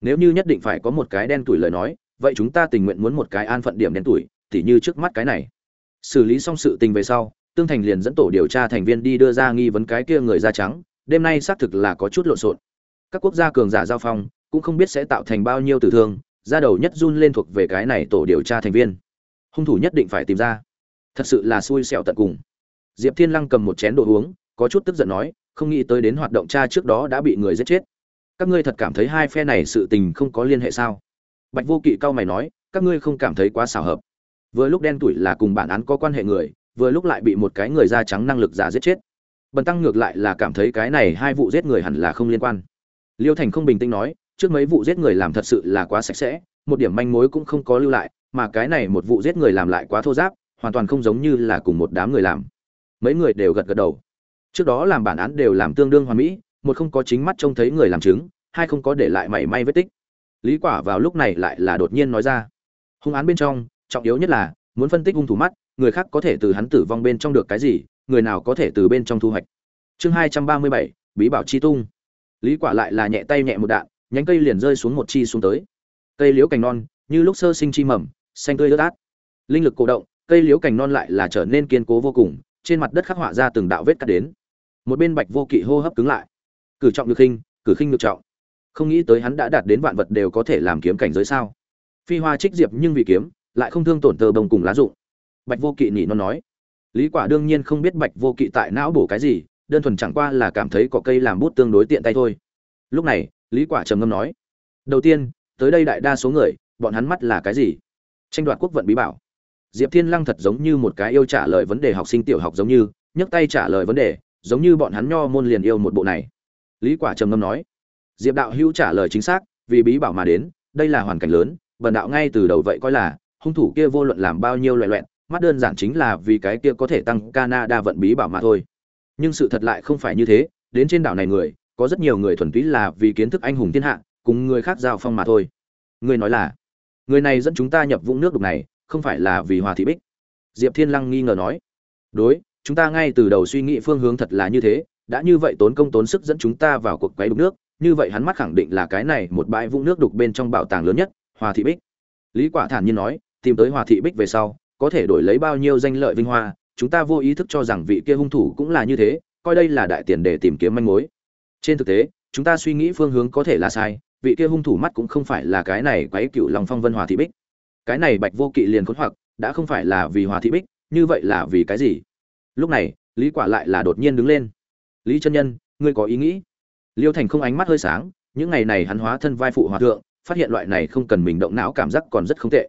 Nếu như nhất định phải có một cái đen tuổi lời nói, vậy chúng ta tình nguyện muốn một cái an phận điểm đen tuổi tỉ như trước mắt cái này. Xử lý xong sự tình về sau, tương thành liền dẫn tổ điều tra thành viên đi đưa ra nghi vấn cái kia người da trắng, đêm nay xác thực là có chút lộn xộn. Các quốc gia cường giả giao phong, cũng không biết sẽ tạo thành bao nhiêu tử thương ra đầu nhất run lên thuộc về cái này tổ điều tra thành viên. Hung thủ nhất định phải tìm ra. Thật sự là xui xẻo tận cùng. Diệp thiên lăng cầm một chén đồ uống, có chút tức giận nói, không nghĩ tới đến hoạt động tra trước đó đã bị người giết chết. Các ngươi thật cảm thấy hai phe này sự tình không có liên hệ sao? Bạch vô kỵ cao mày nói, các ngươi không cảm thấy quá xảo hợp vừa lúc đen tuổi là cùng bản án có quan hệ người, vừa lúc lại bị một cái người da trắng năng lực giả giết chết. Bần tăng ngược lại là cảm thấy cái này hai vụ giết người hẳn là không liên quan. Liêu thành không bình tĩnh nói, trước mấy vụ giết người làm thật sự là quá sạch sẽ, một điểm manh mối cũng không có lưu lại, mà cái này một vụ giết người làm lại quá thô giáp, hoàn toàn không giống như là cùng một đám người làm. Mấy người đều gật gật đầu. Trước đó làm bản án đều làm tương đương hoàn mỹ, một không có chính mắt trông thấy người làm chứng, hai không có để lại mảy may vết tích. Lý quả vào lúc này lại là đột nhiên nói ra. Hung án bên trong trọng yếu nhất là, muốn phân tích hung thủ mắt, người khác có thể từ hắn tử vong bên trong được cái gì, người nào có thể từ bên trong thu hoạch. Chương hai trăm ba mươi bảy, bí bảo chi tung. Lý quả lại là nhẹ tay nhẹ một đạn, nhánh cây liền rơi xuống một chi xuống tới. Cây liễu cành non, như lúc sơ sinh chi mầm, xanh tươi ướt át. Linh lực cổ động, cây liễu cành non lại là trở nên kiên cố vô cùng, trên mặt đất khắc họa ra từng đạo vết cắt đến. Một bên bạch vô kỵ hô hấp cứng lại. Cử trọng được khinh, cử khinh được trọng. Không nghĩ tới hắn đã đạt đến vạn vật đều có thể làm kiếm cảnh giới sao. Phi hoa trích diệp nhưng vì kiếm lại không thương tổn tờ bông cùng lá dụng. Bạch vô kỵ nhỉ nó nói. Lý quả đương nhiên không biết bạch vô kỵ tại não bổ cái gì, đơn thuần chẳng qua là cảm thấy có cây làm bút tương đối tiện tay thôi. Lúc này, lý quả trầm ngâm nói. Đầu tiên, tới đây đại đa số người, bọn hắn mắt là cái gì? Tranh đoạt quốc vận bí bảo. Diệp thiên lăng thật giống như một cái yêu trả lời vấn đề học sinh tiểu học giống như, nhấc tay trả lời vấn đề, giống như bọn hắn nho môn liền yêu một bộ này. Lý quả trầm ngâm nói. Diệp đạo hữu trả lời chính xác, vì bí bảo mà đến, đây là hoàn cảnh lớn, bần đạo ngay từ đầu vậy coi là hung thủ kia vô luận làm bao nhiêu loại loẹn mắt đơn giản chính là vì cái kia có thể tăng Canada vận bí bảo mà thôi. Nhưng sự thật lại không phải như thế, đến trên đảo này người, có rất nhiều người thuần túy là vì kiến thức anh hùng thiên hạ, cùng người khác giao phong mà thôi. Người nói là, người này dẫn chúng ta nhập vũng nước đục này, không phải là vì hòa thị bích. Diệp thiên lăng nghi ngờ nói, đối, chúng ta ngay từ đầu suy nghĩ phương hướng thật là như thế, đã như vậy tốn công tốn sức dẫn chúng ta vào cuộc quấy đục nước, như vậy hắn mắt khẳng định là cái này một bãi vũng nước đục bên trong bảo tàng lớn nhất, hòa thị bích. Lý quả thản nhiên nói tìm tới hòa thị bích về sau, có thể đổi lấy bao nhiêu danh lợi vinh hoa, chúng ta vô ý thức cho rằng vị kia hung thủ cũng là như thế, coi đây là đại tiền để tìm kiếm manh mối. Trên thực tế, chúng ta suy nghĩ phương hướng có thể là sai, vị kia hung thủ mắt cũng không phải là cái này quấy cựu lòng phong vân hòa thị bích. Cái này bạch vô kỵ liền khốn hoặc, đã không phải là vì hòa thị bích, như vậy là vì cái gì? Lúc này, lý quả lại là đột nhiên đứng lên. Lý chân nhân, ngươi có ý nghĩ? Liêu thành không ánh mắt hơi sáng, những ngày này hắn hóa thân vai phụ hòa thượng, phát hiện loại này không cần mình động não cảm giác còn rất không tệ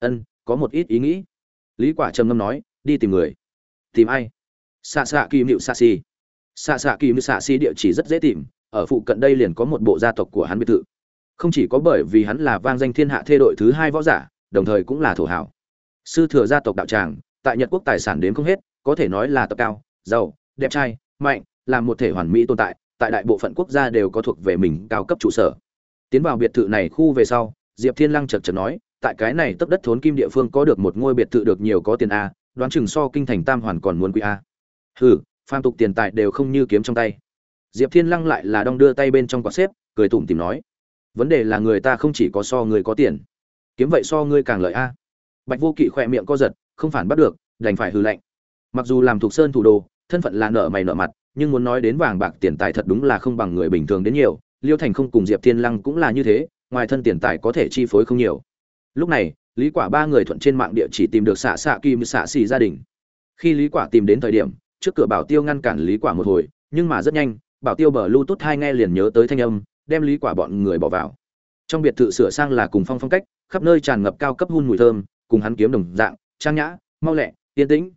ân, có một ít ý nghĩ. Lý quả trầm ngâm nói, đi tìm người. Tìm ai? Xạ xạ kim nịu xạ xì. Xạ xạ kim nịu xạ xì địa chỉ rất dễ tìm, ở phụ cận đây liền có một bộ gia tộc của hắn biệt thự. Không chỉ có bởi vì hắn là vang danh thiên hạ thê đội thứ hai võ giả, đồng thời cũng là thổ hảo. Sư thừa gia tộc đạo tràng, tại nhật quốc tài sản đến không hết, có thể nói là tập cao, giàu, đẹp trai, mạnh, là một thể hoàn mỹ tồn tại tại đại bộ phận quốc gia đều có thuộc về mình cao cấp trụ sở. Tiến vào biệt thự này khu về sau, diệp thiên lăng chật chật nói tại cái này tấp đất thốn kim địa phương có được một ngôi biệt thự được nhiều có tiền a, đoán chừng so kinh thành tam hoàn còn muốn quý a. Hừ, phàm tục tiền tài đều không như kiếm trong tay. Diệp thiên lăng lại là đong đưa tay bên trong quạt xếp, cười tủm tìm nói, vấn đề là người ta không chỉ có so người có tiền, kiếm vậy so ngươi càng lợi a. Bạch vô kỵ khỏe miệng co giật, không phản bắt được, đành phải hư lệnh mặc dù làm thuộc sơn thủ đồ thân phận là nợ mày nợ mặt, nhưng muốn nói đến vàng bạc tiền tài thật đúng là không bằng người bình thường đến nhiều, liêu thành không cùng diệp thiên lăng cũng là như thế, ngoài thân tiền tài có thể chi phối không nhiều lúc này, lý quả ba người thuận trên mạng địa chỉ tìm được xạ xạ kim, xạ xì gia đình. Khi lý quả tìm đến thời điểm, trước cửa bảo tiêu ngăn cản lý quả một hồi, nhưng mà rất nhanh, bảo tiêu bờ lưu tốt hai nghe liền nhớ tới thanh âm, đem lý quả bọn người bỏ vào. Trong biệt thự sửa sang là cùng phong phong cách, khắp nơi tràn ngập cao cấp hun mùi thơm, cùng hắn kiếm đồng dạng, trang nhã, mau lẹ, yên tĩnh.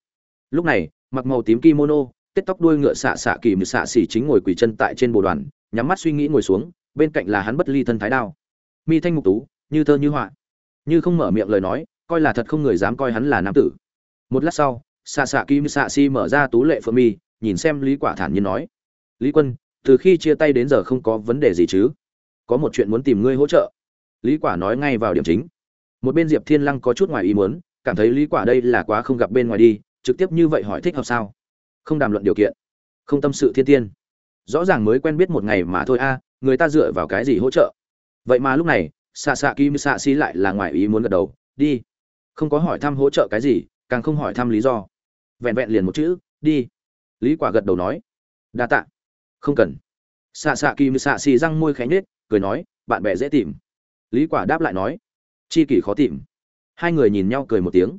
Lúc này, mặc màu tím kimono tết tóc đuôi ngựa xạ xạ kỳ mười xạ xỉ chính ngồi quỳ chân tại trên bồ đoàn, nhắm mắt suy nghĩ ngồi xuống, bên cạnh là hắn bất ly thân thái đao. Mi thanh mục tú, như thơ như họa như không mở miệng lời nói, coi là thật không người dám coi hắn là nam tử. Một lát sau xạ xạ kim xạ si mở ra tú lệ phượng mi, nhìn xem lý quả thản nhiên nói, lý quân, từ khi chia tay đến giờ không có vấn đề gì chứ? Có một chuyện muốn tìm ngươi hỗ trợ. Lý quả nói ngay vào điểm chính. Một bên diệp thiên lăng có chút ngoài ý muốn, cảm thấy lý quả đây là quá không gặp bên ngoài đi, trực tiếp như vậy hỏi thích hợp sao? Không đàm luận điều kiện. Không tâm sự thiên tiên. Rõ ràng mới quen biết một ngày mà thôi a, người ta dựa vào cái gì hỗ trợ? Vậy mà lúc này xạ xạ kim xạ xí lại là ngoài ý muốn gật đầu, đi. Không có hỏi thăm hỗ trợ cái gì, càng không hỏi thăm lý do. Vẹn vẹn liền một chữ, đi. Lý quả gật đầu nói, đa tạ. Không cần. Xạ xạ kim xạ xì răng môi khẽ nhếch, cười nói, bạn bè dễ tìm. Lý quả đáp lại nói, chi kỷ khó tìm. Hai người nhìn nhau cười một tiếng.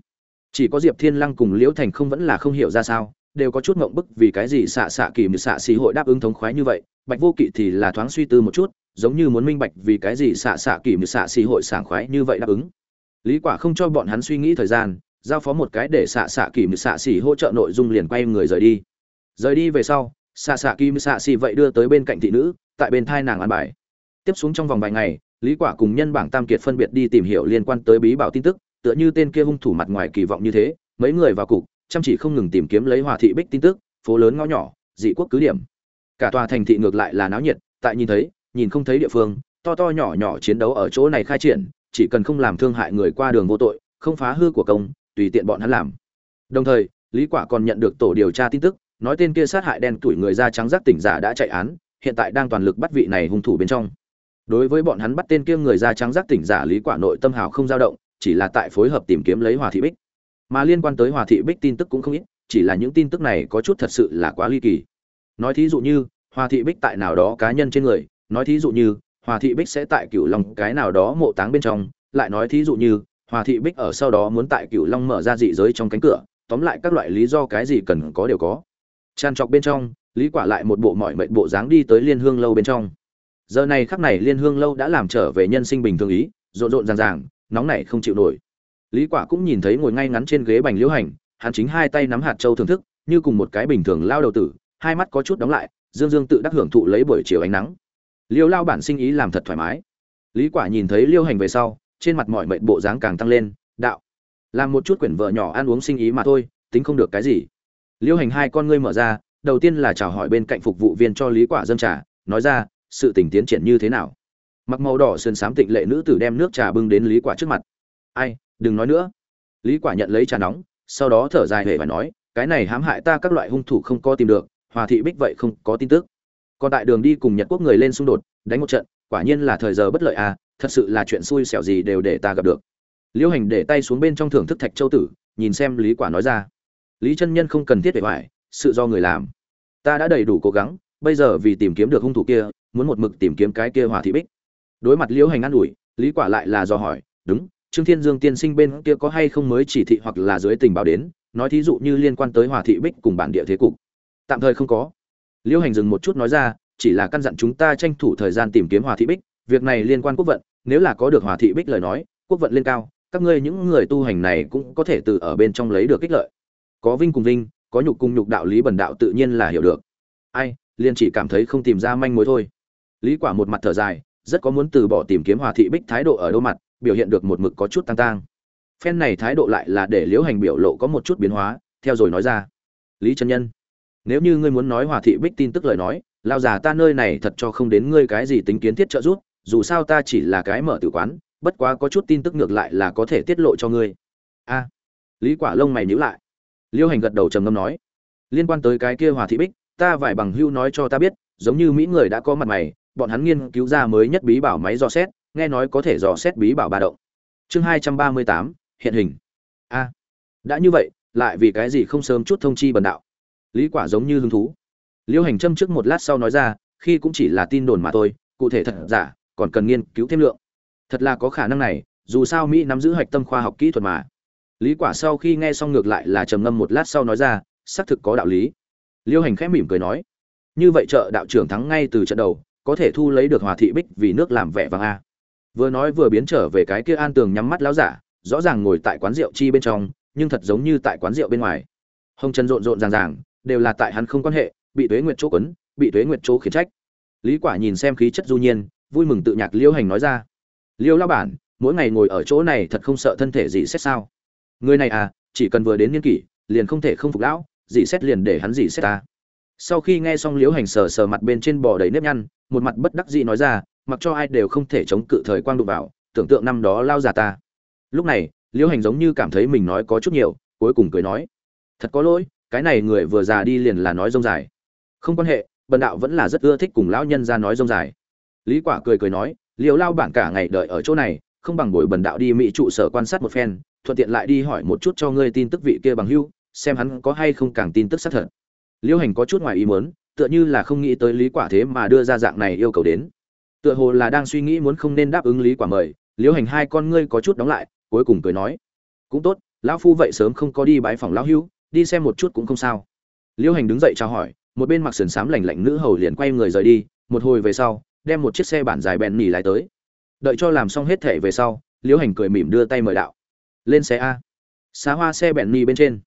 Chỉ có diệp thiên lăng cùng liễu thành không vẫn là không hiểu ra sao, đều có chút ngộng bức vì cái gì xạ xạ kỳ mười xạ xì hội đáp ứng thống khoái như vậy, bạch vô kỵ thì là thoáng suy tư một chút giống như muốn minh bạch vì cái gì xạ xạ kỳ mười xạ xì hội sảng khoái như vậy đáp ứng. Lý quả không cho bọn hắn suy nghĩ thời gian, giao phó một cái để xạ xạ kỳ mười xạ xì hỗ trợ nội dung liền quay người rời đi. Rời đi về sau, xạ xạ kỳ mười xạ xì vậy đưa tới bên cạnh thị nữ, tại bên thai nàng ăn bài. Tiếp xuống trong vòng vài ngày, lý quả cùng nhân bảng tam kiệt phân biệt đi tìm hiểu liên quan tới bí bảo tin tức, tựa như tên kia hung thủ mặt ngoài kỳ vọng như thế, mấy người vào cục, chăm chỉ không ngừng tìm kiếm lấy hòa thị bích tin tức, phố lớn ngõ nhỏ, dị quốc cứ điểm. Cả tòa thành thị ngược lại là náo nhiệt, tại nhìn thấy nhìn không thấy địa phương, to to nhỏ nhỏ chiến đấu ở chỗ này khai triển, chỉ cần không làm thương hại người qua đường vô tội, không phá hư của công, tùy tiện bọn hắn làm. Đồng thời, lý quả còn nhận được tổ điều tra tin tức, nói tên kia sát hại đen tuổi người da trắng giác tỉnh giả đã chạy án, hiện tại đang toàn lực bắt vị này hung thủ bên trong. Đối với bọn hắn bắt tên kia người da trắng giác tỉnh giả, lý quả nội tâm hào không dao động, chỉ là tại phối hợp tìm kiếm lấy hòa thị bích. Mà liên quan tới hòa thị bích tin tức cũng không ít, chỉ là những tin tức này có chút thật sự là quá ly kỳ. Nói thí dụ như, hòa thị bích tại nào đó cá nhân trên người nói thí dụ như, hòa thị bích sẽ tại cửu long cái nào đó mộ táng bên trong, lại nói thí dụ như, hòa thị bích ở sau đó muốn tại cửu long mở ra dị giới trong cánh cửa, tóm lại các loại lý do cái gì cần có đều có. Tràn trọc bên trong, lý quả lại một bộ mọi mệnh bộ dáng đi tới liên hương lâu bên trong. Giờ này khắc này liên hương lâu đã làm trở về nhân sinh bình thường ý, rộn rộn ràng ràng, nóng nảy không chịu nổi. Lý quả cũng nhìn thấy ngồi ngay ngắn trên ghế bành liễu hành, hắn chính hai tay nắm hạt châu thưởng thức, như cùng một cái bình thường lao đầu tử, hai mắt có chút đóng lại, dương dương tự đắc hưởng thụ lấy buổi chiều ánh nắng liêu lao bản sinh ý làm thật thoải mái. Lý quả nhìn thấy liêu hành về sau, trên mặt mọi mệnh bộ dáng càng tăng lên, đạo, làm một chút quyển vợ nhỏ ăn uống sinh ý mà thôi, tính không được cái gì. Liêu hành hai con ngươi mở ra, đầu tiên là chào hỏi bên cạnh phục vụ viên cho lý quả dâng trà, nói ra, sự tình tiến triển như thế nào? Mặc màu đỏ sơn sám tịnh lệ nữ tử đem nước trà bưng đến lý quả trước mặt. Ai, đừng nói nữa. Lý quả nhận lấy trà nóng, sau đó thở dài hề và nói, cái này hãm hại ta các loại hung thủ không có tìm được, hòa thị bích vậy không có tin tức còn tại đường đi cùng nhật quốc người lên xung đột, đánh một trận, quả nhiên là thời giờ bất lợi à thật sự là chuyện xui xẻo gì đều để ta gặp được. Liễu hành để tay xuống bên trong thưởng thức thạch châu tử, nhìn xem lý quả nói ra. Lý chân nhân không cần thiết để hoài, sự do người làm. Ta đã đầy đủ cố gắng, bây giờ vì tìm kiếm được hung thủ kia, muốn một mực tìm kiếm cái kia hòa thị bích. Đối mặt liễu hành an ủi, lý quả lại là do hỏi, đúng, trương thiên dương tiên sinh bên kia có hay không mới chỉ thị hoặc là dưới tình báo đến, nói thí dụ như liên quan tới hòa thị bích cùng bản địa thế cục? Tạm thời không có liễu hành dừng một chút nói ra, chỉ là căn dặn chúng ta tranh thủ thời gian tìm kiếm hòa thị bích, việc này liên quan quốc vận, nếu là có được hòa thị bích lời nói, quốc vận lên cao, các ngươi những người tu hành này cũng có thể từ ở bên trong lấy được kích lợi. Có vinh cùng vinh, có nhục cùng nhục đạo lý bần đạo tự nhiên là hiểu được. Ai liên chỉ cảm thấy không tìm ra manh mối thôi. Lý quả một mặt thở dài, rất có muốn từ bỏ tìm kiếm hòa thị bích thái độ ở đâu mặt, biểu hiện được một mực có chút tăng tăng phen này thái độ lại là để liễu hành biểu lộ có một chút biến hóa, theo rồi nói ra. Lý chân nhân nếu như ngươi muốn nói hòa thị bích tin tức lời nói, lao già ta nơi này thật cho không đến ngươi cái gì tính kiến thiết trợ giúp, dù sao ta chỉ là cái mở tử quán, bất quá có chút tin tức ngược lại là có thể tiết lộ cho ngươi. A. Lý quả lông mày nhíu lại. Liêu hành gật đầu trầm ngâm nói, liên quan tới cái kia hòa thị bích, ta vải bằng hưu nói cho ta biết, giống như mỹ người đã có mặt mày, bọn hắn nghiên cứu ra mới nhất bí bảo máy dò xét, nghe nói có thể dò xét bí bảo ba động. Chương hai trăm ba mươi tám, hiện hình. A. Đã như vậy, lại vì cái gì không sớm chút thông chi bần đạo? Lý quả giống như hứng thú. Liêu hành châm trước một lát sau nói ra, khi cũng chỉ là tin đồn mà thôi, cụ thể thật giả, còn cần nghiên cứu thêm lượng. Thật là có khả năng này, dù sao mỹ nắm giữ hạch tâm khoa học kỹ thuật mà. Lý quả sau khi nghe xong ngược lại là trầm ngâm một lát sau nói ra, xác thực có đạo lý. Liêu hành khẽ mỉm cười nói, như vậy trợ đạo trưởng thắng ngay từ trận đầu, có thể thu lấy được hòa thị bích vì nước làm vẻ vàng a. Vừa nói vừa biến trở về cái kia an tường nhắm mắt láo giả, rõ ràng ngồi tại quán rượu chi bên trong, nhưng thật giống như tại quán rượu bên ngoài. Hồng chân rộn rộn ràng ràng đều là tại hắn không quan hệ, bị tuế nguyệt chỗ quấn, bị tuế nguyệt chỗ khiển trách. Lý quả nhìn xem khí chất du nhiên, vui mừng tự nhạc liêu hành nói ra liêu lão bản, mỗi ngày ngồi ở chỗ này thật không sợ thân thể gì xét sao? Người này à chỉ cần vừa đến niên kỷ, liền không thể không phục lão gì xét liền để hắn gì xét ta. Sau khi nghe xong liêu hành sờ sờ mặt bên trên bò đầy nếp nhăn, một mặt bất đắc dĩ nói ra, mặc cho ai đều không thể chống cự thời quang đụng vào, tưởng tượng năm đó lao già ta. Lúc này liêu hành giống như cảm thấy mình nói có chút nhiều, cuối cùng cười nói, thật có lỗi cái này người vừa già đi liền là nói rông dài. Không quan hệ, bần đạo vẫn là rất ưa thích cùng lão nhân ra nói rông dài. Lý quả cười cười nói liều lao bản cả ngày đợi ở chỗ này, không bằng buổi bần đạo đi mỹ trụ sở quan sát một phen, thuận tiện lại đi hỏi một chút cho ngươi tin tức vị kia bằng hưu xem hắn có hay không càng tin tức xác thật. Liêu hành có chút ngoài ý muốn, tựa như là không nghĩ tới lý quả thế mà đưa ra dạng này yêu cầu đến. Tựa hồ là đang suy nghĩ muốn không nên đáp ứng lý quả mời, liêu hành hai con ngươi có chút đóng lại, cuối cùng cười nói, cũng tốt, lão phu vậy sớm không có đi bái phòng lão hưu đi xem một chút cũng không sao. Liêu hành đứng dậy chào hỏi, một bên mặc sườn xám lạnh lạnh nữ hầu liền quay người rời đi, một hồi về sau, đem một chiếc xe bản dài bèn nỉ lại tới. Đợi cho làm xong hết thể về sau, liêu hành cười mỉm đưa tay mời đạo. Lên xe a. Xá hoa xe bèn nỉ bên trên.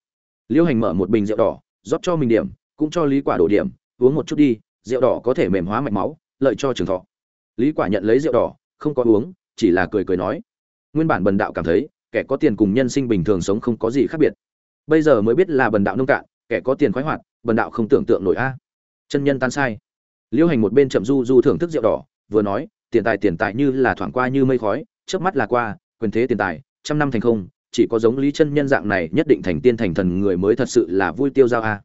Liêu hành mở một bình rượu đỏ, rót cho mình điểm, cũng cho lý quả đổ điểm, uống một chút đi, rượu đỏ có thể mềm hóa mạch máu, lợi cho trường thọ. Lý quả nhận lấy rượu đỏ, không có uống, chỉ là cười cười nói. Nguyên bản bần đạo cảm thấy, kẻ có tiền cùng nhân sinh bình thường sống không có gì khác biệt bây giờ mới biết là bần đạo nông cạn, kẻ có tiền khoái hoạt, bần đạo không tưởng tượng nổi a. Chân nhân tan sai. Liêu hành một bên chậm du du thưởng thức rượu đỏ, vừa nói, tiền tài tiền tài như là thoảng qua như mây khói trước mắt là qua, quyền thế tiền tài, trăm năm thành không, chỉ có giống lý chân nhân dạng này nhất định thành tiên thành thần người mới thật sự là vui tiêu giao a.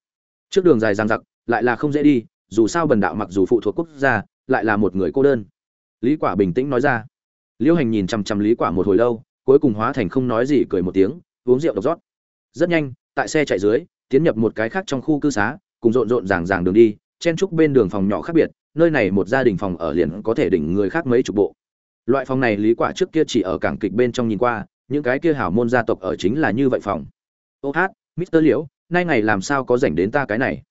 Trước đường dài giang giặc lại là không dễ đi, dù sao bần đạo mặc dù phụ thuộc quốc gia, lại là một người cô đơn. Lý quả bình tĩnh nói ra. Liêu hành nhìn chăm chăm lý quả một hồi lâu, cuối cùng hóa thành không nói gì cười một tiếng, uống rượu độc rót rất nhanh, tại xe chạy dưới, tiến nhập một cái khác trong khu cư xá, cùng rộn rộn ràng ràng đường đi, chen trúc bên đường phòng nhỏ khác biệt, nơi này một gia đình phòng ở liền có thể đỉnh người khác mấy chục bộ. Loại phòng này lý quả trước kia chỉ ở cảng kịch bên trong nhìn qua, những cái kia hảo môn gia tộc ở chính là như vậy phòng. Ô hát, mister liễu, nay ngày làm sao có rảnh đến ta cái này?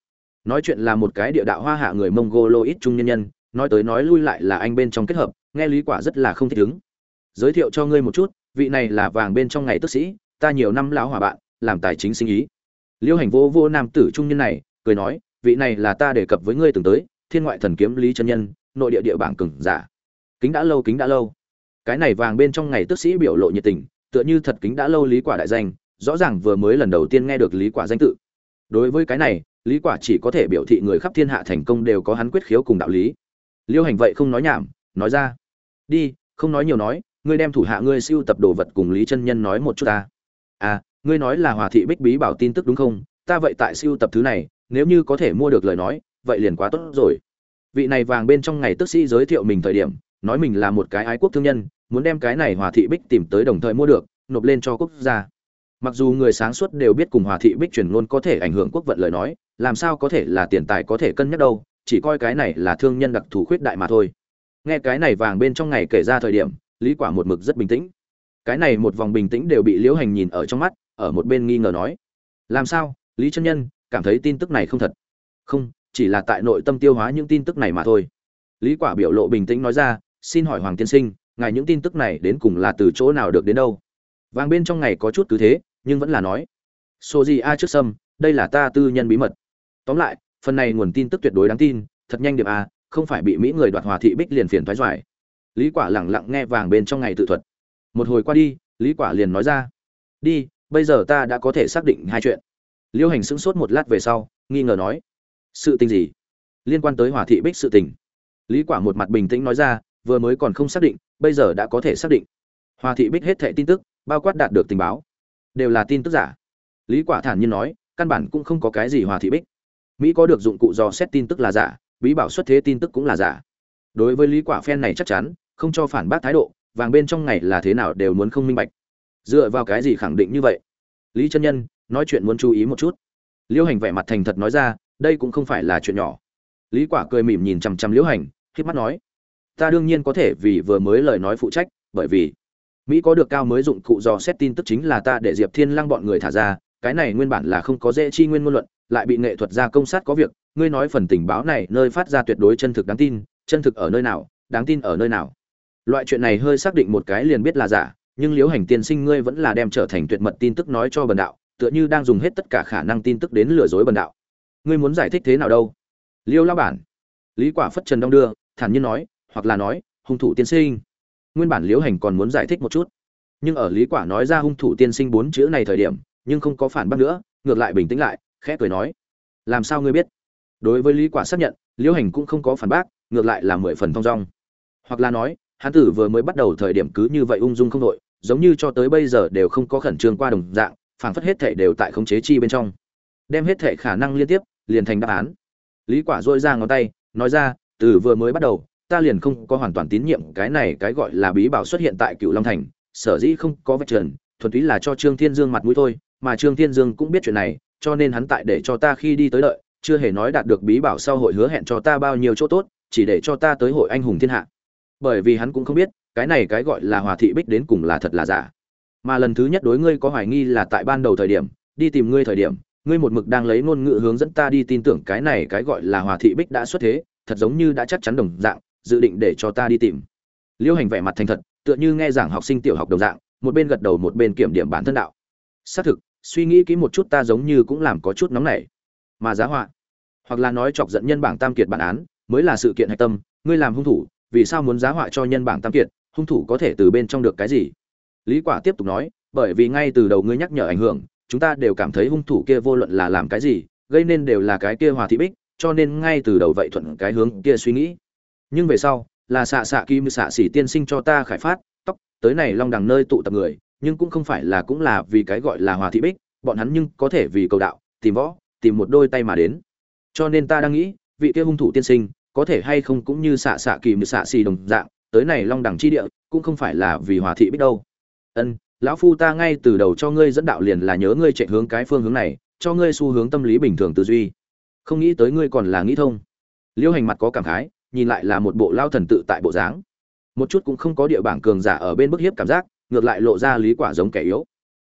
Nói chuyện là một cái địa đạo hoa hạ người mông ít trung nhân nhân, nói tới nói lui lại là anh bên trong kết hợp, nghe lý quả rất là không thích ứng. Giới thiệu cho ngươi một chút, vị này là vàng bên trong ngày tức sĩ, ta nhiều năm lão hòa bạn làm tài chính sinh ý. Liêu hành vô vô nam tử trung nhân này, cười nói, vị này là ta đề cập với ngươi từng tới, thiên ngoại thần kiếm lý chân nhân, nội địa địa bảng cừng giả. Kính đã lâu, kính đã lâu. Cái này vàng bên trong ngày tức sĩ biểu lộ nhiệt tình, tựa như thật kính đã lâu lý quả đại danh, rõ ràng vừa mới lần đầu tiên nghe được lý quả danh tự. Đối với cái này, lý quả chỉ có thể biểu thị người khắp thiên hạ thành công đều có hắn quyết khiếu cùng đạo lý. Liêu hành vậy không nói nhảm, nói ra, đi, không nói nhiều nói, ngươi đem thủ hạ ngươi siêu tập đồ vật cùng lý chân nhân nói một chút ta. À ngươi nói là hòa thị bích bí bảo tin tức đúng không? Ta vậy tại siêu tập thứ này, nếu như có thể mua được lời nói, vậy liền quá tốt rồi. Vị này vàng bên trong ngày tức sĩ giới thiệu mình thời điểm, nói mình là một cái ái quốc thương nhân, muốn đem cái này hòa thị bích tìm tới đồng thời mua được, nộp lên cho quốc gia. Mặc dù người sáng suốt đều biết cùng hòa thị bích truyền luôn có thể ảnh hưởng quốc vận lời nói, làm sao có thể là tiền tài có thể cân nhắc đâu, chỉ coi cái này là thương nhân đặc thù khuyết đại mà thôi. Nghe cái này vàng bên trong ngày kể ra thời điểm, lý quả một mực rất bình tĩnh. Cái này một vòng bình tĩnh đều bị liễu hành nhìn ở trong mắt ở một bên nghi ngờ nói. Làm sao? Lý chân nhân cảm thấy tin tức này không thật. Không, chỉ là tại nội tâm tiêu hóa những tin tức này mà thôi. Lý quả biểu lộ bình tĩnh nói ra, xin hỏi hoàng tiên sinh, ngài những tin tức này đến cùng là từ chỗ nào được đến đâu? Vàng bên trong ngày có chút cứ thế, nhưng vẫn là nói số gì a trước sâm, đây là ta tư nhân bí mật. Tóm lại, phần này nguồn tin tức tuyệt đối đáng tin, thật nhanh điểm a, không phải bị mỹ người đoạt hòa thị bích liền phiền thoái doài. Lý quả lẳng lặng nghe vàng bên trong ngày tự thuật. Một hồi qua đi, lý quả liền nói ra, đi bây giờ ta đã có thể xác định hai chuyện. Liêu hành sững sốt một lát về sau, nghi ngờ nói, sự tình gì? Liên quan tới hòa thị bích sự tình. Lý quả một mặt bình tĩnh nói ra, vừa mới còn không xác định, bây giờ đã có thể xác định. Hòa thị bích hết thệ tin tức, bao quát đạt được tình báo, đều là tin tức giả. Lý quả thản nhiên nói, căn bản cũng không có cái gì hòa thị bích. Mỹ có được dụng cụ dò xét tin tức là giả, bí bảo xuất thế tin tức cũng là giả. Đối với lý quả phen này chắc chắn, không cho phản bác thái độ, vàng bên trong ngày là thế nào đều muốn không minh bạch dựa vào cái gì khẳng định như vậy? Lý chân nhân nói chuyện muốn chú ý một chút. Liễu hành vẻ mặt thành thật nói ra, đây cũng không phải là chuyện nhỏ. Lý quả cười mỉm nhìn chằm chằm Liễu hành, khép mắt nói, ta đương nhiên có thể vì vừa mới lời nói phụ trách, bởi vì mỹ có được cao mới dụng cụ dò xét tin tức chính là ta để diệp thiên lăng bọn người thả ra, cái này nguyên bản là không có dễ chi nguyên ngôn luận, lại bị nghệ thuật gia công sát có việc, ngươi nói phần tình báo này nơi phát ra tuyệt đối chân thực đáng tin, chân thực ở nơi nào, đáng tin ở nơi nào? Loại chuyện này hơi xác định một cái liền biết là giả nhưng liễu hành tiên sinh ngươi vẫn là đem trở thành tuyệt mật tin tức nói cho bần đạo, tựa như đang dùng hết tất cả khả năng tin tức đến lừa dối bần đạo. Ngươi muốn giải thích thế nào đâu? Liêu lao bản. Lý quả phất trần đong đưa, thản nhiên nói, hoặc là nói, hung thủ tiên sinh. Nguyên bản liễu hành còn muốn giải thích một chút. Nhưng ở lý quả nói ra hung thủ tiên sinh bốn chữ này thời điểm, nhưng không có phản bác nữa, ngược lại bình tĩnh lại, khẽ cười nói. Làm sao ngươi biết? Đối với lý quả xác nhận, liễu hành cũng không có phản bác, ngược lại là mười phần thông dong. Hoặc là nói hắn tử vừa mới bắt đầu thời điểm cứ như vậy ung dung không đội, giống như cho tới bây giờ đều không có khẩn trương qua đồng dạng, phảng phất hết thể đều tại khống chế chi bên trong. Đem hết thể khả năng liên tiếp, liền thành đáp án. Lý quả dôi ra ngón tay, nói ra, từ vừa mới bắt đầu, ta liền không có hoàn toàn tín nhiệm cái này cái gọi là bí bảo xuất hiện tại cựu long thành, sở dĩ không có vạch trần, thuần túy là cho trương thiên dương mặt mũi thôi, mà trương thiên dương cũng biết chuyện này, cho nên hắn tại để cho ta khi đi tới đợi, chưa hề nói đạt được bí bảo sau hội hứa hẹn cho ta bao nhiêu chỗ tốt, chỉ để cho ta tới hội anh hùng thiên hạ bởi vì hắn cũng không biết, cái này cái gọi là hòa thị bích đến cùng là thật là giả. Mà lần thứ nhất đối ngươi có hoài nghi là tại ban đầu thời điểm, đi tìm ngươi thời điểm, ngươi một mực đang lấy ngôn ngữ hướng dẫn ta đi tin tưởng cái này cái gọi là hòa thị bích đã xuất thế, thật giống như đã chắc chắn đồng dạng, dự định để cho ta đi tìm. Liêu hành vẻ mặt thành thật, tựa như nghe giảng học sinh tiểu học đồng dạng, một bên gật đầu một bên kiểm điểm bản thân đạo. Xác thực, suy nghĩ kỹ một chút ta giống như cũng làm có chút nóng nảy. Mà giá họa, hoặc là nói chọc giận nhân bảng tam kiệt bản án, mới là sự kiện hạch tâm, ngươi làm hung thủ vì sao muốn giá họa cho nhân bảng tam kiệt, hung thủ có thể từ bên trong được cái gì? Lý quả tiếp tục nói, bởi vì ngay từ đầu ngươi nhắc nhở ảnh hưởng, chúng ta đều cảm thấy hung thủ kia vô luận là làm cái gì, gây nên đều là cái kia hòa thị bích, cho nên ngay từ đầu vậy thuận cái hướng kia suy nghĩ. Nhưng về sau, là xạ xạ kim xạ xỉ tiên sinh cho ta khải phát, tóc, tới này long đằng nơi tụ tập người, nhưng cũng không phải là cũng là vì cái gọi là hòa thị bích, bọn hắn nhưng có thể vì cầu đạo, tìm võ, tìm một đôi tay mà đến. Cho nên ta đang nghĩ, vị kia hung thủ tiên sinh có thể hay không cũng như xạ xạ kỳ mười xạ xì đồng dạng, tới này long đẳng chi địa, cũng không phải là vì hòa thị biết đâu. Ân, lão phu ta ngay từ đầu cho ngươi dẫn đạo liền là nhớ ngươi chạy hướng cái phương hướng này, cho ngươi xu hướng tâm lý bình thường tư duy. Không nghĩ tới ngươi còn là nghĩ thông. Liêu hành mặt có cảm khái, nhìn lại là một bộ lao thần tự tại bộ dáng. Một chút cũng không có địa bảng cường giả ở bên bức hiếp cảm giác, ngược lại lộ ra lý quả giống kẻ yếu.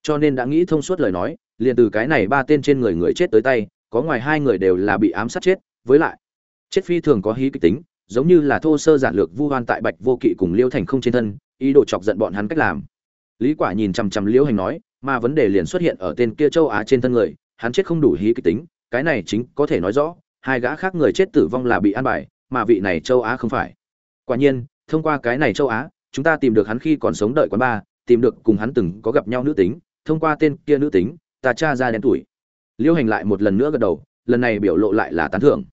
Cho nên đã nghĩ thông suốt lời nói, liền từ cái này ba tên trên người người chết tới tay, có ngoài hai người đều là bị ám sát chết, với lại chết phi thường có hí kịch tính, giống như là thô sơ giản lược vu hoan tại bạch vô kỵ cùng liêu thành không trên thân, ý đồ chọc giận bọn hắn cách làm. Lý quả nhìn chằm chằm liêu hành nói, mà vấn đề liền xuất hiện ở tên kia châu á trên thân người, hắn chết không đủ hí kịch tính, cái này chính có thể nói rõ, hai gã khác người chết tử vong là bị an bài, mà vị này châu á không phải. Quả nhiên, thông qua cái này châu á, chúng ta tìm được hắn khi còn sống đợi quán ba tìm được cùng hắn từng có gặp nhau nữ tính, thông qua tên kia nữ tính, ta tra ra đen tuổi. Liêu hành lại một lần nữa gật đầu, lần này biểu lộ lại là tán thưởng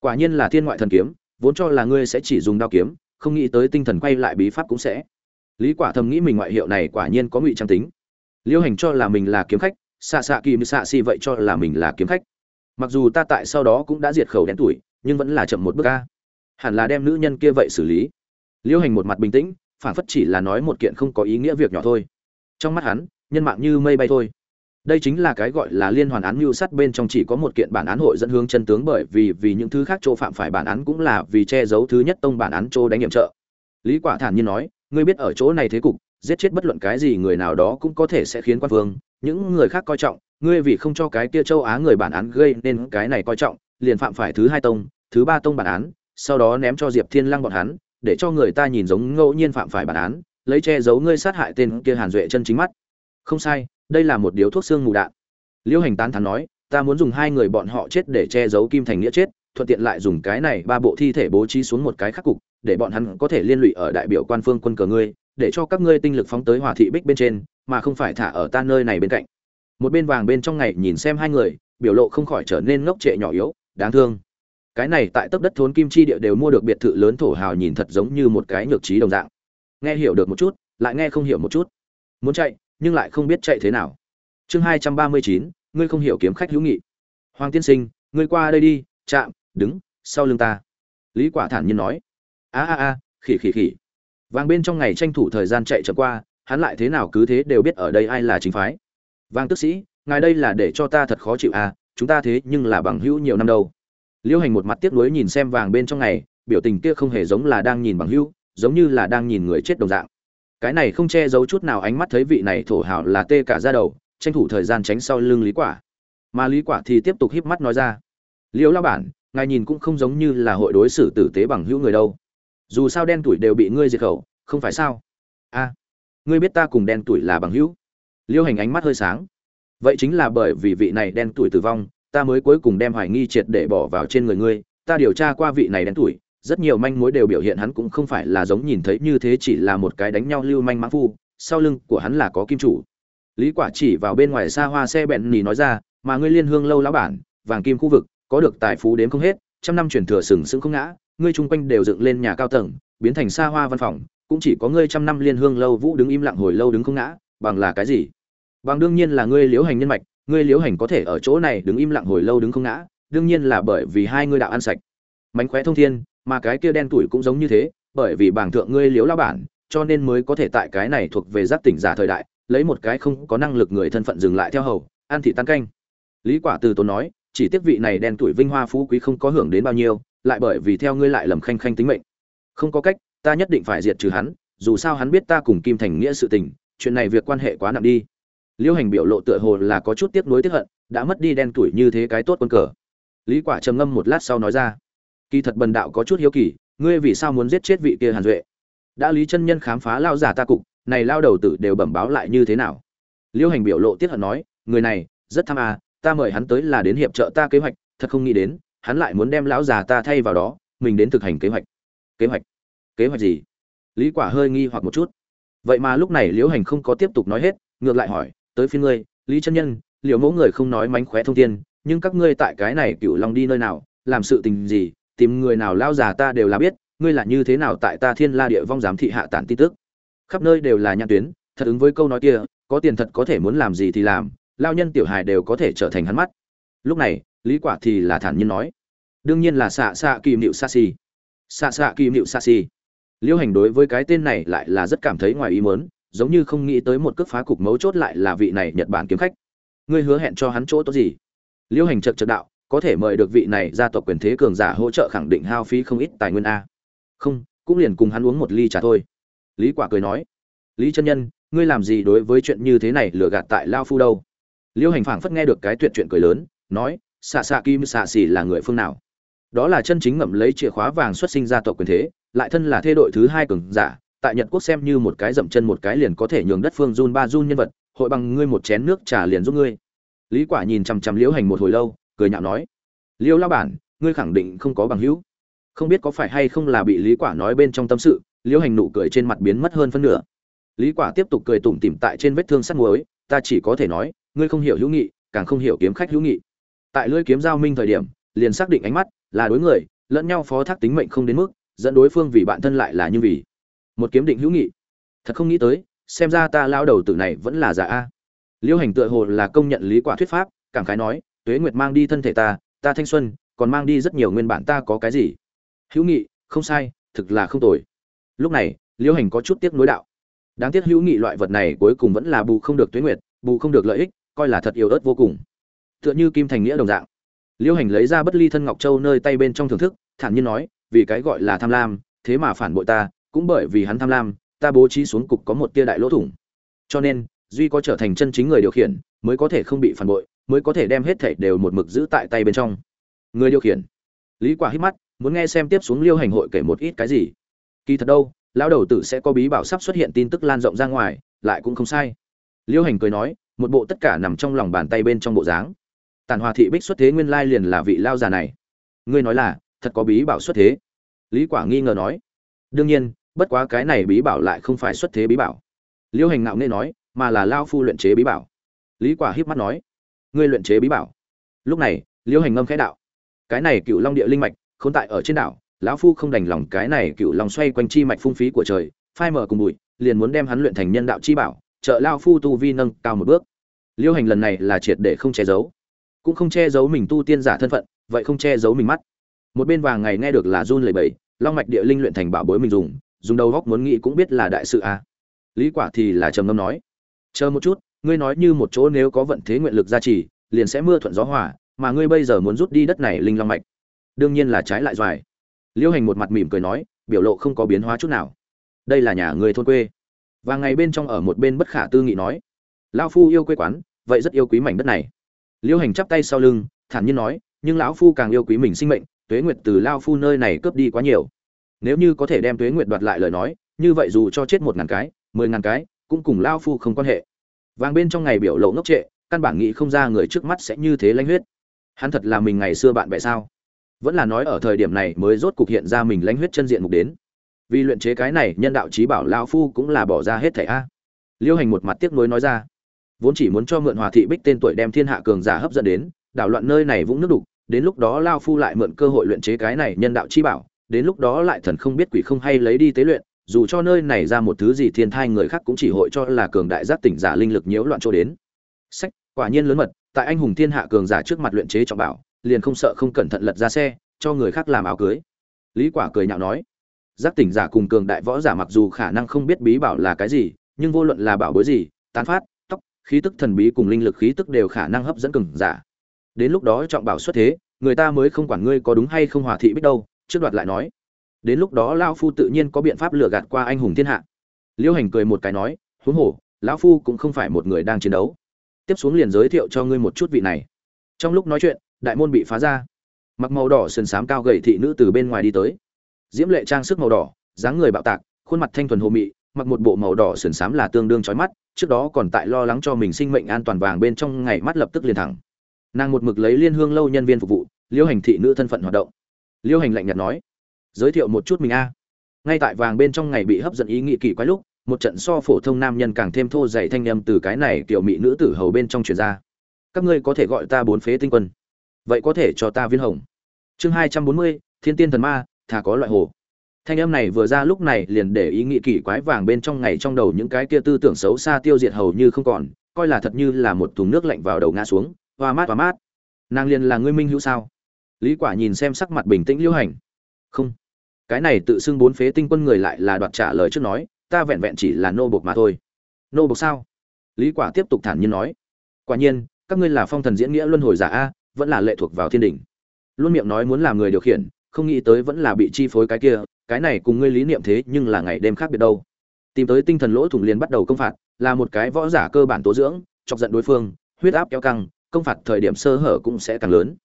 quả nhiên là thiên ngoại thần kiếm, vốn cho là ngươi sẽ chỉ dùng đao kiếm, không nghĩ tới tinh thần quay lại bí pháp cũng sẽ. Lý quả thầm nghĩ mình ngoại hiệu này quả nhiên có ngụy trang tính. Liêu hành cho là mình là kiếm khách xạ xạ kỳ xạ xì vậy cho là mình là kiếm khách. Mặc dù ta tại sau đó cũng đã diệt khẩu đen tuổi, nhưng vẫn là chậm một bước ca hẳn là đem nữ nhân kia vậy xử lý. Liêu hành một mặt bình tĩnh phản phất chỉ là nói một kiện không có ý nghĩa việc nhỏ thôi. Trong mắt hắn, nhân mạng như mây bay thôi đây chính là cái gọi là liên hoàn án mưu sát bên trong chỉ có một kiện bản án hội dẫn hướng chân tướng bởi vì vì những thứ khác chỗ phạm phải bản án cũng là vì che giấu thứ nhất tông bản án chỗ đánh nghiệm trợ. Lý quả thản nhiên nói, ngươi biết ở chỗ này thế cục, giết chết bất luận cái gì người nào đó cũng có thể sẽ khiến quan vương, những người khác coi trọng, ngươi vì không cho cái kia châu á người bản án gây nên cái này coi trọng, liền phạm phải thứ hai tông, thứ ba tông bản án, sau đó ném cho diệp thiên lăng bọn hắn, để cho người ta nhìn giống ngẫu nhiên phạm phải bản án, lấy che giấu ngươi sát hại tên kia hàn duệ chân chính mắt. Không sai đây là một điếu thuốc xương mù đạn. Liêu hành tán thắn nói, ta muốn dùng hai người bọn họ chết để che giấu kim thành nghĩa chết, thuận tiện lại dùng cái này ba bộ thi thể bố trí xuống một cái khắc cục, để bọn hắn có thể liên lụy ở đại biểu quan phương quân cờ ngươi, để cho các ngươi tinh lực phóng tới hòa thị bích bên trên, mà không phải thả ở ta nơi này bên cạnh. Một bên vàng bên trong ngày nhìn xem hai người, biểu lộ không khỏi trở nên ngốc trệ nhỏ yếu, đáng thương. Cái này tại tấp đất thốn kim chi địa đều mua được biệt thự lớn thổ hào nhìn thật giống như một cái nhược trí đồng dạng. Nghe hiểu được một chút, lại nghe không hiểu một chút. Muốn chạy nhưng lại không biết chạy thế nào. Chương hai trăm ba mươi chín, ngươi không hiểu kiếm khách hữu nghị. Hoàng tiên sinh, ngươi qua đây đi, chạm, đứng, sau lưng ta. Lý quả thản nhiên nói. A a a, khỉ khỉ khỉ. Vàng bên trong ngày tranh thủ thời gian chạy chậm qua, hắn lại thế nào cứ thế đều biết ở đây ai là chính phái. Vàng tức sĩ, ngài đây là để cho ta thật khó chịu à chúng ta thế nhưng là bằng hữu nhiều năm đâu. Liêu hành một mặt tiếc nuối nhìn xem vàng bên trong ngày, biểu tình kia không hề giống là đang nhìn bằng hữu, giống như là đang nhìn người chết đồng dạng cái này không che giấu chút nào ánh mắt thấy vị này thổ hảo là tê cả ra đầu, tranh thủ thời gian tránh sau lưng lý quả. Mà lý quả thì tiếp tục híp mắt nói ra. Liêu lao bản, ngài nhìn cũng không giống như là hội đối xử tử tế bằng hữu người đâu. Dù sao đen tuổi đều bị ngươi diệt khẩu, không phải sao? A, ngươi biết ta cùng đen tuổi là bằng hữu? Liêu hành ánh mắt hơi sáng. Vậy chính là bởi vì vị này đen tuổi tử vong, ta mới cuối cùng đem hoài nghi triệt để bỏ vào trên người ngươi. Ta điều tra qua vị này đen tuổi rất nhiều manh mối đều biểu hiện hắn cũng không phải là giống nhìn thấy như thế chỉ là một cái đánh nhau lưu manh mãng phu, sau lưng của hắn là có kim chủ. Lý quả chỉ vào bên ngoài xa hoa xe bẹn nỉ nói ra, mà ngươi liên hương lâu lão bản, vàng kim khu vực, có được tài phú đến không hết, trăm năm truyền thừa sừng sững không ngã, ngươi chung quanh đều dựng lên nhà cao tầng, biến thành xa hoa văn phòng, cũng chỉ có ngươi trăm năm liên hương lâu vũ đứng im lặng hồi lâu đứng không ngã, bằng là cái gì? Bằng đương nhiên là ngươi liễu hành nhân mạch, ngươi liễu hành có thể ở chỗ này đứng im lặng hồi lâu đứng không ngã, đương nhiên là bởi vì hai ngươi đạo ăn sạch. Mánh khóe thông thiên mà cái kia đen tuổi cũng giống như thế, bởi vì bảng thượng ngươi liễu lao bản, cho nên mới có thể tại cái này thuộc về giác tỉnh giả thời đại, lấy một cái không có năng lực người thân phận dừng lại theo hầu, ăn thị tan canh. Lý quả từ tốn nói, chỉ tiếc vị này đen tuổi vinh hoa phú quý không có hưởng đến bao nhiêu, lại bởi vì theo ngươi lại lầm khanh khanh tính mệnh. Không có cách, ta nhất định phải diệt trừ hắn, dù sao hắn biết ta cùng kim thành nghĩa sự tình, chuyện này việc quan hệ quá nặng đi. Liêu hành biểu lộ tựa hồ là có chút tiếc nuối tiếc hận, đã mất đi đen tuổi như thế cái tốt quân cờ. Lý quả trầm ngâm một lát sau nói ra kỳ thật bần đạo có chút hiếu kỳ, ngươi vì sao muốn giết chết vị kia hàn duệ? Đã lý chân nhân khám phá lao giả ta cục, này lao đầu tử đều bẩm báo lại như thế nào? Liêu hành biểu lộ tiết hận nói, người này, rất tham à ta mời hắn tới là đến hiệp trợ ta kế hoạch, thật không nghĩ đến, hắn lại muốn đem lão già ta thay vào đó, mình đến thực hành kế hoạch. Kế hoạch? Kế hoạch gì? Lý quả hơi nghi hoặc một chút. Vậy mà lúc này liễu hành không có tiếp tục nói hết, ngược lại hỏi, tới phiên ngươi, lý chân nhân, liệu mẫu người không nói mánh khóe thông tin, nhưng các ngươi tại cái này cựu long đi nơi nào, làm sự tình gì tìm người nào lao già ta đều là biết, ngươi là như thế nào tại ta thiên la địa vong giám thị hạ tản tin tức. Khắp nơi đều là nhãn tuyến, thật ứng với câu nói kia, có tiền thật có thể muốn làm gì thì làm, lao nhân tiểu hài đều có thể trở thành hắn mắt. Lúc này, lý quả thì là thản nhiên nói, đương nhiên là xạ xạ kim nịu xa si. Xạ xạ kim nịu xa si. Liêu hành đối với cái tên này lại là rất cảm thấy ngoài ý muốn, giống như không nghĩ tới một cước phá cục mấu chốt lại là vị này nhật bản kiếm khách. Ngươi hứa hẹn cho hắn chỗ tốt gì? Liêu hành chợt chợt đạo có thể mời được vị này gia tộc quyền thế cường giả hỗ trợ khẳng định hao phí không ít tài nguyên a. Không, cũng liền cùng hắn uống một ly trà thôi. Lý quả cười nói, lý chân nhân, ngươi làm gì đối với chuyện như thế này lừa gạt tại lao phu đâu? Liêu hành phảng phất nghe được cái tuyệt chuyện cười lớn, nói, xạ xạ kim, xạ xỉ là người phương nào? Đó là chân chính ngậm lấy chìa khóa vàng xuất sinh gia tộc quyền thế, lại thân là thê đội thứ hai cường giả, tại nhật quốc xem như một cái dậm chân một cái liền có thể nhường đất phương run ba run nhân vật, hội bằng ngươi một chén nước trà liền giúp ngươi. Lý quả nhìn chằm chằm liễu hành một hồi lâu cười nhạo nói, liêu lao bản, ngươi khẳng định không có bằng hữu. Không biết có phải hay không là bị lý quả nói bên trong tâm sự, liêu hành nụ cười trên mặt biến mất hơn phân nửa. Lý quả tiếp tục cười tủm tỉm tại trên vết thương sắt muối, ta chỉ có thể nói, ngươi không hiểu hữu nghị, càng không hiểu kiếm khách hữu nghị. Tại lưỡi kiếm giao minh thời điểm, liền xác định ánh mắt là đối người, lẫn nhau phó thác tính mệnh không đến mức, dẫn đối phương vì bạn thân lại là như vì. Một kiếm định hữu nghị. Thật không nghĩ tới, xem ra ta lao đầu tử này vẫn là giả a. Liêu hành tựa hồ là công nhận lý quả thuyết pháp, cảm khái nói tuế nguyệt mang đi thân thể ta ta thanh xuân, còn mang đi rất nhiều nguyên bản ta có cái gì? Hữu nghị, không sai, thực là không tồi. Lúc này, liêu hành có chút tiếc nối đạo. Đáng tiếc hữu nghị loại vật này cuối cùng vẫn là bù không được tuế nguyệt, bù không được lợi ích, coi là thật yếu ớt vô cùng. Tựa như kim thành nghĩa đồng dạng. Liêu hành lấy ra bất ly thân ngọc châu nơi tay bên trong thưởng thức, thản nhiên nói, vì cái gọi là tham lam, thế mà phản bội ta, cũng bởi vì hắn tham lam, ta bố trí xuống cục có một tia đại lỗ thủng. Cho nên, duy có trở thành chân chính người điều khiển, mới có thể không bị phản bội mới có thể đem hết thảy đều một mực giữ tại tay bên trong. Người điều khiển. Lý quả hít mắt, muốn nghe xem tiếp xuống liêu hành hội kể một ít cái gì. Kỳ thật đâu, lão đầu tử sẽ có bí bảo sắp xuất hiện tin tức lan rộng ra ngoài, lại cũng không sai. Liêu hành cười nói, một bộ tất cả nằm trong lòng bàn tay bên trong bộ dáng. Tàn hòa thị bích xuất thế nguyên lai liền là vị lao già này. Ngươi nói là, thật có bí bảo xuất thế. Lý quả nghi ngờ nói. Đương nhiên, bất quá cái này bí bảo lại không phải xuất thế bí bảo. Liêu hành ngạo nghễ nói, mà là lao phu luyện chế bí bảo. Lý quả híp mắt nói ngươi luyện chế bí bảo. Lúc này liêu hành ngâm khẽ đạo, cái này cựu long địa linh mạch không tại ở trên đảo, lão phu không đành lòng cái này cựu long xoay quanh chi mạch phung phí của trời, phai mở cùng bụi, liền muốn đem hắn luyện thành nhân đạo chi bảo, trợ lao phu tu vi nâng cao một bước. Liêu hành lần này là triệt để không che giấu, cũng không che giấu mình tu tiên giả thân phận, vậy không che giấu mình mắt. Một bên vàng ngày nghe được là run lẩy bẩy, long mạch địa linh luyện thành bảo bối mình dùng dùng đầu góc muốn nghĩ cũng biết là đại sự a à. lý quả thì là trầm ngâm nói, chờ một chút ngươi nói như một chỗ nếu có vận thế nguyện lực gia trì, liền sẽ mưa thuận gió hòa, mà ngươi bây giờ muốn rút đi đất này linh long mạch. Đương nhiên là trái lại doài. Liêu hành một mặt mỉm cười nói, biểu lộ không có biến hóa chút nào. Đây là nhà người thôn quê. Và ngày bên trong ở một bên bất khả tư nghị nói, lão phu yêu quê quán, vậy rất yêu quý mảnh đất này. Liêu hành chắp tay sau lưng, thản nhiên nói, nhưng lão phu càng yêu quý mình sinh mệnh, tuế nguyệt từ lão phu nơi này cướp đi quá nhiều. Nếu như có thể đem tuế nguyệt đoạt lại lời nói, như vậy dù cho chết một ngàn cái, mười ngàn cái, cũng cùng lão phu không quan hệ vàng bên trong ngày biểu lộ ngốc trệ, căn bản nghĩ không ra người trước mắt sẽ như thế lãnh huyết. Hắn thật là mình ngày xưa bạn bè sao? Vẫn là nói ở thời điểm này mới rốt cục hiện ra mình lãnh huyết chân diện mục đến. Vì luyện chế cái này, nhân đạo trí bảo lao phu cũng là bỏ ra hết thẻ a. Liêu hành một mặt tiếc nuối nói ra. Vốn chỉ muốn cho mượn hòa thị bích tên tuổi đem thiên hạ cường giả hấp dẫn đến, đảo loạn nơi này vũng nước đục, đến lúc đó lao phu lại mượn cơ hội luyện chế cái này nhân đạo chi bảo, đến lúc đó lại thần không biết quỷ không hay lấy đi tế luyện dù cho nơi này ra một thứ gì thiên thai người khác cũng chỉ hội cho là cường đại giác tỉnh giả linh lực nhiễu loạn chỗ đến. Sách, quả nhiên lớn mật, tại anh hùng thiên hạ cường giả trước mặt luyện chế trọng bảo, liền không sợ không cẩn thận lật ra xe, cho người khác làm áo cưới. Lý quả cười nhạo nói, giác tỉnh giả cùng cường đại võ giả mặc dù khả năng không biết bí bảo là cái gì, nhưng vô luận là bảo bối gì, tán phát, tóc, khí tức thần bí cùng linh lực khí tức đều khả năng hấp dẫn cường giả. Đến lúc đó trọng bảo xuất thế, người ta mới không quản ngươi có đúng hay không hòa thị biết đâu. Trước đoạt lại nói đến lúc đó lão phu tự nhiên có biện pháp lừa gạt qua anh hùng thiên hạ. Liêu hành cười một cái nói, huống hồ, lão phu cũng không phải một người đang chiến đấu. Tiếp xuống liền giới thiệu cho ngươi một chút vị này. Trong lúc nói chuyện, đại môn bị phá ra. Mặc màu đỏ sườn xám cao gầy thị nữ từ bên ngoài đi tới. Diễm lệ trang sức màu đỏ, dáng người bạo tạc, khuôn mặt thanh thuần hồ mị, mặc một bộ màu đỏ sườn xám là tương đương chói mắt, trước đó còn tại lo lắng cho mình sinh mệnh an toàn vàng bên trong ngày mắt lập tức liền thẳng. Nàng một mực lấy liên hương lâu nhân viên phục vụ, liêu hành thị nữ thân phận hoạt động. Liêu hành lạnh nhạt nói giới thiệu một chút mình a. Ngay tại vàng bên trong ngày bị hấp dẫn ý nghĩ kỳ quái lúc, một trận so phổ thông nam nhân càng thêm thô dày thanh âm từ cái này kiểu mỹ nữ tử hầu bên trong truyền ra. Các ngươi có thể gọi ta bốn phế tinh quân. Vậy có thể cho ta viên hồng. Chương hai trăm bốn mươi, thiên tiên thần ma thà có loại hồ. Thanh âm này vừa ra lúc này liền để ý nghĩ kỳ quái vàng bên trong ngày trong đầu những cái kia tư tưởng xấu xa tiêu diệt hầu như không còn, coi là thật như là một thùng nước lạnh vào đầu ngã xuống. Hoa mát hoa mát. Nàng liền là ngươi minh hữu sao? Lý quả nhìn xem sắc mặt bình tĩnh liễu hành. Không cái này tự xưng bốn phế tinh quân người lại là đoạt trả lời trước nói, ta vẹn vẹn chỉ là nô bộc mà thôi. Nô bộc sao? Lý quả tiếp tục thản nhiên nói. Quả nhiên, các ngươi là phong thần diễn nghĩa luân hồi giả a, vẫn là lệ thuộc vào thiên đình luôn miệng nói muốn làm người điều khiển, không nghĩ tới vẫn là bị chi phối cái kia, cái này cùng ngươi lý niệm thế nhưng là ngày đêm khác biệt đâu. Tìm tới tinh thần lỗ thủng liền bắt đầu công phạt, là một cái võ giả cơ bản tố dưỡng, chọc giận đối phương, huyết áp kéo căng, công phạt thời điểm sơ hở cũng sẽ càng lớn.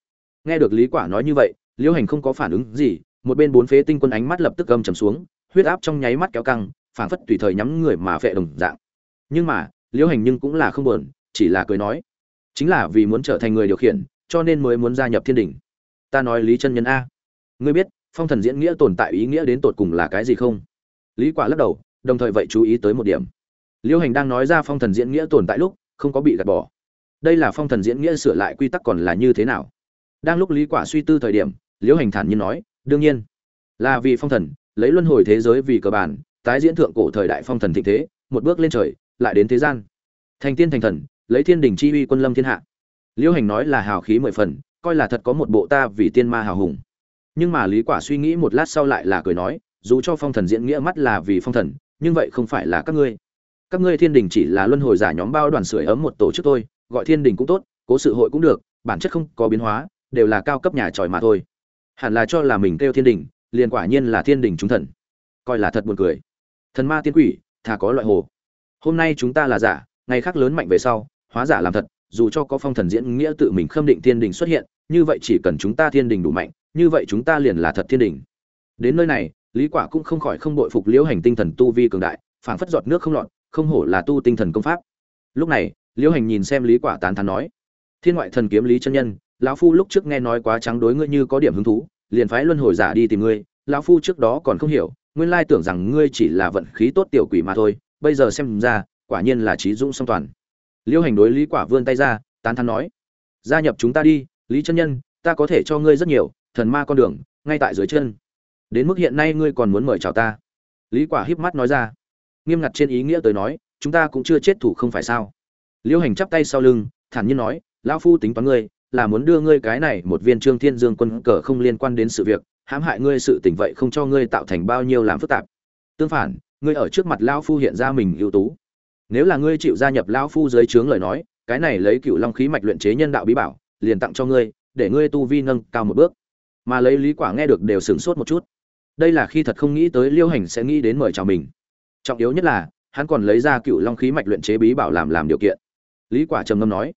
Nghe được lý quả nói như vậy, liễu hành không có phản ứng gì một bên bốn phế tinh quân ánh mắt lập tức gầm trầm xuống, huyết áp trong nháy mắt kéo căng, phảng phất tùy thời nhắm người mà phệ đồng dạng. Nhưng mà, liễu hành nhưng cũng là không buồn, chỉ là cười nói, chính là vì muốn trở thành người điều khiển, cho nên mới muốn gia nhập thiên đình ta nói lý chân nhân a. Ngươi biết, phong thần diễn nghĩa tồn tại ý nghĩa đến tột cùng là cái gì không? Lý quả lắc đầu, đồng thời vậy chú ý tới một điểm. Liễu hành đang nói ra phong thần diễn nghĩa tồn tại lúc, không có bị gạt bỏ. Đây là phong thần diễn nghĩa sửa lại quy tắc còn là như thế nào? Đang lúc lý quả suy tư thời điểm, liễu hành thản nhiên nói đương nhiên, là vì phong thần, lấy luân hồi thế giới vì cơ bản, tái diễn thượng cổ thời đại phong thần thịnh thế, một bước lên trời, lại đến thế gian. Thành tiên thành thần, lấy thiên đình chi uy quân lâm thiên hạ. Liễu hành nói là hào khí mười phần, coi là thật có một bộ ta vì tiên ma hào hùng. Nhưng mà lý quả suy nghĩ một lát sau lại là cười nói, dù cho phong thần diễn nghĩa mắt là vì phong thần, nhưng vậy không phải là các ngươi. Các ngươi thiên đình chỉ là luân hồi giả nhóm bao đoàn sưởi ấm một tổ chức thôi, gọi thiên đình cũng tốt, cố sự hội cũng được, bản chất không có biến hóa, đều là cao cấp nhà tròi mà thôi hẳn là cho là mình kêu thiên đình, liền quả nhiên là thiên đình chúng thần. Coi là thật buồn cười. Thần ma tiên quỷ, thà có loại hồ. Hôm nay chúng ta là giả, ngày khác lớn mạnh về sau, hóa giả làm thật, dù cho có phong thần diễn nghĩa tự mình khâm định thiên đình xuất hiện, như vậy chỉ cần chúng ta thiên đình đủ mạnh, như vậy chúng ta liền là thật thiên đình. Đến nơi này, lý quả cũng không khỏi không bội phục liễu hành tinh thần tu vi cường đại, phảng phất giọt nước không lọt, không hổ là tu tinh thần công pháp. Lúc này, liễu hành nhìn xem lý quả tán thán nói, thiên ngoại thần kiếm lý chân nhân lão phu lúc trước nghe nói quá trắng đối ngươi như có điểm hứng thú, liền phái luân hồi giả đi tìm ngươi. Lão phu trước đó còn không hiểu, nguyên lai tưởng rằng ngươi chỉ là vận khí tốt tiểu quỷ mà thôi, bây giờ xem ra, quả nhiên là trí dũng song toàn. Liêu hành đối lý quả vươn tay ra, tán thán nói, gia nhập chúng ta đi, lý chân nhân, ta có thể cho ngươi rất nhiều, thần ma con đường, ngay tại dưới chân. Đến mức hiện nay ngươi còn muốn mời chào ta? Lý quả híp mắt nói ra. Nghiêm ngặt trên ý nghĩa tới nói, chúng ta cũng chưa chết thủ không phải sao? Liêu hành chắp tay sau lưng, thản nhiên nói, lão phu tính toán ngươi là muốn đưa ngươi cái này một viên trương thiên dương quân cờ không liên quan đến sự việc, hãm hại ngươi sự tình vậy không cho ngươi tạo thành bao nhiêu làm phức tạp. Tương phản, ngươi ở trước mặt lão phu hiện ra mình ưu tú. Nếu là ngươi chịu gia nhập lão phu dưới trướng lời nói, cái này lấy cựu long khí mạch luyện chế nhân đạo bí bảo, liền tặng cho ngươi, để ngươi tu vi nâng cao một bước. Mà lấy lý quả nghe được đều sửng sốt một chút. Đây là khi thật không nghĩ tới liêu hành sẽ nghĩ đến mời chào mình. Trọng yếu nhất là, hắn còn lấy ra cựu long khí mạch luyện chế bí bảo làm làm điều kiện. Lý quả trầm ngâm nói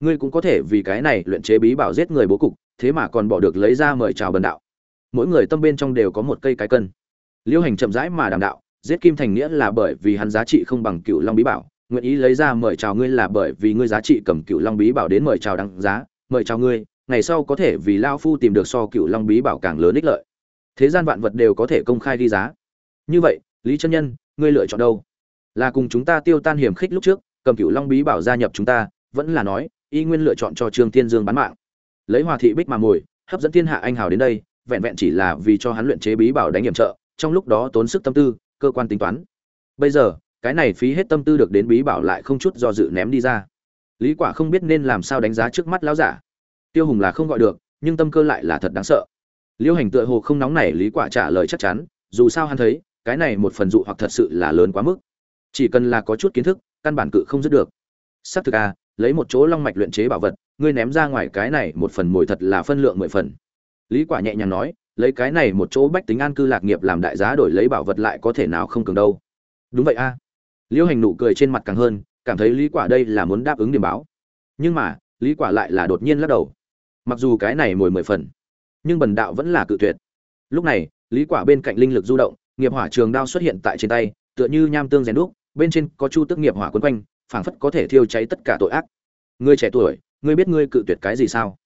ngươi cũng có thể vì cái này luyện chế bí bảo giết người bố cục, thế mà còn bỏ được lấy ra mời chào bần đạo. Mỗi người tâm bên trong đều có một cây cái cân. Liêu hành chậm rãi mà đàm đạo, giết kim thành nghĩa là bởi vì hắn giá trị không bằng cựu long bí bảo, nguyện ý lấy ra mời chào ngươi là bởi vì ngươi giá trị cầm cựu long bí bảo đến mời chào đăng giá, mời chào ngươi, ngày sau có thể vì lao phu tìm được so cựu long bí bảo càng lớn ích lợi. Thế gian vạn vật đều có thể công khai ghi giá. Như vậy, lý chân nhân, ngươi lựa chọn đâu? Là cùng chúng ta tiêu tan hiểm khích lúc trước, cầm cựu long bí bảo gia nhập chúng ta, vẫn là nói y nguyên lựa chọn cho trương tiên dương bán mạng. Lấy hòa thị bích mà mồi, hấp dẫn thiên hạ anh hào đến đây, vẹn vẹn chỉ là vì cho hắn luyện chế bí bảo đánh hiểm trợ, trong lúc đó tốn sức tâm tư, cơ quan tính toán. Bây giờ, cái này phí hết tâm tư được đến bí bảo lại không chút do dự ném đi ra. Lý quả không biết nên làm sao đánh giá trước mắt lão giả. Tiêu hùng là không gọi được, nhưng tâm cơ lại là thật đáng sợ. Liêu hành tựa hồ không nóng nảy, lý quả trả lời chắc chắn, dù sao hắn thấy, cái này một phần dụ hoặc thật sự là lớn quá mức. Chỉ cần là có chút kiến thức, căn bản cự không dứt được. Sắp thực à? Lấy một chỗ long mạch luyện chế bảo vật, ngươi ném ra ngoài cái này một phần mồi thật là phân lượng mười phần. Lý quả nhẹ nhàng nói, lấy cái này một chỗ bách tính an cư lạc nghiệp làm đại giá đổi lấy bảo vật lại có thể nào không cường đâu. Đúng vậy a. Liêu hành nụ cười trên mặt càng hơn, cảm thấy lý quả đây là muốn đáp ứng điểm báo. Nhưng mà, lý quả lại là đột nhiên lắc đầu. Mặc dù cái này mồi mười phần, nhưng bần đạo vẫn là cự tuyệt. Lúc này, lý quả bên cạnh linh lực du động, nghiệp hỏa trường đao xuất hiện tại trên tay, tựa như nham tương rèn đúc, bên trên có chu tức nghiệp hỏa quấn quanh phảng phất có thể thiêu cháy tất cả tội ác. Ngươi trẻ tuổi, ngươi biết ngươi cự tuyệt cái gì sao?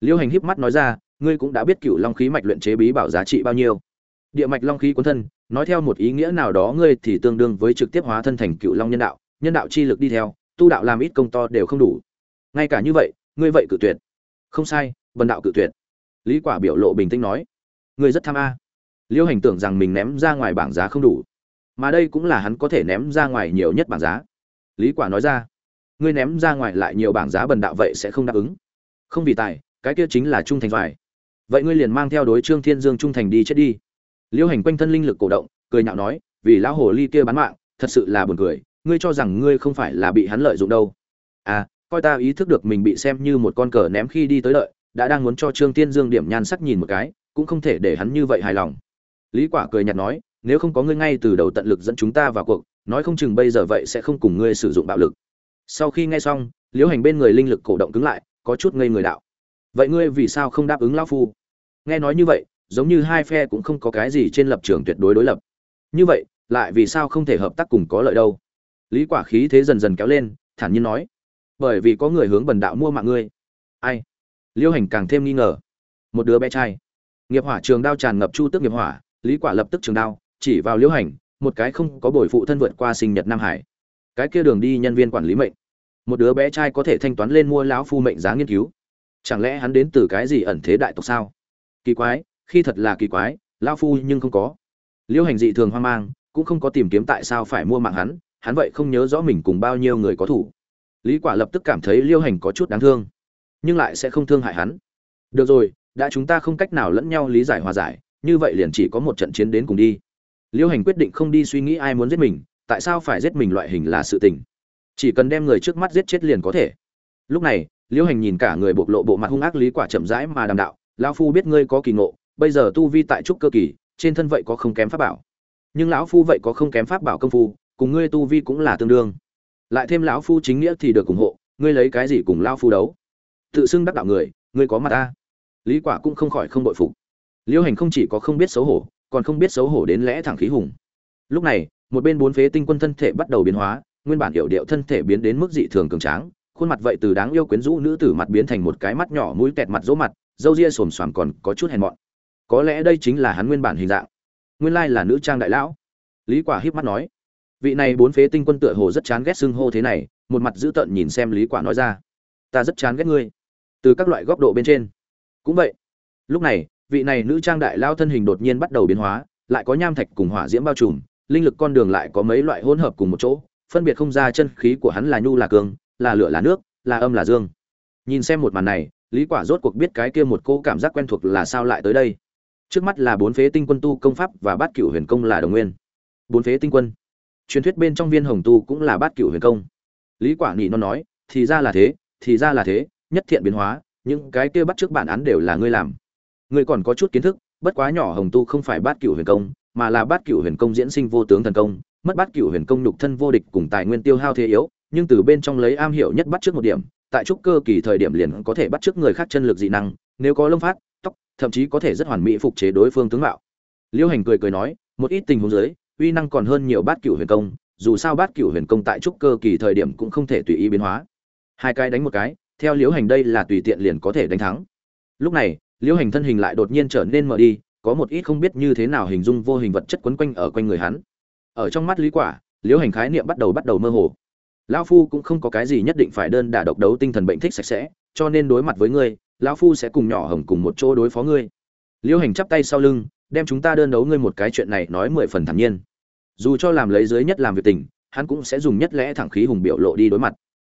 Liêu hành híp mắt nói ra, ngươi cũng đã biết cựu long khí mạch luyện chế bí bảo giá trị bao nhiêu. Địa mạch long khí cuốn thân, nói theo một ý nghĩa nào đó ngươi thì tương đương với trực tiếp hóa thân thành cựu long nhân đạo nhân đạo chi lực đi theo, tu đạo làm ít công to đều không đủ. Ngay cả như vậy, ngươi vậy cự tuyệt. Không sai vần đạo cự tuyệt. Lý quả biểu lộ bình tĩnh nói, ngươi rất tham a. Liêu hành tưởng rằng mình ném ra ngoài bảng giá không đủ, mà đây cũng là hắn có thể ném ra ngoài nhiều nhất bảng giá lý quả nói ra, ngươi ném ra ngoài lại nhiều bảng giá bần đạo vậy sẽ không đáp ứng. Không vì tài, cái kia chính là trung thành phải vậy ngươi liền mang theo đối trương thiên dương trung thành đi chết đi. Liêu hành quanh thân linh lực cổ động, cười nhạo nói, vì lão hồ ly kia bán mạng, thật sự là buồn cười, ngươi cho rằng ngươi không phải là bị hắn lợi dụng đâu. À coi ta ý thức được mình bị xem như một con cờ ném khi đi tới lợi đã đang muốn cho trương thiên dương điểm nhan sắc nhìn một cái, cũng không thể để hắn như vậy hài lòng. Lý quả cười nhạt nói, nếu không có ngươi ngay từ đầu tận lực dẫn chúng ta vào cuộc nói không chừng bây giờ vậy sẽ không cùng ngươi sử dụng bạo lực. Sau khi nghe xong, liễu hành bên người linh lực cổ động cứng lại, có chút ngây người đạo. Vậy ngươi vì sao không đáp ứng lão phu? Nghe nói như vậy, giống như hai phe cũng không có cái gì trên lập trường tuyệt đối đối lập. Như vậy, lại vì sao không thể hợp tác cùng có lợi đâu? Lý quả khí thế dần dần kéo lên, thản nhiên nói. Bởi vì có người hướng bần đạo mua mạng ngươi. Ai? Liêu hành càng thêm nghi ngờ. Một đứa bé trai. Nghiệp hỏa trường đao tràn ngập chu tức nghiệp hỏa, lý quả lập tức trường đao, chỉ vào liêu hành một cái không có bồi phụ thân vượt qua sinh nhật nam hải. Cái kia đường đi nhân viên quản lý mệnh. Một đứa bé trai có thể thanh toán lên mua lão phu mệnh giá nghiên cứu. Chẳng lẽ hắn đến từ cái gì ẩn thế đại tộc sao? Kỳ quái, khi thật là kỳ quái, lão phu nhưng không có. Liêu hành dị thường hoang mang, cũng không có tìm kiếm tại sao phải mua mạng hắn hắn vậy không nhớ rõ mình cùng bao nhiêu người có thủ. Lý quả lập tức cảm thấy liêu hành có chút đáng thương, nhưng lại sẽ không thương hại hắn. Được rồi, đã chúng ta không cách nào lẫn nhau lý giải hòa giải, như vậy liền chỉ có một trận chiến đến cùng đi liêu hành quyết định không đi suy nghĩ ai muốn giết mình, tại sao phải giết mình loại hình là sự tình. Chỉ cần đem người trước mắt giết chết liền có thể. Lúc này, liêu hành nhìn cả người bộc lộ bộ mặt hung ác lý quả chậm rãi mà đàm đạo, lão phu biết ngươi có kỳ ngộ, bây giờ tu vi tại trúc cơ kỳ, trên thân vậy có không kém pháp bảo. Nhưng lão phu vậy có không kém pháp bảo công phu, cùng ngươi tu vi cũng là tương đương. Lại thêm lão phu chính nghĩa thì được ủng hộ, ngươi lấy cái gì cùng lão phu đấu? Tự xưng đắc đạo người, ngươi có mặt ta. Lý quả cũng không khỏi không bội phục. Liêu hành không chỉ có không biết xấu hổ còn không biết xấu hổ đến lẽ thẳng khí hùng. Lúc này, một bên bốn phế tinh quân thân thể bắt đầu biến hóa, nguyên bản hiệu điệu thân thể biến đến mức dị thường cường tráng, khuôn mặt vậy từ đáng yêu quyến rũ nữ tử mặt biến thành một cái mắt nhỏ mũi kẹt mặt dỗ mặt, râu ria xồm xoàm còn có chút hèn mọn. Có lẽ đây chính là hắn nguyên bản hình dạng. Nguyên lai là nữ trang đại lão. Lý quả híp mắt nói. Vị này bốn phế tinh quân tựa hồ rất chán ghét xưng hô thế này, một mặt dữ tợn nhìn xem lý quả nói ra. Ta rất chán ghét ngươi. Từ các loại góc độ bên trên. Cũng vậy. Lúc này vị này nữ trang đại lao thân hình đột nhiên bắt đầu biến hóa, lại có nham thạch cùng hỏa diễm bao trùm, linh lực con đường lại có mấy loại hỗn hợp cùng một chỗ, phân biệt không ra chân khí của hắn là nhu là cường, là lửa là nước, là âm là dương. Nhìn xem một màn này, lý quả rốt cuộc biết cái kia một cô cảm giác quen thuộc là sao lại tới đây. Trước mắt là bốn phế tinh quân tu công pháp và bát cửu huyền công là đồng nguyên. Bốn phế tinh quân. Truyền thuyết bên trong viên hồng tu cũng là bát cửu huyền công. Lý quả nhị nó nói, thì ra là thế, thì ra là thế, nhất thiện biến hóa, những cái kia bắt trước bản án đều là ngươi làm ngươi còn có chút kiến thức, bất quá nhỏ hồng tu không phải bát cửu huyền công, mà là bát cửu huyền công diễn sinh vô tướng thần công. Mất bát cửu huyền công nhục thân vô địch cùng tài nguyên tiêu hao thế yếu, nhưng từ bên trong lấy am hiểu nhất bắt trước một điểm, tại trúc cơ kỳ thời điểm liền có thể bắt trước người khác chân lực dị năng, nếu có lông phát, tóc, thậm chí có thể rất hoàn mỹ phục chế đối phương tướng mạo. Liêu hành cười cười nói, một ít tình huống dưới, uy năng còn hơn nhiều bát cửu huyền công, dù sao bát cửu huyền công tại trúc cơ kỳ thời điểm cũng không thể tùy ý biến hóa. Hai cái đánh một cái, theo liễu hành đây là tùy tiện liền có thể đánh thắng. Lúc này liễu hành thân hình lại đột nhiên trở nên mở đi, có một ít không biết như thế nào hình dung vô hình vật chất quấn quanh ở quanh người hắn. Ở trong mắt lý quả, liễu hành khái niệm bắt đầu bắt đầu mơ hồ. Lão phu cũng không có cái gì nhất định phải đơn đả độc đấu tinh thần bệnh thích sạch sẽ, cho nên đối mặt với ngươi, lão phu sẽ cùng nhỏ hồng cùng một chỗ đối phó ngươi. Liễu hành chắp tay sau lưng, đem chúng ta đơn đấu ngươi một cái chuyện này nói mười phần thản nhiên. Dù cho làm lấy dưới nhất làm việc tình, hắn cũng sẽ dùng nhất lẽ thẳng khí hùng biểu lộ đi đối mặt.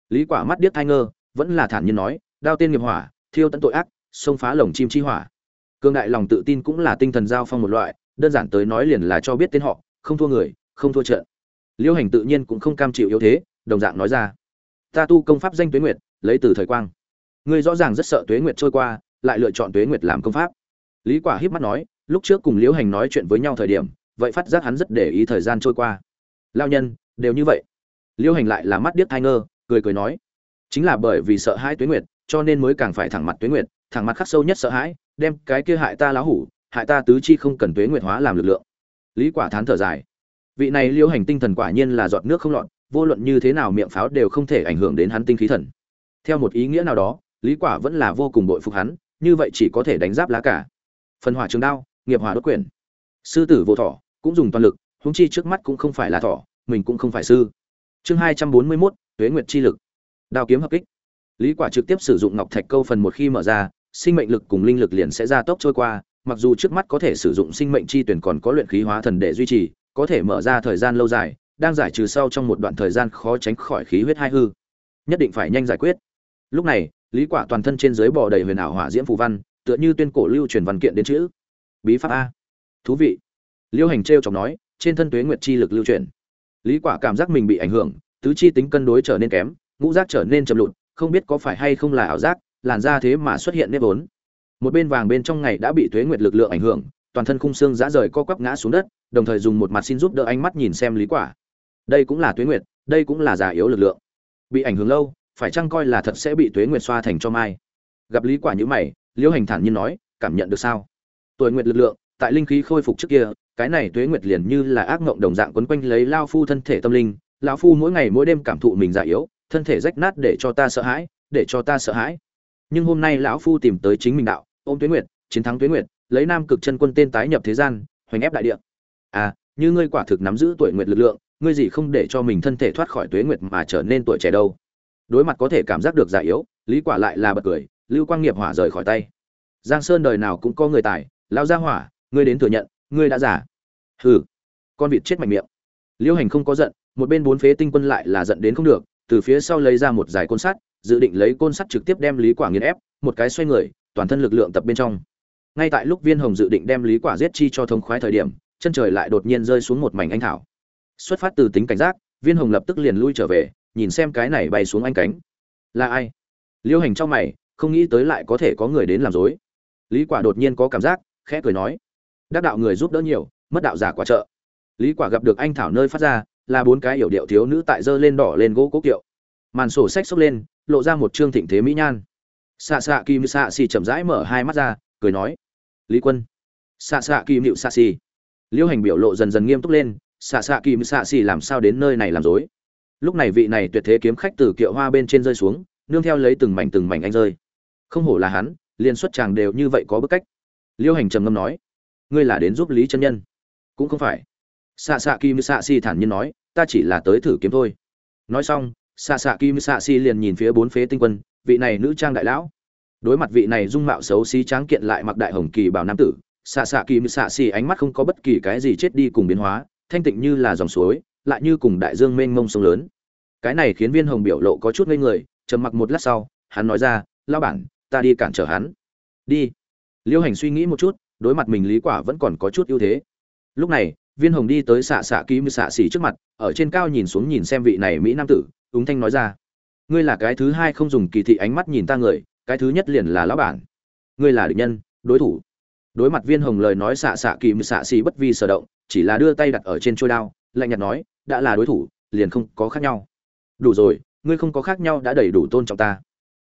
Lý quả mắt điếc thay ngơ, vẫn là thản nhiên nói, đao tiên nghiệp hỏa, thiêu tận tội ác xông phá lồng chim chi hỏa. Cương đại lòng tự tin cũng là tinh thần giao phong một loại, đơn giản tới nói liền là cho biết tên họ, không thua người, không thua trận. Liêu hành tự nhiên cũng không cam chịu yếu thế, đồng dạng nói ra. Ta tu công pháp danh tuế nguyệt, lấy từ thời quang. Ngươi rõ ràng rất sợ tuế nguyệt trôi qua, lại lựa chọn tuế nguyệt làm công pháp. Lý quả híp mắt nói, lúc trước cùng liễu hành nói chuyện với nhau thời điểm, vậy phát giác hắn rất để ý thời gian trôi qua. Lao nhân, đều như vậy. Liễu hành lại là mắt điếc thai ngơ, cười cười nói, chính là bởi vì sợ hãi tuế nguyệt, cho nên mới càng phải thẳng mặt tuế nguyệt thẳng mặt khắc sâu nhất sợ hãi đem cái kia hại ta lão hủ hại ta tứ chi không cần tuế nguyệt hóa làm lực lượng. Lý quả thán thở dài. Vị này liêu hành tinh thần quả nhiên là giọt nước không lọt vô luận như thế nào miệng pháo đều không thể ảnh hưởng đến hắn tinh khí thần. Theo một ý nghĩa nào đó lý quả vẫn là vô cùng bội phục hắn như vậy chỉ có thể đánh giáp lá cả. Phần hỏa trường đao nghiệp hỏa đốt quyền sư tử vô thọ cũng dùng toàn lực huống chi trước mắt cũng không phải là thọ mình cũng không phải sư. Chương 241, tuế nguyệt chi lực. Đao kiếm hợp kích. Lý quả trực tiếp sử dụng ngọc thạch câu phần một khi mở ra sinh mệnh lực cùng linh lực liền sẽ ra tốc trôi qua, mặc dù trước mắt có thể sử dụng sinh mệnh chi tuyển còn có luyện khí hóa thần để duy trì, có thể mở ra thời gian lâu dài, đang giải trừ sau trong một đoạn thời gian khó tránh khỏi khí huyết hai hư. Nhất định phải nhanh giải quyết. Lúc này, lý quả toàn thân trên dưới bò đầy huyền ảo hỏa diễm phù văn, tựa như tuyên cổ lưu truyền văn kiện đến chữ. Bí pháp a. Thú vị. Liêu hành treo chọc nói, trên thân tuế nguyệt chi lực lưu truyền. Lý quả cảm giác mình bị ảnh hưởng, tứ chi tính cân đối trở nên kém, ngũ giác trở nên chậm lụt, không biết có phải hay không là ảo giác làn da thế mà xuất hiện nếp vốn. Một bên vàng bên trong ngày đã bị thuế nguyệt lực lượng ảnh hưởng, toàn thân khung xương giã rời co quắp ngã xuống đất, đồng thời dùng một mặt xin giúp đỡ ánh mắt nhìn xem lý quả. Đây cũng là thuế nguyệt, đây cũng là già yếu lực lượng. Bị ảnh hưởng lâu, phải chăng coi là thật sẽ bị thuế nguyệt xoa thành cho mai? Gặp lý quả như mày, liễu hành thản nhiên nói, cảm nhận được sao? Tuổi nguyệt lực lượng, tại linh khí khôi phục trước kia, cái này tuế nguyệt liền như là ác ngộng đồng dạng quấn quanh lấy lao phu thân thể tâm linh. Lão phu mỗi ngày mỗi đêm cảm thụ mình già yếu, thân thể rách nát để cho ta sợ hãi, để cho ta sợ hãi nhưng hôm nay lão phu tìm tới chính mình đạo, ôm tuế nguyệt, chiến thắng tuế nguyệt, lấy nam cực chân quân tên tái nhập thế gian, hoành ép đại địa. À như ngươi quả thực nắm giữ tuổi nguyệt lực lượng, ngươi gì không để cho mình thân thể thoát khỏi tuế nguyệt mà trở nên tuổi trẻ đâu. Đối mặt có thể cảm giác được già yếu, lý quả lại là bật cười, lưu quang nghiệp hỏa rời khỏi tay. Giang sơn đời nào cũng có người tài lao ra hỏa, ngươi đến thừa nhận, ngươi đã giả hừ, con vịt chết mạnh miệng. Liêu hành không có giận, một bên bốn phế tinh quân lại là giận đến không được, từ phía sau lấy ra một giải côn sắt dự định lấy côn sắt trực tiếp đem lý quả nghiền ép, một cái xoay người, toàn thân lực lượng tập bên trong. Ngay tại lúc viên hồng dự định đem lý quả giết chi cho thông khoái thời điểm, chân trời lại đột nhiên rơi xuống một mảnh anh thảo. Xuất phát từ tính cảnh giác, viên hồng lập tức liền lui trở về, nhìn xem cái này bay xuống anh cánh. Là ai? Liêu hành trong mày, không nghĩ tới lại có thể có người đến làm dối. Lý quả đột nhiên có cảm giác, khẽ cười nói. Đắc đạo người giúp đỡ nhiều, mất đạo giả quả trợ. Lý quả gặp được anh thảo nơi phát ra, là bốn cái yểu điệu thiếu nữ tại dơ lên đỏ lên gỗ cố kiệu. Màn sổ sách xốc lên lộ ra một trương thịnh thế mỹ nhan. Xạ xạ kim xạ xì chậm rãi mở hai mắt ra, cười nói, lý quân, xạ xạ kim hiệu xạ xì. Liêu hành biểu lộ dần dần nghiêm túc lên, xạ xạ kim xạ xì làm sao đến nơi này làm dối? Lúc này vị này tuyệt thế kiếm khách từ kiệu hoa bên trên rơi xuống, nương theo lấy từng mảnh từng mảnh anh rơi. Không hổ là hắn liên xuất chàng đều như vậy có bức cách. Liêu hành trầm ngâm nói, ngươi là đến giúp lý chân nhân? Cũng không phải. Xạ xạ kim xạ xì thản nhiên nói, ta chỉ là tới thử kiếm thôi. Nói xong xạ xạ kim xạ si liền nhìn phía bốn phế tinh quân, vị này nữ trang đại lão. Đối mặt vị này dung mạo xấu xí tráng kiện lại mặc đại hồng kỳ bảo nam tử, xạ xạ kim xạ si ánh mắt không có bất kỳ cái gì chết đi cùng biến hóa, thanh tịnh như là dòng suối, lại như cùng đại dương mênh mông sông lớn. Cái này khiến viên hồng biểu lộ có chút ngây người, trầm mặc một lát sau, hắn nói ra lao bản, ta đi cản trở hắn. Đi. Liêu hành suy nghĩ một chút, đối mặt mình lý quả vẫn còn có chút ưu thế. Lúc này, viên hồng đi tới xạ xạ Kim xạ xỉ trước mặt, ở trên cao nhìn xuống nhìn xem vị này mỹ nam tử ứng thanh nói ra. Ngươi là cái thứ hai không dùng kỳ thị ánh mắt nhìn ta người, cái thứ nhất liền là lão bản. Ngươi là địch nhân, đối thủ. Đối mặt viên hồng lời nói xạ xạ kỳ mư xạ xì bất vi sở động, chỉ là đưa tay đặt ở trên trôi đao, lạnh nhạt nói, đã là đối thủ, liền không có khác nhau. Đủ rồi, ngươi không có khác nhau đã đầy đủ tôn trọng ta.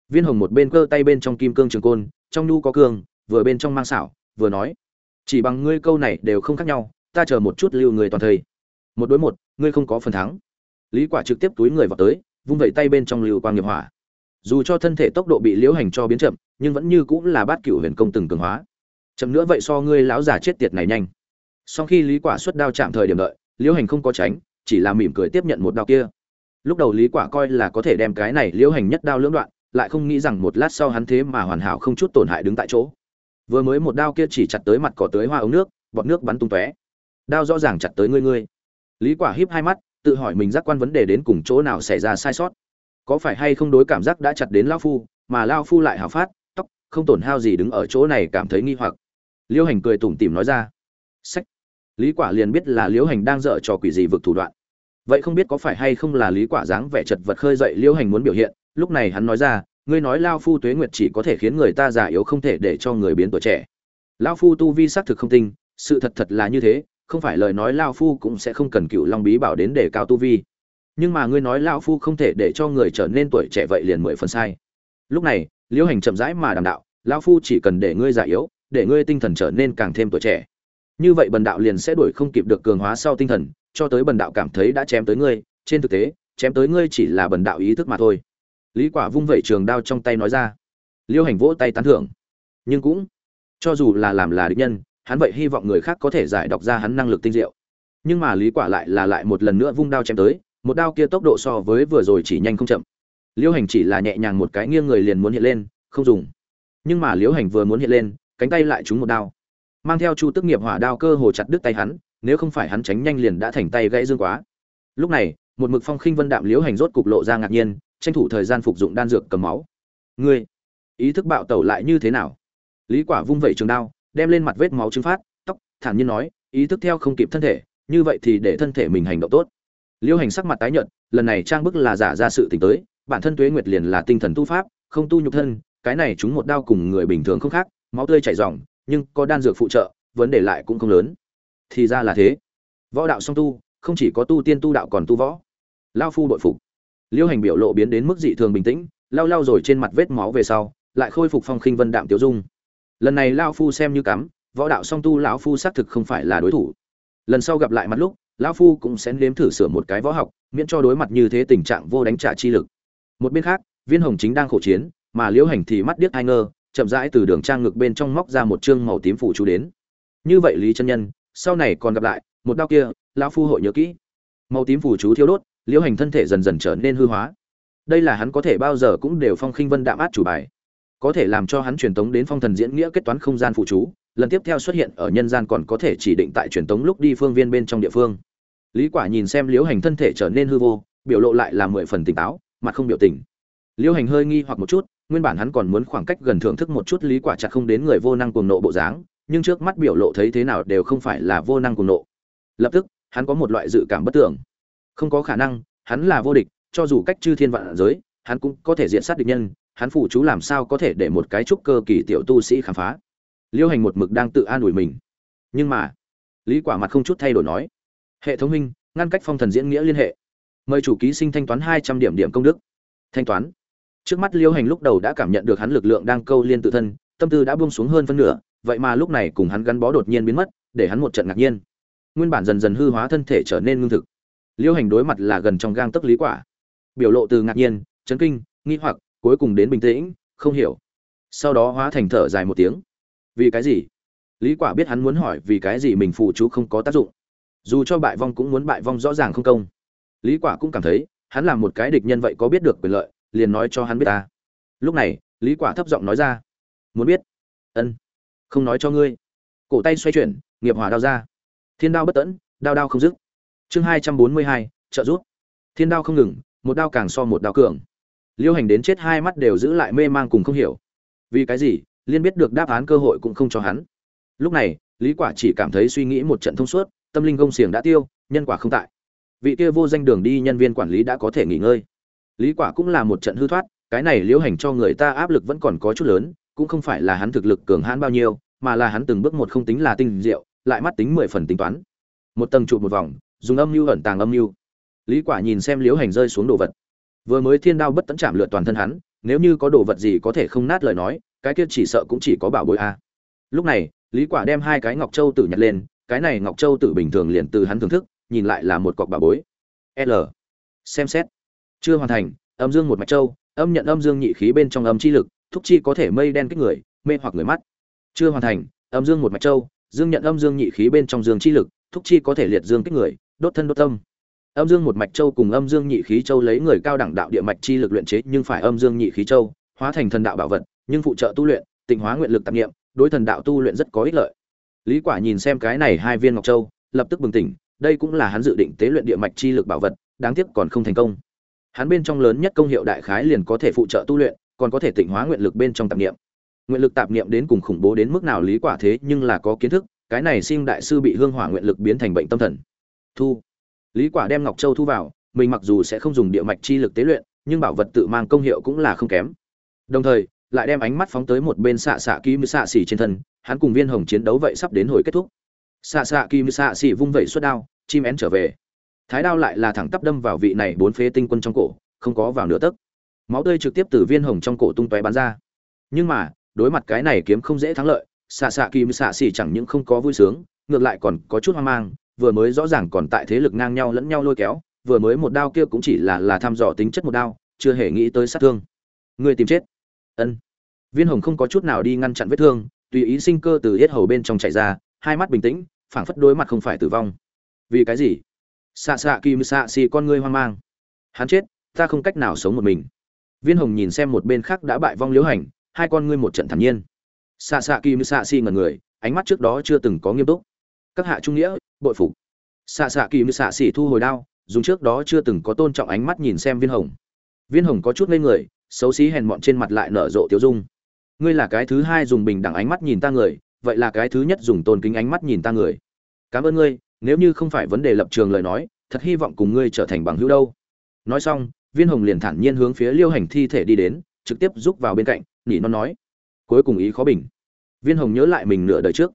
Viên hồng một bên cơ tay bên trong kim cương trường côn, trong nu có cương, vừa bên trong mang xảo, vừa nói, chỉ bằng ngươi câu này đều không khác nhau, ta chờ một chút lưu người toàn thây một đối một, ngươi không có phần thắng lý quả trực tiếp túi người vào tới, vung vẩy tay bên trong lưu quang nghiệp hỏa. Dù cho thân thể tốc độ bị liễu hành cho biến chậm, nhưng vẫn như cũng là bát cửu huyền công từng cường hóa. Chậm nữa vậy so ngươi lão già chết tiệt này nhanh. Sau khi lý quả xuất đao chạm thời điểm đợi, liễu hành không có tránh, chỉ là mỉm cười tiếp nhận một đao kia. Lúc đầu lý quả coi là có thể đem cái này liễu hành nhất đao lưỡng đoạn, lại không nghĩ rằng một lát sau hắn thế mà hoàn hảo không chút tổn hại đứng tại chỗ. Vừa mới một đao kia chỉ chặt tới mặt cỏ tới hoa ống nước, bọt nước bắn tung tóe. Đao rõ ràng chặt tới ngươi ngươi. Lý quả híp hai mắt tự hỏi mình giác quan vấn đề đến cùng chỗ nào xảy ra sai sót. Có phải hay không đối cảm giác đã chặt đến lao phu, mà lao phu lại hào phát, tóc, không tổn hao gì đứng ở chỗ này cảm thấy nghi hoặc. Liêu hành cười tủm tỉm nói ra. Sách. Lý quả liền biết là liêu hành đang dở trò quỷ gì vực thủ đoạn. Vậy không biết có phải hay không là lý quả dáng vẻ chật vật khơi dậy liêu hành muốn biểu hiện, lúc này hắn nói ra, ngươi nói lao phu tuế nguyệt chỉ có thể khiến người ta già yếu không thể để cho người biến tuổi trẻ. Lao phu tu vi xác thực không tinh, sự thật thật là như thế không phải lời nói lao phu cũng sẽ không cần cựu long bí bảo đến để cao tu vi. Nhưng mà ngươi nói lao phu không thể để cho người trở nên tuổi trẻ vậy liền mười phần sai. Lúc này liễu hành chậm rãi mà đàm đạo, lao phu chỉ cần để ngươi già yếu, để ngươi tinh thần trở nên càng thêm tuổi trẻ. Như vậy bần đạo liền sẽ đuổi không kịp được cường hóa sau tinh thần, cho tới bần đạo cảm thấy đã chém tới ngươi. Trên thực tế, chém tới ngươi chỉ là bần đạo ý thức mà thôi. Lý quả vung vẩy trường đao trong tay nói ra. Liêu hành vỗ tay tán thưởng. Nhưng cũng, cho dù là làm là địch nhân hắn vậy hy vọng người khác có thể giải đọc ra hắn năng lực tinh diệu. Nhưng mà lý quả lại là lại một lần nữa vung đao chém tới, một đao kia tốc độ so với vừa rồi chỉ nhanh không chậm. Liễu hành chỉ là nhẹ nhàng một cái nghiêng người liền muốn hiện lên, không dùng. Nhưng mà Liễu hành vừa muốn hiện lên, cánh tay lại trúng một đao. Mang theo chu tức nghiệp hỏa đao cơ hồ chặt đứt tay hắn, nếu không phải hắn tránh nhanh liền đã thành tay gãy dương quá. Lúc này, một mực phong khinh vân đạm liễu hành rốt cục lộ ra ngạc nhiên, tranh thủ thời gian phục dụng đan dược cầm máu. Ngươi, ý thức bạo tẩu lại như thế nào? Lý quả vung vẩy trường đao đem lên mặt vết máu chứng phát, tóc, thản nhiên nói, ý thức theo không kịp thân thể, như vậy thì để thân thể mình hành động tốt. Liêu hành sắc mặt tái nhợt, lần này trang bức là giả ra sự tình tới, bản thân tuế nguyệt liền là tinh thần tu pháp, không tu nhục thân, cái này chúng một đao cùng người bình thường không khác, máu tươi chảy ròng, nhưng có đan dược phụ trợ, vấn đề lại cũng không lớn. Thì ra là thế. Võ đạo song tu, không chỉ có tu tiên tu đạo còn tu võ. Lao phu đội phục. Liêu hành biểu lộ biến đến mức dị thường bình tĩnh lao lao rồi trên mặt vết máu về sau, lại khôi phục phong khinh vân đạm tiêu dung lần này lao phu xem như cắm, võ đạo song tu lão phu xác thực không phải là đối thủ. Lần sau gặp lại mặt lúc, lão phu cũng sẽ nếm thử sửa một cái võ học, miễn cho đối mặt như thế tình trạng vô đánh trả chi lực. Một bên khác, viên hồng chính đang khổ chiến, mà liễu hành thì mắt điếc hai ngơ, chậm rãi từ đường trang ngực bên trong móc ra một chương màu tím phủ chú đến. Như vậy lý chân nhân, sau này còn gặp lại, một đau kia, lão phu hội nhớ kỹ. Màu tím phủ chú thiêu đốt, liễu hành thân thể dần dần trở nên hư hóa. Đây là hắn có thể bao giờ cũng đều phong khinh vân đạm át chủ bài có thể làm cho hắn truyền tống đến phong thần diễn nghĩa kết toán không gian phụ chú, lần tiếp theo xuất hiện ở nhân gian còn có thể chỉ định tại truyền tống lúc đi phương viên bên trong địa phương. Lý quả nhìn xem liễu hành thân thể trở nên hư vô, biểu lộ lại là mười phần tỉnh táo, mặt không biểu tình. Liễu hành hơi nghi hoặc một chút, nguyên bản hắn còn muốn khoảng cách gần thưởng thức một chút lý quả chặt không đến người vô năng cuồng nộ bộ dáng, nhưng trước mắt biểu lộ thấy thế nào đều không phải là vô năng cuồng nộ. Lập tức, hắn có một loại dự cảm bất tưởng không có khả năng, hắn là vô địch, cho dù cách chư thiên vạn giới, hắn cũng có thể diện sát địch nhân hắn phụ chú làm sao có thể để một cái trúc cơ kỳ tiểu tu sĩ khám phá? Liêu hành một mực đang tự an ủi mình. Nhưng mà, lý quả mặt không chút thay đổi nói, hệ thống minh ngăn cách phong thần diễn nghĩa liên hệ. Mời chủ ký sinh thanh toán 200 điểm điểm công đức. Thanh toán. Trước mắt liêu hành lúc đầu đã cảm nhận được hắn lực lượng đang câu liên tự thân, tâm tư đã buông xuống hơn phân nửa, vậy mà lúc này cùng hắn gắn bó đột nhiên biến mất, để hắn một trận ngạc nhiên. Nguyên bản dần dần hư hóa thân thể trở nên ngưng thực. Liêu hành đối mặt là gần trong gang tấc lý quả. Biểu lộ từ ngạc nhiên, chấn kinh, nghi hoặc cuối cùng đến bình tĩnh không hiểu. Sau đó hóa thành thở dài một tiếng. Vì cái gì? Lý quả biết hắn muốn hỏi vì cái gì mình phụ chú không có tác dụng. Dù cho bại vong cũng muốn bại vong rõ ràng không công. Lý quả cũng cảm thấy hắn là một cái địch nhân vậy có biết được quyền lợi liền nói cho hắn biết ta. Lúc này lý quả thấp giọng nói ra. Muốn biết? Ân. Không nói cho ngươi. Cổ tay xoay chuyển nghiệp hỏa đao ra. Thiên đao bất tận đao đao không dứt. Chương 242, trợ giúp. Thiên đao không ngừng một đao càng so một đao cường liêu hành đến chết hai mắt đều giữ lại mê mang cùng không hiểu. Vì cái gì? Liên biết được đáp án cơ hội cũng không cho hắn. Lúc này, lý quả chỉ cảm thấy suy nghĩ một trận thông suốt, tâm linh công xiềng đã tiêu, nhân quả không tại. Vị kia vô danh đường đi nhân viên quản lý đã có thể nghỉ ngơi. Lý quả cũng là một trận hư thoát, cái này liễu hành cho người ta áp lực vẫn còn có chút lớn, cũng không phải là hắn thực lực cường hãn bao nhiêu, mà là hắn từng bước một không tính là tinh diệu, lại mắt tính mười phần tính toán. Một tầng trụ một vòng, dùng âm mưu ẩn tàng âm mưu. Lý quả nhìn xem liễu hành rơi xuống đồ vật vừa mới thiên đao bất tấn chạm lượt toàn thân hắn, nếu như có đồ vật gì có thể không nát lời nói, cái kia chỉ sợ cũng chỉ có bảo bối a. Lúc này, lý quả đem hai cái ngọc châu tử nhặt lên, cái này ngọc châu tử bình thường liền từ hắn thưởng thức, nhìn lại là một cọc bảo bối. L. Xem xét. Chưa hoàn thành, âm dương một mạch châu, âm nhận âm dương nhị khí bên trong âm chi lực, thúc chi có thể mây đen kích người, mê hoặc người mắt. Chưa hoàn thành, âm dương một mạch châu, dương nhận âm dương nhị khí bên trong dương chi lực, thúc chi có thể liệt dương kích người, đốt thân đốt tâm âm dương một mạch châu cùng âm dương nhị khí châu lấy người cao đẳng đạo địa mạch chi lực luyện chế, nhưng phải âm dương nhị khí châu hóa thành thần đạo bảo vật, nhưng phụ trợ tu luyện, tịnh hóa nguyện lực tạp nghiệm đối thần đạo tu luyện rất có ích lợi. Lý quả nhìn xem cái này hai viên ngọc châu, lập tức bừng tỉnh, đây cũng là hắn dự định tế luyện địa mạch chi lực bảo vật, đáng tiếc còn không thành công. Hắn bên trong lớn nhất công hiệu đại khái liền có thể phụ trợ tu luyện, còn có thể tịnh hóa nguyện lực bên trong tạp niệm. Nguyện lực tạp niệm đến cùng khủng bố đến mức nào lý quả thế nhưng là có kiến thức, cái này sinh đại sư bị hương hỏa nguyện lực biến thành bệnh tâm thần. Thu lý quả đem ngọc châu thu vào, mình mặc dù sẽ không dùng địa mạch chi lực tế luyện, nhưng bảo vật tự mang công hiệu cũng là không kém. Đồng thời, lại đem ánh mắt phóng tới một bên xạ xạ kim xạ xỉ trên thân, hắn cùng viên hồng chiến đấu vậy sắp đến hồi kết thúc. Xạ xạ kim xạ xỉ vung vẩy suốt đao, chim én trở về. Thái đao lại là thẳng tắp đâm vào vị này bốn phế tinh quân trong cổ, không có vào nửa tấc. Máu tươi trực tiếp từ viên hồng trong cổ tung tóe bắn ra. Nhưng mà, đối mặt cái này kiếm không dễ thắng lợi xạ xạ kim xạ xỉ chẳng những không có vui sướng, ngược lại còn có chút hoang mang vừa mới rõ ràng còn tại thế lực ngang nhau lẫn nhau lôi kéo, vừa mới một đao kia cũng chỉ là là thăm dò tính chất một đao, chưa hề nghĩ tới sát thương. Người tìm chết. Ân. Viên hồng không có chút nào đi ngăn chặn vết thương, tùy ý sinh cơ từ hết hầu bên trong chạy ra, hai mắt bình tĩnh, phảng phất đối mặt không phải tử vong. Vì cái gì? Xạ xạ kim xạ xì con ngươi hoang mang. Hắn chết, ta không cách nào sống một mình. Viên hồng nhìn xem một bên khác đã bại vong liễu hành, hai con ngươi một trận thản nhiên. Xạ xạ kim xạ xì ngần người, ánh mắt trước đó chưa từng có nghiêm túc. Các hạ trung nghĩa bội phục. Xạ xạ kim xạ xỉ thu hồi đao, dùng trước đó chưa từng có tôn trọng ánh mắt nhìn xem viên hồng. Viên hồng có chút ngây người, xấu xí hèn mọn trên mặt lại nở rộ tiêu dung. Ngươi là cái thứ hai dùng bình đẳng ánh mắt nhìn ta người, vậy là cái thứ nhất dùng tôn kính ánh mắt nhìn ta người. Cảm ơn ngươi, nếu như không phải vấn đề lập trường lời nói, thật hy vọng cùng ngươi trở thành bằng hữu đâu. Nói xong, viên hồng liền thản nhiên hướng phía liêu hành thi thể đi đến, trực tiếp rúc vào bên cạnh, nỉ non nói, cuối cùng ý khó bình. Viên hồng nhớ lại mình nửa đời trước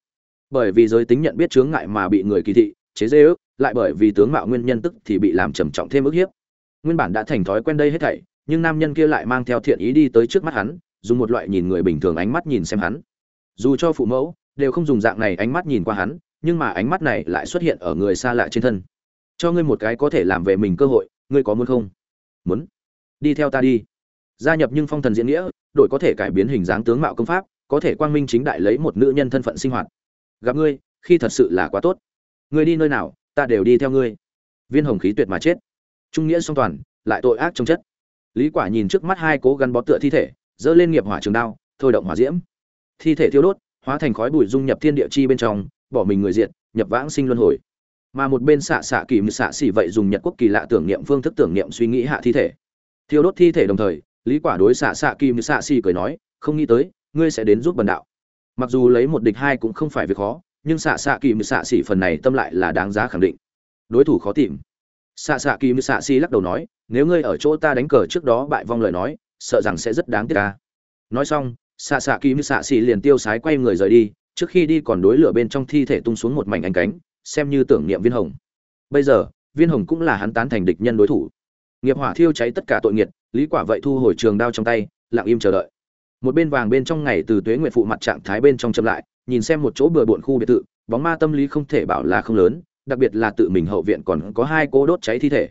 bởi vì giới tính nhận biết chướng ngại mà bị người kỳ thị, chế dê ước lại bởi vì tướng mạo nguyên nhân tức thì bị làm trầm trọng thêm ức hiếp. Nguyên bản đã thành thói quen đây hết thảy, nhưng nam nhân kia lại mang theo thiện ý đi tới trước mắt hắn, dùng một loại nhìn người bình thường ánh mắt nhìn xem hắn. Dù cho phụ mẫu, đều không dùng dạng này ánh mắt nhìn qua hắn, nhưng mà ánh mắt này lại xuất hiện ở người xa lạ trên thân. Cho ngươi một cái có thể làm về mình cơ hội, ngươi có muốn không? Muốn. Đi theo ta đi. Gia nhập nhưng phong thần diễn nghĩa đội có thể cải biến hình dáng tướng mạo công pháp, có thể quang minh chính đại lấy một nữ nhân thân phận sinh hoạt gặp ngươi, khi thật sự là quá tốt. Ngươi đi nơi nào, ta đều đi theo ngươi. Viên hồng khí tuyệt mà chết. Trung nghĩa song toàn, lại tội ác trong chất. Lý quả nhìn trước mắt hai cố gắn bó tựa thi thể dỡ lên nghiệp hỏa trường đao, thôi động hỏa diễm. Thi thể thiêu đốt, hóa thành khói bụi dung nhập thiên địa chi bên trong, bỏ mình người diện nhập vãng sinh luân hồi. Mà một bên xạ xạ kỳ xạ xỉ vậy dùng nhật quốc kỳ lạ tưởng niệm phương thức tưởng niệm suy nghĩ hạ thi thể. Thiêu đốt thi thể đồng thời, lý quả đối xạ xạ kỳ xạ xỉ cười nói, không nghĩ tới, ngươi sẽ đến giúp bần đạo mặc dù lấy một địch hai cũng không phải việc khó, nhưng xạ xạ kỳ mư xạ xỉ phần này tâm lại là đáng giá khẳng định. Đối thủ khó tìm. Xạ xạ kỳ mư xạ xỉ lắc đầu nói, nếu ngươi ở chỗ ta đánh cờ trước đó bại vong lời nói, sợ rằng sẽ rất đáng tiếc ta. Nói xong xạ xạ kỳ mư xạ xỉ liền tiêu sái quay người rời đi, trước khi đi còn đối lửa bên trong thi thể tung xuống một mảnh ánh cánh, xem như tưởng niệm viên hồng. Bây giờ, viên hồng cũng là hắn tán thành địch nhân đối thủ. Nghiệp hỏa thiêu cháy tất cả tội nghiệt, lý quả vậy thu hồi trường đao trong tay, lặng im chờ đợi một bên vàng bên trong ngày từ tuế nguyệt phụ mặt trạng thái bên trong chậm lại, nhìn xem một chỗ bừa bộn khu biệt thự, bóng ma tâm lý không thể bảo là không lớn, đặc biệt là tự mình hậu viện còn có hai cô đốt cháy thi thể.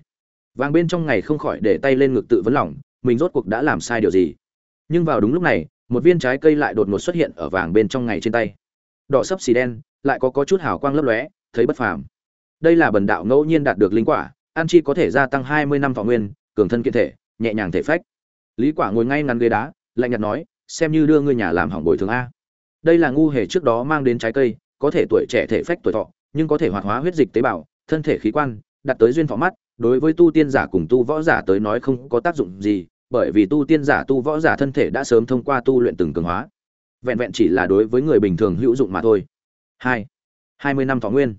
Vàng bên trong ngày không khỏi để tay lên ngực tự vấn lòng, mình rốt cuộc đã làm sai điều gì? Nhưng vào đúng lúc này, một viên trái cây lại đột ngột xuất hiện ở vàng bên trong ngày trên tay. Đỏ sấp xì đen, lại có có chút hào quang lấp lóe, thấy bất phàm. Đây là bần đạo ngẫu nhiên đạt được linh quả ăn chi có thể gia tăng hai mươi năm thọ nguyên, cường thân kiện thể, nhẹ nhàng thể phách. Lý quả ngồi ngay ngắn ghế đá, lạnh nhạt nói xem như đưa ngươi nhà làm hỏng bồi thường a. Đây là ngu hề trước đó mang đến trái cây, có thể tuổi trẻ thể phách tuổi thọ, nhưng có thể hoạt hóa huyết dịch tế bào, thân thể khí quan, đặt tới duyên thọ mắt, đối với tu tiên giả cùng tu võ giả tới nói không có tác dụng gì, bởi vì tu tiên giả tu võ giả thân thể đã sớm thông qua tu luyện từng cường hóa. Vẹn vẹn chỉ là đối với người bình thường hữu dụng mà thôi. Hai hai mươi năm thọ nguyên.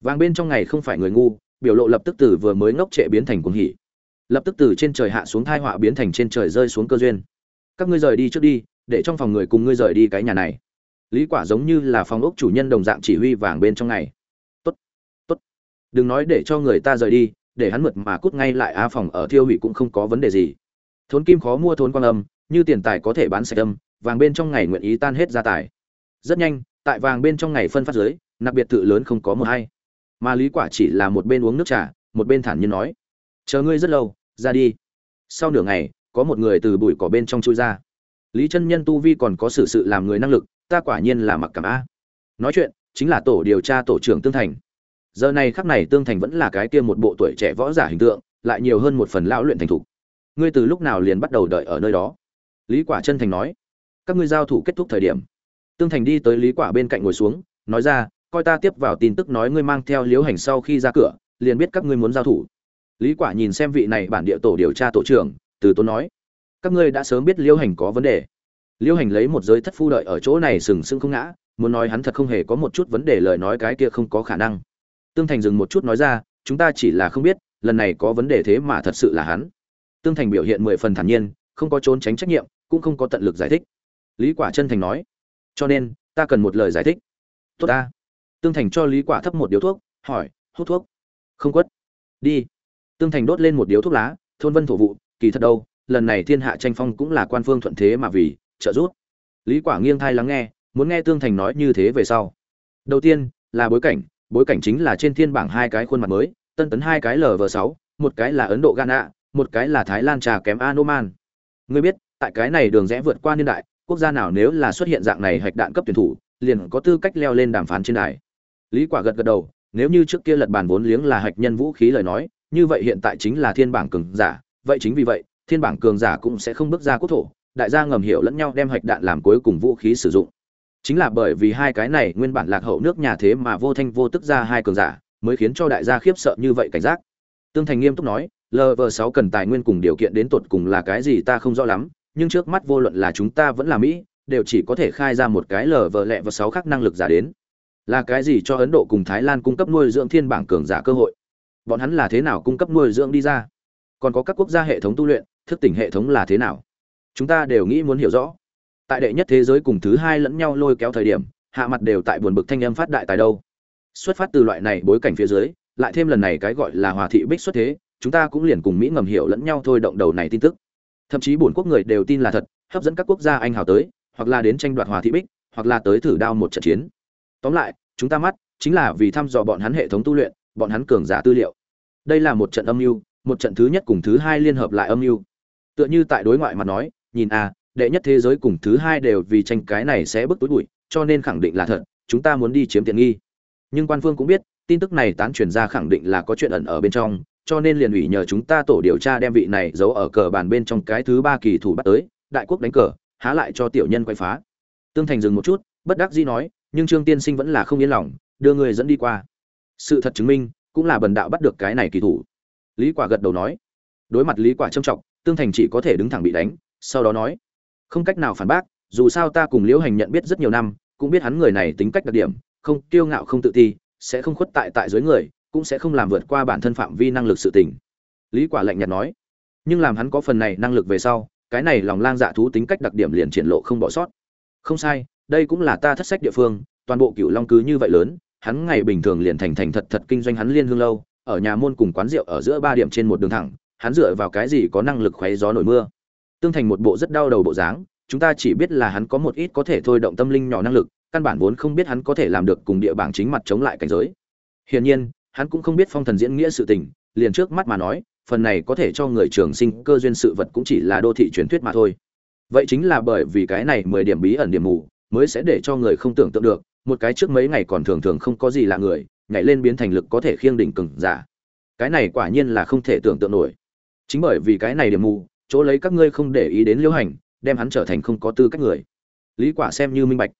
Vàng bên trong ngày không phải người ngu, biểu lộ lập tức từ vừa mới ngốc trệ biến thành cuồng hỉ. Lập tức từ trên trời hạ xuống thai họa biến thành trên trời rơi xuống cơ duyên các ngươi rời đi trước đi, để trong phòng người cùng ngươi rời đi cái nhà này. Lý quả giống như là phòng ốc chủ nhân đồng dạng chỉ huy vàng bên trong này. Tốt tốt. Đừng nói để cho người ta rời đi, để hắn mượt mà cút ngay lại a phòng ở thiêu hủy cũng không có vấn đề gì. Thốn kim khó mua thốn quang âm, như tiền tài có thể bán sạch âm, vàng bên trong ngày nguyện ý tan hết gia tài. Rất nhanh, tại vàng bên trong ngày phân phát dưới, đặc biệt tự lớn không có một hay mà lý quả chỉ là một bên uống nước trà, một bên thản nhiên nói, chờ ngươi rất lâu, ra đi. Sau nửa ngày có một người từ bụi cỏ bên trong chui ra. Lý chân nhân tu vi còn có sự sự làm người năng lực, ta quả nhiên là mặc cảm a. Nói chuyện, chính là tổ điều tra tổ trưởng tương thành. Giờ này khắc này tương thành vẫn là cái kia một bộ tuổi trẻ võ giả hình tượng, lại nhiều hơn một phần lão luyện thành thục. Ngươi từ lúc nào liền bắt đầu đợi ở nơi đó? Lý quả chân thành nói. Các ngươi giao thủ kết thúc thời điểm. Tương thành đi tới lý quả bên cạnh ngồi xuống, nói ra, coi ta tiếp vào tin tức nói ngươi mang theo liễu hành sau khi ra cửa, liền biết các ngươi muốn giao thủ. Lý quả nhìn xem vị này bản địa tổ điều tra tổ trưởng từ tốn nói, các ngươi đã sớm biết Liêu hành có vấn đề. Liêu hành lấy một giới thất phu đợi ở chỗ này sừng sững không ngã, muốn nói hắn thật không hề có một chút vấn đề lời nói cái kia không có khả năng. Tương thành dừng một chút nói ra, chúng ta chỉ là không biết, lần này có vấn đề thế mà thật sự là hắn. Tương thành biểu hiện mười phần thản nhiên, không có trốn tránh trách nhiệm, cũng không có tận lực giải thích. Lý quả chân thành nói, cho nên, ta cần một lời giải thích. Tốt ta. Tương thành cho lý quả thấp một điếu thuốc, hỏi, hút thuốc? Không quất. Đi. Tương thành đốt lên một điếu thuốc lá, thôn vân thổ vụ kỳ thật đâu, lần này thiên hạ tranh phong cũng là quan phương thuận thế mà vì, trợ giúp. Lý quả nghiêng thai lắng nghe, muốn nghe tương thành nói như thế về sau. Đầu tiên, là bối cảnh bối cảnh chính là trên thiên bảng hai cái khuôn mặt mới, tân tấn hai cái lv 6 một cái là ấn độ ghana một cái là thái lan trà kém anoman. Ngươi biết, tại cái này đường rẽ vượt qua niên đại, quốc gia nào nếu là xuất hiện dạng này hạch đạn cấp tuyển thủ, liền có tư cách leo lên đàm phán trên đài. Lý quả gật gật đầu, nếu như trước kia lật bàn vốn liếng là hạch nhân vũ khí lời nói, như vậy hiện tại chính là thiên bảng cường giả vậy chính vì vậy, thiên bảng cường giả cũng sẽ không bước ra quốc thổ, đại gia ngầm hiểu lẫn nhau đem hạch đạn làm cuối cùng vũ khí sử dụng. Chính là bởi vì hai cái này nguyên bản lạc hậu nước nhà thế mà vô thanh vô tức ra hai cường giả, mới khiến cho đại gia khiếp sợ như vậy cảnh giác. Tương thành nghiêm túc nói lv sáu cần tài nguyên cùng điều kiện đến tột cùng là cái gì ta không rõ lắm, nhưng trước mắt vô luận là chúng ta vẫn là mỹ, đều chỉ có thể khai ra một cái lv lẹ và sáu khác năng lực giả đến. Là cái gì cho ấn độ cùng thái lan cung cấp nuôi dưỡng thiên bảng cường giả cơ hội? Bọn hắn là thế nào cung cấp nuôi dưỡng đi ra? Còn có các quốc gia hệ thống tu luyện, thức tỉnh hệ thống là thế nào? Chúng ta đều nghĩ muốn hiểu rõ. Tại đệ nhất thế giới cùng thứ hai lẫn nhau lôi kéo thời điểm, hạ mặt đều tại buồn bực thanh âm phát đại tài đâu. Xuất phát từ loại này bối cảnh phía dưới, lại thêm lần này cái gọi là hòa thị bích xuất thế, chúng ta cũng liền cùng mỹ ngầm hiểu lẫn nhau thôi động đầu này tin tức. Thậm chí bổn quốc người đều tin là thật, hấp dẫn các quốc gia anh hào tới, hoặc là đến tranh đoạt hòa thị bích, hoặc là tới thử đao một trận chiến. Tóm lại, chúng ta mắt chính là vì thăm dò bọn hắn hệ thống tu luyện, bọn hắn cường giả tư liệu. Đây là một trận âm mưu một trận thứ nhất cùng thứ hai liên hợp lại âm mưu. Tựa như tại đối ngoại mà nói, nhìn a đệ nhất thế giới cùng thứ hai đều vì tranh cái này sẽ bức túi bụi, cho nên khẳng định là thật, chúng ta muốn đi chiếm tiện nghi. Nhưng quan phương cũng biết, tin tức này tán truyền ra khẳng định là có chuyện ẩn ở bên trong, cho nên liền ủy nhờ chúng ta tổ điều tra đem vị này giấu ở cờ bàn bên trong cái thứ ba kỳ thủ bắt tới, đại quốc đánh cờ, há lại cho tiểu nhân quay phá. Tương thành dừng một chút, bất đắc dĩ nói, nhưng trương tiên sinh vẫn là không yên lòng, đưa người dẫn đi qua. Sự thật chứng minh, cũng là bần đạo bắt được cái này kỳ thủ lý quả gật đầu nói. Đối mặt lý quả trâm trọng, tương thành chỉ có thể đứng thẳng bị đánh, sau đó nói. Không cách nào phản bác, dù sao ta cùng liễu hành nhận biết rất nhiều năm, cũng biết hắn người này tính cách đặc điểm, không kiêu ngạo không tự ti, sẽ không khuất tại tại dưới người, cũng sẽ không làm vượt qua bản thân phạm vi năng lực sự tình. Lý quả lạnh nhạt nói. Nhưng làm hắn có phần này năng lực về sau, cái này lòng lang dạ thú tính cách đặc điểm liền triển lộ không bỏ sót. Không sai, đây cũng là ta thất sách địa phương, toàn bộ cựu long cứ như vậy lớn, hắn ngày bình thường liền thành thành thật thật kinh doanh hắn liên hương lâu ở nhà môn cùng quán rượu ở giữa ba điểm trên một đường thẳng, hắn dựa vào cái gì có năng lực khoé gió nổi mưa. Tương thành một bộ rất đau đầu bộ dáng, chúng ta chỉ biết là hắn có một ít có thể thôi động tâm linh nhỏ năng lực, căn bản vốn không biết hắn có thể làm được cùng địa bảng chính mặt chống lại cảnh giới. Hiển nhiên, hắn cũng không biết phong thần diễn nghĩa sự tình, liền trước mắt mà nói, phần này có thể cho người trường sinh cơ duyên sự vật cũng chỉ là đô thị truyền thuyết mà thôi. Vậy chính là bởi vì cái này mười điểm bí ẩn điểm mù, mới sẽ để cho người không tưởng tượng được, một cái trước mấy ngày còn thường thường không có gì là người nhảy lên biến thành lực có thể khiêng đỉnh cường giả. Cái này quả nhiên là không thể tưởng tượng nổi. Chính bởi vì cái này điểm mù, chỗ lấy các ngươi không để ý đến liễu hành, đem hắn trở thành không có tư cách người. Lý quả xem như minh bạch.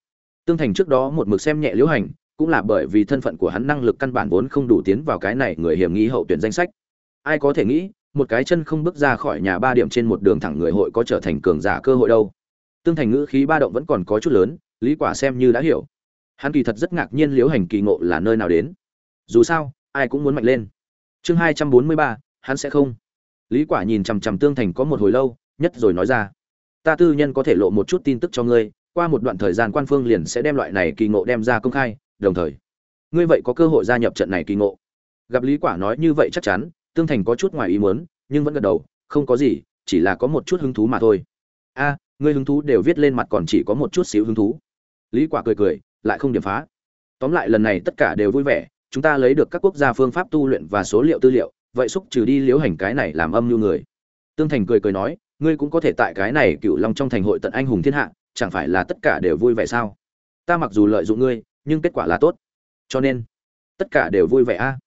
Tương thành trước đó một mực xem nhẹ liễu hành, cũng là bởi vì thân phận của hắn năng lực căn bản vốn không đủ tiến vào cái này người hiểm nghi hậu tuyển danh sách. Ai có thể nghĩ, một cái chân không bước ra khỏi nhà ba điểm trên một đường thẳng người hội có trở thành cường giả cơ hội đâu. Tương thành ngữ khí ba động vẫn còn có chút lớn, lý quả xem như đã hiểu hắn kỳ thật rất ngạc nhiên liễu hành kỳ ngộ là nơi nào đến. Dù sao, ai cũng muốn mạnh lên. Chương hai trăm bốn mươi ba, hắn sẽ không. Lý quả nhìn chằm chằm tương thành có một hồi lâu, nhất rồi nói ra. Ta tư nhân có thể lộ một chút tin tức cho ngươi, qua một đoạn thời gian quan phương liền sẽ đem loại này kỳ ngộ đem ra công khai, đồng thời. Ngươi vậy có cơ hội gia nhập trận này kỳ ngộ. Gặp lý quả nói như vậy chắc chắn, tương thành có chút ngoài ý muốn, nhưng vẫn gật đầu, không có gì, chỉ là có một chút hứng thú mà thôi. A, ngươi hứng thú đều viết lên mặt còn chỉ có một chút xíu hứng thú. Lý quả cười cười lại không điểm phá. Tóm lại lần này tất cả đều vui vẻ, chúng ta lấy được các quốc gia phương pháp tu luyện và số liệu tư liệu, vậy xúc trừ đi liếu hành cái này làm âm như người. Tương thành cười cười nói, ngươi cũng có thể tại cái này cựu long trong thành hội tận anh hùng thiên hạ, chẳng phải là tất cả đều vui vẻ sao? Ta mặc dù lợi dụng ngươi, nhưng kết quả là tốt. Cho nên, tất cả đều vui vẻ a.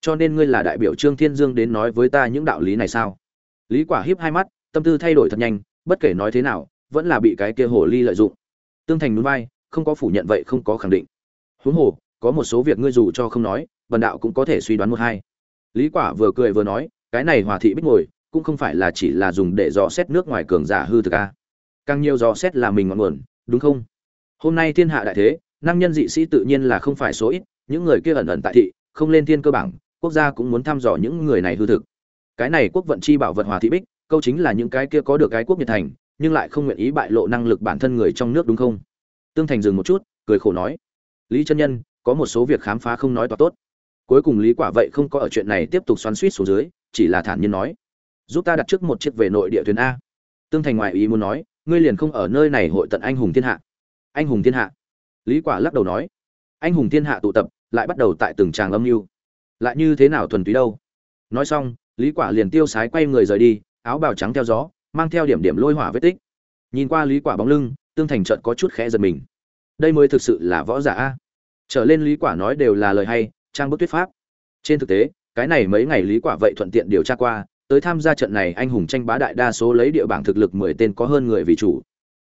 Cho nên ngươi là đại biểu trương thiên dương đến nói với ta những đạo lý này sao? Lý quả hiếp hai mắt, tâm tư thay đổi thật nhanh, bất kể nói thế nào, vẫn là bị cái kia hồ ly lợi dụng. Tương thành núi vai không có phủ nhận vậy không có khẳng định. Huống hồ, có một số việc ngươi dù cho không nói vần đạo cũng có thể suy đoán một hai. Lý quả vừa cười vừa nói, cái này hòa thị bích ngồi, cũng không phải là chỉ là dùng để dò xét nước ngoài cường giả hư thực a. Càng nhiều dò xét là mình ngọn nguồn, đúng không? Hôm nay thiên hạ đại thế, năng nhân dị sĩ tự nhiên là không phải số ít, những người kia ẩn ẩn tại thị, không lên thiên cơ bảng, quốc gia cũng muốn thăm dò những người này hư thực. Cái này quốc vận chi bảo vật hòa thị bích, câu chính là những cái kia có được cái quốc nhiệt thành, nhưng lại không nguyện ý bại lộ năng lực bản thân người trong nước đúng không? Tương thành dừng một chút, cười khổ nói, lý chân nhân, có một số việc khám phá không nói toạc tốt. Cuối cùng lý quả vậy không có ở chuyện này tiếp tục xoắn suýt xuống dưới, chỉ là thản nhiên nói, giúp ta đặt trước một chiếc về nội địa thuyền a. Tương thành ngoại ý muốn nói, ngươi liền không ở nơi này hội tận anh hùng thiên hạ. Anh hùng thiên hạ? Lý quả lắc đầu nói, anh hùng thiên hạ tụ tập, lại bắt đầu tại từng tràng âm mưu. Lại như thế nào thuần túy đâu? Nói xong, lý quả liền tiêu sái quay người rời đi, áo bào trắng theo gió, mang theo điểm điểm lôi hỏa vết tích. Nhìn qua lý quả bóng lưng tương thành trận có chút khẽ giật mình. Đây mới thực sự là võ giả a. Trở lên lý quả nói đều là lời hay, trang bức tuyết pháp. Trên thực tế, cái này mấy ngày lý quả vậy thuận tiện điều tra qua, tới tham gia trận này anh hùng tranh bá đại đa số lấy địa bảng thực lực 10 tên có hơn người vì chủ.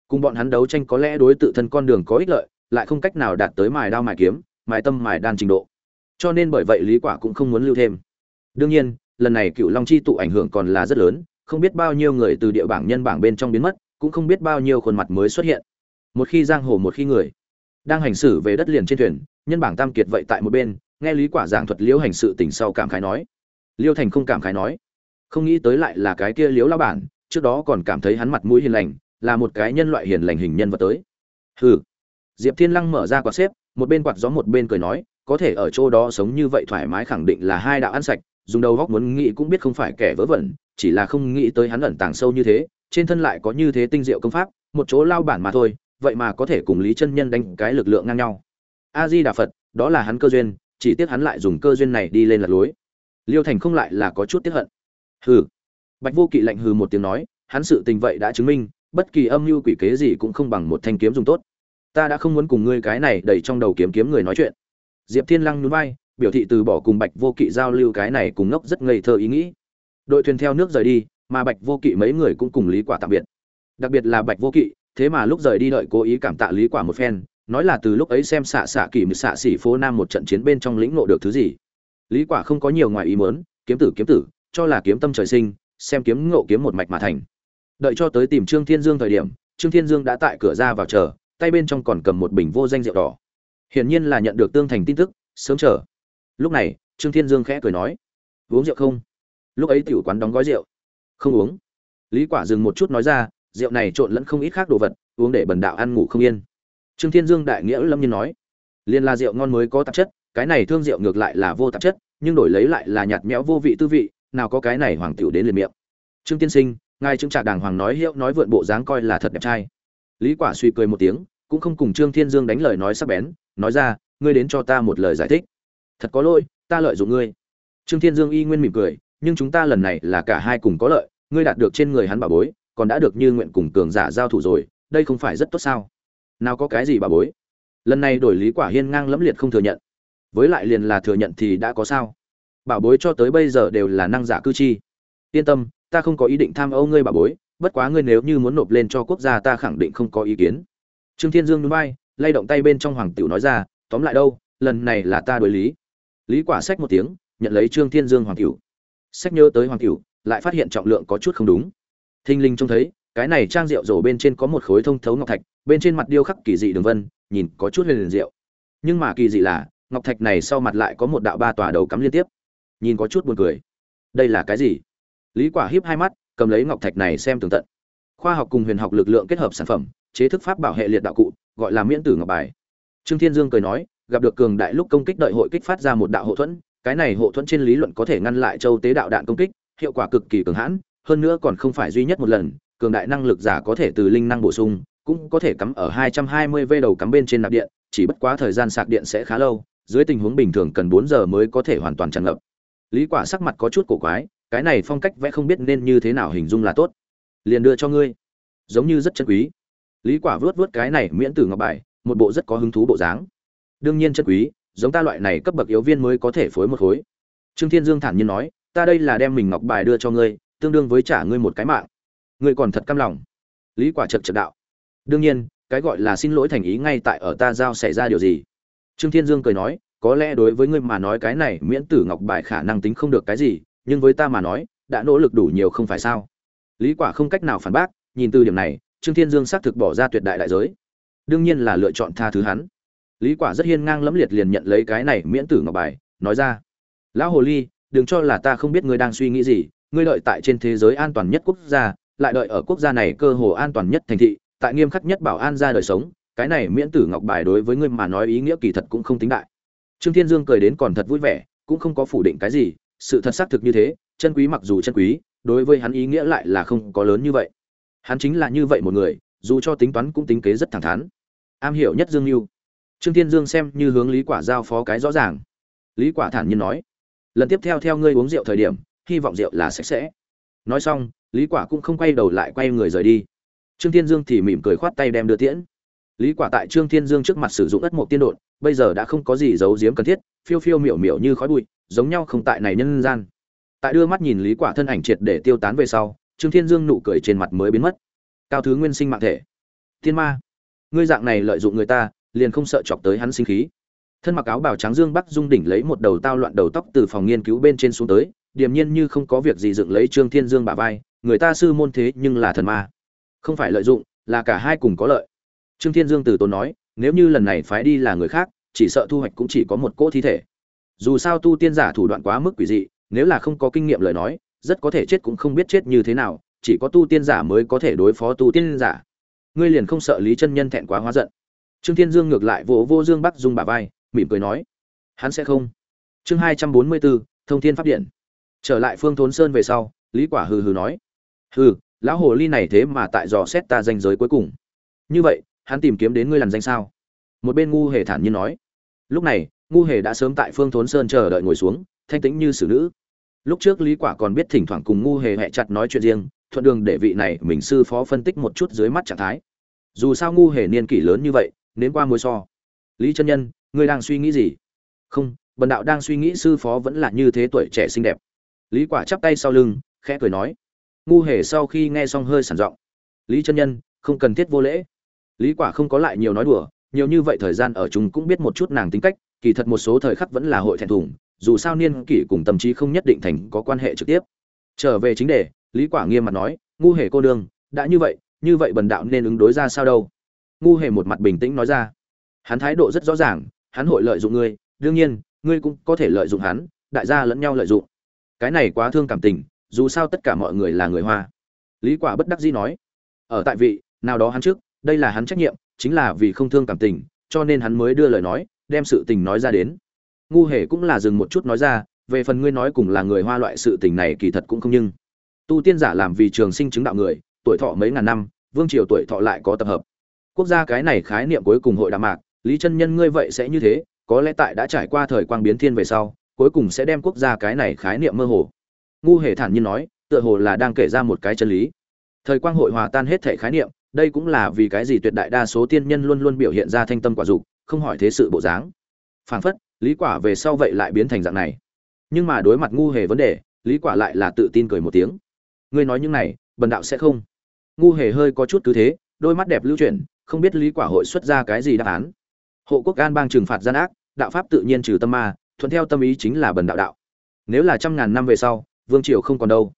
Cùng bọn hắn đấu tranh có lẽ đối tự thân con đường có ích lợi, lại không cách nào đạt tới mài đao mài kiếm, mài tâm mài đan trình độ. Cho nên bởi vậy lý quả cũng không muốn lưu thêm. Đương nhiên, lần này cựu long chi tụ ảnh hưởng còn là rất lớn, không biết bao nhiêu người từ địa bảng nhân bảng bên trong biến mất cũng không biết bao nhiêu khuôn mặt mới xuất hiện. Một khi giang hồ một khi người đang hành xử về đất liền trên thuyền, nhân bảng tam kiệt vậy tại một bên, nghe lý quả giảng thuật liễu hành sự tình sau cảm khái nói. Liêu thành không cảm khái nói. Không nghĩ tới lại là cái kia liễu lão bản, trước đó còn cảm thấy hắn mặt mũi hiền lành, là một cái nhân loại hiền lành hình nhân vật tới. Hừ. Diệp thiên lăng mở ra quạt xếp, một bên quạt gió một bên cười nói, có thể ở chỗ đó sống như vậy thoải mái khẳng định là hai đạo ăn sạch, dùng đầu góc muốn nghĩ cũng biết không phải kẻ vớ vẩn, chỉ là không nghĩ tới hắn ẩn tàng sâu như thế trên thân lại có như thế tinh diệu công pháp, một chỗ lao bản mà thôi, vậy mà có thể cùng lý chân nhân đánh cái lực lượng ngang nhau. A di đà phật, đó là hắn cơ duyên, chỉ tiếc hắn lại dùng cơ duyên này đi lên lật lối. Liêu thành không lại là có chút tiếc hận. Hừ. Bạch vô kỵ lạnh hừ một tiếng nói, hắn sự tình vậy đã chứng minh, bất kỳ âm mưu quỷ kế gì cũng không bằng một thanh kiếm dùng tốt. Ta đã không muốn cùng ngươi cái này đầy trong đầu kiếm kiếm người nói chuyện. Diệp thiên lăng nhún vai, biểu thị từ bỏ cùng bạch vô kỵ giao lưu cái này cùng ngốc rất ngây thơ ý nghĩ. Đội thuyền theo nước rời đi mà bạch vô kỵ mấy người cũng cùng lý quả tạm biệt. Đặc biệt là bạch vô kỵ, thế mà lúc rời đi đợi cố ý cảm tạ lý quả một phen, nói là từ lúc ấy xem xạ xạ kỳ mực xạ xỉ phố nam một trận chiến bên trong lĩnh ngộ được thứ gì. Lý quả không có nhiều ngoài ý muốn, kiếm tử kiếm tử, cho là kiếm tâm trời sinh, xem kiếm ngộ kiếm một mạch mà thành. Đợi cho tới tìm trương thiên dương thời điểm, trương thiên dương đã tại cửa ra vào chờ, tay bên trong còn cầm một bình vô danh rượu đỏ. Hiển nhiên là nhận được tương thành tin tức, sớm chờ. Lúc này, trương thiên dương khẽ cười nói, uống rượu không? Lúc ấy tiểu quán đóng gói rượu không uống. Lý quả dừng một chút nói ra, rượu này trộn lẫn không ít khác đồ vật, uống để bần đạo ăn ngủ không yên. Trương thiên dương đại nghĩa lâm nhiên nói, liên là rượu ngon mới có tạp chất, cái này thương rượu ngược lại là vô tạp chất, nhưng đổi lấy lại là nhạt nhẽo vô vị tư vị, nào có cái này hoàng tiểu đến liền miệng. Trương tiên sinh, ngài trương trạc đàng hoàng nói hiệu nói vượn bộ dáng coi là thật đẹp trai. Lý quả suy cười một tiếng, cũng không cùng trương thiên dương đánh lời nói sắc bén, nói ra, ngươi đến cho ta một lời giải thích. Thật có lỗi, ta lợi dụng ngươi. Trương thiên dương y nguyên mỉm cười, nhưng chúng ta lần này là cả hai cùng có lợi ngươi đạt được trên người hắn bảo bối, còn đã được như nguyện cùng cường giả giao thủ rồi, đây không phải rất tốt sao? Nào có cái gì bảo bối? Lần này đổi lý quả hiên ngang lẫm liệt không thừa nhận. Với lại liền là thừa nhận thì đã có sao? Bảo bối cho tới bây giờ đều là năng giả cư chi. Yên tâm, ta không có ý định tham âu ngươi bảo bối, bất quá ngươi nếu như muốn nộp lên cho quốc gia ta khẳng định không có ý kiến. Trương thiên dương núi bay lay động tay bên trong hoàng tiểu nói ra, tóm lại đâu, lần này là ta đối lý. Lý quả sách một tiếng, nhận lấy trương thiên dương hoàng tiểu. Sách nhớ tới hoàng tiểu lại phát hiện trọng lượng có chút không đúng. Thinh linh trông thấy, cái này trang rượu rổ bên trên có một khối thông thấu ngọc thạch, bên trên mặt điêu khắc kỳ dị đường vân, nhìn có chút huyền liền rượu nhưng mà kỳ dị là, ngọc thạch này sau mặt lại có một đạo ba tòa đầu cắm liên tiếp. Nhìn có chút buồn cười. Đây là cái gì? Lý quả híp hai mắt, cầm lấy ngọc thạch này xem tường tận. Khoa học cùng huyền học lực lượng kết hợp sản phẩm, chế thức pháp bảo hệ liệt đạo cụ, gọi là miễn tử ngọc bài. Trương thiên dương cười nói, gặp được cường đại lúc công kích đợi hội kích phát ra một đạo hộ thuẫn, cái này hộ thuẫn trên lý luận có thể ngăn lại châu tế đạo đạn công kích hiệu quả cực kỳ cường hãn, hơn nữa còn không phải duy nhất một lần, cường đại năng lực giả có thể từ linh năng bổ sung, cũng có thể cắm ở 220 v đầu cắm bên trên nạp điện, chỉ bất quá thời gian sạc điện sẽ khá lâu, dưới tình huống bình thường cần 4 giờ mới có thể hoàn toàn tràn ngập. Lý quả sắc mặt có chút cổ quái, cái này phong cách vẽ không biết nên như thế nào hình dung là tốt. Liền đưa cho ngươi. Giống như rất chân quý. Lý quả vướt vướt cái này miễn tử ngọc bài, một bộ rất có hứng thú bộ dáng. Đương nhiên chân quý, giống ta loại này cấp bậc yếu viên mới có thể phối một khối. Trương thiên dương thản nhiên nói ta đây là đem mình ngọc bài đưa cho ngươi, tương đương với trả ngươi một cái mạng. Ngươi còn thật căm lòng. Lý quả chật chật đạo. Đương nhiên, cái gọi là xin lỗi thành ý ngay tại ở ta giao xảy ra điều gì? Trương thiên dương cười nói, có lẽ đối với ngươi mà nói cái này miễn tử ngọc bài khả năng tính không được cái gì, nhưng với ta mà nói, đã nỗ lực đủ nhiều không phải sao? Lý quả không cách nào phản bác, nhìn từ điểm này, trương thiên dương xác thực bỏ ra tuyệt đại đại giới. Đương nhiên là lựa chọn tha thứ hắn. Lý quả rất hiên ngang lẫm liệt liền nhận lấy cái này miễn tử ngọc bài, nói ra, lão hồ ly đừng cho là ta không biết ngươi đang suy nghĩ gì, ngươi đợi tại trên thế giới an toàn nhất quốc gia, lại đợi ở quốc gia này cơ hồ an toàn nhất thành thị, tại nghiêm khắc nhất bảo an ra đời sống, cái này miễn tử ngọc bài đối với ngươi mà nói ý nghĩa kỳ thật cũng không tính đại. Trương thiên dương cười đến còn thật vui vẻ, cũng không có phủ định cái gì, sự thật xác thực như thế, chân quý mặc dù chân quý, đối với hắn ý nghĩa lại là không có lớn như vậy. Hắn chính là như vậy một người, dù cho tính toán cũng tính kế rất thẳng thắn. Am hiểu nhất dương mưu trương thiên dương xem như hướng lý quả giao phó cái rõ ràng. Lý quả thản nhiên nói lần tiếp theo theo ngươi uống rượu thời điểm, hy vọng rượu là sạch sẽ. Nói xong, lý quả cũng không quay đầu lại quay người rời đi. Trương thiên dương thì mỉm cười khoát tay đem đưa tiễn. Lý quả tại trương thiên dương trước mặt sử dụng ất mộc tiên đột bây giờ đã không có gì giấu giếm cần thiết, phiêu phiêu miểu miểu như khói bụi, giống nhau không tại này nhân gian. Tại đưa mắt nhìn lý quả thân ảnh triệt để tiêu tán về sau, trương thiên dương nụ cười trên mặt mới biến mất. Cao thứ nguyên sinh mạng thể. Thiên ma. Ngươi dạng này lợi dụng người ta, liền không sợ chọc tới hắn sinh khí thân mặc áo bào trắng dương bắc dung đỉnh lấy một đầu tao loạn đầu tóc từ phòng nghiên cứu bên trên xuống tới, điềm nhiên như không có việc gì dựng lấy trương thiên dương bả vai, người ta sư môn thế nhưng là thần ma. Không phải lợi dụng, là cả hai cùng có lợi. Trương thiên dương từ tốn nói, nếu như lần này phái đi là người khác, chỉ sợ thu hoạch cũng chỉ có một cỗ thi thể. Dù sao tu tiên giả thủ đoạn quá mức quỷ dị, nếu là không có kinh nghiệm lời nói, rất có thể chết cũng không biết chết như thế nào, chỉ có tu tiên giả mới có thể đối phó tu tiên giả. Ngươi liền không sợ lý chân nhân thẹn quá hóa giận. Trương thiên dương ngược lại vỗ vô dương bắc dung bà vai mỉm cười nói, hắn sẽ không. Chương hai trăm bốn mươi bốn, thông thiên pháp điện. Trở lại phương thốn sơn về sau, lý quả hừ hừ nói, hừ, lão hồ ly này thế mà tại dò xét ta danh giới cuối cùng. Như vậy, hắn tìm kiếm đến ngươi làn danh sao? Một bên ngu hề thản nhiên nói, lúc này, ngu hề đã sớm tại phương thốn sơn chờ đợi ngồi xuống, thanh tĩnh như xử nữ. Lúc trước lý quả còn biết thỉnh thoảng cùng ngu hề hẹ chặt nói chuyện riêng, thuận đường để vị này mình sư phó phân tích một chút dưới mắt trạng thái. Dù sao ngu hề niên kỷ lớn như vậy đến qua mối so. Lý chân nhân ngươi đang suy nghĩ gì? Không, bần đạo đang suy nghĩ sư phó vẫn là như thế tuổi trẻ xinh đẹp. Lý quả chắp tay sau lưng, khẽ cười nói. Ngu hề sau khi nghe xong hơi sảng giọng. Lý chân nhân, không cần thiết vô lễ. Lý quả không có lại nhiều nói đùa, nhiều như vậy thời gian ở chúng cũng biết một chút nàng tính cách, kỳ thật một số thời khắc vẫn là hội thẹn thùng, dù sao niên kỷ cùng tâm trí không nhất định thành có quan hệ trực tiếp. Trở về chính đề, lý quả nghiêm mặt nói, ngu hề cô đương đã như vậy như vậy bần đạo nên ứng đối ra sao đâu? Ngu hề một mặt bình tĩnh nói ra. Hắn thái độ rất rõ ràng hắn hội lợi dụng ngươi, đương nhiên, ngươi cũng có thể lợi dụng hắn, đại gia lẫn nhau lợi dụng. Cái này quá thương cảm tình, dù sao tất cả mọi người là người hoa. Lý quả bất đắc dĩ nói, ở tại vị, nào đó hắn trước, đây là hắn trách nhiệm, chính là vì không thương cảm tình, cho nên hắn mới đưa lời nói, đem sự tình nói ra đến. Ngu hề cũng là dừng một chút nói ra, về phần ngươi nói cùng là người hoa loại sự tình này kỳ thật cũng không nhưng. Tu tiên giả làm vì trường sinh chứng đạo người, tuổi thọ mấy ngàn năm, vương triều tuổi thọ lại có tập hợp. Quốc gia cái này khái niệm cuối cùng hội đàm mạc lý chân nhân ngươi vậy sẽ như thế, có lẽ tại đã trải qua thời quang biến thiên về sau, cuối cùng sẽ đem quốc gia cái này khái niệm mơ hồ. Ngu hề thản nhiên nói, tựa hồ là đang kể ra một cái chân lý. Thời quang hội hòa tan hết thể khái niệm, đây cũng là vì cái gì tuyệt đại đa số tiên nhân luôn luôn biểu hiện ra thanh tâm quả dục, không hỏi thế sự bộ dáng. Phảng phất, lý quả về sau vậy lại biến thành dạng này. Nhưng mà đối mặt ngu hề vấn đề, lý quả lại là tự tin cười một tiếng. Ngươi nói những này, bần đạo sẽ không? Ngu hề hơi có chút cứ thế, đôi mắt đẹp lưu chuyển, không biết lý quả hội xuất ra cái gì đáp án hộ quốc an bang trừng phạt gian ác, đạo pháp tự nhiên trừ tâm ma, thuận theo tâm ý chính là bần đạo đạo. Nếu là trăm ngàn năm về sau, vương triều không còn đâu.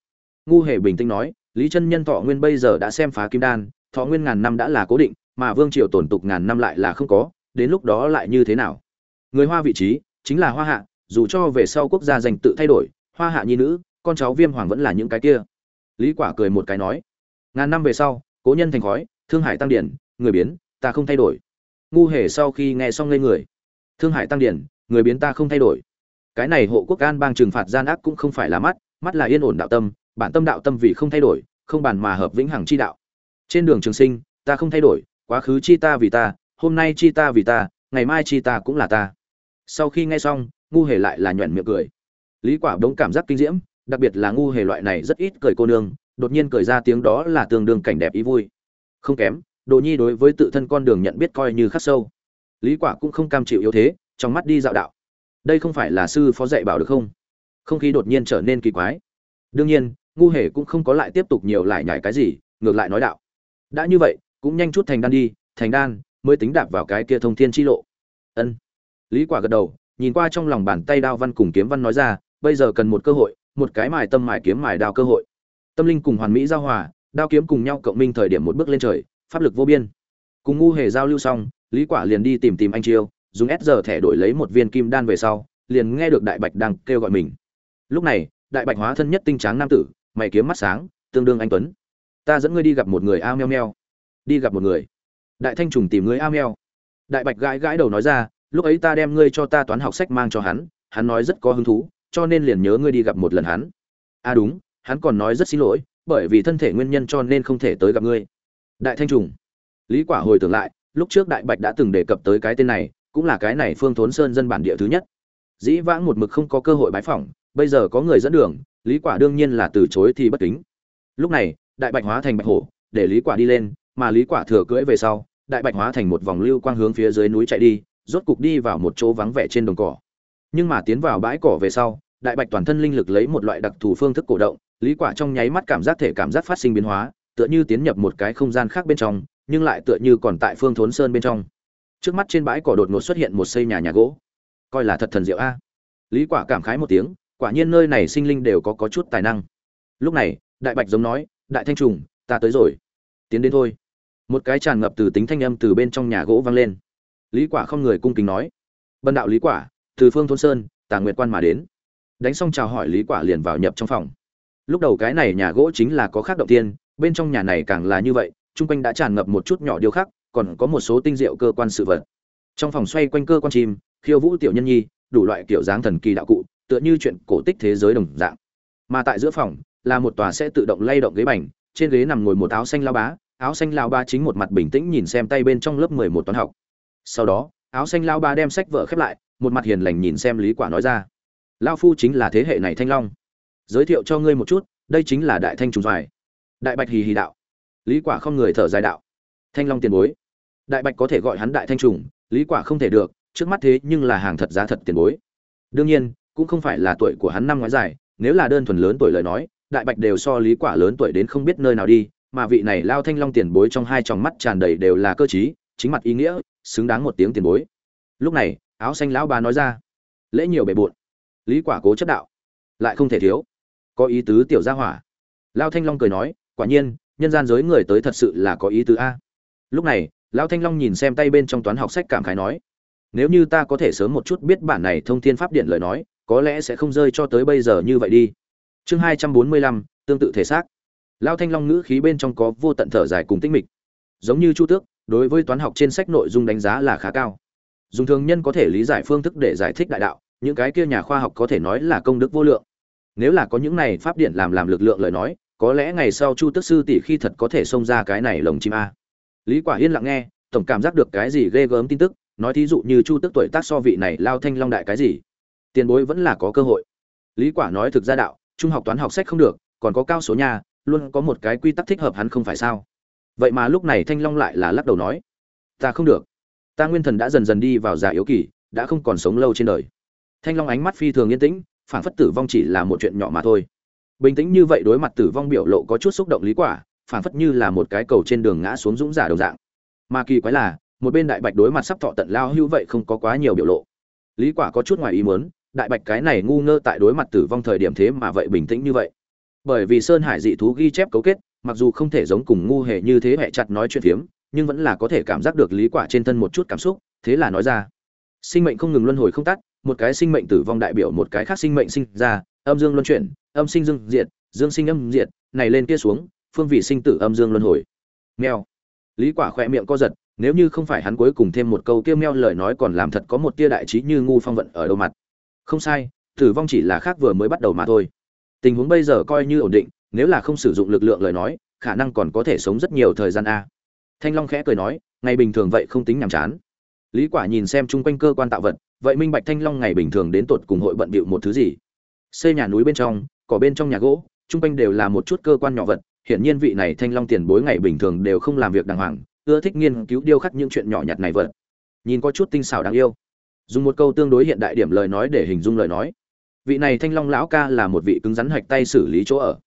Ngu hề bình tĩnh nói, lý chân nhân thọ nguyên bây giờ đã xem phá kim đan, thọ nguyên ngàn năm đã là cố định, mà vương triều tổn tục ngàn năm lại là không có, đến lúc đó lại như thế nào? Người hoa vị trí, chính là hoa hạ, dù cho về sau quốc gia dành tự thay đổi, hoa hạ nhi nữ, con cháu viêm hoàng vẫn là những cái kia. Lý quả cười một cái nói, ngàn năm về sau, cố nhân thành khói, thương hải tăng điển, người biến, ta không thay đổi ngu hề sau khi nghe xong ngây người. Thương hải tăng điển, người biến ta không thay đổi. Cái này hộ quốc an bang trừng phạt gian ác cũng không phải là mắt mắt là yên ổn đạo tâm, bản tâm đạo tâm vì không thay đổi, không bàn mà hợp vĩnh hằng chi đạo. Trên đường trường sinh, ta không thay đổi, quá khứ chi ta vì ta, hôm nay chi ta vì ta, ngày mai chi ta cũng là ta. Sau khi nghe xong, ngu hề lại là nhoẻn miệng cười. Lý quả đống cảm giác kinh diễm, đặc biệt là ngu hề loại này rất ít cười cô nương, đột nhiên cười ra tiếng đó là tương đương cảnh đẹp ý vui. Không kém đồ nhi đối với tự thân con đường nhận biết coi như khắc sâu. Lý quả cũng không cam chịu yếu thế, trong mắt đi dạo đạo. Đây không phải là sư phó dạy bảo được không? Không khí đột nhiên trở nên kỳ quái. Đương nhiên, ngu hề cũng không có lại tiếp tục nhiều lại nhảy cái gì, ngược lại nói đạo. Đã như vậy, cũng nhanh chút thành đan đi, thành đan, mới tính đạp vào cái kia thông thiên chi lộ. Ân. Lý quả gật đầu, nhìn qua trong lòng bàn tay đao văn cùng kiếm văn nói ra, bây giờ cần một cơ hội, một cái mài tâm mài kiếm mài đao cơ hội. Tâm linh cùng hoàn mỹ giao hòa, đao kiếm cùng nhau cộng minh thời điểm một bước lên trời pháp lực vô biên. Cùng ngu hề giao lưu xong, lý quả liền đi tìm tìm anh chiêu, dùng s giờ thẻ đổi lấy một viên kim đan về sau, liền nghe được đại bạch đang kêu gọi mình. Lúc này, đại bạch hóa thân nhất tinh tráng nam tử, mày kiếm mắt sáng, tương đương anh tuấn. Ta dẫn ngươi đi gặp một người a meo meo. Đi gặp một người? Đại thanh trùng tìm ngươi a meo. Đại bạch gãi gãi đầu nói ra, lúc ấy ta đem ngươi cho ta toán học sách mang cho hắn hắn nói rất có hứng thú, cho nên liền nhớ ngươi đi gặp một lần hắn. À đúng, hắn còn nói rất xin lỗi, bởi vì thân thể nguyên nhân cho nên không thể tới gặp ngươi đại thanh trùng. Lý quả hồi tưởng lại, lúc trước đại bạch đã từng đề cập tới cái tên này, cũng là cái này phương thốn sơn dân bản địa thứ nhất. Dĩ vãng một mực không có cơ hội bái phỏng, bây giờ có người dẫn đường, lý quả đương nhiên là từ chối thì bất kính. Lúc này, đại bạch hóa thành bạch hổ, để lý quả đi lên, mà lý quả thừa cưỡi về sau, đại bạch hóa thành một vòng lưu quang hướng phía dưới núi chạy đi, rốt cục đi vào một chỗ vắng vẻ trên đồng cỏ. Nhưng mà tiến vào bãi cỏ về sau, đại bạch toàn thân linh lực lấy một loại đặc thù phương thức cổ động, lý quả trong nháy mắt cảm giác thể cảm giác phát sinh biến hóa tựa như tiến nhập một cái không gian khác bên trong, nhưng lại tựa như còn tại phương thốn sơn bên trong. Trước mắt trên bãi cỏ đột ngột xuất hiện một xây nhà nhà gỗ. Coi là thật thần diệu a. Lý quả cảm khái một tiếng, quả nhiên nơi này sinh linh đều có có chút tài năng. Lúc này, đại bạch giống nói, đại thanh trùng, ta tới rồi. Tiến đến thôi. Một cái tràn ngập từ tính thanh âm từ bên trong nhà gỗ vang lên. Lý quả không người cung kính nói, bần đạo lý quả, từ phương thôn sơn, tà nguyệt quan mà đến. Đánh xong chào hỏi lý quả liền vào nhập trong phòng. Lúc đầu cái này nhà gỗ chính là có khác động tiên bên trong nhà này càng là như vậy trung quanh đã tràn ngập một chút nhỏ điều khác còn có một số tinh diệu cơ quan sự vật. Trong phòng xoay quanh cơ quan chim, khiêu vũ tiểu nhân nhi, đủ loại kiểu dáng thần kỳ đạo cụ, tựa như chuyện cổ tích thế giới đồng dạng. Mà tại giữa phòng, là một tòa sẽ tự động lay động ghế bành, trên ghế nằm ngồi một áo xanh lao bá, áo xanh lao ba chính một mặt bình tĩnh nhìn xem tay bên trong lớp mười một toán học. Sau đó, áo xanh lao ba đem sách vở khép lại, một mặt hiền lành nhìn xem lý quả nói ra. Lao phu chính là thế hệ này thanh long. Giới thiệu cho ngươi một chút, đây chính là đại thanh trùng dài đại bạch hì hì đạo. Lý quả không người thở dài đạo. Thanh long tiền bối. Đại bạch có thể gọi hắn đại thanh trùng, lý quả không thể được, trước mắt thế nhưng là hàng thật giá thật tiền bối. Đương nhiên, cũng không phải là tuổi của hắn năm ngoái dài, nếu là đơn thuần lớn tuổi lời nói, đại bạch đều so lý quả lớn tuổi đến không biết nơi nào đi, mà vị này lao thanh long tiền bối trong hai tròng mắt tràn đầy đều là cơ trí, chính mặt ý nghĩa, xứng đáng một tiếng tiền bối. Lúc này, áo xanh lão bà nói ra, lễ nhiều bề bộn lý quả cố chấp đạo, lại không thể thiếu. Có ý tứ tiểu gia hỏa. Lao thanh long cười nói quả nhiên, nhân gian giới người tới thật sự là có ý tứ a. Lúc này, lão thanh long nhìn xem tay bên trong toán học sách cảm khái nói, nếu như ta có thể sớm một chút biết bản này thông thiên pháp điện lời nói, có lẽ sẽ không rơi cho tới bây giờ như vậy đi. Chương hai trăm bốn mươi lăm, tương tự thể xác. Lão thanh long ngữ khí bên trong có vô tận thở dài cùng tinh mịch. Giống như chu tước, đối với toán học trên sách nội dung đánh giá là khá cao. Dùng thường nhân có thể lý giải phương thức để giải thích đại đạo, những cái kia nhà khoa học có thể nói là công đức vô lượng. Nếu là có những này pháp điện làm làm lực lượng lời nói có lẽ ngày sau chu tước sư tỷ khi thật có thể xông ra cái này lồng chim a. Lý quả yên lặng nghe, tổng cảm giác được cái gì ghê gớm tin tức, nói thí dụ như chu tước tuổi tác so vị này lao thanh long đại cái gì. Tiền bối vẫn là có cơ hội. Lý quả nói thực ra đạo, trung học toán học sách không được, còn có cao số nhà luôn có một cái quy tắc thích hợp hắn không phải sao. Vậy mà lúc này thanh long lại là lắc đầu nói, ta không được. Ta nguyên thần đã dần dần đi vào già yếu kỳ, đã không còn sống lâu trên đời. Thanh long ánh mắt phi thường yên tĩnh phản phất tử vong chỉ là một chuyện nhỏ mà thôi bình tĩnh như vậy đối mặt tử vong biểu lộ có chút xúc động lý quả phản phất như là một cái cầu trên đường ngã xuống dũng giả đồng dạng. Mà kỳ quái là, một bên đại bạch đối mặt sắp thọ tận lao hưu vậy không có quá nhiều biểu lộ. Lý quả có chút ngoài ý muốn, đại bạch cái này ngu ngơ tại đối mặt tử vong thời điểm thế mà vậy bình tĩnh như vậy. Bởi vì sơn hải dị thú ghi chép cấu kết, mặc dù không thể giống cùng ngu hề như thế hệ chặt nói chuyện phiếm, nhưng vẫn là có thể cảm giác được lý quả trên thân một chút cảm xúc, thế là nói ra. Sinh mệnh không ngừng luân hồi không tắt, một cái sinh mệnh tử vong đại biểu một cái khác sinh mệnh sinh ra, âm dương luân chuyển âm sinh dương diệt, dương sinh âm diệt, này lên kia xuống, phương vị sinh tử âm dương luân hồi. Mèo. Lý quả khỏe miệng co giật, nếu như không phải hắn cuối cùng thêm một câu kia meo lời nói còn làm thật có một tia đại trí như ngu phong vận ở đâu mặt. Không sai, tử vong chỉ là khác vừa mới bắt đầu mà thôi. Tình huống bây giờ coi như ổn định, nếu là không sử dụng lực lượng lời nói, khả năng còn có thể sống rất nhiều thời gian a. Thanh long khẽ cười nói, ngày bình thường vậy không tính nhàm chán. Lý quả nhìn xem chung quanh cơ quan tạo vật, vậy minh bạch thanh long ngày bình thường đến tột cùng hội bận bịu một thứ gì. Xây nhà núi bên trong cỏ bên trong nhà gỗ, chung quanh đều là một chút cơ quan nhỏ vật, hiển nhiên vị này thanh long tiền bối ngày bình thường đều không làm việc đàng hoàng, ưa thích nghiên cứu điêu khắc những chuyện nhỏ nhặt này vật. Nhìn có chút tinh xảo đáng yêu. Dùng một câu tương đối hiện đại điểm lời nói để hình dung lời nói. Vị này thanh long lão ca là một vị cứng rắn hạch tay xử lý chỗ ở.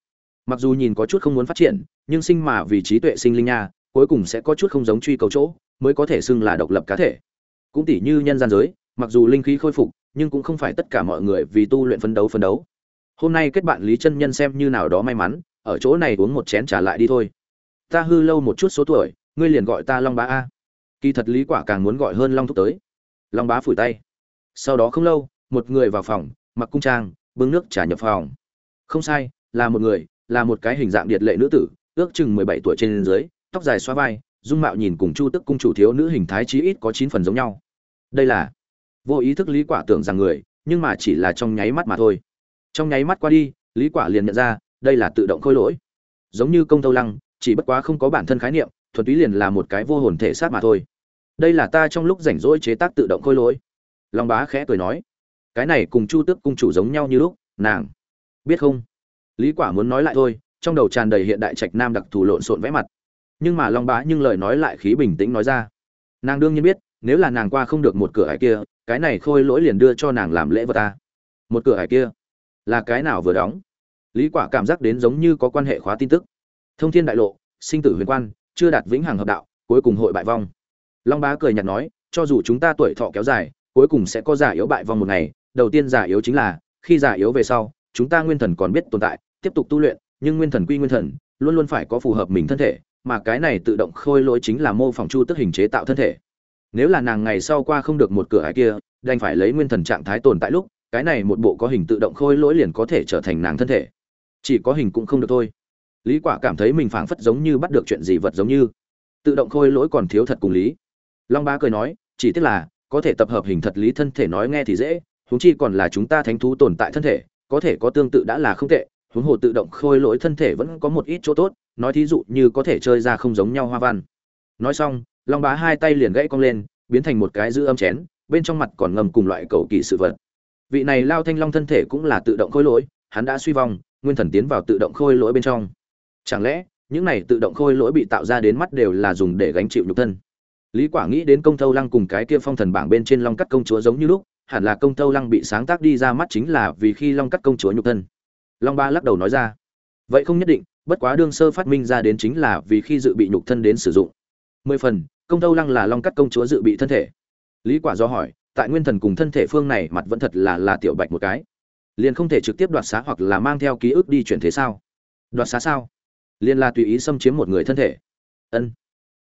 Mặc dù nhìn có chút không muốn phát triển, nhưng sinh mà vì trí tuệ sinh linh nha, cuối cùng sẽ có chút không giống truy cầu chỗ, mới có thể xưng là độc lập cá thể. Cũng tỷ như nhân gian giới, mặc dù linh khí khôi phục, nhưng cũng không phải tất cả mọi người vì tu luyện phấn đấu phấn đấu hôm nay kết bạn lý chân nhân xem như nào đó may mắn, ở chỗ này uống một chén trả lại đi thôi. Ta hư lâu một chút số tuổi, ngươi liền gọi ta long bá a. Kỳ thật lý quả càng muốn gọi hơn long thúc tới. Long bá phủi tay. Sau đó không lâu, một người vào phòng, mặc cung trang, bưng nước trà nhập phòng. Không sai, là một người, là một cái hình dạng điệt lệ nữ tử, ước chừng 17 tuổi trên dưới, tóc dài xóa vai, dung mạo nhìn cùng chu tức cung chủ thiếu nữ hình thái chí ít có chín phần giống nhau. Đây là, vô ý thức lý quả tưởng rằng người, nhưng mà chỉ là trong nháy mắt mà thôi trong nháy mắt qua đi, lý quả liền nhận ra, đây là tự động khôi lỗi. Giống như công thâu lăng, chỉ bất quá không có bản thân khái niệm, thuần túy liền là một cái vô hồn thể xác mà thôi. Đây là ta trong lúc rảnh rỗi chế tác tự động khôi lỗi. Long bá khẽ cười nói, cái này cùng chu tước cung chủ giống nhau như lúc, nàng biết không? Lý quả muốn nói lại thôi, trong đầu tràn đầy hiện đại trạch nam đặc thù lộn xộn vẽ mặt. Nhưng mà long bá nhưng lời nói lại khí bình tĩnh nói ra. Nàng đương nhiên biết, nếu là nàng qua không được một cửa hải kia, cái này khôi lỗi liền đưa cho nàng làm lễ vật ta. Một cửa hải kia là cái nào vừa đóng? Lý quả cảm giác đến giống như có quan hệ khóa tin tức. Thông thiên đại lộ, sinh tử huyền quan, chưa đạt vĩnh hằng hợp đạo, cuối cùng hội bại vong. Long bá cười nhạt nói, cho dù chúng ta tuổi thọ kéo dài, cuối cùng sẽ có giả yếu bại vong một ngày. Đầu tiên giả yếu chính là, khi giả yếu về sau, chúng ta nguyên thần còn biết tồn tại, tiếp tục tu luyện, nhưng nguyên thần quy nguyên thần, luôn luôn phải có phù hợp mình thân thể, mà cái này tự động khôi lỗi chính là mô phỏng chu tức hình chế tạo thân thể. Nếu là nàng ngày sau qua không được một cửa ải kia, đành phải lấy nguyên thần trạng thái tồn tại lúc cái này một bộ có hình tự động khôi lỗi liền có thể trở thành nàng thân thể. Chỉ có hình cũng không được thôi. Lý quả cảm thấy mình phảng phất giống như bắt được chuyện gì vật giống như. Tự động khôi lỗi còn thiếu thật cùng lý. Long ba cười nói, chỉ tiếc là, có thể tập hợp hình thật lý thân thể nói nghe thì dễ, huống chi còn là chúng ta thánh thú tồn tại thân thể, có thể có tương tự đã là không tệ, huống hồ tự động khôi lỗi thân thể vẫn có một ít chỗ tốt, nói thí dụ như có thể chơi ra không giống nhau hoa văn. Nói xong, long bá hai tay liền gãy cong lên, biến thành một cái giữ âm chén, bên trong mặt còn ngầm cùng loại cầu kỳ sự vật vị này lao thanh long thân thể cũng là tự động khôi lỗi, hắn đã suy vong, nguyên thần tiến vào tự động khôi lỗi bên trong. Chẳng lẽ, những này tự động khôi lỗi bị tạo ra đến mắt đều là dùng để gánh chịu nhục thân? Lý quả nghĩ đến công thâu lăng cùng cái kia phong thần bảng bên trên long cắt công chúa giống như lúc, hẳn là công thâu lăng bị sáng tác đi ra mắt chính là vì khi long cắt công chúa nhục thân. Long ba lắc đầu nói ra, vậy không nhất định, bất quá đương sơ phát minh ra đến chính là vì khi dự bị nhục thân đến sử dụng. Mười phần, công thâu lăng là long cắt công chúa dự bị thân thể. Lý quả do hỏi tại nguyên thần cùng thân thể phương này, mặt vẫn thật là là tiểu bạch một cái. Liền không thể trực tiếp đoạt xá hoặc là mang theo ký ức đi chuyển thế sao? Đoạt xá sao? Liền là tùy ý xâm chiếm một người thân thể. Ân.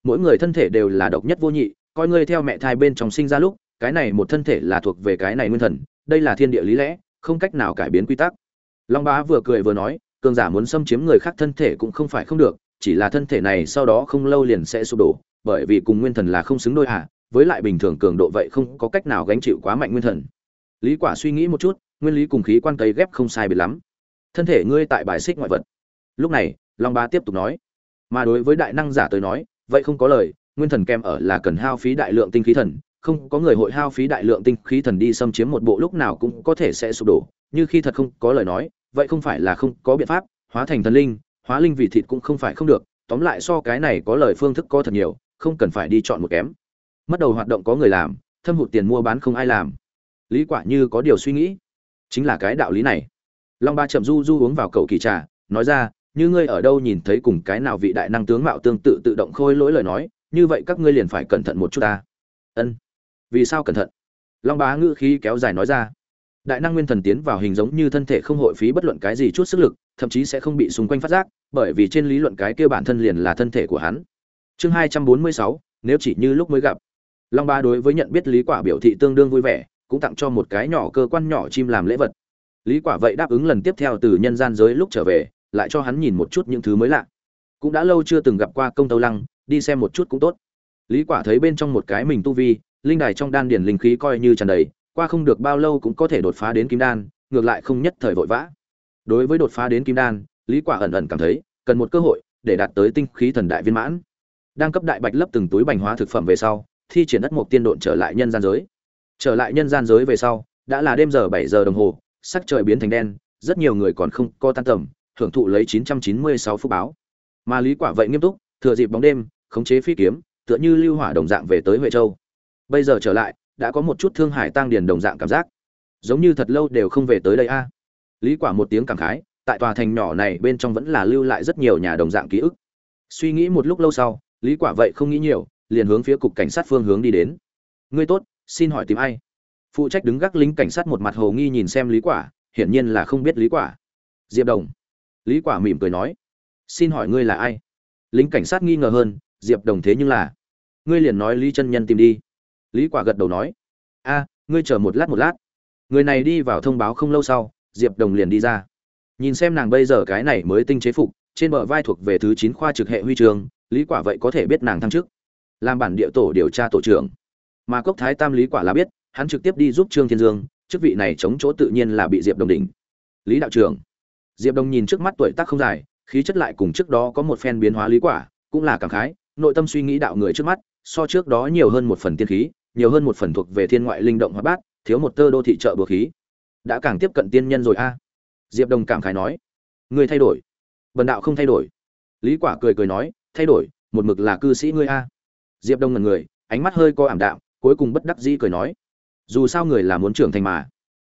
Mỗi người thân thể đều là độc nhất vô nhị, coi ngươi theo mẹ thai bên trong sinh ra lúc, cái này một thân thể là thuộc về cái này nguyên thần, đây là thiên địa lý lẽ, không cách nào cải biến quy tắc. Long bá vừa cười vừa nói, cường giả muốn xâm chiếm người khác thân thể cũng không phải không được, chỉ là thân thể này sau đó không lâu liền sẽ sụp đổ, bởi vì cùng nguyên thần là không xứng đôi hạ với lại bình thường cường độ vậy không có cách nào gánh chịu quá mạnh nguyên thần. Lý quả suy nghĩ một chút, nguyên lý cùng khí quan cấy ghép không sai biệt lắm. Thân thể ngươi tại bài xích ngoại vật. Lúc này, long ba tiếp tục nói. Mà đối với đại năng giả tới nói, vậy không có lời, nguyên thần kem ở là cần hao phí đại lượng tinh khí thần. Không có người hội hao phí đại lượng tinh khí thần đi xâm chiếm một bộ lúc nào cũng có thể sẽ sụp đổ. Như khi thật không có lời nói, vậy không phải là không có biện pháp, hóa thành thần linh, hóa linh vì thịt cũng không phải không được. Tóm lại so cái này có lời phương thức có thật nhiều, không cần phải đi chọn một kém mất đầu hoạt động có người làm, thâm hụt tiền mua bán không ai làm. Lý quả như có điều suy nghĩ. Chính là cái đạo lý này. Long ba chậm du du uống vào cầu kỳ trà, nói ra, như ngươi ở đâu nhìn thấy cùng cái nào vị đại năng tướng mạo tương tự tự động khôi lỗi lời nói, như vậy các ngươi liền phải cẩn thận một chút ta. Ân. Vì sao cẩn thận? Long bá ngữ khí kéo dài nói ra. Đại năng nguyên thần tiến vào hình giống như thân thể không hội phí bất luận cái gì chút sức lực, thậm chí sẽ không bị xung quanh phát giác, bởi vì trên lý luận cái kia bản thân liền là thân thể của hắn. Chương hai trăm bốn mươi sáu, nếu chỉ như lúc mới gặp long Ba đối với nhận biết lý quả biểu thị tương đương vui vẻ, cũng tặng cho một cái nhỏ cơ quan nhỏ chim làm lễ vật. Lý quả vậy đáp ứng lần tiếp theo từ nhân gian giới lúc trở về, lại cho hắn nhìn một chút những thứ mới lạ. Cũng đã lâu chưa từng gặp qua công tâu lăng, đi xem một chút cũng tốt. Lý quả thấy bên trong một cái mình tu vi, linh đài trong đan điển linh khí coi như tràn đầy, qua không được bao lâu cũng có thể đột phá đến kim đan, ngược lại không nhất thời vội vã. Đối với đột phá đến kim đan, lý quả ẩn ẩn cảm thấy, cần một cơ hội để đạt tới tinh khí thần đại viên mãn. Đang cấp đại bạch lấp từng túi bành hóa thực phẩm về sau thi triển đất một tiên độn trở lại nhân gian giới trở lại nhân gian giới về sau đã là đêm giờ 7 giờ đồng hồ sắc trời biến thành đen rất nhiều người còn không co tan tầm hưởng thụ lấy 996 phút báo. Mà Lý Quả vậy nghiêm túc, thừa dịp bóng đêm, khống chế phi kiếm, tựa như lưu hỏa đồng dạng về tới Huệ Châu. Bây giờ trở lại, đã có một chút thương hải tăng điền đồng dạng cảm giác. Giống như thật lâu đều không về tới đây a. Lý Quả một tiếng cảm khái, tại tòa thành nhỏ này bên trong vẫn là lưu lại rất nhiều nhà đồng dạng ký ức. Suy nghĩ một lúc lâu sau, Lý Quả vậy không nghĩ nhiều, liền hướng phía cục cảnh sát phương hướng đi đến. "Ngươi tốt, xin hỏi tìm ai?" Phụ trách đứng gác lính cảnh sát một mặt hồ nghi nhìn xem Lý Quả, hiển nhiên là không biết Lý Quả. Diệp Đồng. Lý quả mỉm cười nói. Xin hỏi ngươi là ai? Lính cảnh sát nghi ngờ hơn diệp đồng thế nhưng là. Ngươi liền nói lý chân nhân tìm đi. Lý quả gật đầu nói. A ngươi chờ một lát một lát. Người này đi vào thông báo không lâu sau diệp đồng liền đi ra. Nhìn xem nàng bây giờ cái này mới tinh chế phục trên bờ vai thuộc về thứ chín khoa trực hệ huy trường lý quả vậy có thể biết nàng thăng chức làm bản địa tổ điều tra tổ trưởng. Mà cốc thái tam lý quả là biết, hắn trực tiếp đi giúp trương thiên dương, chức vị này chống chỗ tự nhiên là bị diệp đồng đỉnh. Lý đạo trưởng. Diệp đồng nhìn trước mắt tuổi tác không dài, khí chất lại cùng trước đó có một phen biến hóa lý quả, cũng là cảm khái, nội tâm suy nghĩ đạo người trước mắt, so trước đó nhiều hơn một phần tiên khí, nhiều hơn một phần thuộc về thiên ngoại linh động hóa bát, thiếu một tơ đô thị trợ bừa khí. Đã càng tiếp cận tiên nhân rồi a. Diệp đồng cảm khái nói. Người thay đổi. Bần đạo không thay đổi. Lý quả cười cười nói, thay đổi, một mực là cư sĩ ngươi a diệp đông ngần người, ánh mắt hơi co ảm đạm, cuối cùng bất đắc dĩ cười nói, dù sao người là muốn trưởng thành mà.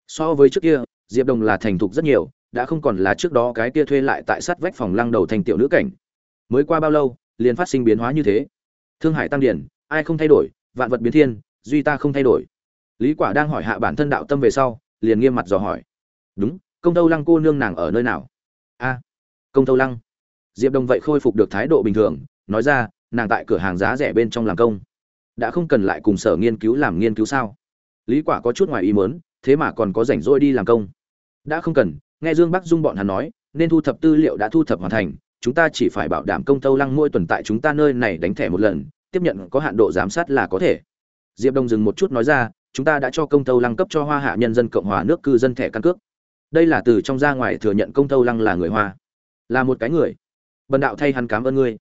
So với trước kia, diệp Đông là thành thục rất nhiều, đã không còn là trước đó cái kia thuê lại tại sát vách phòng lăng đầu thành tiểu nữ cảnh. Mới qua bao lâu, liền phát sinh biến hóa như thế? Thương hải tăng điển ai không thay đổi? Vạn vật biến thiên, duy ta không thay đổi. Lý quả đang hỏi hạ bản thân đạo tâm về sau, liền nghiêm mặt dò hỏi, đúng, công tâu lăng cô nương nàng ở nơi nào? A, công tâu lăng. Diệp Đông vậy khôi phục được thái độ bình thường, nói ra nàng tại cửa hàng giá rẻ bên trong làm công. Đã không cần lại cùng sở nghiên cứu làm nghiên cứu sao? Lý quả có chút ngoài ý muốn, thế mà còn có rảnh rỗi đi làm công. Đã không cần, nghe dương bắc dung bọn hắn nói, nên thu thập tư liệu đã thu thập hoàn thành, chúng ta chỉ phải bảo đảm công tâu lăng mỗi tuần tại chúng ta nơi này đánh thẻ một lần, tiếp nhận có hạn độ giám sát là có thể. Diệp đông dừng một chút nói ra, chúng ta đã cho công tâu lăng cấp cho hoa hạ nhân dân cộng hòa nước cư dân thẻ căn cước. Đây là từ trong ra ngoài thừa nhận công tâu lăng là người hoa. Là một cái người. Bần đạo thay hắn cảm ơn ngươi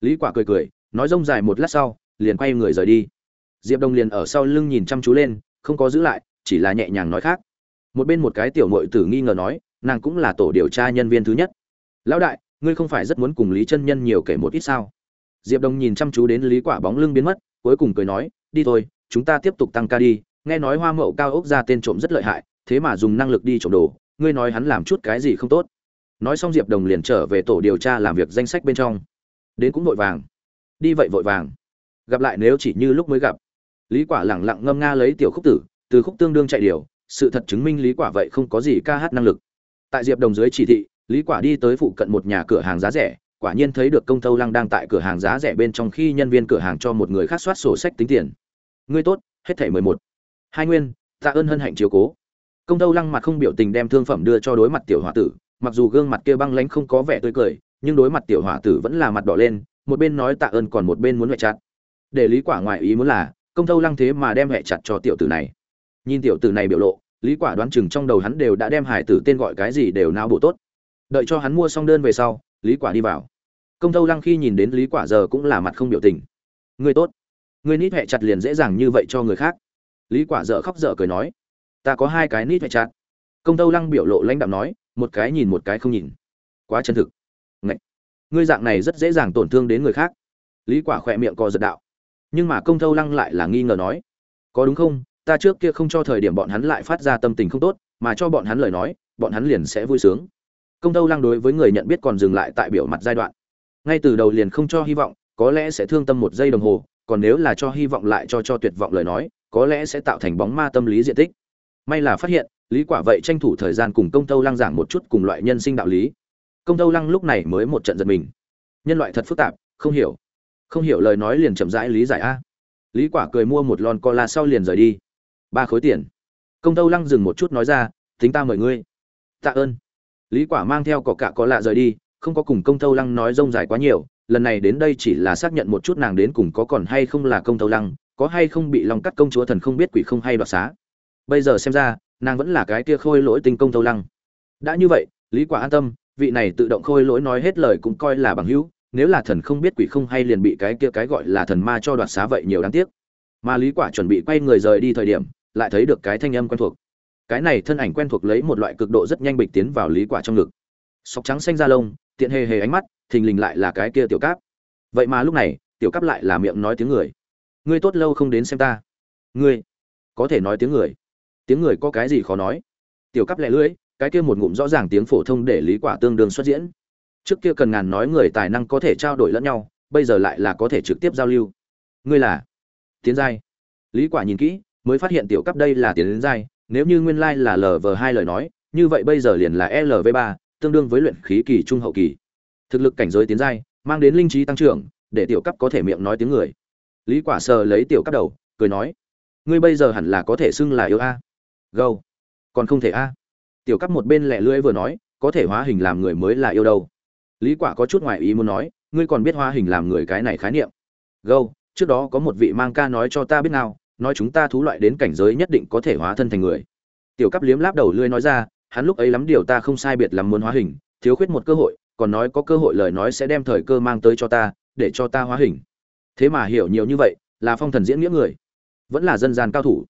lý quả cười cười, nói rông dài một lát sau, liền quay người rời đi. Diệp đông liền ở sau lưng nhìn chăm chú lên, không có giữ lại, chỉ là nhẹ nhàng nói khác. Một bên một cái tiểu mội tử nghi ngờ nói, nàng cũng là tổ điều tra nhân viên thứ nhất. Lão đại, ngươi không phải rất muốn cùng lý chân nhân nhiều kể một ít sao? Diệp Đông nhìn chăm chú đến lý quả bóng lưng biến mất, cuối cùng cười nói, đi thôi, chúng ta tiếp tục tăng ca đi, nghe nói hoa mậu cao ốc ra tên trộm rất lợi hại, thế mà dùng năng lực đi trộm đồ, ngươi nói hắn làm chút cái gì không tốt? Nói xong diệp đồng liền trở về tổ điều tra làm việc danh sách bên trong đến cũng vội vàng. Đi vậy vội vàng. Gặp lại nếu chỉ như lúc mới gặp. Lý quả lẳng lặng ngâm nga lấy tiểu khúc tử, từ khúc tương đương chạy điều, sự thật chứng minh lý quả vậy không có gì ca hát năng lực. Tại diệp đồng dưới chỉ thị, lý quả đi tới phụ cận một nhà cửa hàng giá rẻ, quả nhiên thấy được công tâu lăng đang tại cửa hàng giá rẻ bên trong khi nhân viên cửa hàng cho một người khác soát sổ sách tính tiền. Ngươi tốt, hết thẻ mười một. Hai nguyên, tạ ơn hân hạnh chiếu cố. Công tâu lăng mặt không biểu tình đem thương phẩm đưa cho đối mặt tiểu hòa tử, mặc dù gương mặt kia băng lãnh không có vẻ tươi cười nhưng đối mặt tiểu hỏa tử vẫn là mặt đỏ lên, một bên nói tạ ơn còn một bên muốn mẹ chặt. Để lý quả ngoại ý muốn là, công thâu lăng thế mà đem mẹ chặt cho tiểu tử này. Nhìn tiểu tử này biểu lộ, lý quả đoán chừng trong đầu hắn đều đã đem hải tử tên gọi cái gì đều nao bộ tốt. Đợi cho hắn mua xong đơn về sau, lý quả đi vào. Công thâu lăng khi nhìn đến lý quả giờ cũng là mặt không biểu tình. Người tốt. Người nít hẹ chặt liền dễ dàng như vậy cho người khác. Lý quả dở khóc dở cười nói. Ta có hai cái nít hẹ chặt. Công thâu lăng biểu lộ lãnh đạm nói, một cái nhìn một cái không nhìn. Quá chân thực ngươi dạng này rất dễ dàng tổn thương đến người khác. Lý quả khỏe miệng co giật đạo. Nhưng mà công thâu lăng lại là nghi ngờ nói, có đúng không? Ta trước kia không cho thời điểm bọn hắn lại phát ra tâm tình không tốt, mà cho bọn hắn lời nói, bọn hắn liền sẽ vui sướng. Công thâu lăng đối với người nhận biết còn dừng lại tại biểu mặt giai đoạn. Ngay từ đầu liền không cho hy vọng, có lẽ sẽ thương tâm một giây đồng hồ, còn nếu là cho hy vọng lại cho cho tuyệt vọng lời nói, có lẽ sẽ tạo thành bóng ma tâm lý diện tích. May là phát hiện, lý quả vậy tranh thủ thời gian cùng công thâu lăng giảng một chút cùng loại nhân sinh đạo lý công tâu lăng lúc này mới một trận giật mình. Nhân loại thật phức tạp, không hiểu. Không hiểu lời nói liền chậm rãi lý giải a. Lý quả cười mua một lon cola sau liền rời đi. Ba khối tiền. Công tâu lăng dừng một chút nói ra tính ta mời ngươi. Tạ ơn. Lý quả mang theo cỏ cạ có lạ rời đi, không có cùng công tâu lăng nói rông dài quá nhiều, lần này đến đây chỉ là xác nhận một chút nàng đến cùng có còn hay không là công tâu lăng, có hay không bị lòng cắt công chúa thần không biết quỷ không hay đoạt xá. Bây giờ xem ra, nàng vẫn là cái kia khôi lỗi tinh công tâu lăng. Đã như vậy, lý quả an tâm vị này tự động khôi lỗi nói hết lời cũng coi là bằng hữu, nếu là thần không biết quỷ không hay liền bị cái kia cái gọi là thần ma cho đoạt xá vậy nhiều đáng tiếc. Mà lý quả chuẩn bị quay người rời đi thời điểm, lại thấy được cái thanh âm quen thuộc. Cái này thân ảnh quen thuộc lấy một loại cực độ rất nhanh bịch tiến vào lý quả trong ngực. Sọc trắng xanh da lông, tiện hề hề ánh mắt, thình lình lại là cái kia tiểu cáp. Vậy mà lúc này, tiểu cáp lại là miệng nói tiếng người. Ngươi tốt lâu không đến xem ta. Ngươi, có thể nói tiếng người. Tiếng người có cái gì khó nói. Tiểu cáp lẻ lưỡi cái kia một ngụm rõ ràng tiếng phổ thông để lý quả tương đương xuất diễn. Trước kia cần ngàn nói người tài năng có thể trao đổi lẫn nhau, bây giờ lại là có thể trực tiếp giao lưu. Ngươi là tiến giai. Lý quả nhìn kỹ, mới phát hiện tiểu cấp đây là tiến giai, nếu như nguyên lai là lv hai lời nói, như vậy bây giờ liền là lv ba, tương đương với luyện khí kỳ trung hậu kỳ. Thực lực cảnh giới tiến giai, mang đến linh trí tăng trưởng, để tiểu cấp có thể miệng nói tiếng người. Lý quả sờ lấy tiểu cấp đầu, cười nói, ngươi bây giờ hẳn là có thể xưng là yêu a. Gâu, còn không thể a tiểu cấp một bên lẹ lưỡi vừa nói, có thể hóa hình làm người mới là yêu đâu. Lý quả có chút ngoài ý muốn nói, ngươi còn biết hóa hình làm người cái này khái niệm. Gâu trước đó có một vị mang ca nói cho ta biết nào, nói chúng ta thú loại đến cảnh giới nhất định có thể hóa thân thành người. Tiểu cấp liếm láp đầu lưỡi nói ra, hắn lúc ấy lắm điều ta không sai biệt lắm muốn hóa hình, thiếu khuyết một cơ hội, còn nói có cơ hội lời nói sẽ đem thời cơ mang tới cho ta, để cho ta hóa hình. Thế mà hiểu nhiều như vậy, là phong thần diễn nghĩa người, vẫn là dân gian cao thủ.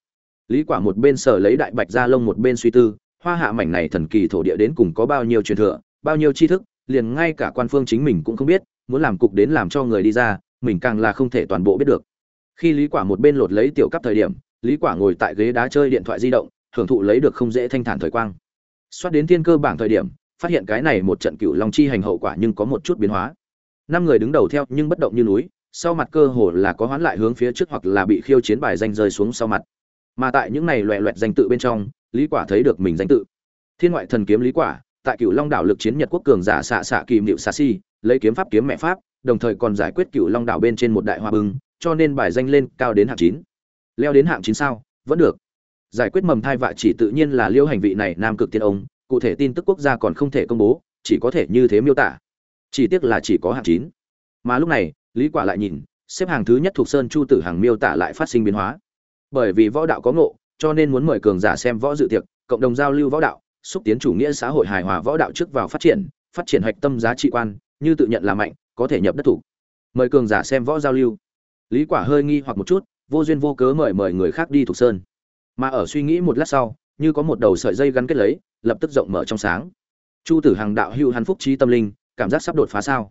Lý quả một bên sở lấy đại bạch ra lông một bên suy tư hoa hạ mảnh này thần kỳ thổ địa đến cùng có bao nhiêu truyền thừa, bao nhiêu tri thức, liền ngay cả quan phương chính mình cũng không biết, muốn làm cục đến làm cho người đi ra, mình càng là không thể toàn bộ biết được. Khi lý quả một bên lột lấy tiểu cấp thời điểm, lý quả ngồi tại ghế đá chơi điện thoại di động, hưởng thụ lấy được không dễ thanh thản thời quang. Xoát đến thiên cơ bảng thời điểm, phát hiện cái này một trận cựu long chi hành hậu quả nhưng có một chút biến hóa. Năm người đứng đầu theo nhưng bất động như núi, sau mặt cơ hồ là có hoán lại hướng phía trước hoặc là bị khiêu chiến bài danh rơi xuống sau mặt. Mà tại những này loẹ loẹt danh tự bên trong lý quả thấy được mình danh tự. Thiên ngoại thần kiếm lý quả, tại cựu long đảo lực chiến nhật quốc cường giả xạ xạ kìm điệu xạ si, lấy kiếm pháp kiếm mẹ pháp, đồng thời còn giải quyết cựu long đảo bên trên một đại hoa bưng cho nên bài danh lên cao đến hạng chín. Leo đến hạng chín sao? Vẫn được. Giải quyết mầm thai vạ chỉ tự nhiên là liêu hành vị này nam cực tiên ông, cụ thể tin tức quốc gia còn không thể công bố, chỉ có thể như thế miêu tả. Chỉ tiếc là chỉ có hạng chín. Mà lúc này, lý quả lại nhìn, xếp hàng thứ nhất thuộc sơn chu tử hàng miêu tả lại phát sinh biến hóa. Bởi vì võ đạo có ngộ cho nên muốn mời cường giả xem võ dự tiệc, cộng đồng giao lưu võ đạo, xúc tiến chủ nghĩa xã hội hài hòa võ đạo trước vào phát triển phát triển hạch tâm giá trị quan, như tự nhận là mạnh, có thể nhập đất thủ. Mời cường giả xem võ giao lưu. Lý quả hơi nghi hoặc một chút, vô duyên vô cớ mời mời người khác đi thuộc sơn. Mà ở suy nghĩ một lát sau, như có một đầu sợi dây gắn kết lấy, lập tức rộng mở trong sáng. Chu tử hàng đạo hữu hắn phúc trí tâm linh, cảm giác sắp đột phá sao?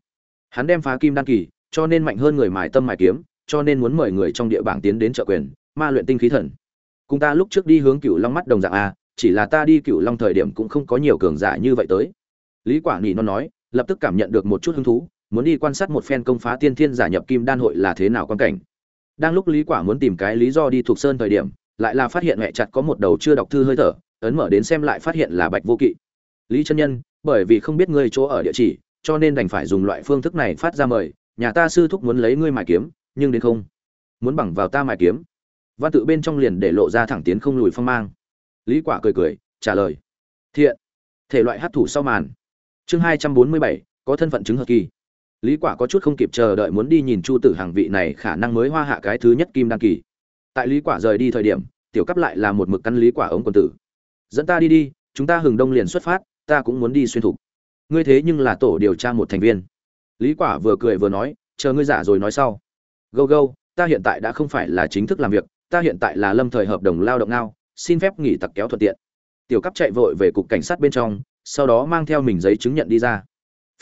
Hắn đem phá kim đan kỳ, cho nên mạnh hơn người mài tâm mài kiếm, cho nên muốn mời người trong địa bảng tiến đến trợ quyền, ma luyện tinh khí thần cùng ta lúc trước đi hướng cựu long mắt đồng dạng a, chỉ là ta đi cựu long thời điểm cũng không có nhiều cường giả như vậy tới. Lý quả nỉ nó nói, lập tức cảm nhận được một chút hứng thú, muốn đi quan sát một phen công phá tiên thiên giả nhập kim đan hội là thế nào quan cảnh. Đang lúc lý quả muốn tìm cái lý do đi thuộc sơn thời điểm, lại là phát hiện mẹ chặt có một đầu chưa đọc thư hơi thở, ấn mở đến xem lại phát hiện là bạch vô kỵ. Lý chân nhân, bởi vì không biết ngươi chỗ ở địa chỉ, cho nên đành phải dùng loại phương thức này phát ra mời, nhà ta sư thúc muốn lấy ngươi mài kiếm, nhưng đến không. Muốn bằng vào ta mài kiếm văn tự bên trong liền để lộ ra thẳng tiến không lùi phong mang. Lý quả cười cười, trả lời. Thiện. Thể loại hấp thủ sau màn. Chương hai trăm bốn mươi bảy, có thân phận chứng hợp kỳ. Lý quả có chút không kịp chờ đợi muốn đi nhìn chu tử hàng vị này khả năng mới hoa hạ cái thứ nhất kim đăng kỳ. Tại lý quả rời đi thời điểm, tiểu cấp lại là một mực căn lý quả ống quân tử. Dẫn ta đi đi, chúng ta hừng đông liền xuất phát, ta cũng muốn đi xuyên thục. Ngươi thế nhưng là tổ điều tra một thành viên. Lý quả vừa cười vừa nói, chờ ngươi giả rồi nói sau. Gâu gâu, ta hiện tại đã không phải là chính thức làm việc ta hiện tại là lâm thời hợp đồng lao động ngao, xin phép nghỉ tặc kéo thuận tiện. Tiểu cấp chạy vội về cục cảnh sát bên trong, sau đó mang theo mình giấy chứng nhận đi ra.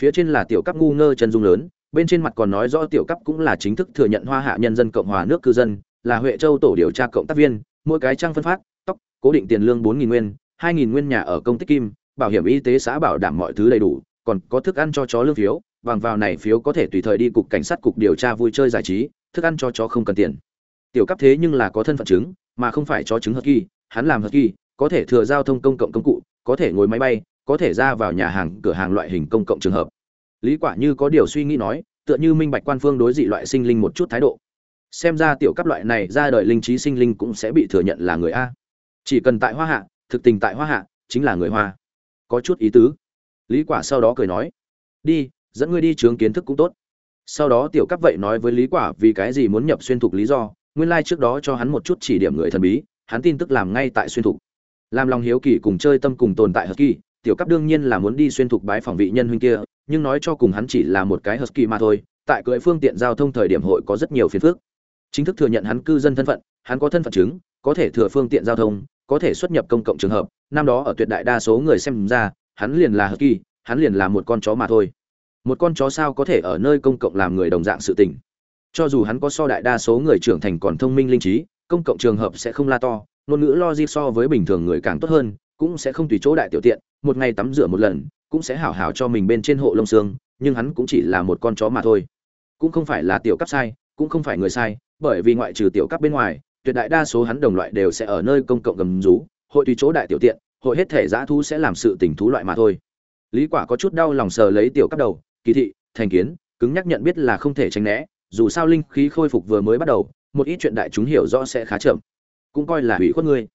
Phía trên là tiểu cấp ngu ngơ chân dung lớn, bên trên mặt còn nói rõ tiểu cấp cũng là chính thức thừa nhận hoa hạ nhân dân cộng hòa nước cư dân, là huệ châu tổ điều tra cộng tác viên, mỗi cái trang phân phát, tóc, cố định tiền lương bốn nghìn nguyên, hai nghìn nguyên nhà ở công tích kim, bảo hiểm y tế xã bảo đảm mọi thứ đầy đủ, còn có thức ăn cho chó lương phiếu, bằng vào này phiếu có thể tùy thời đi cục cảnh sát cục điều tra vui chơi giải trí, thức ăn cho chó không cần tiền tiểu cấp thế nhưng là có thân phận chứng, mà không phải chó chứng hợp kỳ, hắn làm hợp kỳ, có thể thừa giao thông công cộng công cụ, có thể ngồi máy bay, có thể ra vào nhà hàng, cửa hàng loại hình công cộng trường hợp. Lý quả như có điều suy nghĩ nói, tựa như minh bạch quan phương đối dị loại sinh linh một chút thái độ. Xem ra tiểu cấp loại này ra đời linh trí sinh linh cũng sẽ bị thừa nhận là người a. Chỉ cần tại hoa hạ, thực tình tại hoa hạ, chính là người hoa. Có chút ý tứ. Lý quả sau đó cười nói, đi, dẫn ngươi đi trường kiến thức cũng tốt. Sau đó tiểu cấp vậy nói với lý quả vì cái gì muốn nhập xuyên thục lý do nguyên lai like trước đó cho hắn một chút chỉ điểm người thần bí, hắn tin tức làm ngay tại xuyên thục. Làm lòng hiếu kỳ cùng chơi tâm cùng tồn tại hờ kỳ tiểu cấp đương nhiên là muốn đi xuyên thục bái phòng vị nhân huynh kia, nhưng nói cho cùng hắn chỉ là một cái hờ kỳ mà thôi, tại cưỡi phương tiện giao thông thời điểm hội có rất nhiều phiền phức. Chính thức thừa nhận hắn cư dân thân phận, hắn có thân phận chứng, có thể thừa phương tiện giao thông, có thể xuất nhập công cộng trường hợp, năm đó ở tuyệt đại đa số người xem ra, hắn liền là hờ kỳ hắn liền là một con chó mà thôi. Một con chó sao có thể ở nơi công cộng làm người đồng dạng sự tình? Cho dù hắn có so đại đa số người trưởng thành còn thông minh linh trí, công cộng trường hợp sẽ không la to, ngôn ngữ logic so với bình thường người càng tốt hơn, cũng sẽ không tùy chỗ đại tiểu tiện, một ngày tắm rửa một lần, cũng sẽ hảo hảo cho mình bên trên hộ lông xương, nhưng hắn cũng chỉ là một con chó mà thôi. Cũng không phải là tiểu cấp sai, cũng không phải người sai, bởi vì ngoại trừ tiểu cấp bên ngoài, tuyệt đại đa số hắn đồng loại đều sẽ ở nơi công cộng gầm rú, hội tùy chỗ đại tiểu tiện, hội hết thể giã thu sẽ làm sự tình thú loại mà thôi. Lý quả có chút đau lòng sờ lấy tiểu cấp đầu, kỳ thị, thành kiến, cứng nhắc nhận biết là không thể tránh né dù sao linh khí khôi phục vừa mới bắt đầu một ít chuyện đại chúng hiểu rõ sẽ khá chậm. Cũng coi là hủy khuất ngươi.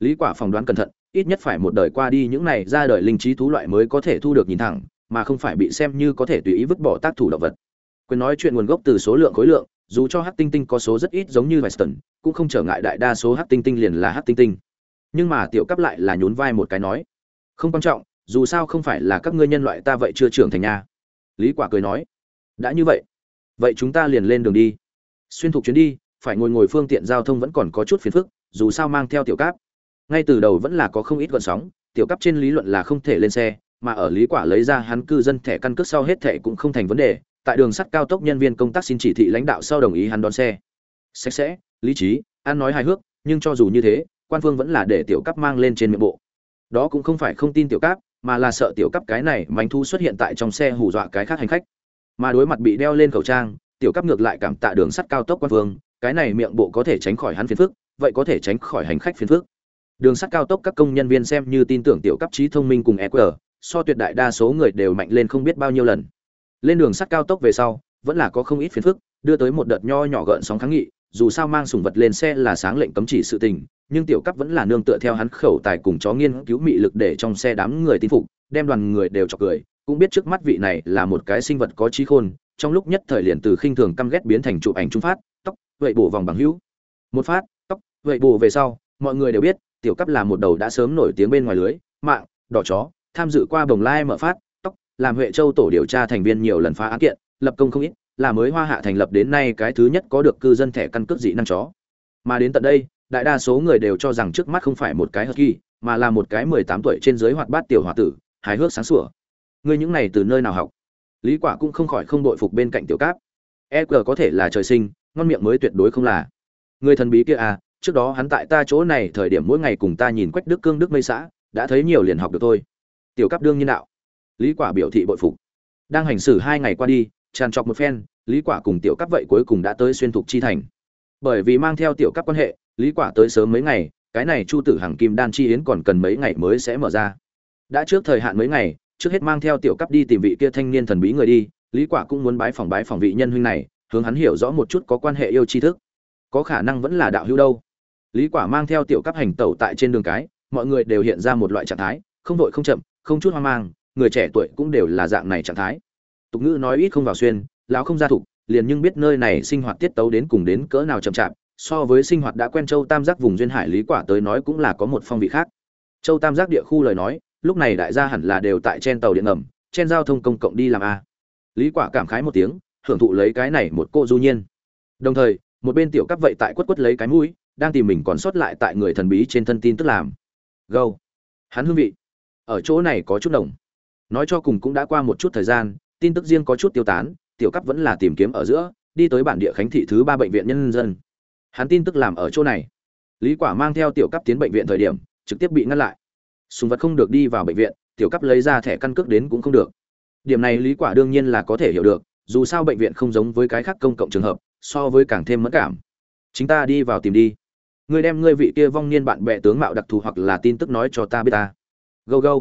Lý quả phỏng đoán cẩn thận ít nhất phải một đời qua đi những này ra đời linh trí thú loại mới có thể thu được nhìn thẳng mà không phải bị xem như có thể tùy ý vứt bỏ tác thủ động vật. Quyền nói chuyện nguồn gốc từ số lượng khối lượng dù cho hắc tinh tinh có số rất ít giống như Weston, cũng không trở ngại đại đa số hắc tinh tinh liền là hắc tinh tinh. Nhưng mà tiểu cấp lại là nhún vai một cái nói không quan trọng dù sao không phải là các ngươi nhân loại ta vậy chưa trưởng thành nha. Lý quả cười nói đã như vậy vậy chúng ta liền lên đường đi. Xuyên thục chuyến đi, phải ngồi ngồi phương tiện giao thông vẫn còn có chút phiền phức, dù sao mang theo tiểu cáp. Ngay từ đầu vẫn là có không ít gọn sóng, tiểu cáp trên lý luận là không thể lên xe, mà ở lý quả lấy ra hắn cư dân thẻ căn cước sau hết thẻ cũng không thành vấn đề, tại đường sắt cao tốc nhân viên công tác xin chỉ thị lãnh đạo sau đồng ý hắn đón xe. Sạch sẽ, lý trí, an nói hài hước, nhưng cho dù như thế, quan phương vẫn là để tiểu cấp mang lên trên miệng bộ. Đó cũng không phải không tin tiểu cấp mà là sợ tiểu cấp cái này manh thu xuất hiện tại trong xe hù dọa cái khác hành khách mà đối mặt bị đeo lên khẩu trang tiểu cấp ngược lại cảm tạ đường sắt cao tốc quan Vương, cái này miệng bộ có thể tránh khỏi hắn phiền phức vậy có thể tránh khỏi hành khách phiền phức. Đường sắt cao tốc các công nhân viên xem như tin tưởng tiểu cấp trí thông minh cùng eq so tuyệt đại đa số người đều mạnh lên không biết bao nhiêu lần. Lên đường sắt cao tốc về sau vẫn là có không ít phiền phức đưa tới một đợt nho nhỏ gợn sóng kháng nghị dù sao mang sùng vật lên xe là sáng lệnh cấm chỉ sự tình nhưng tiểu cấp vẫn là nương tựa theo hắn khẩu tài cùng chó nghiên cứu mị lực để trong xe đám người tin phục đem đoàn người đều chọc cười cũng biết trước mắt vị này là một cái sinh vật có trí khôn, trong lúc nhất thời liền từ khinh thường căm ghét biến thành chụp ảnh trung phát, tóc, vậy bổ vòng bằng hữu. Một phát, tóc, vậy bổ về sau, mọi người đều biết, tiểu cấp là một đầu đã sớm nổi tiếng bên ngoài lưới, mạng, đỏ chó, tham dự qua bồng lai mở phát, tóc, làm huệ châu tổ điều tra thành viên nhiều lần phá án kiện, lập công không ít, là mới hoa hạ thành lập đến nay cái thứ nhất có được cư dân thẻ căn cước dị năng chó. Mà đến tận đây, đại đa số người đều cho rằng trước mắt không phải một cái hờ kỳ mà là một cái mười tám tuổi trên dưới hoạt bát tiểu h tử, hài hước sáng sủa ngươi những này từ nơi nào học? Lý quả cũng không khỏi không đội phục bên cạnh tiểu cáp. E g có thể là trời sinh, ngon miệng mới tuyệt đối không là. Người thần bí kia à trước đó hắn tại ta chỗ này thời điểm mỗi ngày cùng ta nhìn quách đức cương đức mây xã, đã thấy nhiều liền học được thôi. Tiểu cáp đương nhiên đạo. Lý quả biểu thị bội phục. Đang hành xử hai ngày qua đi, tràn trọc một phen, lý quả cùng tiểu cáp vậy cuối cùng đã tới xuyên thục chi thành. Bởi vì mang theo tiểu cáp quan hệ, lý quả tới sớm mấy ngày, cái này chu tử hằng kim đan chi yến còn cần mấy ngày mới sẽ mở ra. Đã trước thời hạn mấy ngày trước hết mang theo tiểu cấp đi tìm vị kia thanh niên thần bí người đi, lý quả cũng muốn bái phòng bái phòng vị nhân huynh này, hướng hắn hiểu rõ một chút có quan hệ yêu tri thức. Có khả năng vẫn là đạo hữu đâu. Lý quả mang theo tiểu cấp hành tẩu tại trên đường cái, mọi người đều hiện ra một loại trạng thái, không vội không chậm, không chút hoang mang, người trẻ tuổi cũng đều là dạng này trạng thái. Tục ngữ nói ít không vào xuyên, lão không ra thủ liền nhưng biết nơi này sinh hoạt tiết tấu đến cùng đến cỡ nào chậm chạp, so với sinh hoạt đã quen châu tam giác vùng duyên hải lý quả tới nói cũng là có một phong vị khác. Châu tam giác địa khu lời nói lúc này đại gia hẳn là đều tại trên tàu điện ngầm, trên giao thông công cộng đi làm a. Lý quả cảm khái một tiếng, hưởng thụ lấy cái này một cô du nhiên. Đồng thời, một bên tiểu cấp vậy tại quất quất lấy cái mũi, đang tìm mình còn sót lại tại người thần bí trên thân tin tức làm. Gâu hắn hương vị. Ở chỗ này có chút đồng nói cho cùng cũng đã qua một chút thời gian, tin tức riêng có chút tiêu tán, tiểu cấp vẫn là tìm kiếm ở giữa, đi tới bản địa khánh thị thứ ba bệnh viện nhân dân. Hắn tin tức làm ở chỗ này. Lý quả mang theo tiểu cấp tiến bệnh viện thời điểm, trực tiếp bị ngăn lại sùng vật không được đi vào bệnh viện, tiểu cấp lấy ra thẻ căn cước đến cũng không được. Điểm này lý quả đương nhiên là có thể hiểu được, dù sao bệnh viện không giống với cái khác công cộng trường hợp, so với càng thêm mẫn cảm. Chính ta đi vào tìm đi. Ngươi đem ngươi vị kia vong niên bạn bè tướng mạo đặc thù hoặc là tin tức nói cho ta biết ta. Go go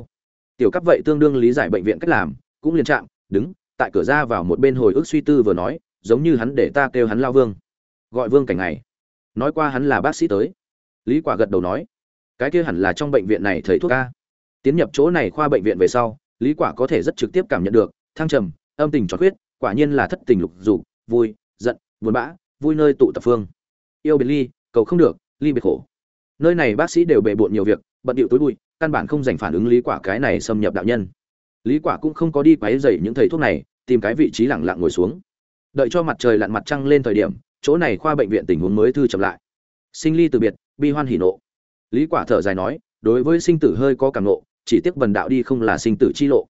tiểu cấp vậy tương đương lý giải bệnh viện cách làm, cũng liền trạng đứng, tại cửa ra vào một bên hồi ức suy tư vừa nói, giống như hắn để ta kêu hắn lao vương. Gọi vương cảnh này. Nói qua hắn là bác sĩ tới. Lý quả gật đầu nói cái kia hẳn là trong bệnh viện này thầy thuốc a tiến nhập chỗ này khoa bệnh viện về sau, lý quả có thể rất trực tiếp cảm nhận được, thăng trầm, âm tình tròn khuyết, quả nhiên là thất tình lục dục, vui, giận, buồn bã, vui nơi tụ tập phương. Yêu biệt ly, cầu không được, ly biệt khổ. Nơi này bác sĩ đều bề bộn nhiều việc, bận điệu tối bụi, căn bản không dành phản ứng lý quả cái này xâm nhập đạo nhân. Lý quả cũng không có đi quấy rầy những thầy thuốc này, tìm cái vị trí lặng lặng ngồi xuống. Đợi cho mặt trời lặn mặt trăng lên thời điểm, chỗ này khoa bệnh viện tình huống mới thư chậm lại. Sinh ly từ biệt, bi hoan hỉ nộ lý quả thở dài nói, đối với sinh tử hơi có cảm nộ chỉ tiếc bần đạo đi không là sinh tử chi lộ.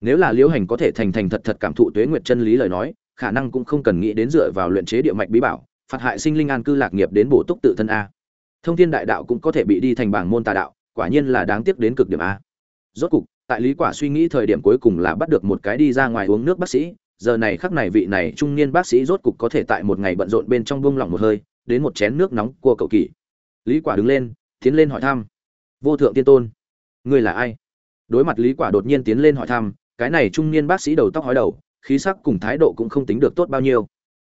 Nếu là liễu hành có thể thành thành thật thật cảm thụ tuế nguyệt chân lý lời nói, khả năng cũng không cần nghĩ đến dựa vào luyện chế địa mạch bí bảo, phạt hại sinh linh an cư lạc nghiệp đến bổ túc tự thân a. Thông thiên đại đạo cũng có thể bị đi thành bảng môn tà đạo, quả nhiên là đáng tiếc đến cực điểm a. Rốt cục, tại lý quả suy nghĩ thời điểm cuối cùng là bắt được một cái đi ra ngoài uống nước bác sĩ, giờ này khắc này vị này trung niên bác sĩ rốt cục có thể tại một ngày bận rộn bên trong buông lỏng một hơi, đến một chén nước nóng của cậu kỳ lý quả đứng lên tiến lên hỏi thăm. Vô thượng tiên tôn, ngươi là ai? Đối mặt lý quả đột nhiên tiến lên hỏi thăm, cái này trung niên bác sĩ đầu tóc hói đầu, khí sắc cùng thái độ cũng không tính được tốt bao nhiêu.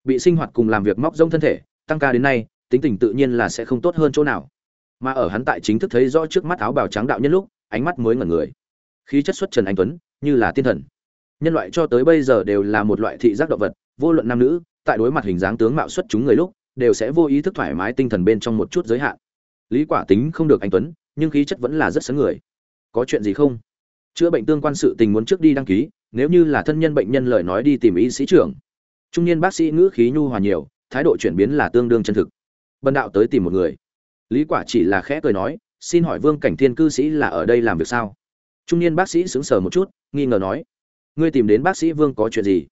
Bị sinh hoạt cùng làm việc móc rông thân thể, tăng ca đến nay, tính tình tự nhiên là sẽ không tốt hơn chỗ nào. Mà ở hắn tại chính thức thấy rõ trước mắt áo bào trắng đạo nhân lúc, ánh mắt mới ngẩn người. Khí chất xuất trần anh tuấn, như là tiên thần. Nhân loại cho tới bây giờ đều là một loại thị giác động vật, vô luận nam nữ, tại đối mặt hình dáng tướng mạo xuất chúng người lúc, đều sẽ vô ý thức thoải mái tinh thần bên trong một chút giới hạn lý quả tính không được anh tuấn, nhưng khí chất vẫn là rất sấn người. Có chuyện gì không? Chữa bệnh tương quan sự tình muốn trước đi đăng ký, nếu như là thân nhân bệnh nhân lời nói đi tìm y sĩ trưởng. Trung niên bác sĩ ngữ khí nhu hòa nhiều, thái độ chuyển biến là tương đương chân thực. Bần đạo tới tìm một người. Lý quả chỉ là khẽ cười nói, xin hỏi vương cảnh thiên cư sĩ là ở đây làm việc sao? Trung niên bác sĩ sững sờ một chút, nghi ngờ nói, ngươi tìm đến bác sĩ vương có chuyện gì?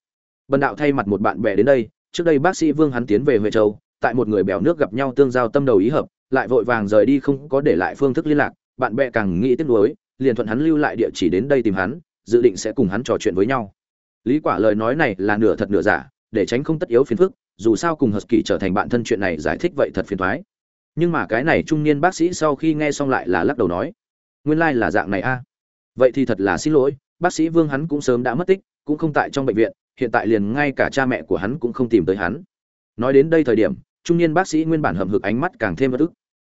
Bần đạo thay mặt một bạn bè đến đây, trước đây bác sĩ vương hắn tiến về huệ châu, tại một người bèo nước gặp nhau tương giao tâm đầu ý hợp lại vội vàng rời đi không có để lại phương thức liên lạc bạn bè càng nghĩ tiếc nuối liền thuận hắn lưu lại địa chỉ đến đây tìm hắn dự định sẽ cùng hắn trò chuyện với nhau lý quả lời nói này là nửa thật nửa giả để tránh không tất yếu phiền phức dù sao cùng hợp kỳ trở thành bạn thân chuyện này giải thích vậy thật phiền toái. Nhưng mà cái này trung niên bác sĩ sau khi nghe xong lại là lắc đầu nói, nguyên lai like là dạng này a. Vậy thì thật là xin lỗi, bác sĩ Vương hắn cũng sớm đã mất tích, cũng không tại trong bệnh viện, hiện tại liền ngay cả cha mẹ của hắn cũng không tìm tới hắn. Nói đến đây thời điểm, trung niên bác sĩ nguyên bản hậm hực ánh mắt càng thêm bất ức.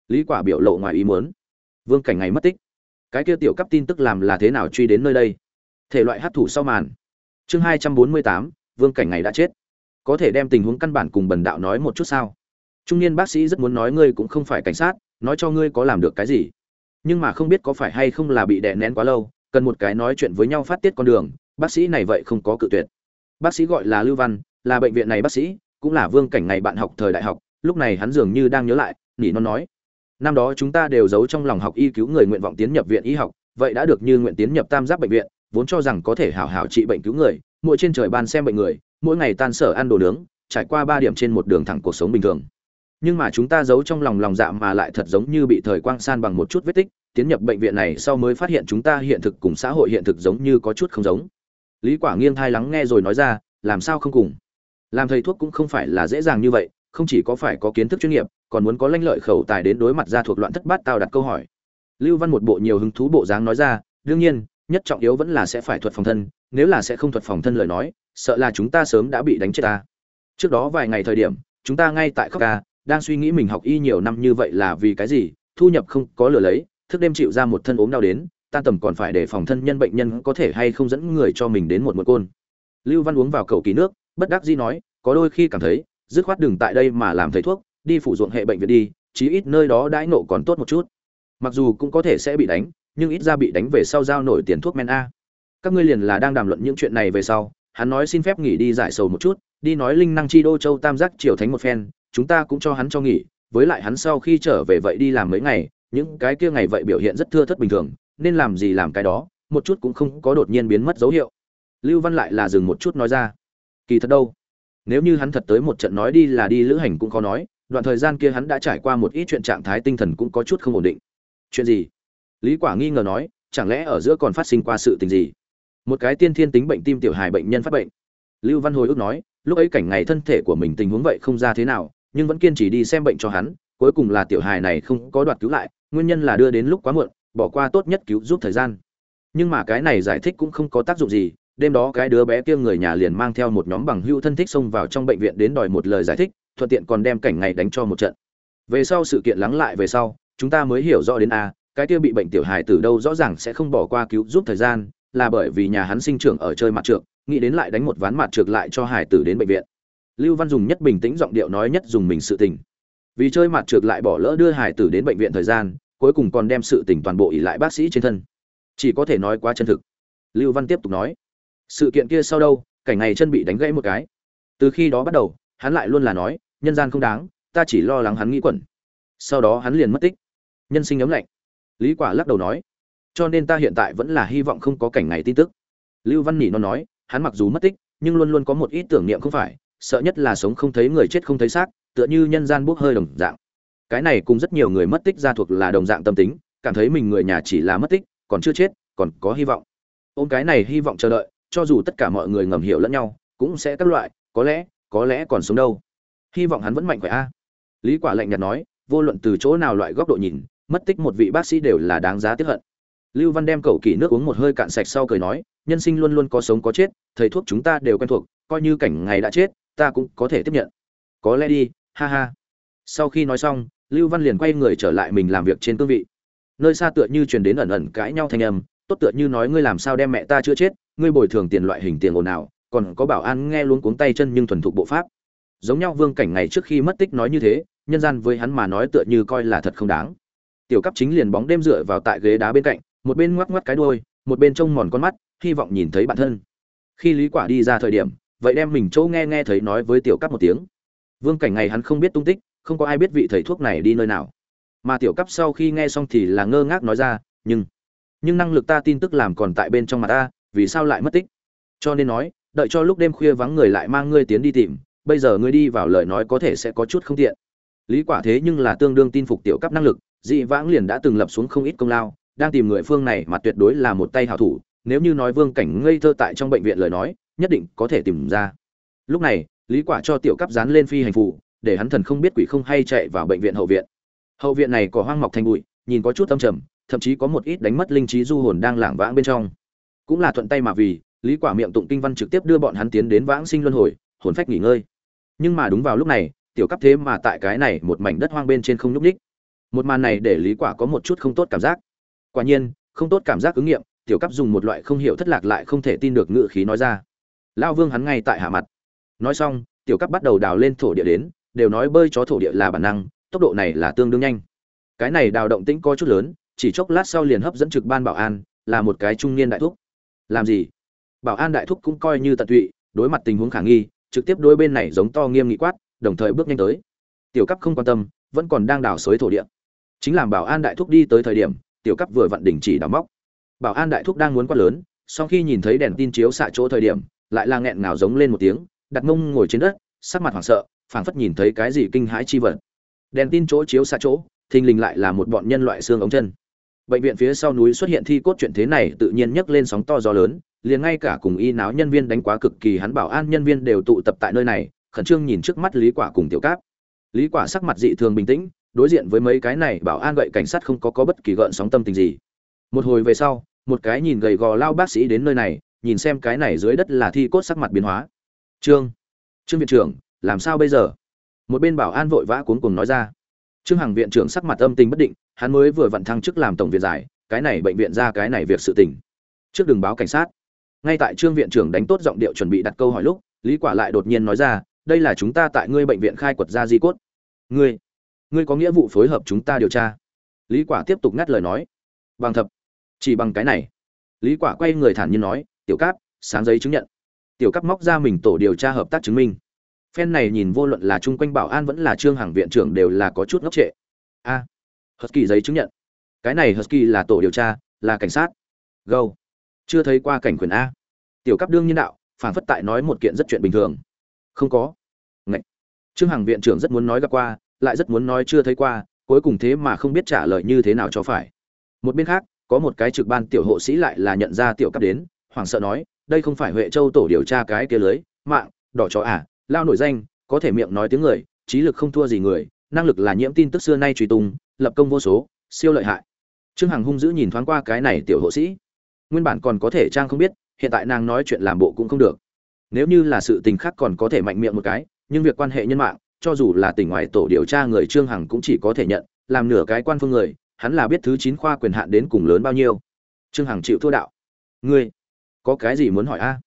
Lý Quả biểu lộ ngoài ý muốn. Vương Cảnh ngày mất tích. Cái kia tiểu cấp tin tức làm là thế nào truy đến nơi đây? Thể loại hấp thụ sau màn. Chương 248, Vương Cảnh ngày đã chết có thể đem tình huống căn bản cùng bần đạo nói một chút sao trung niên bác sĩ rất muốn nói ngươi cũng không phải cảnh sát nói cho ngươi có làm được cái gì nhưng mà không biết có phải hay không là bị đè nén quá lâu cần một cái nói chuyện với nhau phát tiết con đường bác sĩ này vậy không có cự tuyệt bác sĩ gọi là lưu văn là bệnh viện này bác sĩ cũng là vương cảnh này bạn học thời đại học lúc này hắn dường như đang nhớ lại nỉ non nói năm đó chúng ta đều giấu trong lòng học y cứu người nguyện vọng tiến nhập viện y học, vậy đã được như nguyện tiến nhập tam giác bệnh viện, vốn cho rằng có thể hảo hảo trị bệnh cứu người, mỗi trên trời ban xem bệnh người, mỗi ngày tan sở ăn đồ nướng, trải qua ba điểm trên một đường thẳng cuộc sống bình thường. Nhưng mà chúng ta giấu trong lòng lòng dạ mà lại thật giống như bị thời quang san bằng một chút vết tích, tiến nhập bệnh viện này sau mới phát hiện chúng ta hiện thực cùng xã hội hiện thực giống như có chút không giống. Lý quả nghiêng thai lắng nghe rồi nói ra, làm sao không cùng? Làm thầy thuốc cũng không phải là dễ dàng như vậy không chỉ có phải có kiến thức chuyên nghiệp, còn muốn có lãnh lợi khẩu tài đến đối mặt ra thuộc loạn thất bát tao đặt câu hỏi. Lưu văn một bộ nhiều hứng thú bộ dáng nói ra, đương nhiên, nhất trọng yếu vẫn là sẽ phải thuật phòng thân, nếu là sẽ không thuật phòng thân lời nói, sợ là chúng ta sớm đã bị đánh chết ta. Trước đó vài ngày thời điểm, chúng ta ngay tại khóc ca, đang suy nghĩ mình học y nhiều năm như vậy là vì cái gì, thu nhập không có lừa lấy, thức đêm chịu ra một thân ốm đau đến, tan tầm còn phải để phòng thân nhân bệnh nhân có thể hay không dẫn người cho mình đến một một côn. Lưu văn uống vào cầu kỳ nước, bất đắc dĩ nói, có đôi khi cảm thấy dứt khoát đừng tại đây mà làm thầy thuốc, đi phủ ruộng hệ bệnh viện đi, chí ít nơi đó đãi nộ còn tốt một chút. Mặc dù cũng có thể sẽ bị đánh, nhưng ít ra bị đánh về sau giao nổi tiền thuốc men a. Các ngươi liền là đang đàm luận những chuyện này về sau, hắn nói xin phép nghỉ đi giải sầu một chút, đi nói linh năng chi đô châu tam giác triều thánh một phen, chúng ta cũng cho hắn cho nghỉ, với lại hắn sau khi trở về vậy đi làm mấy ngày, những cái kia ngày vậy biểu hiện rất thưa thất bình thường, nên làm gì làm cái đó, một chút cũng không có đột nhiên biến mất dấu hiệu. Lưu văn lại là dừng một chút nói ra. Kỳ thật đâu? Nếu như hắn thật tới một trận nói đi là đi lữ hành cũng khó nói, đoạn thời gian kia hắn đã trải qua một ít chuyện trạng thái tinh thần cũng có chút không ổn định. Chuyện gì? Lý quả nghi ngờ nói, chẳng lẽ ở giữa còn phát sinh qua sự tình gì? Một cái tiên thiên tính bệnh tim tiểu hài bệnh nhân phát bệnh. Lưu văn hồi ước nói, lúc ấy cảnh ngày thân thể của mình tình huống vậy không ra thế nào, nhưng vẫn kiên trì đi xem bệnh cho hắn, cuối cùng là tiểu hài này không có đoạt cứu lại, nguyên nhân là đưa đến lúc quá muộn, bỏ qua tốt nhất cứu giúp thời gian. Nhưng mà cái này giải thích cũng không có tác dụng gì đêm đó cái đứa bé kia người nhà liền mang theo một nhóm bằng hữu thân thích xông vào trong bệnh viện đến đòi một lời giải thích, thuận tiện còn đem cảnh ngày đánh cho một trận. Về sau sự kiện lắng lại về sau, chúng ta mới hiểu rõ đến a, cái kia bị bệnh tiểu hài từ đâu rõ ràng sẽ không bỏ qua cứu giúp thời gian, là bởi vì nhà hắn sinh trưởng ở chơi mặt trượt nghĩ đến lại đánh một ván mặt trượt lại cho hải tử đến bệnh viện. Lưu văn dùng nhất bình tĩnh giọng điệu nói nhất dùng mình sự tình. Vì chơi mặt trượt lại bỏ lỡ đưa hải tử đến bệnh viện thời gian, cuối cùng còn đem sự tình toàn bộ ỉ lại bác sĩ trên thân. Chỉ có thể nói quá chân thực. Lưu văn tiếp tục nói sự kiện kia sau đâu, cảnh này chân bị đánh gãy một cái. Từ khi đó bắt đầu, hắn lại luôn là nói, nhân gian không đáng, ta chỉ lo lắng hắn nghĩ quẩn. Sau đó hắn liền mất tích. Nhân sinh ấm lạnh. Lý quả lắc đầu nói, cho nên ta hiện tại vẫn là hy vọng không có cảnh này tin tức. Lưu văn nỉ nó nói, hắn mặc dù mất tích, nhưng luôn luôn có một ít tưởng niệm không phải, sợ nhất là sống không thấy người chết không thấy xác, tựa như nhân gian bốc hơi đồng dạng. Cái này cùng rất nhiều người mất tích ra thuộc là đồng dạng tâm tính, cảm thấy mình người nhà chỉ là mất tích, còn chưa chết, còn có hy vọng. Ôm cái này hy vọng chờ đợi cho dù tất cả mọi người ngầm hiểu lẫn nhau, cũng sẽ các loại, có lẽ có lẽ còn sống đâu. Hy vọng hắn vẫn mạnh khỏe a. Lý quả lạnh nhạt nói, vô luận từ chỗ nào loại góc độ nhìn, mất tích một vị bác sĩ đều là đáng giá tiếc hận. Lưu văn đem cậu kỳ nước uống một hơi cạn sạch sau cười nói, nhân sinh luôn luôn có sống có chết, thầy thuốc chúng ta đều quen thuộc, coi như cảnh ngày đã chết, ta cũng có thể tiếp nhận. Có lẽ đi, ha ha. Sau khi nói xong, lưu văn liền quay người trở lại mình làm việc trên cương vị. Nơi xa tựa như truyền đến ẩn ẩn cãi nhau thanh âm, tốt tựa như nói ngươi làm sao đem mẹ ta chữa chết ngươi bồi thường tiền loại hình tiền ồn nào còn có bảo an nghe luôn cuống tay chân nhưng thuần thục bộ pháp. Giống nhau vương cảnh ngày trước khi mất tích nói như thế, nhân gian với hắn mà nói tựa như coi là thật không đáng. Tiểu cấp chính liền bóng đêm dựa vào tại ghế đá bên cạnh, một bên ngoắc ngoắc cái đuôi, một bên trông mòn con mắt, hy vọng nhìn thấy bản thân. Khi lý quả đi ra thời điểm, vậy đem mình chỗ nghe nghe thấy nói với tiểu cấp một tiếng. Vương cảnh ngày hắn không biết tung tích, không có ai biết vị thầy thuốc này đi nơi nào. Mà tiểu cấp sau khi nghe xong thì là ngơ ngác nói ra, nhưng nhưng năng lực ta tin tức làm còn tại bên trong mặt ta vì sao lại mất tích? Cho nên nói, đợi cho lúc đêm khuya vắng người lại mang ngươi tiến đi tìm, bây giờ ngươi đi vào lời nói có thể sẽ có chút không tiện. Lý quả thế nhưng là tương đương tin phục tiểu cấp năng lực, dị vãng liền đã từng lập xuống không ít công lao, đang tìm người phương này mà tuyệt đối là một tay hảo thủ, nếu như nói vương cảnh ngây thơ tại trong bệnh viện lời nói, nhất định có thể tìm ra. Lúc này, lý quả cho tiểu cấp dán lên phi hành phụ để hắn thần không biết quỷ không hay chạy vào bệnh viện hậu viện. Hậu viện này có hoang mọc thành bụi, nhìn có chút âm trầm, thậm chí có một ít đánh mất linh trí du hồn đang lảng vãng bên trong cũng là thuận tay mà vì, lý quả miệng tụng kinh văn trực tiếp đưa bọn hắn tiến đến vãng sinh luân hồi, hồn phách nghỉ ngơi. Nhưng mà đúng vào lúc này, tiểu cấp thế mà tại cái này một mảnh đất hoang bên trên không nhúc nhích. Một màn này để lý quả có một chút không tốt cảm giác. Quả nhiên, không tốt cảm giác ứng nghiệm, tiểu cấp dùng một loại không hiểu thất lạc lại không thể tin được ngữ khí nói ra. Lao vương hắn ngay tại hạ mặt. Nói xong, tiểu cấp bắt đầu đào lên thổ địa đến, đều nói bơi chó thổ địa là bản năng, tốc độ này là tương đương nhanh. Cái này đào động tĩnh có chút lớn, chỉ chốc lát sau liền hấp dẫn trực ban bảo an, là một cái trung niên đại thúc làm gì? Bảo an đại thúc cũng coi như tận tụy, đối mặt tình huống khả nghi, trực tiếp đối bên này giống to nghiêm nghị quát, đồng thời bước nhanh tới. Tiểu cấp không quan tâm, vẫn còn đang đào xới thổ địa. Chính làm bảo an đại thúc đi tới thời điểm, tiểu cấp vừa vặn đình chỉ đào móc. Bảo an đại thúc đang muốn quát lớn, sau khi nhìn thấy đèn tin chiếu xạ chỗ thời điểm, lại là nghẹn ngào giống lên một tiếng, đặt mông ngồi trên đất, sắc mặt hoảng sợ, phảng phất nhìn thấy cái gì kinh hãi chi vật. Đèn tin chỗ chiếu xạ chỗ, thình lình lại là một bọn nhân loại xương ống chân bệnh viện phía sau núi xuất hiện thi cốt chuyện thế này tự nhiên nhấc lên sóng to gió lớn, liền ngay cả cùng y náo nhân viên đánh quá cực kỳ hắn bảo an nhân viên đều tụ tập tại nơi này, khẩn trương nhìn trước mắt lý quả cùng tiểu cáp. Lý quả sắc mặt dị thường bình tĩnh, đối diện với mấy cái này bảo an gậy cảnh sát không có có bất kỳ gợn sóng tâm tình gì. Một hồi về sau, một cái nhìn gầy gò lao bác sĩ đến nơi này, nhìn xem cái này dưới đất là thi cốt sắc mặt biến hóa. Trương trương viện trưởng, làm sao bây giờ? Một bên bảo an vội vã cuốn cùng nói ra. Trương hằng viện trưởng sắc mặt âm tình bất định hắn mới vừa vận thăng chức làm tổng viện giải cái này bệnh viện ra cái này việc sự tình. Trước đường báo cảnh sát. Ngay tại trương viện trưởng đánh tốt giọng điệu chuẩn bị đặt câu hỏi lúc lý quả lại đột nhiên nói ra đây là chúng ta tại ngươi bệnh viện khai quật ra di cốt. Ngươi ngươi có nghĩa vụ phối hợp chúng ta điều tra. Lý quả tiếp tục ngắt lời nói bằng thập chỉ bằng cái này. Lý quả quay người thản nhiên nói tiểu cáp sáng giấy chứng nhận. Tiểu cáp móc ra mình tổ điều tra hợp tác chứng minh. Phen này nhìn vô luận là chung quanh bảo an vẫn là trương hàng viện trưởng đều là có chút ngốc trệ. A à, husky giấy chứng nhận. Cái này husky là tổ điều tra, là cảnh sát. Go. Chưa thấy qua cảnh quyền a. Tiểu cấp đương nhiên đạo, phản phất tại nói một kiện rất chuyện bình thường. Không có. Ngậy. trương hằng viện trưởng rất muốn nói gặp qua, lại rất muốn nói chưa thấy qua, cuối cùng thế mà không biết trả lời như thế nào cho phải. Một bên khác, có một cái trực ban tiểu hộ sĩ lại là nhận ra tiểu cấp đến, hoảng sợ nói, đây không phải huệ châu tổ điều tra cái kia lưới, mạng, đỏ chó à lao nổi danh, có thể miệng nói tiếng người, trí lực không thua gì người, năng lực là nhiễm tin tức xưa nay truy tung lập công vô số siêu lợi hại. Trương hằng hung dữ nhìn thoáng qua cái này tiểu hộ sĩ. Nguyên bản còn có thể trang không biết hiện tại nàng nói chuyện làm bộ cũng không được. Nếu như là sự tình khác còn có thể mạnh miệng một cái nhưng việc quan hệ nhân mạng cho dù là tỉnh ngoài tổ điều tra người trương hằng cũng chỉ có thể nhận làm nửa cái quan phương người hắn là biết thứ chín khoa quyền hạn đến cùng lớn bao nhiêu. Trương hằng chịu thua đạo. Ngươi có cái gì muốn hỏi a?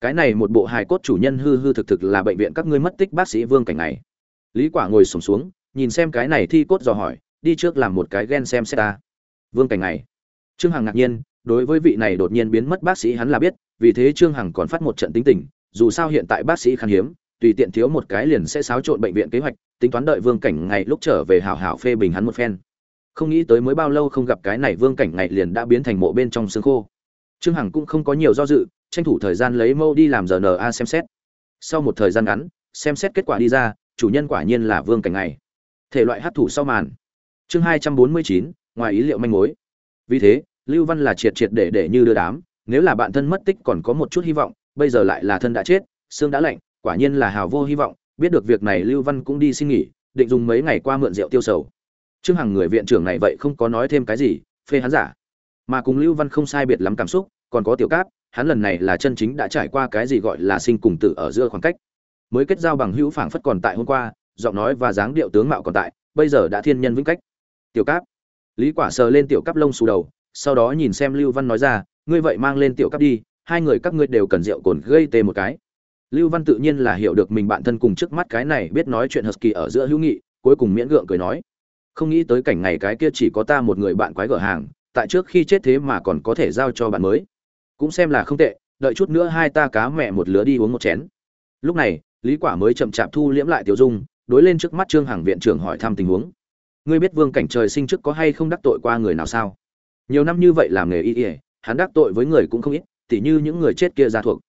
Cái này một bộ hài cốt chủ nhân hư hư thực thực là bệnh viện các ngươi mất tích bác sĩ vương cảnh này. Lý quả ngồi sùng xuống, xuống nhìn xem cái này thi cốt dò hỏi đi trước làm một cái gen xem xét ta. Vương cảnh này trương hằng ngạc nhiên, đối với vị này đột nhiên biến mất bác sĩ hắn là biết, vì thế trương hằng còn phát một trận tính tình, dù sao hiện tại bác sĩ khan hiếm, tùy tiện thiếu một cái liền sẽ xáo trộn bệnh viện kế hoạch, tính toán đợi vương cảnh ngày lúc trở về hảo hảo phê bình hắn một phen. Không nghĩ tới mới bao lâu không gặp cái này vương cảnh ngày liền đã biến thành mộ bên trong xương khô. Trương hằng cũng không có nhiều do dự, tranh thủ thời gian lấy mâu đi làm giờ na xem xét. Sau một thời gian ngắn, xem xét kết quả đi ra, chủ nhân quả nhiên là vương cảnh ngày. Thể loại hát thủ sau màn chương hai trăm bốn mươi chín, ngoài ý liệu manh mối. Vì thế, lưu văn là triệt triệt để để như đưa đám, nếu là bạn thân mất tích còn có một chút hy vọng, bây giờ lại là thân đã chết, xương đã lạnh, quả nhiên là hào vô hy vọng, biết được việc này lưu văn cũng đi xin nghỉ, định dùng mấy ngày qua mượn rượu tiêu sầu. Trương hằng người viện trưởng này vậy không có nói thêm cái gì, phê hắn giả. Mà cùng lưu văn không sai biệt lắm cảm xúc, còn có tiểu cáp, hắn lần này là chân chính đã trải qua cái gì gọi là sinh cùng tử ở giữa khoảng cách. Mới kết giao bằng hữu phảng phất còn tại hôm qua, giọng nói và dáng điệu tướng mạo còn tại, bây giờ đã thiên nhân vĩnh cách tiểu cáp. Lý quả sờ lên tiểu cáp lông xù đầu, sau đó nhìn xem lưu văn nói ra, ngươi vậy mang lên tiểu cáp đi, hai người các ngươi đều cần rượu cồn gây tê một cái. Lưu văn tự nhiên là hiểu được mình bạn thân cùng trước mắt cái này biết nói chuyện husky ở giữa hữu nghị, cuối cùng miễn gượng cười nói, không nghĩ tới cảnh ngày cái kia chỉ có ta một người bạn quái gở hàng, tại trước khi chết thế mà còn có thể giao cho bạn mới. Cũng xem là không tệ, đợi chút nữa hai ta cá mẹ một lứa đi uống một chén. Lúc này, lý quả mới chậm chạp thu liễm lại tiểu dung, đối lên trước mắt trương hằng viện trưởng hỏi thăm tình huống ngươi biết vương cảnh trời sinh trước có hay không đắc tội qua người nào sao? Nhiều năm như vậy làm nghề y y, hắn đắc tội với người cũng không ít, tỉ như những người chết kia gia thuộc.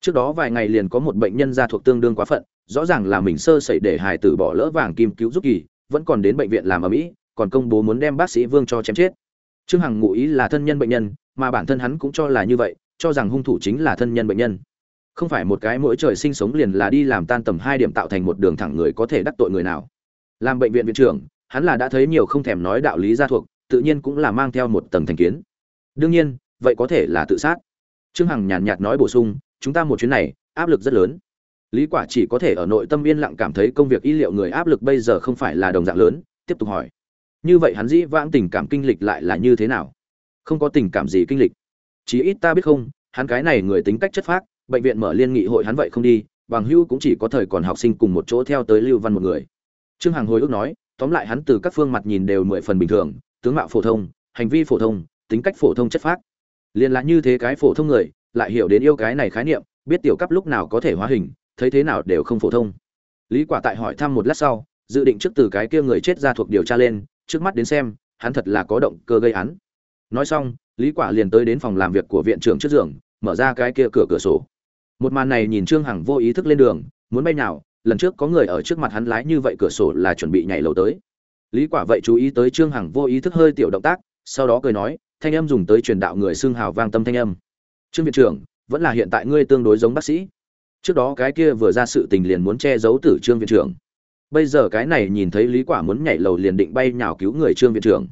Trước đó vài ngày liền có một bệnh nhân gia thuộc tương đương quá phận, rõ ràng là mình sơ sẩy để hài tử bỏ lỡ vàng kim cứu giúp kỳ, vẫn còn đến bệnh viện làm ở mỹ, còn công bố muốn đem bác sĩ vương cho chém chết. Trương hằng ngụ ý là thân nhân bệnh nhân, mà bản thân hắn cũng cho là như vậy, cho rằng hung thủ chính là thân nhân bệnh nhân. Không phải một cái mỗi trời sinh sống liền là đi làm tan tầm hai điểm tạo thành một đường thẳng người có thể đắc tội người nào. Làm bệnh viện viện trưởng hắn là đã thấy nhiều không thèm nói đạo lý gia thuộc, tự nhiên cũng là mang theo một tầng thành kiến. Đương nhiên, vậy có thể là tự sát. Trương hằng nhàn nhạt nói bổ sung, chúng ta một chuyến này, áp lực rất lớn. Lý quả chỉ có thể ở nội tâm yên lặng cảm thấy công việc y liệu người áp lực bây giờ không phải là đồng dạng lớn. Tiếp tục hỏi. Như vậy hắn dĩ vãng tình cảm kinh lịch lại là như thế nào? Không có tình cảm gì kinh lịch. Chỉ ít ta biết không, hắn cái này người tính cách chất phác, bệnh viện mở liên nghị hội hắn vậy không đi, bằng hưu cũng chỉ có thời còn học sinh cùng một chỗ theo tới lưu văn một người. Trương hằng hồi ức nói tóm lại hắn từ các phương mặt nhìn đều mười phần bình thường, tướng mạo phổ thông, hành vi phổ thông, tính cách phổ thông chất phác. Liền là như thế cái phổ thông người, lại hiểu đến yêu cái này khái niệm, biết tiểu cấp lúc nào có thể hóa hình, thấy thế nào đều không phổ thông. Lý quả tại hỏi thăm một lát sau, dự định trước từ cái kia người chết ra thuộc điều tra lên, trước mắt đến xem, hắn thật là có động cơ gây án. Nói xong, lý quả liền tới đến phòng làm việc của viện trưởng trước giường, mở ra cái kia cửa cửa sổ. Một màn này nhìn trương hằng vô ý thức lên đường, muốn bay nào lần trước có người ở trước mặt hắn lái như vậy cửa sổ là chuẩn bị nhảy lầu tới. Lý quả vậy chú ý tới trương hằng vô ý thức hơi tiểu động tác, sau đó cười nói, thanh âm dùng tới truyền đạo người xương hào vang tâm thanh âm. Trương viện trưởng, vẫn là hiện tại ngươi tương đối giống bác sĩ. Trước đó cái kia vừa ra sự tình liền muốn che giấu tử trương viện trưởng. Bây giờ cái này nhìn thấy lý quả muốn nhảy lầu liền định bay nhào cứu người trương viện trưởng.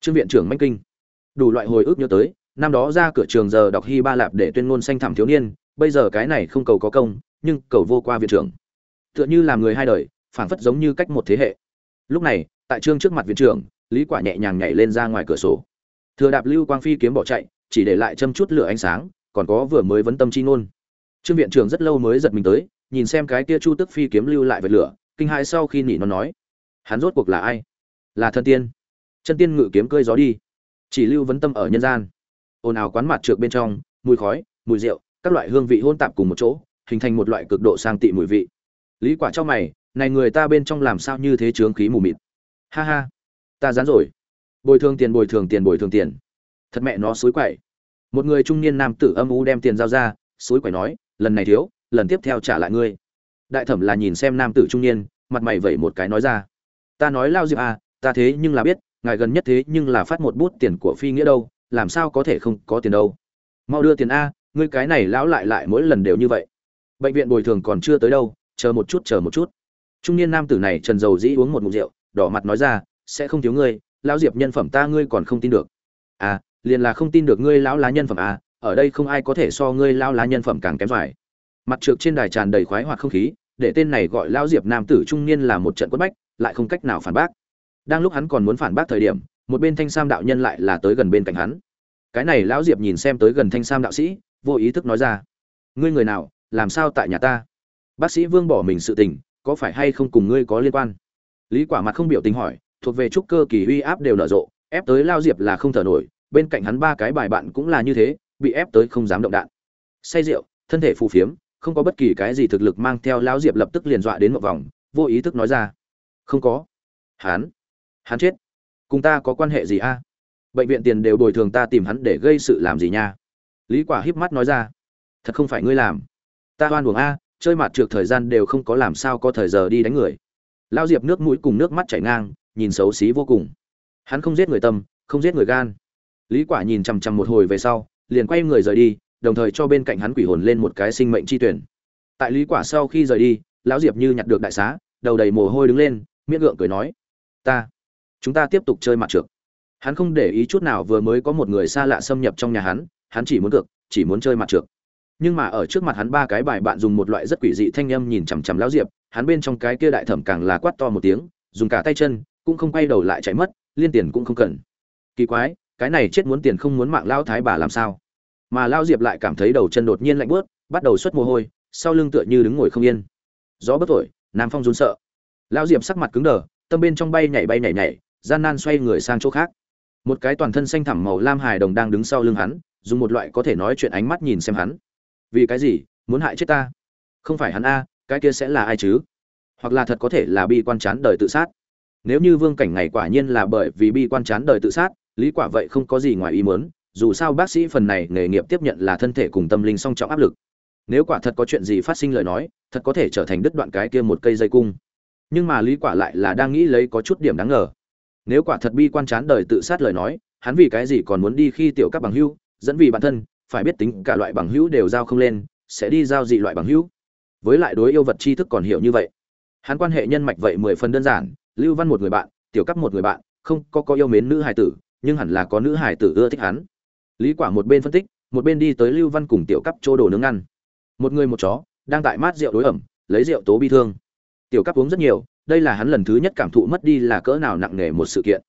Trương viện trưởng manh kinh. Đủ loại hồi ức nhớ tới, năm đó ra cửa trường giờ đọc hy ba lạp để tuyên ngôn xanh thảm thiếu niên, bây giờ cái này không cầu có công, nhưng cầu vô qua viện trưởng tựa như làm người hai đời, phảng phất giống như cách một thế hệ. Lúc này, tại trương trước mặt viện trưởng, lý quả nhẹ nhàng nhảy lên ra ngoài cửa sổ. Thừa đạp lưu quang phi kiếm bỏ chạy, chỉ để lại châm chút lửa ánh sáng, còn có vừa mới vấn tâm chi ngôn. Trương viện trưởng rất lâu mới giật mình tới, nhìn xem cái kia chu tức phi kiếm lưu lại vệt lửa, kinh hãi sau khi nỉ nó nói, hắn rốt cuộc là ai? Là thân tiên. Chân tiên ngự kiếm cơi gió đi. Chỉ lưu vấn tâm ở nhân gian. Ồn ào quán mặt trượt bên trong, mùi khói, mùi rượu, các loại hương vị hôn tạp cùng một chỗ, hình thành một loại cực độ sang tị mùi vị lý quả cho mày, này người ta bên trong làm sao như thế chướng khí mù mịt? Ha ha, ta dán rồi. Bồi thường tiền, bồi thường tiền, bồi thường tiền. Thật mẹ nó suối quậy. Một người trung niên nam tử âm u đem tiền giao ra suối quậy nói, lần này thiếu, lần tiếp theo trả lại ngươi. Đại thẩm là nhìn xem nam tử trung niên, mặt mày vẩy một cái nói ra. Ta nói lao diệp à ta thế nhưng là biết, ngài gần nhất thế nhưng là phát một bút tiền của phi nghĩa đâu, làm sao có thể không có tiền đâu. Mau đưa tiền a, ngươi cái này lão lại lại mỗi lần đều như vậy. Bệnh viện bồi thường còn chưa tới đâu chờ một chút, chờ một chút. Trung niên nam tử này trần dầu dĩ uống một ngụm rượu, đỏ mặt nói ra, sẽ không thiếu ngươi, lão diệp nhân phẩm ta ngươi còn không tin được. À liền là không tin được ngươi lão lá nhân phẩm à ở đây không ai có thể so ngươi lão lá nhân phẩm càng kém phải. Mặt trượt trên đài tràn đầy khoái hoặc không khí, để tên này gọi lão diệp nam tử trung niên là một trận quất bách, lại không cách nào phản bác. Đang lúc hắn còn muốn phản bác thời điểm, một bên thanh sam đạo nhân lại là tới gần bên cạnh hắn. Cái này lão diệp nhìn xem tới gần thanh sam đạo sĩ, vô ý thức nói ra, ngươi người nào, làm sao tại nhà ta? Bác sĩ vương bỏ mình sự tình, có phải hay không cùng ngươi có liên quan? Lý quả mặt không biểu tình hỏi, thuộc về trúc cơ kỳ uy áp đều nở rộ, ép tới lao diệp là không thở nổi, bên cạnh hắn ba cái bài bạn cũng là như thế, bị ép tới không dám động đạn. Say rượu, thân thể phù phiếm, không có bất kỳ cái gì thực lực mang theo lão diệp lập tức liền dọa đến một vòng, vô ý thức nói ra. Không có. Hắn. Hắn chết. Cùng ta có quan hệ gì a? Bệnh viện tiền đều bồi thường ta tìm hắn để gây sự làm gì nha? Lý quả híp mắt nói ra. Thật không phải ngươi làm. Ta hoan uổng a chơi mặt trượt thời gian đều không có làm sao có thời giờ đi đánh người. Lao diệp nước mũi cùng nước mắt chảy ngang, nhìn xấu xí vô cùng. Hắn không giết người tâm, không giết người gan. Lý quả nhìn chằm chằm một hồi về sau, liền quay người rời đi, đồng thời cho bên cạnh hắn quỷ hồn lên một cái sinh mệnh chi tuyển. Tại lý quả sau khi rời đi, lão diệp như nhặt được đại xá, đầu đầy mồ hôi đứng lên miễn gượng cười nói, ta, chúng ta tiếp tục chơi mặt trượt hắn không để ý chút nào vừa mới có một người xa lạ xâm nhập trong nhà hắn hắn chỉ muốn cược, chỉ muốn chơi mặt trượt nhưng mà ở trước mặt hắn ba cái bài bạn dùng một loại rất quỷ dị thanh âm nhìn chằm chằm lão diệp, hắn bên trong cái kia đại thẩm càng là quát to một tiếng, dùng cả tay chân, cũng không quay đầu lại chạy mất, liên tiền cũng không cần. Kỳ quái, cái này chết muốn tiền không muốn mạng lão thái bà làm sao? Mà lão diệp lại cảm thấy đầu chân đột nhiên lạnh bớt bắt đầu xuất mồ hôi, sau lưng tựa như đứng ngồi không yên. Gió bất thổi, nam phong run sợ. Lão diệp sắc mặt cứng đờ, tâm bên trong bay nhảy bay nhảy nhảy, gian nan xoay người sang chỗ khác. Một cái toàn thân xanh thẳm màu lam hài đồng đang đứng sau lưng hắn, dùng một loại có thể nói chuyện ánh mắt nhìn xem hắn vì cái gì? Muốn hại chết ta? Không phải hắn a, cái kia sẽ là ai chứ? Hoặc là thật có thể là bi quan chán đời tự sát? Nếu như vương cảnh ngày quả nhiên là bởi vì bi quan chán đời tự sát, lý quả vậy không có gì ngoài ý muốn, dù sao bác sĩ phần này nghề nghiệp tiếp nhận là thân thể cùng tâm linh song trọng áp lực. Nếu quả thật có chuyện gì phát sinh lời nói, thật có thể trở thành đứt đoạn cái kia một cây dây cung. Nhưng mà lý quả lại là đang nghĩ lấy có chút điểm đáng ngờ. Nếu quả thật bi quan chán đời tự sát lời nói, hắn vì cái gì còn muốn đi khi tiểu các bằng hưu, dẫn vì bản thân phải biết tính cả loại bằng hữu đều giao không lên, sẽ đi giao dị loại bằng hữu. Với lại đối yêu vật tri thức còn hiểu như vậy. Hắn quan hệ nhân mạch vậy mười phần đơn giản, lưu văn một người bạn, tiểu cấp một người bạn, không có có yêu mến nữ hải tử, nhưng hẳn là có nữ hải tử ưa thích hắn. Lý quả một bên phân tích, một bên đi tới lưu văn cùng tiểu cấp chỗ đồ nướng ăn. Một người một chó, đang tại mát rượu đối ẩm, lấy rượu tố bi thương. Tiểu cấp uống rất nhiều, đây là hắn lần thứ nhất cảm thụ mất đi là cỡ nào nặng nề một sự kiện.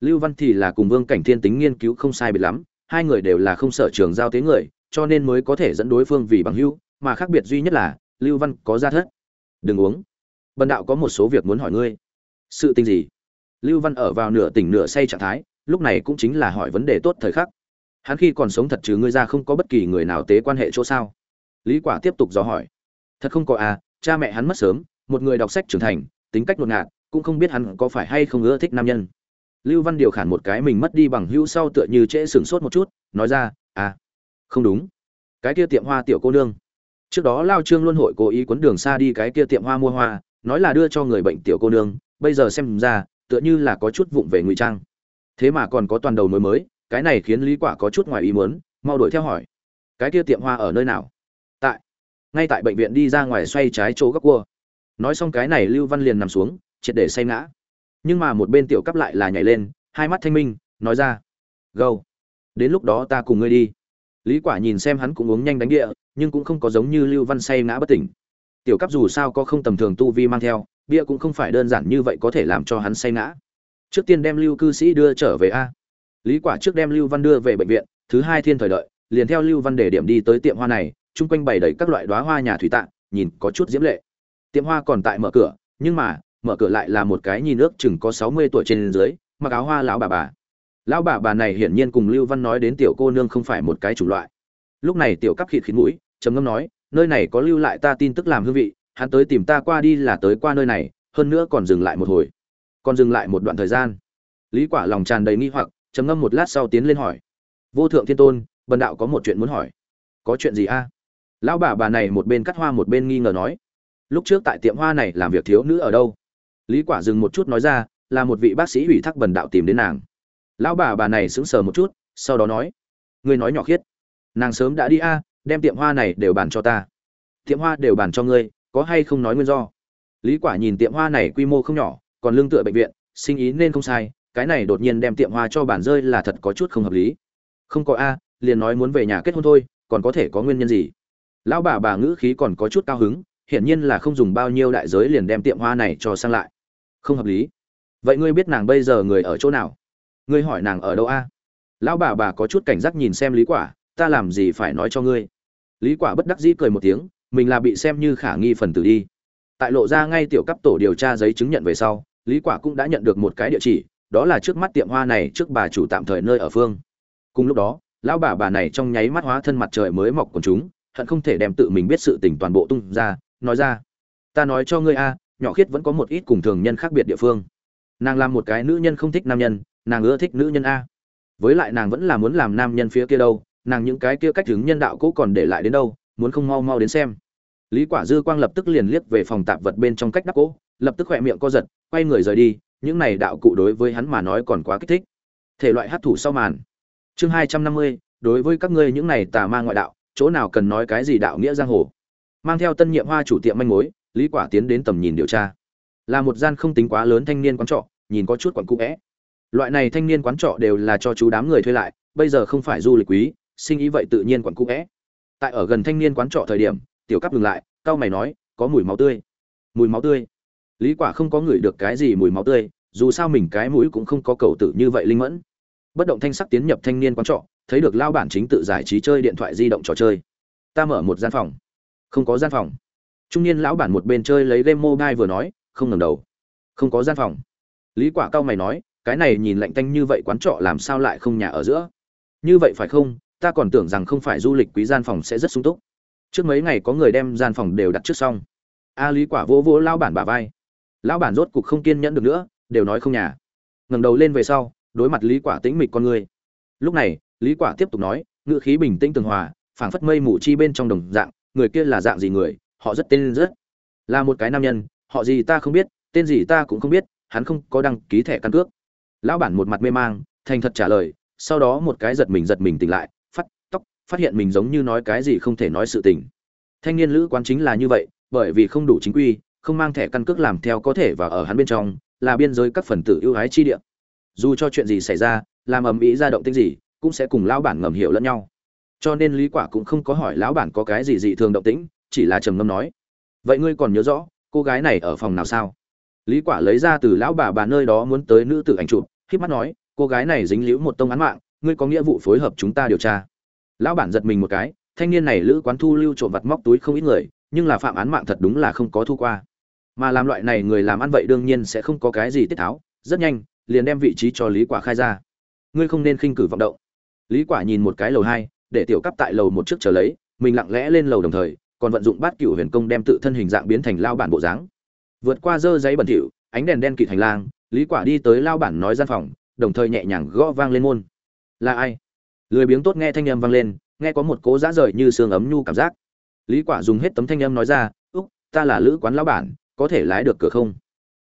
Lưu văn thì là cùng vương cảnh thiên tính nghiên cứu không sai biệt lắm hai người đều là không sở trường giao tế người, cho nên mới có thể dẫn đối phương vì bằng hữu, mà khác biệt duy nhất là, lưu văn có gia thất. Đừng uống. Bần đạo có một số việc muốn hỏi ngươi. Sự tình gì? Lưu văn ở vào nửa tỉnh nửa say trạng thái, lúc này cũng chính là hỏi vấn đề tốt thời khắc. Hắn khi còn sống thật chứ ngươi ra không có bất kỳ người nào tế quan hệ chỗ sao? Lý quả tiếp tục dò hỏi. Thật không có à cha mẹ hắn mất sớm, một người đọc sách trưởng thành, tính cách nuột ngạt cũng không biết hắn có phải hay không ưa thích nam nhân lưu văn điều khản một cái mình mất đi bằng hữu sau tựa như trễ sửng sốt một chút, nói ra à không đúng. Cái kia tiệm hoa tiểu cô nương. Trước đó lao trương luân hội cố ý quấn đường xa đi cái kia tiệm hoa mua hoa, nói là đưa cho người bệnh tiểu cô nương, bây giờ xem ra, tựa như là có chút vụng về ngụy trang. Thế mà còn có toàn đầu mới mới, cái này khiến lý quả có chút ngoài ý muốn, mau đuổi theo hỏi, cái kia tiệm hoa ở nơi nào? Tại, ngay tại bệnh viện đi ra ngoài xoay trái chỗ góc cua. Nói xong cái này lưu văn liền nằm xuống, triệt để say ngã nhưng mà một bên tiểu cấp lại là nhảy lên, hai mắt thanh minh, nói ra, gâu, đến lúc đó ta cùng ngươi đi. Lý quả nhìn xem hắn cũng uống nhanh đánh địa, nhưng cũng không có giống như lưu văn say ngã bất tỉnh. Tiểu cấp dù sao có không tầm thường tu vi mang theo, bia cũng không phải đơn giản như vậy có thể làm cho hắn say ngã. Trước tiên đem lưu cư sĩ đưa trở về a. Lý quả trước đem lưu văn đưa về bệnh viện, thứ hai thiên thời đợi, liền theo lưu văn để điểm đi tới tiệm hoa này, chung quanh bày đầy các loại đóa hoa nhà thủy tạng, nhìn có chút diễm lệ. Tiệm hoa còn tại mở cửa, nhưng mà mở cửa lại là một cái nhìn nước chừng có 60 tuổi trên dưới, mặc áo hoa lão bà bà. Lão bà bà này hiển nhiên cùng lưu văn nói đến tiểu cô nương không phải một cái chủ loại. Lúc này tiểu cấp khịt khịt mũi, trầm ngâm nói, nơi này có lưu lại ta tin tức làm hương vị, hắn tới tìm ta qua đi là tới qua nơi này, hơn nữa còn dừng lại một hồi. Còn dừng lại một đoạn thời gian. Lý quả lòng tràn đầy nghi hoặc, trầm ngâm một lát sau tiến lên hỏi, vô thượng thiên tôn, bần đạo có một chuyện muốn hỏi. Có chuyện gì a? Lão bà bà này một bên cắt hoa một bên nghi ngờ nói, lúc trước tại tiệm hoa này làm việc thiếu nữ ở đâu? Lý quả dừng một chút nói ra, là một vị bác sĩ ủy thác bần đạo tìm đến nàng. Lão bà bà này sững sờ một chút, sau đó nói, ngươi nói nhỏ khiết. Nàng sớm đã đi a, đem tiệm hoa này đều bàn cho ta. Tiệm hoa đều bàn cho ngươi, có hay không nói nguyên do? Lý quả nhìn tiệm hoa này quy mô không nhỏ, còn lương tựa bệnh viện, sinh ý nên không sai, cái này đột nhiên đem tiệm hoa cho bản rơi là thật có chút không hợp lý. Không có a, liền nói muốn về nhà kết hôn thôi, còn có thể có nguyên nhân gì? Lão bà bà ngữ khí còn có chút cao hứng, hiển nhiên là không dùng bao nhiêu đại giới liền đem tiệm hoa này cho sang lại không hợp lý. Vậy ngươi biết nàng bây giờ người ở chỗ nào? Ngươi hỏi nàng ở đâu a? Lão bà bà có chút cảnh giác nhìn xem lý quả, ta làm gì phải nói cho ngươi? Lý quả bất đắc dĩ cười một tiếng, mình là bị xem như khả nghi phần tử đi. Tại lộ ra ngay tiểu cấp tổ điều tra giấy chứng nhận về sau, lý quả cũng đã nhận được một cái địa chỉ, đó là trước mắt tiệm hoa này trước bà chủ tạm thời nơi ở phương. Cùng lúc đó, lão bà bà này trong nháy mắt hóa thân mặt trời mới mọc của chúng, hận không thể đem tự mình biết sự tình toàn bộ tung ra, nói ra. Ta nói cho ngươi a nhỏ khiết vẫn có một ít cùng thường nhân khác biệt địa phương. Nàng làm một cái nữ nhân không thích nam nhân, nàng ưa thích nữ nhân a. Với lại nàng vẫn là muốn làm nam nhân phía kia đâu, nàng những cái kia cách chứng nhân đạo cũ còn để lại đến đâu, muốn không mau mau đến xem. Lý quả dư quang lập tức liền liếc về phòng tạp vật bên trong cách đắp cỗ, lập tức khỏe miệng co giật, quay người rời đi, những này đạo cụ đối với hắn mà nói còn quá kích thích. Thể loại hát thủ sau màn. Chương hai trăm năm mươi, đối với các ngươi những này tà ma ngoại đạo, chỗ nào cần nói cái gì đạo nghĩa giang hồ? Mang theo tân nhiệm hoa chủ tiệm manh mối lý quả tiến đến tầm nhìn điều tra. Là một gian không tính quá lớn thanh niên quán trọ, nhìn có chút quẩn cũ vẽ loại này thanh niên quán trọ đều là cho chú đám người thuê lại, bây giờ không phải du lịch quý, sinh ý vậy tự nhiên quẩn cũ vẽ tại ở gần thanh niên quán trọ thời điểm, tiểu cấp dừng lại cao mày nói, có mùi máu tươi. Mùi máu tươi? Lý quả không có ngửi được cái gì mùi máu tươi, dù sao mình cái mũi cũng không có cầu tử như vậy linh mẫn. Bất động thanh sắc tiến nhập thanh niên quán trọ, thấy được lao bản chính tự giải trí chơi điện thoại di động trò chơi. Ta mở một gian phòng. Không có gian phòng trung niên lão bản một bên chơi lấy game mobile vừa nói, không ngẩng đầu. Không có gian phòng. Lý quả cao mày nói, cái này nhìn lạnh tanh như vậy quán trọ làm sao lại không nhà ở giữa? Như vậy phải không? Ta còn tưởng rằng không phải du lịch quý gian phòng sẽ rất sung túc. Trước mấy ngày có người đem gian phòng đều đặt trước xong. A lý quả vỗ vỗ lao bản bà vai. Lão bản rốt cục không kiên nhẫn được nữa, đều nói không nhà. Ngẩng đầu lên về sau, đối mặt lý quả tĩnh mịch con người. Lúc này, lý quả tiếp tục nói, ngữ khí bình tĩnh tường hòa, phảng phất mây mù chi bên trong đồng dạng, người kia là dạng gì người? Họ rất tên rất. Là một cái nam nhân, họ gì ta không biết, tên gì ta cũng không biết, hắn không có đăng ký thẻ căn cước. Lão bản một mặt mê mang, thành thật trả lời, sau đó một cái giật mình giật mình tỉnh lại, phát, tóc, phát hiện mình giống như nói cái gì không thể nói sự tình. Thanh niên lữ quán chính là như vậy, bởi vì không đủ chính quy, không mang thẻ căn cước làm theo có thể và ở hắn bên trong, là biên giới các phần tử ưu ái chi địa. Dù cho chuyện gì xảy ra, làm ầm ĩ ra động tĩnh gì, cũng sẽ cùng lão bản ngầm hiểu lẫn nhau. Cho nên lý quả cũng không có hỏi lão bản có cái gì dị thường động tĩnh chỉ là trầm ngâm nói, vậy ngươi còn nhớ rõ cô gái này ở phòng nào sao? Lý quả lấy ra từ lão bà bà nơi đó muốn tới nữ tử ảnh chụp khiếp mắt nói, cô gái này dính liễu một tông án mạng, ngươi có nghĩa vụ phối hợp chúng ta điều tra. Lão bản giật mình một cái, thanh niên này lữ quán thu lưu trộm vặt móc túi không ít người, nhưng là phạm án mạng thật đúng là không có thu qua. Mà làm loại này người làm ăn vậy đương nhiên sẽ không có cái gì tiết tháo, rất nhanh, liền đem vị trí cho lý quả khai ra. Ngươi không nên khinh cử vọng động. Lý quả nhìn một cái lầu hai, để tiểu cấp tại lầu một trước chờ lấy, mình lặng lẽ lên lầu đồng thời còn vận dụng bát cửu huyền công đem tự thân hình dạng biến thành lao bản bộ dáng. Vượt qua dơ giấy bẩn thỉu, ánh đèn đen kịt hành lang, lý quả đi tới lao bản nói gian phòng, đồng thời nhẹ nhàng gõ vang lên môn. Là ai? Lười biếng tốt nghe thanh âm vang lên, nghe có một cố giá rời như xương ấm nhu cảm giác. Lý quả dùng hết tấm thanh âm nói ra, úc, ta là lữ quán lão bản, có thể lái được cửa không?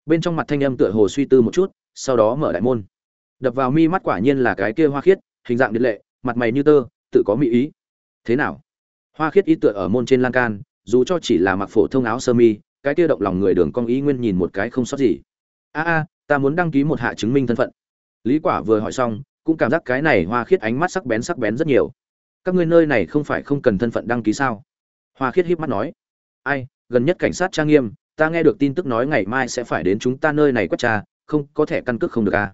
Bên trong mặt thanh âm tựa hồ suy tư một chút, sau đó mở đại môn. Đập vào mi mắt quả nhiên là cái kia hoa khiết, hình dạng điện lệ, mặt mày như tơ, tự có mỹ ý. Thế nào? Hoa khiết y tựa ở môn trên lan can, dù cho chỉ là mặc phổ thông áo sơ mi, cái kia động lòng người đường cong ý nguyên nhìn một cái không sót gì. A a, ta muốn đăng ký một hạ chứng minh thân phận. Lý quả vừa hỏi xong, cũng cảm giác cái này hoa khiết ánh mắt sắc bén sắc bén rất nhiều. Các ngươi nơi này không phải không cần thân phận đăng ký sao? Hoa khiết híp mắt nói. Ai, gần nhất cảnh sát trang nghiêm, ta nghe được tin tức nói ngày mai sẽ phải đến chúng ta nơi này quét tra, không, có thẻ căn cước không được à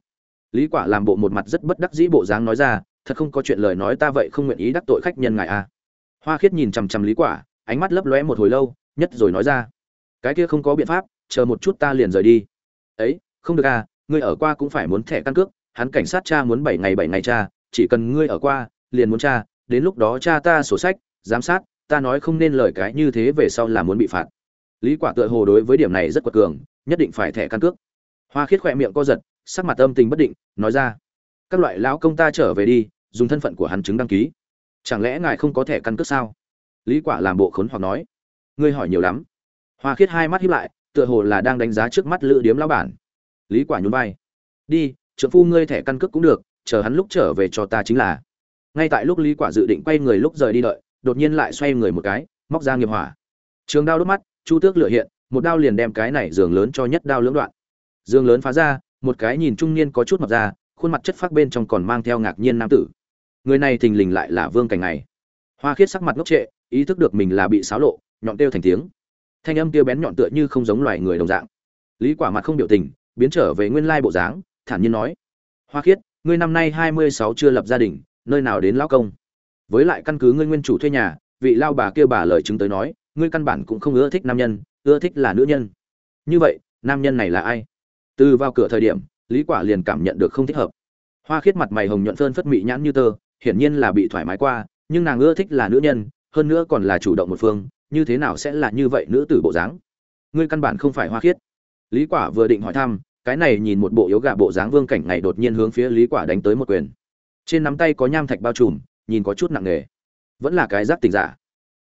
lý quả làm bộ một mặt rất bất đắc dĩ bộ dáng nói ra, thật không có chuyện lời nói ta vậy không nguyện ý đắc tội khách nhân ngài à hoa khiết nhìn chằm chằm lý quả, ánh mắt lấp lóe một hồi lâu, nhất rồi nói ra. Cái kia không có biện pháp, chờ một chút ta liền rời đi. Ấy, không được à ngươi ở qua cũng phải muốn thẻ căn cước, hắn cảnh sát cha muốn bảy ngày bảy ngày cha chỉ cần ngươi ở qua, liền muốn cha đến lúc đó cha ta sổ sách, giám sát, ta nói không nên lời cái như thế về sau là muốn bị phạt. Lý quả tựa hồ đối với điểm này rất quật cường, nhất định phải thẻ căn cước. Hoa khiết khỏe miệng co giật, sắc mặt âm tình bất định, nói ra. Các loại lão công ta trở về đi, dùng thân phận của hắn chứng đăng ký chẳng lẽ ngài không có thẻ căn cước sao? Lý quả làm bộ khốn hoặc nói. Ngươi hỏi nhiều lắm. Hoa khiết hai mắt híp lại, tựa hồ là đang đánh giá trước mắt lữ điếm lão bản. Lý quả nhún vai. Đi, trưởng phu ngươi thẻ căn cước cũng được, chờ hắn lúc trở về cho ta chính là. Ngay tại lúc lý quả dự định quay người lúc rời đi đợi, đột nhiên lại xoay người một cái, móc ra nghiệp hỏa. Trường đao đốt mắt, chu tước lửa hiện, một đao liền đem cái này giường lớn cho nhất đao lưỡng đoạn. Giường lớn phá ra, một cái nhìn trung niên có chút mập ra, khuôn mặt chất phác bên trong còn mang theo ngạc nhiên nam tử người này thình lình lại là vương cảnh này. Hoa khiết sắc mặt ngốc trệ, ý thức được mình là bị xáo lộ, nhọn kêu thành tiếng. Thanh âm kia bén nhọn tựa như không giống loài người đồng dạng. Lý quả mặt không biểu tình, biến trở về nguyên lai bộ dáng, thản nhiên nói. Hoa khiết, ngươi năm nay hai mươi sáu chưa lập gia đình, nơi nào đến lão công? Với lại căn cứ ngươi nguyên chủ thuê nhà, vị lao bà kia bà lời chứng tới nói, ngươi căn bản cũng không ưa thích nam nhân, ưa thích là nữ nhân. Như vậy, nam nhân này là ai? Từ vào cửa thời điểm, lý quả liền cảm nhận được không thích hợp. Hoa khiết mặt mày hồng nhuận phơn phất mị nhãn như tơ hiển nhiên là bị thoải mái qua, nhưng nàng ưa thích là nữ nhân, hơn nữa còn là chủ động một phương, như thế nào sẽ là như vậy nữ tử bộ dáng? Ngươi căn bản không phải hoa khiết. Lý quả vừa định hỏi thăm, cái này nhìn một bộ yếu gà bộ dáng vương cảnh ngày đột nhiên hướng phía lý quả đánh tới một quyền. Trên nắm tay có nham thạch bao trùm, nhìn có chút nặng nề. Vẫn là cái giác tình giả.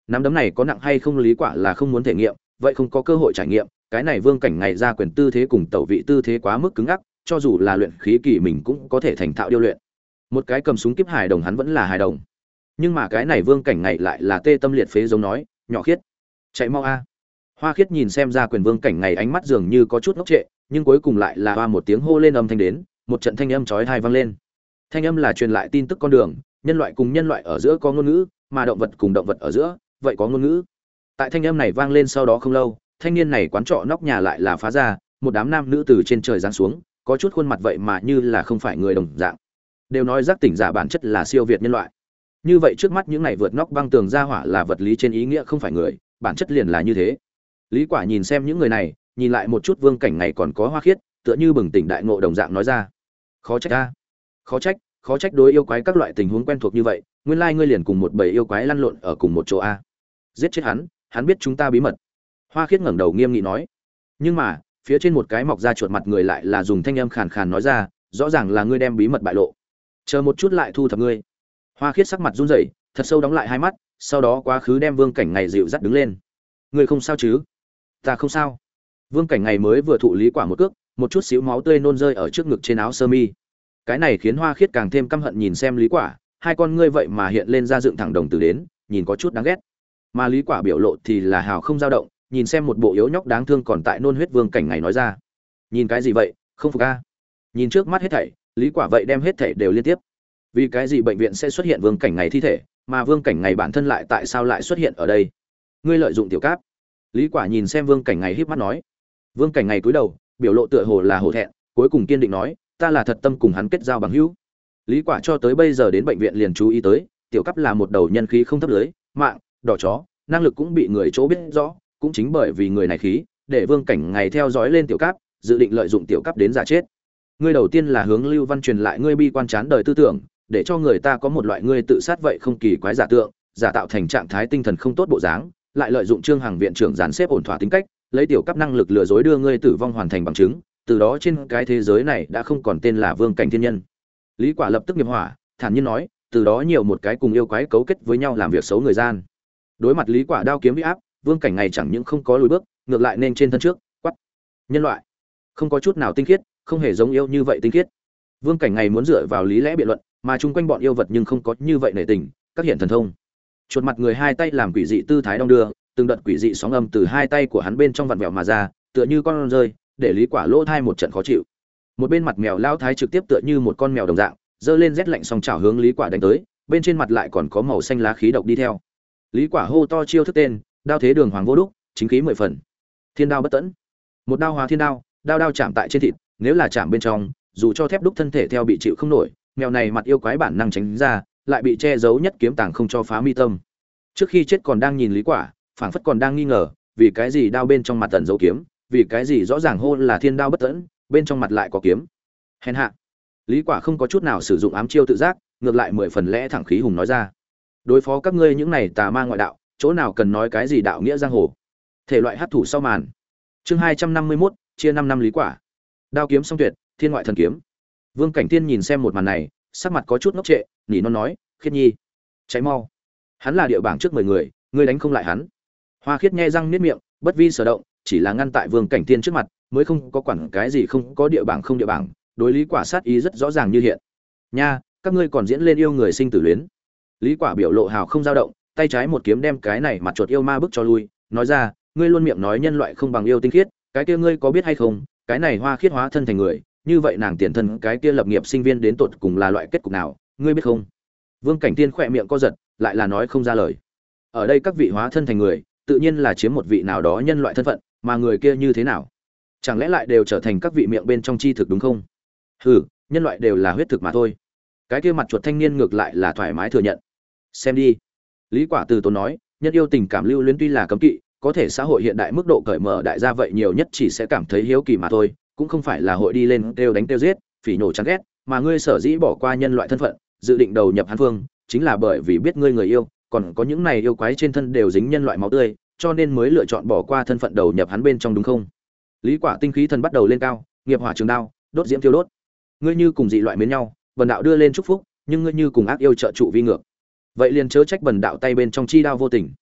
Nắm đấm này có nặng hay không lý quả là không muốn thể nghiệm, vậy không có cơ hội trải nghiệm, cái này vương cảnh ngày ra quyền tư thế cùng tẩu vị tư thế quá mức cứng ngắc, cho dù là luyện khí kỳ mình cũng có thể thành thạo điêu luyện một cái cầm súng kiếp hài đồng hắn vẫn là hài đồng. Nhưng mà cái này vương cảnh ngày lại là tê tâm liệt phế giống nói, nhỏ khiết, chạy mau a. Hoa khiết nhìn xem ra quyền vương cảnh ngày ánh mắt dường như có chút ngốc trệ, nhưng cuối cùng lại là hoa một tiếng hô lên âm thanh đến, một trận thanh âm chói tai vang lên. Thanh âm là truyền lại tin tức con đường, nhân loại cùng nhân loại ở giữa có ngôn ngữ, mà động vật cùng động vật ở giữa, vậy có ngôn ngữ. Tại thanh âm này vang lên sau đó không lâu, thanh niên này quán trọ nóc nhà lại là phá ra, một đám nam nữ từ trên trời giáng xuống, có chút khuôn mặt vậy mà như là không phải người đồng dạng đều nói giác tỉnh giả bản chất là siêu việt nhân loại. Như vậy trước mắt những này vượt nóc băng tường ra hỏa là vật lý trên ý nghĩa không phải người, bản chất liền là như thế. Lý quả nhìn xem những người này, nhìn lại một chút vương cảnh này còn có hoa khiết, tựa như bừng tỉnh đại ngộ đồng dạng nói ra. Khó trách a. Khó trách khó trách đối yêu quái các loại tình huống quen thuộc như vậy, nguyên lai ngươi liền cùng một bầy yêu quái lăn lộn ở cùng một chỗ a. Giết chết hắn hắn biết chúng ta bí mật. Hoa khiết ngẩng đầu nghiêm nghị nói. Nhưng mà, phía trên một cái mọc ra chuột mặt người lại là dùng thanh âm khàn khàn nói ra, rõ ràng là ngươi đem bí mật bại lộ chờ một chút lại thu thập ngươi. Hoa khiết sắc mặt run rẩy, thật sâu đóng lại hai mắt, sau đó quá khứ đem vương cảnh ngày dịu dắt đứng lên. Ngươi không sao chứ? Ta không sao. Vương cảnh ngày mới vừa thụ lý quả một cước, một chút xíu máu tươi nôn rơi ở trước ngực trên áo sơ mi. Cái này khiến hoa khiết càng thêm căm hận nhìn xem lý quả, hai con ngươi vậy mà hiện lên ra dựng thẳng đồng từ đến, nhìn có chút đáng ghét. Mà lý quả biểu lộ thì là hào không dao động, nhìn xem một bộ yếu nhóc đáng thương còn tại nôn huyết vương cảnh ngày nói ra. Nhìn cái gì vậy? Không phục a. Nhìn trước mắt hết thảy lý quả vậy đem hết thể đều liên tiếp. Vì cái gì bệnh viện sẽ xuất hiện vương cảnh ngày thi thể, mà vương cảnh ngày bản thân lại tại sao lại xuất hiện ở đây? Ngươi lợi dụng tiểu cáp. Lý quả nhìn xem vương cảnh ngày híp mắt nói. Vương cảnh ngày cúi đầu, biểu lộ tựa hồ là hổ thẹn, cuối cùng kiên định nói, ta là thật tâm cùng hắn kết giao bằng hữu. Lý quả cho tới bây giờ đến bệnh viện liền chú ý tới, tiểu cấp là một đầu nhân khí không thấp lưới, mạng, đỏ chó, năng lực cũng bị người chỗ biết rõ, cũng chính bởi vì người này khí, để vương cảnh ngày theo dõi lên tiểu cấp dự định lợi dụng tiểu cấp đến giả chết ngươi đầu tiên là hướng lưu văn truyền lại ngươi bi quan chán đời tư tưởng, để cho người ta có một loại ngươi tự sát vậy không kỳ quái giả tượng, giả tạo thành trạng thái tinh thần không tốt bộ dáng, lại lợi dụng trương hàng viện trưởng dàn xếp ổn thỏa tính cách, lấy tiểu cấp năng lực lừa dối đưa ngươi tử vong hoàn thành bằng chứng, từ đó trên cái thế giới này đã không còn tên là vương cảnh thiên nhân. Lý quả lập tức nghiệp hỏa, thản nhiên nói, từ đó nhiều một cái cùng yêu quái cấu kết với nhau làm việc xấu người gian. Đối mặt lý quả đao kiếm bị áp, vương cảnh ngày chẳng những không có lùi bước, ngược lại nên trên thân trước quắt nhân loại, không có chút nào tinh khiết không hề giống yêu như vậy tinh khiết. Vương cảnh ngày muốn dựa vào lý lẽ biện luận, mà chung quanh bọn yêu vật nhưng không có như vậy nể tình, các hiện thần thông. Chuột mặt người hai tay làm quỷ dị tư thái đong đưa, từng đợt quỷ dị sóng âm từ hai tay của hắn bên trong vặn vẹo mà ra, tựa như con rơi, để lý quả lỗ thai một trận khó chịu. Một bên mặt mèo lao thái trực tiếp tựa như một con mèo đồng dạng, giơ lên rét lạnh song chảo hướng lý quả đánh tới, bên trên mặt lại còn có màu xanh lá khí độc đi theo. Lý quả hô to chiêu thức tên, đao thế đường hoàng vô đúc, chính khí mười phần. Thiên đao bất tẫn. Một đao hóa thiên đao đao đao chạm tại trên thịt nếu là chạm bên trong dù cho thép đúc thân thể theo bị chịu không nổi mèo này mặt yêu quái bản năng tránh ra lại bị che giấu nhất kiếm tàng không cho phá mi tâm. Trước khi chết còn đang nhìn lý quả phảng phất còn đang nghi ngờ vì cái gì đao bên trong mặt tận dấu kiếm vì cái gì rõ ràng hôn là thiên đao bất tẫn bên trong mặt lại có kiếm. Hèn hạ. Lý quả không có chút nào sử dụng ám chiêu tự giác ngược lại mười phần lẽ thẳng khí hùng nói ra. Đối phó các ngươi những này tà ma ngoại đạo chỗ nào cần nói cái gì đạo nghĩa giang hồ. Thể loại hấp thủ sau màn. Chương hai trăm năm mươi 251, chia năm năm lý quả đao kiếm song tuyệt, thiên ngoại thần kiếm. Vương cảnh thiên nhìn xem một màn này, sắc mặt có chút ngốc trệ, nỉ non nói, khiết nhi cháy mau. Hắn là địa bảng trước mười người, ngươi đánh không lại hắn. Hoa khiết nghe răng niết miệng, bất vi sở động, chỉ là ngăn tại vương cảnh thiên trước mặt, mới không có quản cái gì không có địa bảng không địa bảng, đối lý quả sát ý rất rõ ràng như hiện. Nha, các ngươi còn diễn lên yêu người sinh tử luyến. Lý quả biểu lộ hào không dao động, tay trái một kiếm đem cái này mặt chuột yêu ma bức cho lui, nói ra, ngươi luôn miệng nói nhân loại không bằng yêu tinh khiết, cái kia ngươi có biết hay không cái này hoa khiết hóa thân thành người, như vậy nàng tiền thân cái kia lập nghiệp sinh viên đến tột cùng là loại kết cục nào, ngươi biết không? Vương cảnh tiên khỏe miệng co giật, lại là nói không ra lời. Ở đây các vị hóa thân thành người, tự nhiên là chiếm một vị nào đó nhân loại thân phận, mà người kia như thế nào? Chẳng lẽ lại đều trở thành các vị miệng bên trong chi thực đúng không? Hừ, nhân loại đều là huyết thực mà thôi. Cái kia mặt chuột thanh niên ngược lại là thoải mái thừa nhận. Xem đi. Lý quả từ tốn nói, nhân yêu tình cảm lưu luyến tuy là cấm kỵ có thể xã hội hiện đại mức độ cởi mở đại gia vậy nhiều nhất chỉ sẽ cảm thấy hiếu kỳ mà thôi, cũng không phải là hội đi lên kêu đánh kêu giết, phỉ nhổ chán ghét, mà ngươi sở dĩ bỏ qua nhân loại thân phận, dự định đầu nhập hán phương chính là bởi vì biết ngươi người yêu, còn có những này yêu quái trên thân đều dính nhân loại máu tươi, cho nên mới lựa chọn bỏ qua thân phận đầu nhập hắn bên trong đúng không? Lý quả tinh khí thần bắt đầu lên cao, nghiệp hỏa trường đao, đốt diễm thiêu đốt. Ngươi như cùng dị loại mến nhau, bần đạo đưa lên chúc phúc, nhưng ngươi như cùng ác yêu trợ trụ vi ngược. Vậy liền chớ trách bần đạo tay bên trong chi đao vô tình.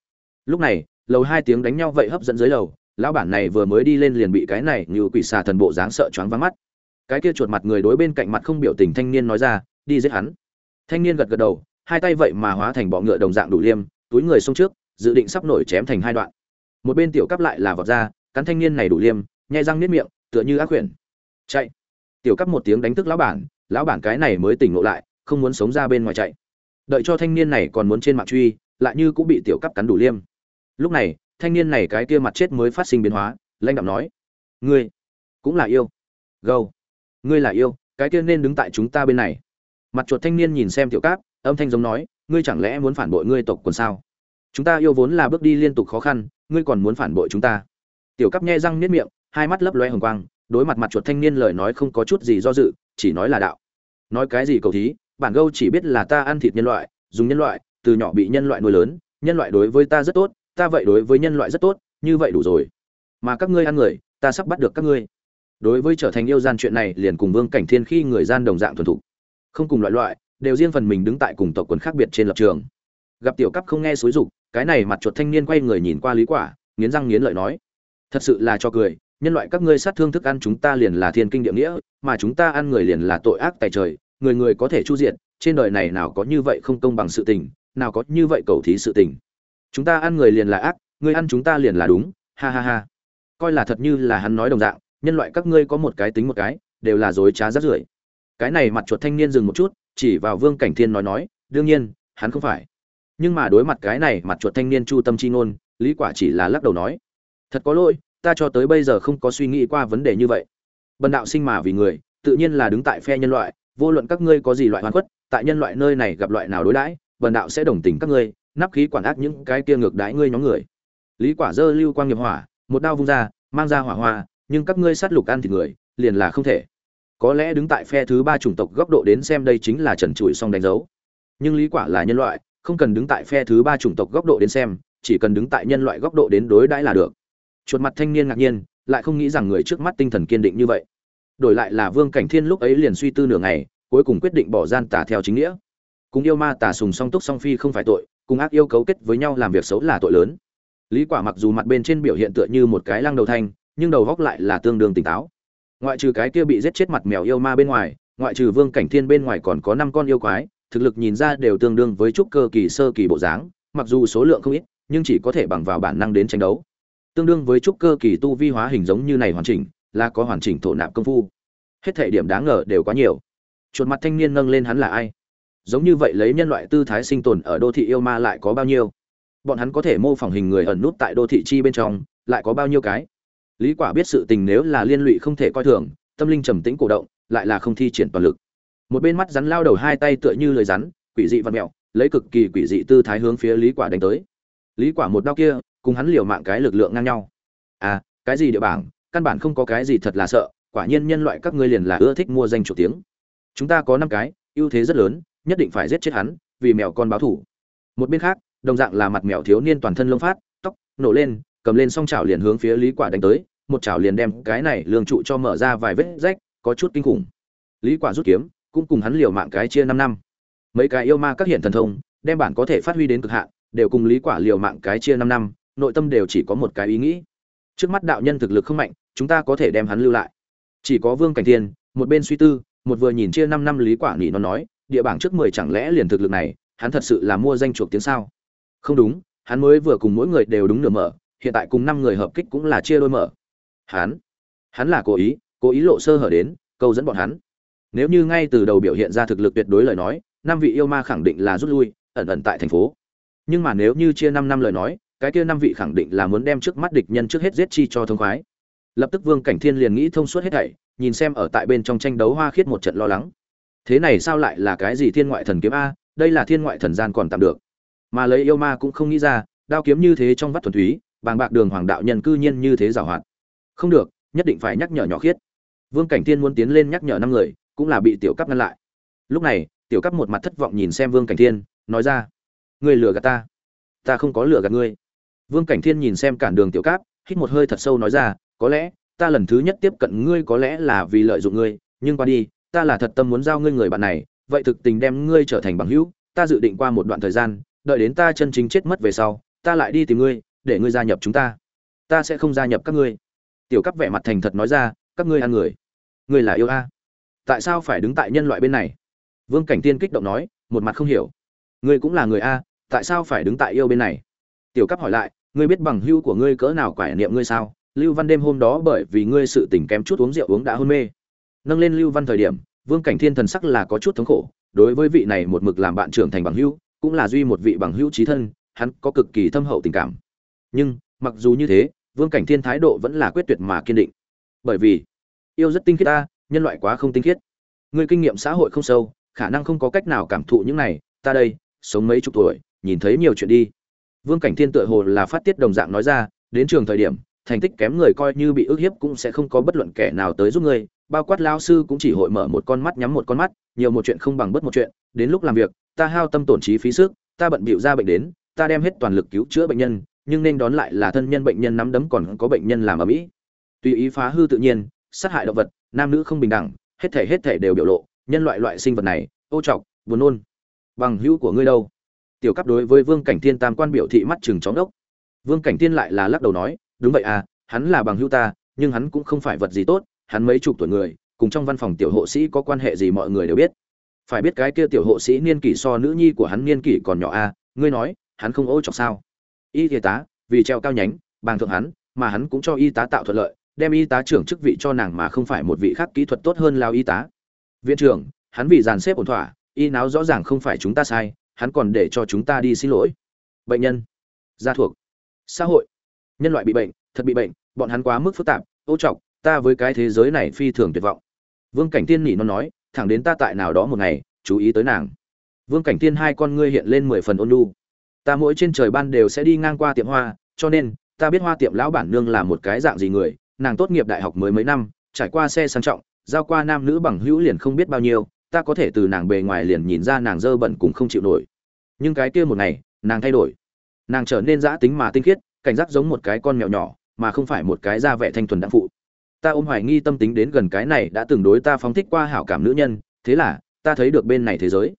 Lúc này lầu hai tiếng đánh nhau vậy hấp dẫn dưới lầu, lão bản này vừa mới đi lên liền bị cái này như quỷ xà thần bộ dáng sợ choáng váng mắt. Cái kia chuột mặt người đối bên cạnh mặt không biểu tình thanh niên nói ra, đi giết hắn. Thanh niên gật gật đầu, hai tay vậy mà hóa thành bọ ngựa đồng dạng đủ liêm, túi người xông trước, dự định sắp nổi chém thành hai đoạn. Một bên tiểu cấp lại là vọt ra, cắn thanh niên này đủ liêm, nhai răng niết miệng, tựa như ác quyển chạy. Tiểu cấp một tiếng đánh thức lão bản lão bản cái này mới tỉnh ngộ lại, không muốn sống ra bên ngoài chạy. Đợi cho thanh niên này còn muốn trên mạng truy, lại như cũng bị tiểu cấp cắn đủ liêm lúc này, thanh niên này cái kia mặt chết mới phát sinh biến hóa lanh đạo nói, ngươi cũng là yêu. Gâu, ngươi là yêu, cái kia nên đứng tại chúng ta bên này. Mặt chuột thanh niên nhìn xem tiểu cáp, âm thanh giống nói, ngươi chẳng lẽ muốn phản bội ngươi tộc quần sao? Chúng ta yêu vốn là bước đi liên tục khó khăn, ngươi còn muốn phản bội chúng ta. Tiểu cáp nhe răng nếp miệng, hai mắt lấp loe hồng quang, đối mặt mặt chuột thanh niên lời nói không có chút gì do dự, chỉ nói là đạo. Nói cái gì cầu thí, bản gâu chỉ biết là ta ăn thịt nhân loại, dùng nhân loại, từ nhỏ bị nhân loại nuôi lớn, nhân loại đối với ta rất tốt ta vậy đối với nhân loại rất tốt, như vậy đủ rồi. Mà các ngươi ăn người, ta sắp bắt được các ngươi. Đối với trở thành yêu gian chuyện này liền cùng vương cảnh thiên khi người gian đồng dạng thuần thục. Không cùng loại loại, đều riêng phần mình đứng tại cùng tộc quần khác biệt trên lập trường. Gặp tiểu cấp không nghe xối rục cái này mặt chuột thanh niên quay người nhìn qua lý quả, nghiến răng nghiến lợi nói, thật sự là cho cười, nhân loại các ngươi sát thương thức ăn chúng ta liền là thiên kinh địa nghĩa, mà chúng ta ăn người liền là tội ác tài trời, người người có thể chu diện trên đời này nào có như vậy không công bằng sự tình, nào có như vậy cầu thí sự tình chúng ta ăn người liền là ác, người ăn chúng ta liền là đúng, ha ha ha. Coi là thật như là hắn nói đồng dạng, nhân loại các ngươi có một cái tính một cái, đều là dối trá rát rưởi. Cái này mặt chuột thanh niên dừng một chút, chỉ vào vương cảnh thiên nói nói, đương nhiên, hắn không phải. Nhưng mà đối mặt cái này mặt chuột thanh niên chu tâm chi ngôn, lý quả chỉ là lắc đầu nói, thật có lỗi, ta cho tới bây giờ không có suy nghĩ qua vấn đề như vậy. Bần đạo sinh mà vì người, tự nhiên là đứng tại phe nhân loại, vô luận các ngươi có gì loại hoàn khuất, tại nhân loại nơi này gặp loại nào đối đãi, bần đạo sẽ đồng tình các ngươi nắp khí quản ác những cái kia ngược đãi ngươi nhóm người. Lý quả dơ lưu quang nghiệp hỏa, một đao vung ra, mang ra hỏa hoa, nhưng các ngươi sát lục ăn thịt người, liền là không thể. Có lẽ đứng tại phe thứ ba chủng tộc góc độ đến xem đây chính là trần trụi song đánh dấu. Nhưng lý quả là nhân loại, không cần đứng tại phe thứ ba chủng tộc góc độ đến xem, chỉ cần đứng tại nhân loại góc độ đến đối đãi là được. Chuột mặt thanh niên ngạc nhiên, lại không nghĩ rằng người trước mắt tinh thần kiên định như vậy. Đổi lại là vương cảnh thiên lúc ấy liền suy tư nửa ngày, cuối cùng quyết định bỏ gian tà theo chính nghĩa. Cùng yêu ma tà sùng song túc song phi không phải tội cùng ác yêu cấu kết với nhau làm việc xấu là tội lớn. Lý quả mặc dù mặt bên trên biểu hiện tựa như một cái lăng đầu thanh, nhưng đầu góc lại là tương đương tỉnh táo. Ngoại trừ cái kia bị giết chết mặt mèo yêu ma bên ngoài, ngoại trừ vương cảnh thiên bên ngoài còn có năm con yêu quái, thực lực nhìn ra đều tương đương với trúc cơ kỳ sơ kỳ bộ dáng, mặc dù số lượng không ít, nhưng chỉ có thể bằng vào bản năng đến tranh đấu. Tương đương với trúc cơ kỳ tu vi hóa hình giống như này hoàn chỉnh, là có hoàn chỉnh thổ nạp công phu. Hết thể điểm đáng ngờ đều quá nhiều. Chuột mặt thanh niên nâng lên hắn là ai? Giống như vậy lấy nhân loại tư thái sinh tồn ở đô thị yêu ma lại có bao nhiêu? Bọn hắn có thể mô phỏng hình người ẩn nút tại đô thị chi bên trong, lại có bao nhiêu cái? Lý quả biết sự tình nếu là liên lụy không thể coi thường, tâm linh trầm tĩnh cổ động, lại là không thi triển toàn lực. Một bên mắt rắn lao đầu hai tay tựa như lời rắn, quỷ dị vật mèo lấy cực kỳ quỷ dị tư thái hướng phía lý quả đánh tới. Lý quả một đao kia, cùng hắn liều mạng cái lực lượng ngang nhau. À cái gì địa bảng? Căn bản không có cái gì thật là sợ, quả nhiên nhân loại các ngươi liền là ưa thích mua danh chủ tiếng. Chúng ta có năm cái, ưu thế rất lớn nhất định phải giết chết hắn, vì mèo con báo thủ. Một bên khác, đồng dạng là mặt mèo thiếu niên toàn thân lông phát, tóc nổ lên, cầm lên song chảo liền hướng phía lý quả đánh tới, một chảo liền đem cái này lương trụ cho mở ra vài vết rách, có chút kinh khủng. Lý quả rút kiếm, cũng cùng hắn liều mạng cái chia 5 năm. Mấy cái yêu ma các hiện thần thông, đem bản có thể phát huy đến cực hạn, đều cùng lý quả liều mạng cái chia 5 năm, nội tâm đều chỉ có một cái ý nghĩ. Trước mắt đạo nhân thực lực không mạnh, chúng ta có thể đem hắn lưu lại. Chỉ có vương cảnh thiên, một bên suy tư, một vừa nhìn chia 5 năm lý quả nhị nó nói địa bảng trước 10 chẳng lẽ liền thực lực này, hắn thật sự là mua danh chuộc tiếng sao? Không đúng, hắn mới vừa cùng mỗi người đều đúng nửa mở, hiện tại cùng năm người hợp kích cũng là chia đôi mở. Hắn hắn là cố ý cố ý lộ sơ hở đến, câu dẫn bọn hắn. Nếu như ngay từ đầu biểu hiện ra thực lực tuyệt đối lời nói, năm vị yêu ma khẳng định là rút lui, ẩn ẩn tại thành phố. Nhưng mà nếu như chia năm năm lời nói, cái kia năm vị khẳng định là muốn đem trước mắt địch nhân trước hết giết chi cho thông khoái. Lập tức vương cảnh thiên liền nghĩ thông suốt hết thảy, nhìn xem ở tại bên trong tranh đấu hoa khiết một trận lo lắng thế này sao lại là cái gì thiên ngoại thần kiếm a? Đây là thiên ngoại thần gian còn tạm được. Mà lấy yêu ma cũng không nghĩ ra, đao kiếm như thế trong vắt thuần túy, bàng bạc đường hoàng đạo nhân cư nhiên như thế giảo hoạt. Không được, nhất định phải nhắc nhở nhỏ khiết. Vương cảnh thiên muốn tiến lên nhắc nhở năm người, cũng là bị tiểu cấp ngăn lại. Lúc này, tiểu cấp một mặt thất vọng nhìn xem vương cảnh thiên, nói ra, ngươi lừa gạt ta. Ta không có lừa gạt ngươi. Vương cảnh thiên nhìn xem cản đường tiểu cáp hít một hơi thật sâu nói ra, có lẽ, ta lần thứ nhất tiếp cận ngươi có lẽ là vì lợi dụng ngươi, nhưng qua đi ta là thật tâm muốn giao ngươi người bạn này, vậy thực tình đem ngươi trở thành bằng hữu, ta dự định qua một đoạn thời gian, đợi đến ta chân chính chết mất về sau, ta lại đi tìm ngươi, để ngươi gia nhập chúng ta. Ta sẽ không gia nhập các ngươi. Tiểu cấp vẻ mặt thành thật nói ra, các ngươi ăn người. Ngươi là yêu a. Tại sao phải đứng tại nhân loại bên này? Vương cảnh tiên kích động nói, một mặt không hiểu. Ngươi cũng là người a, tại sao phải đứng tại yêu bên này? Tiểu cấp hỏi lại, ngươi biết bằng hữu của ngươi cỡ nào quải niệm ngươi sao? Lưu văn đêm hôm đó bởi vì ngươi sự tình kém chút uống rượu uống đã hôn mê nâng lên lưu văn thời điểm, vương cảnh thiên thần sắc là có chút thống khổ, đối với vị này một mực làm bạn trưởng thành bằng hữu, cũng là duy một vị bằng hữu trí thân, hắn có cực kỳ thâm hậu tình cảm. Nhưng, mặc dù như thế, vương cảnh thiên thái độ vẫn là quyết tuyệt mà kiên định. Bởi vì, yêu rất tinh khiết ta, nhân loại quá không tinh khiết. Người kinh nghiệm xã hội không sâu, khả năng không có cách nào cảm thụ những này, ta đây, sống mấy chục tuổi, nhìn thấy nhiều chuyện đi. Vương cảnh thiên tựa hồ là phát tiết đồng dạng nói ra, đến trường thời điểm, thành tích kém người coi như bị ức hiếp cũng sẽ không có bất luận kẻ nào tới giúp ngươi bao quát lao sư cũng chỉ hội mở một con mắt nhắm một con mắt, nhiều một chuyện không bằng bất một chuyện, đến lúc làm việc, ta hao tâm tổn trí phí sức, ta bận bịu ra bệnh đến, ta đem hết toàn lực cứu chữa bệnh nhân, nhưng nên đón lại là thân nhân bệnh nhân nắm đấm còn có bệnh nhân làm ở mỹ. Tùy ý phá hư tự nhiên, sát hại động vật, nam nữ không bình đẳng, hết thể hết thể đều biểu lộ, nhân loại loại sinh vật này, ô trọc, buồn nôn. Bằng hữu của ngươi đâu? Tiểu cấp đối với vương cảnh thiên tam quan biểu thị mắt chừng chóng đốc. Vương cảnh thiên lại là lắc đầu nói, đúng vậy à hắn là bằng hữu ta, nhưng hắn cũng không phải vật gì tốt hắn mấy chục tuổi người cùng trong văn phòng tiểu hộ sĩ có quan hệ gì mọi người đều biết. Phải biết cái kia tiểu hộ sĩ niên kỷ so nữ nhi của hắn niên kỷ còn nhỏ a à, ngươi nói hắn không ô chọc sao? Y y tá vì treo cao nhánh bàng thượng hắn mà hắn cũng cho y tá tạo thuận lợi đem y tá trưởng chức vị cho nàng mà không phải một vị khác kỹ thuật tốt hơn lao y tá. Viện trưởng hắn vì dàn xếp ổn thỏa y náo rõ ràng không phải chúng ta sai hắn còn để cho chúng ta đi xin lỗi. Bệnh nhân gia thuộc. Xã hội nhân loại bị bệnh thật bị bệnh bọn hắn quá mức phức tạp ô trọng ta với cái thế giới này phi thường tuyệt vọng. Vương cảnh tiên nỉ nó nói, thẳng đến ta tại nào đó một ngày, chú ý tới nàng. Vương cảnh tiên hai con ngươi hiện lên mười phần ôn lu ta mỗi trên trời ban đều sẽ đi ngang qua tiệm hoa, cho nên, ta biết hoa tiệm lão bản nương là một cái dạng gì người, nàng tốt nghiệp đại học mới mấy năm, trải qua xe sang trọng, giao qua nam nữ bằng hữu liền không biết bao nhiêu, ta có thể từ nàng bề ngoài liền nhìn ra nàng dơ bẩn cũng không chịu nổi. Nhưng cái kia một ngày, nàng thay đổi. Nàng trở nên giã tính mà tinh khiết, cảnh giác giống một cái con mèo nhỏ, mà không phải một cái da vẻ thanh thuần đặng phụ ta ôm hoài nghi tâm tính đến gần cái này đã từng đối ta phóng thích qua hảo cảm nữ nhân, thế là, ta thấy được bên này thế giới.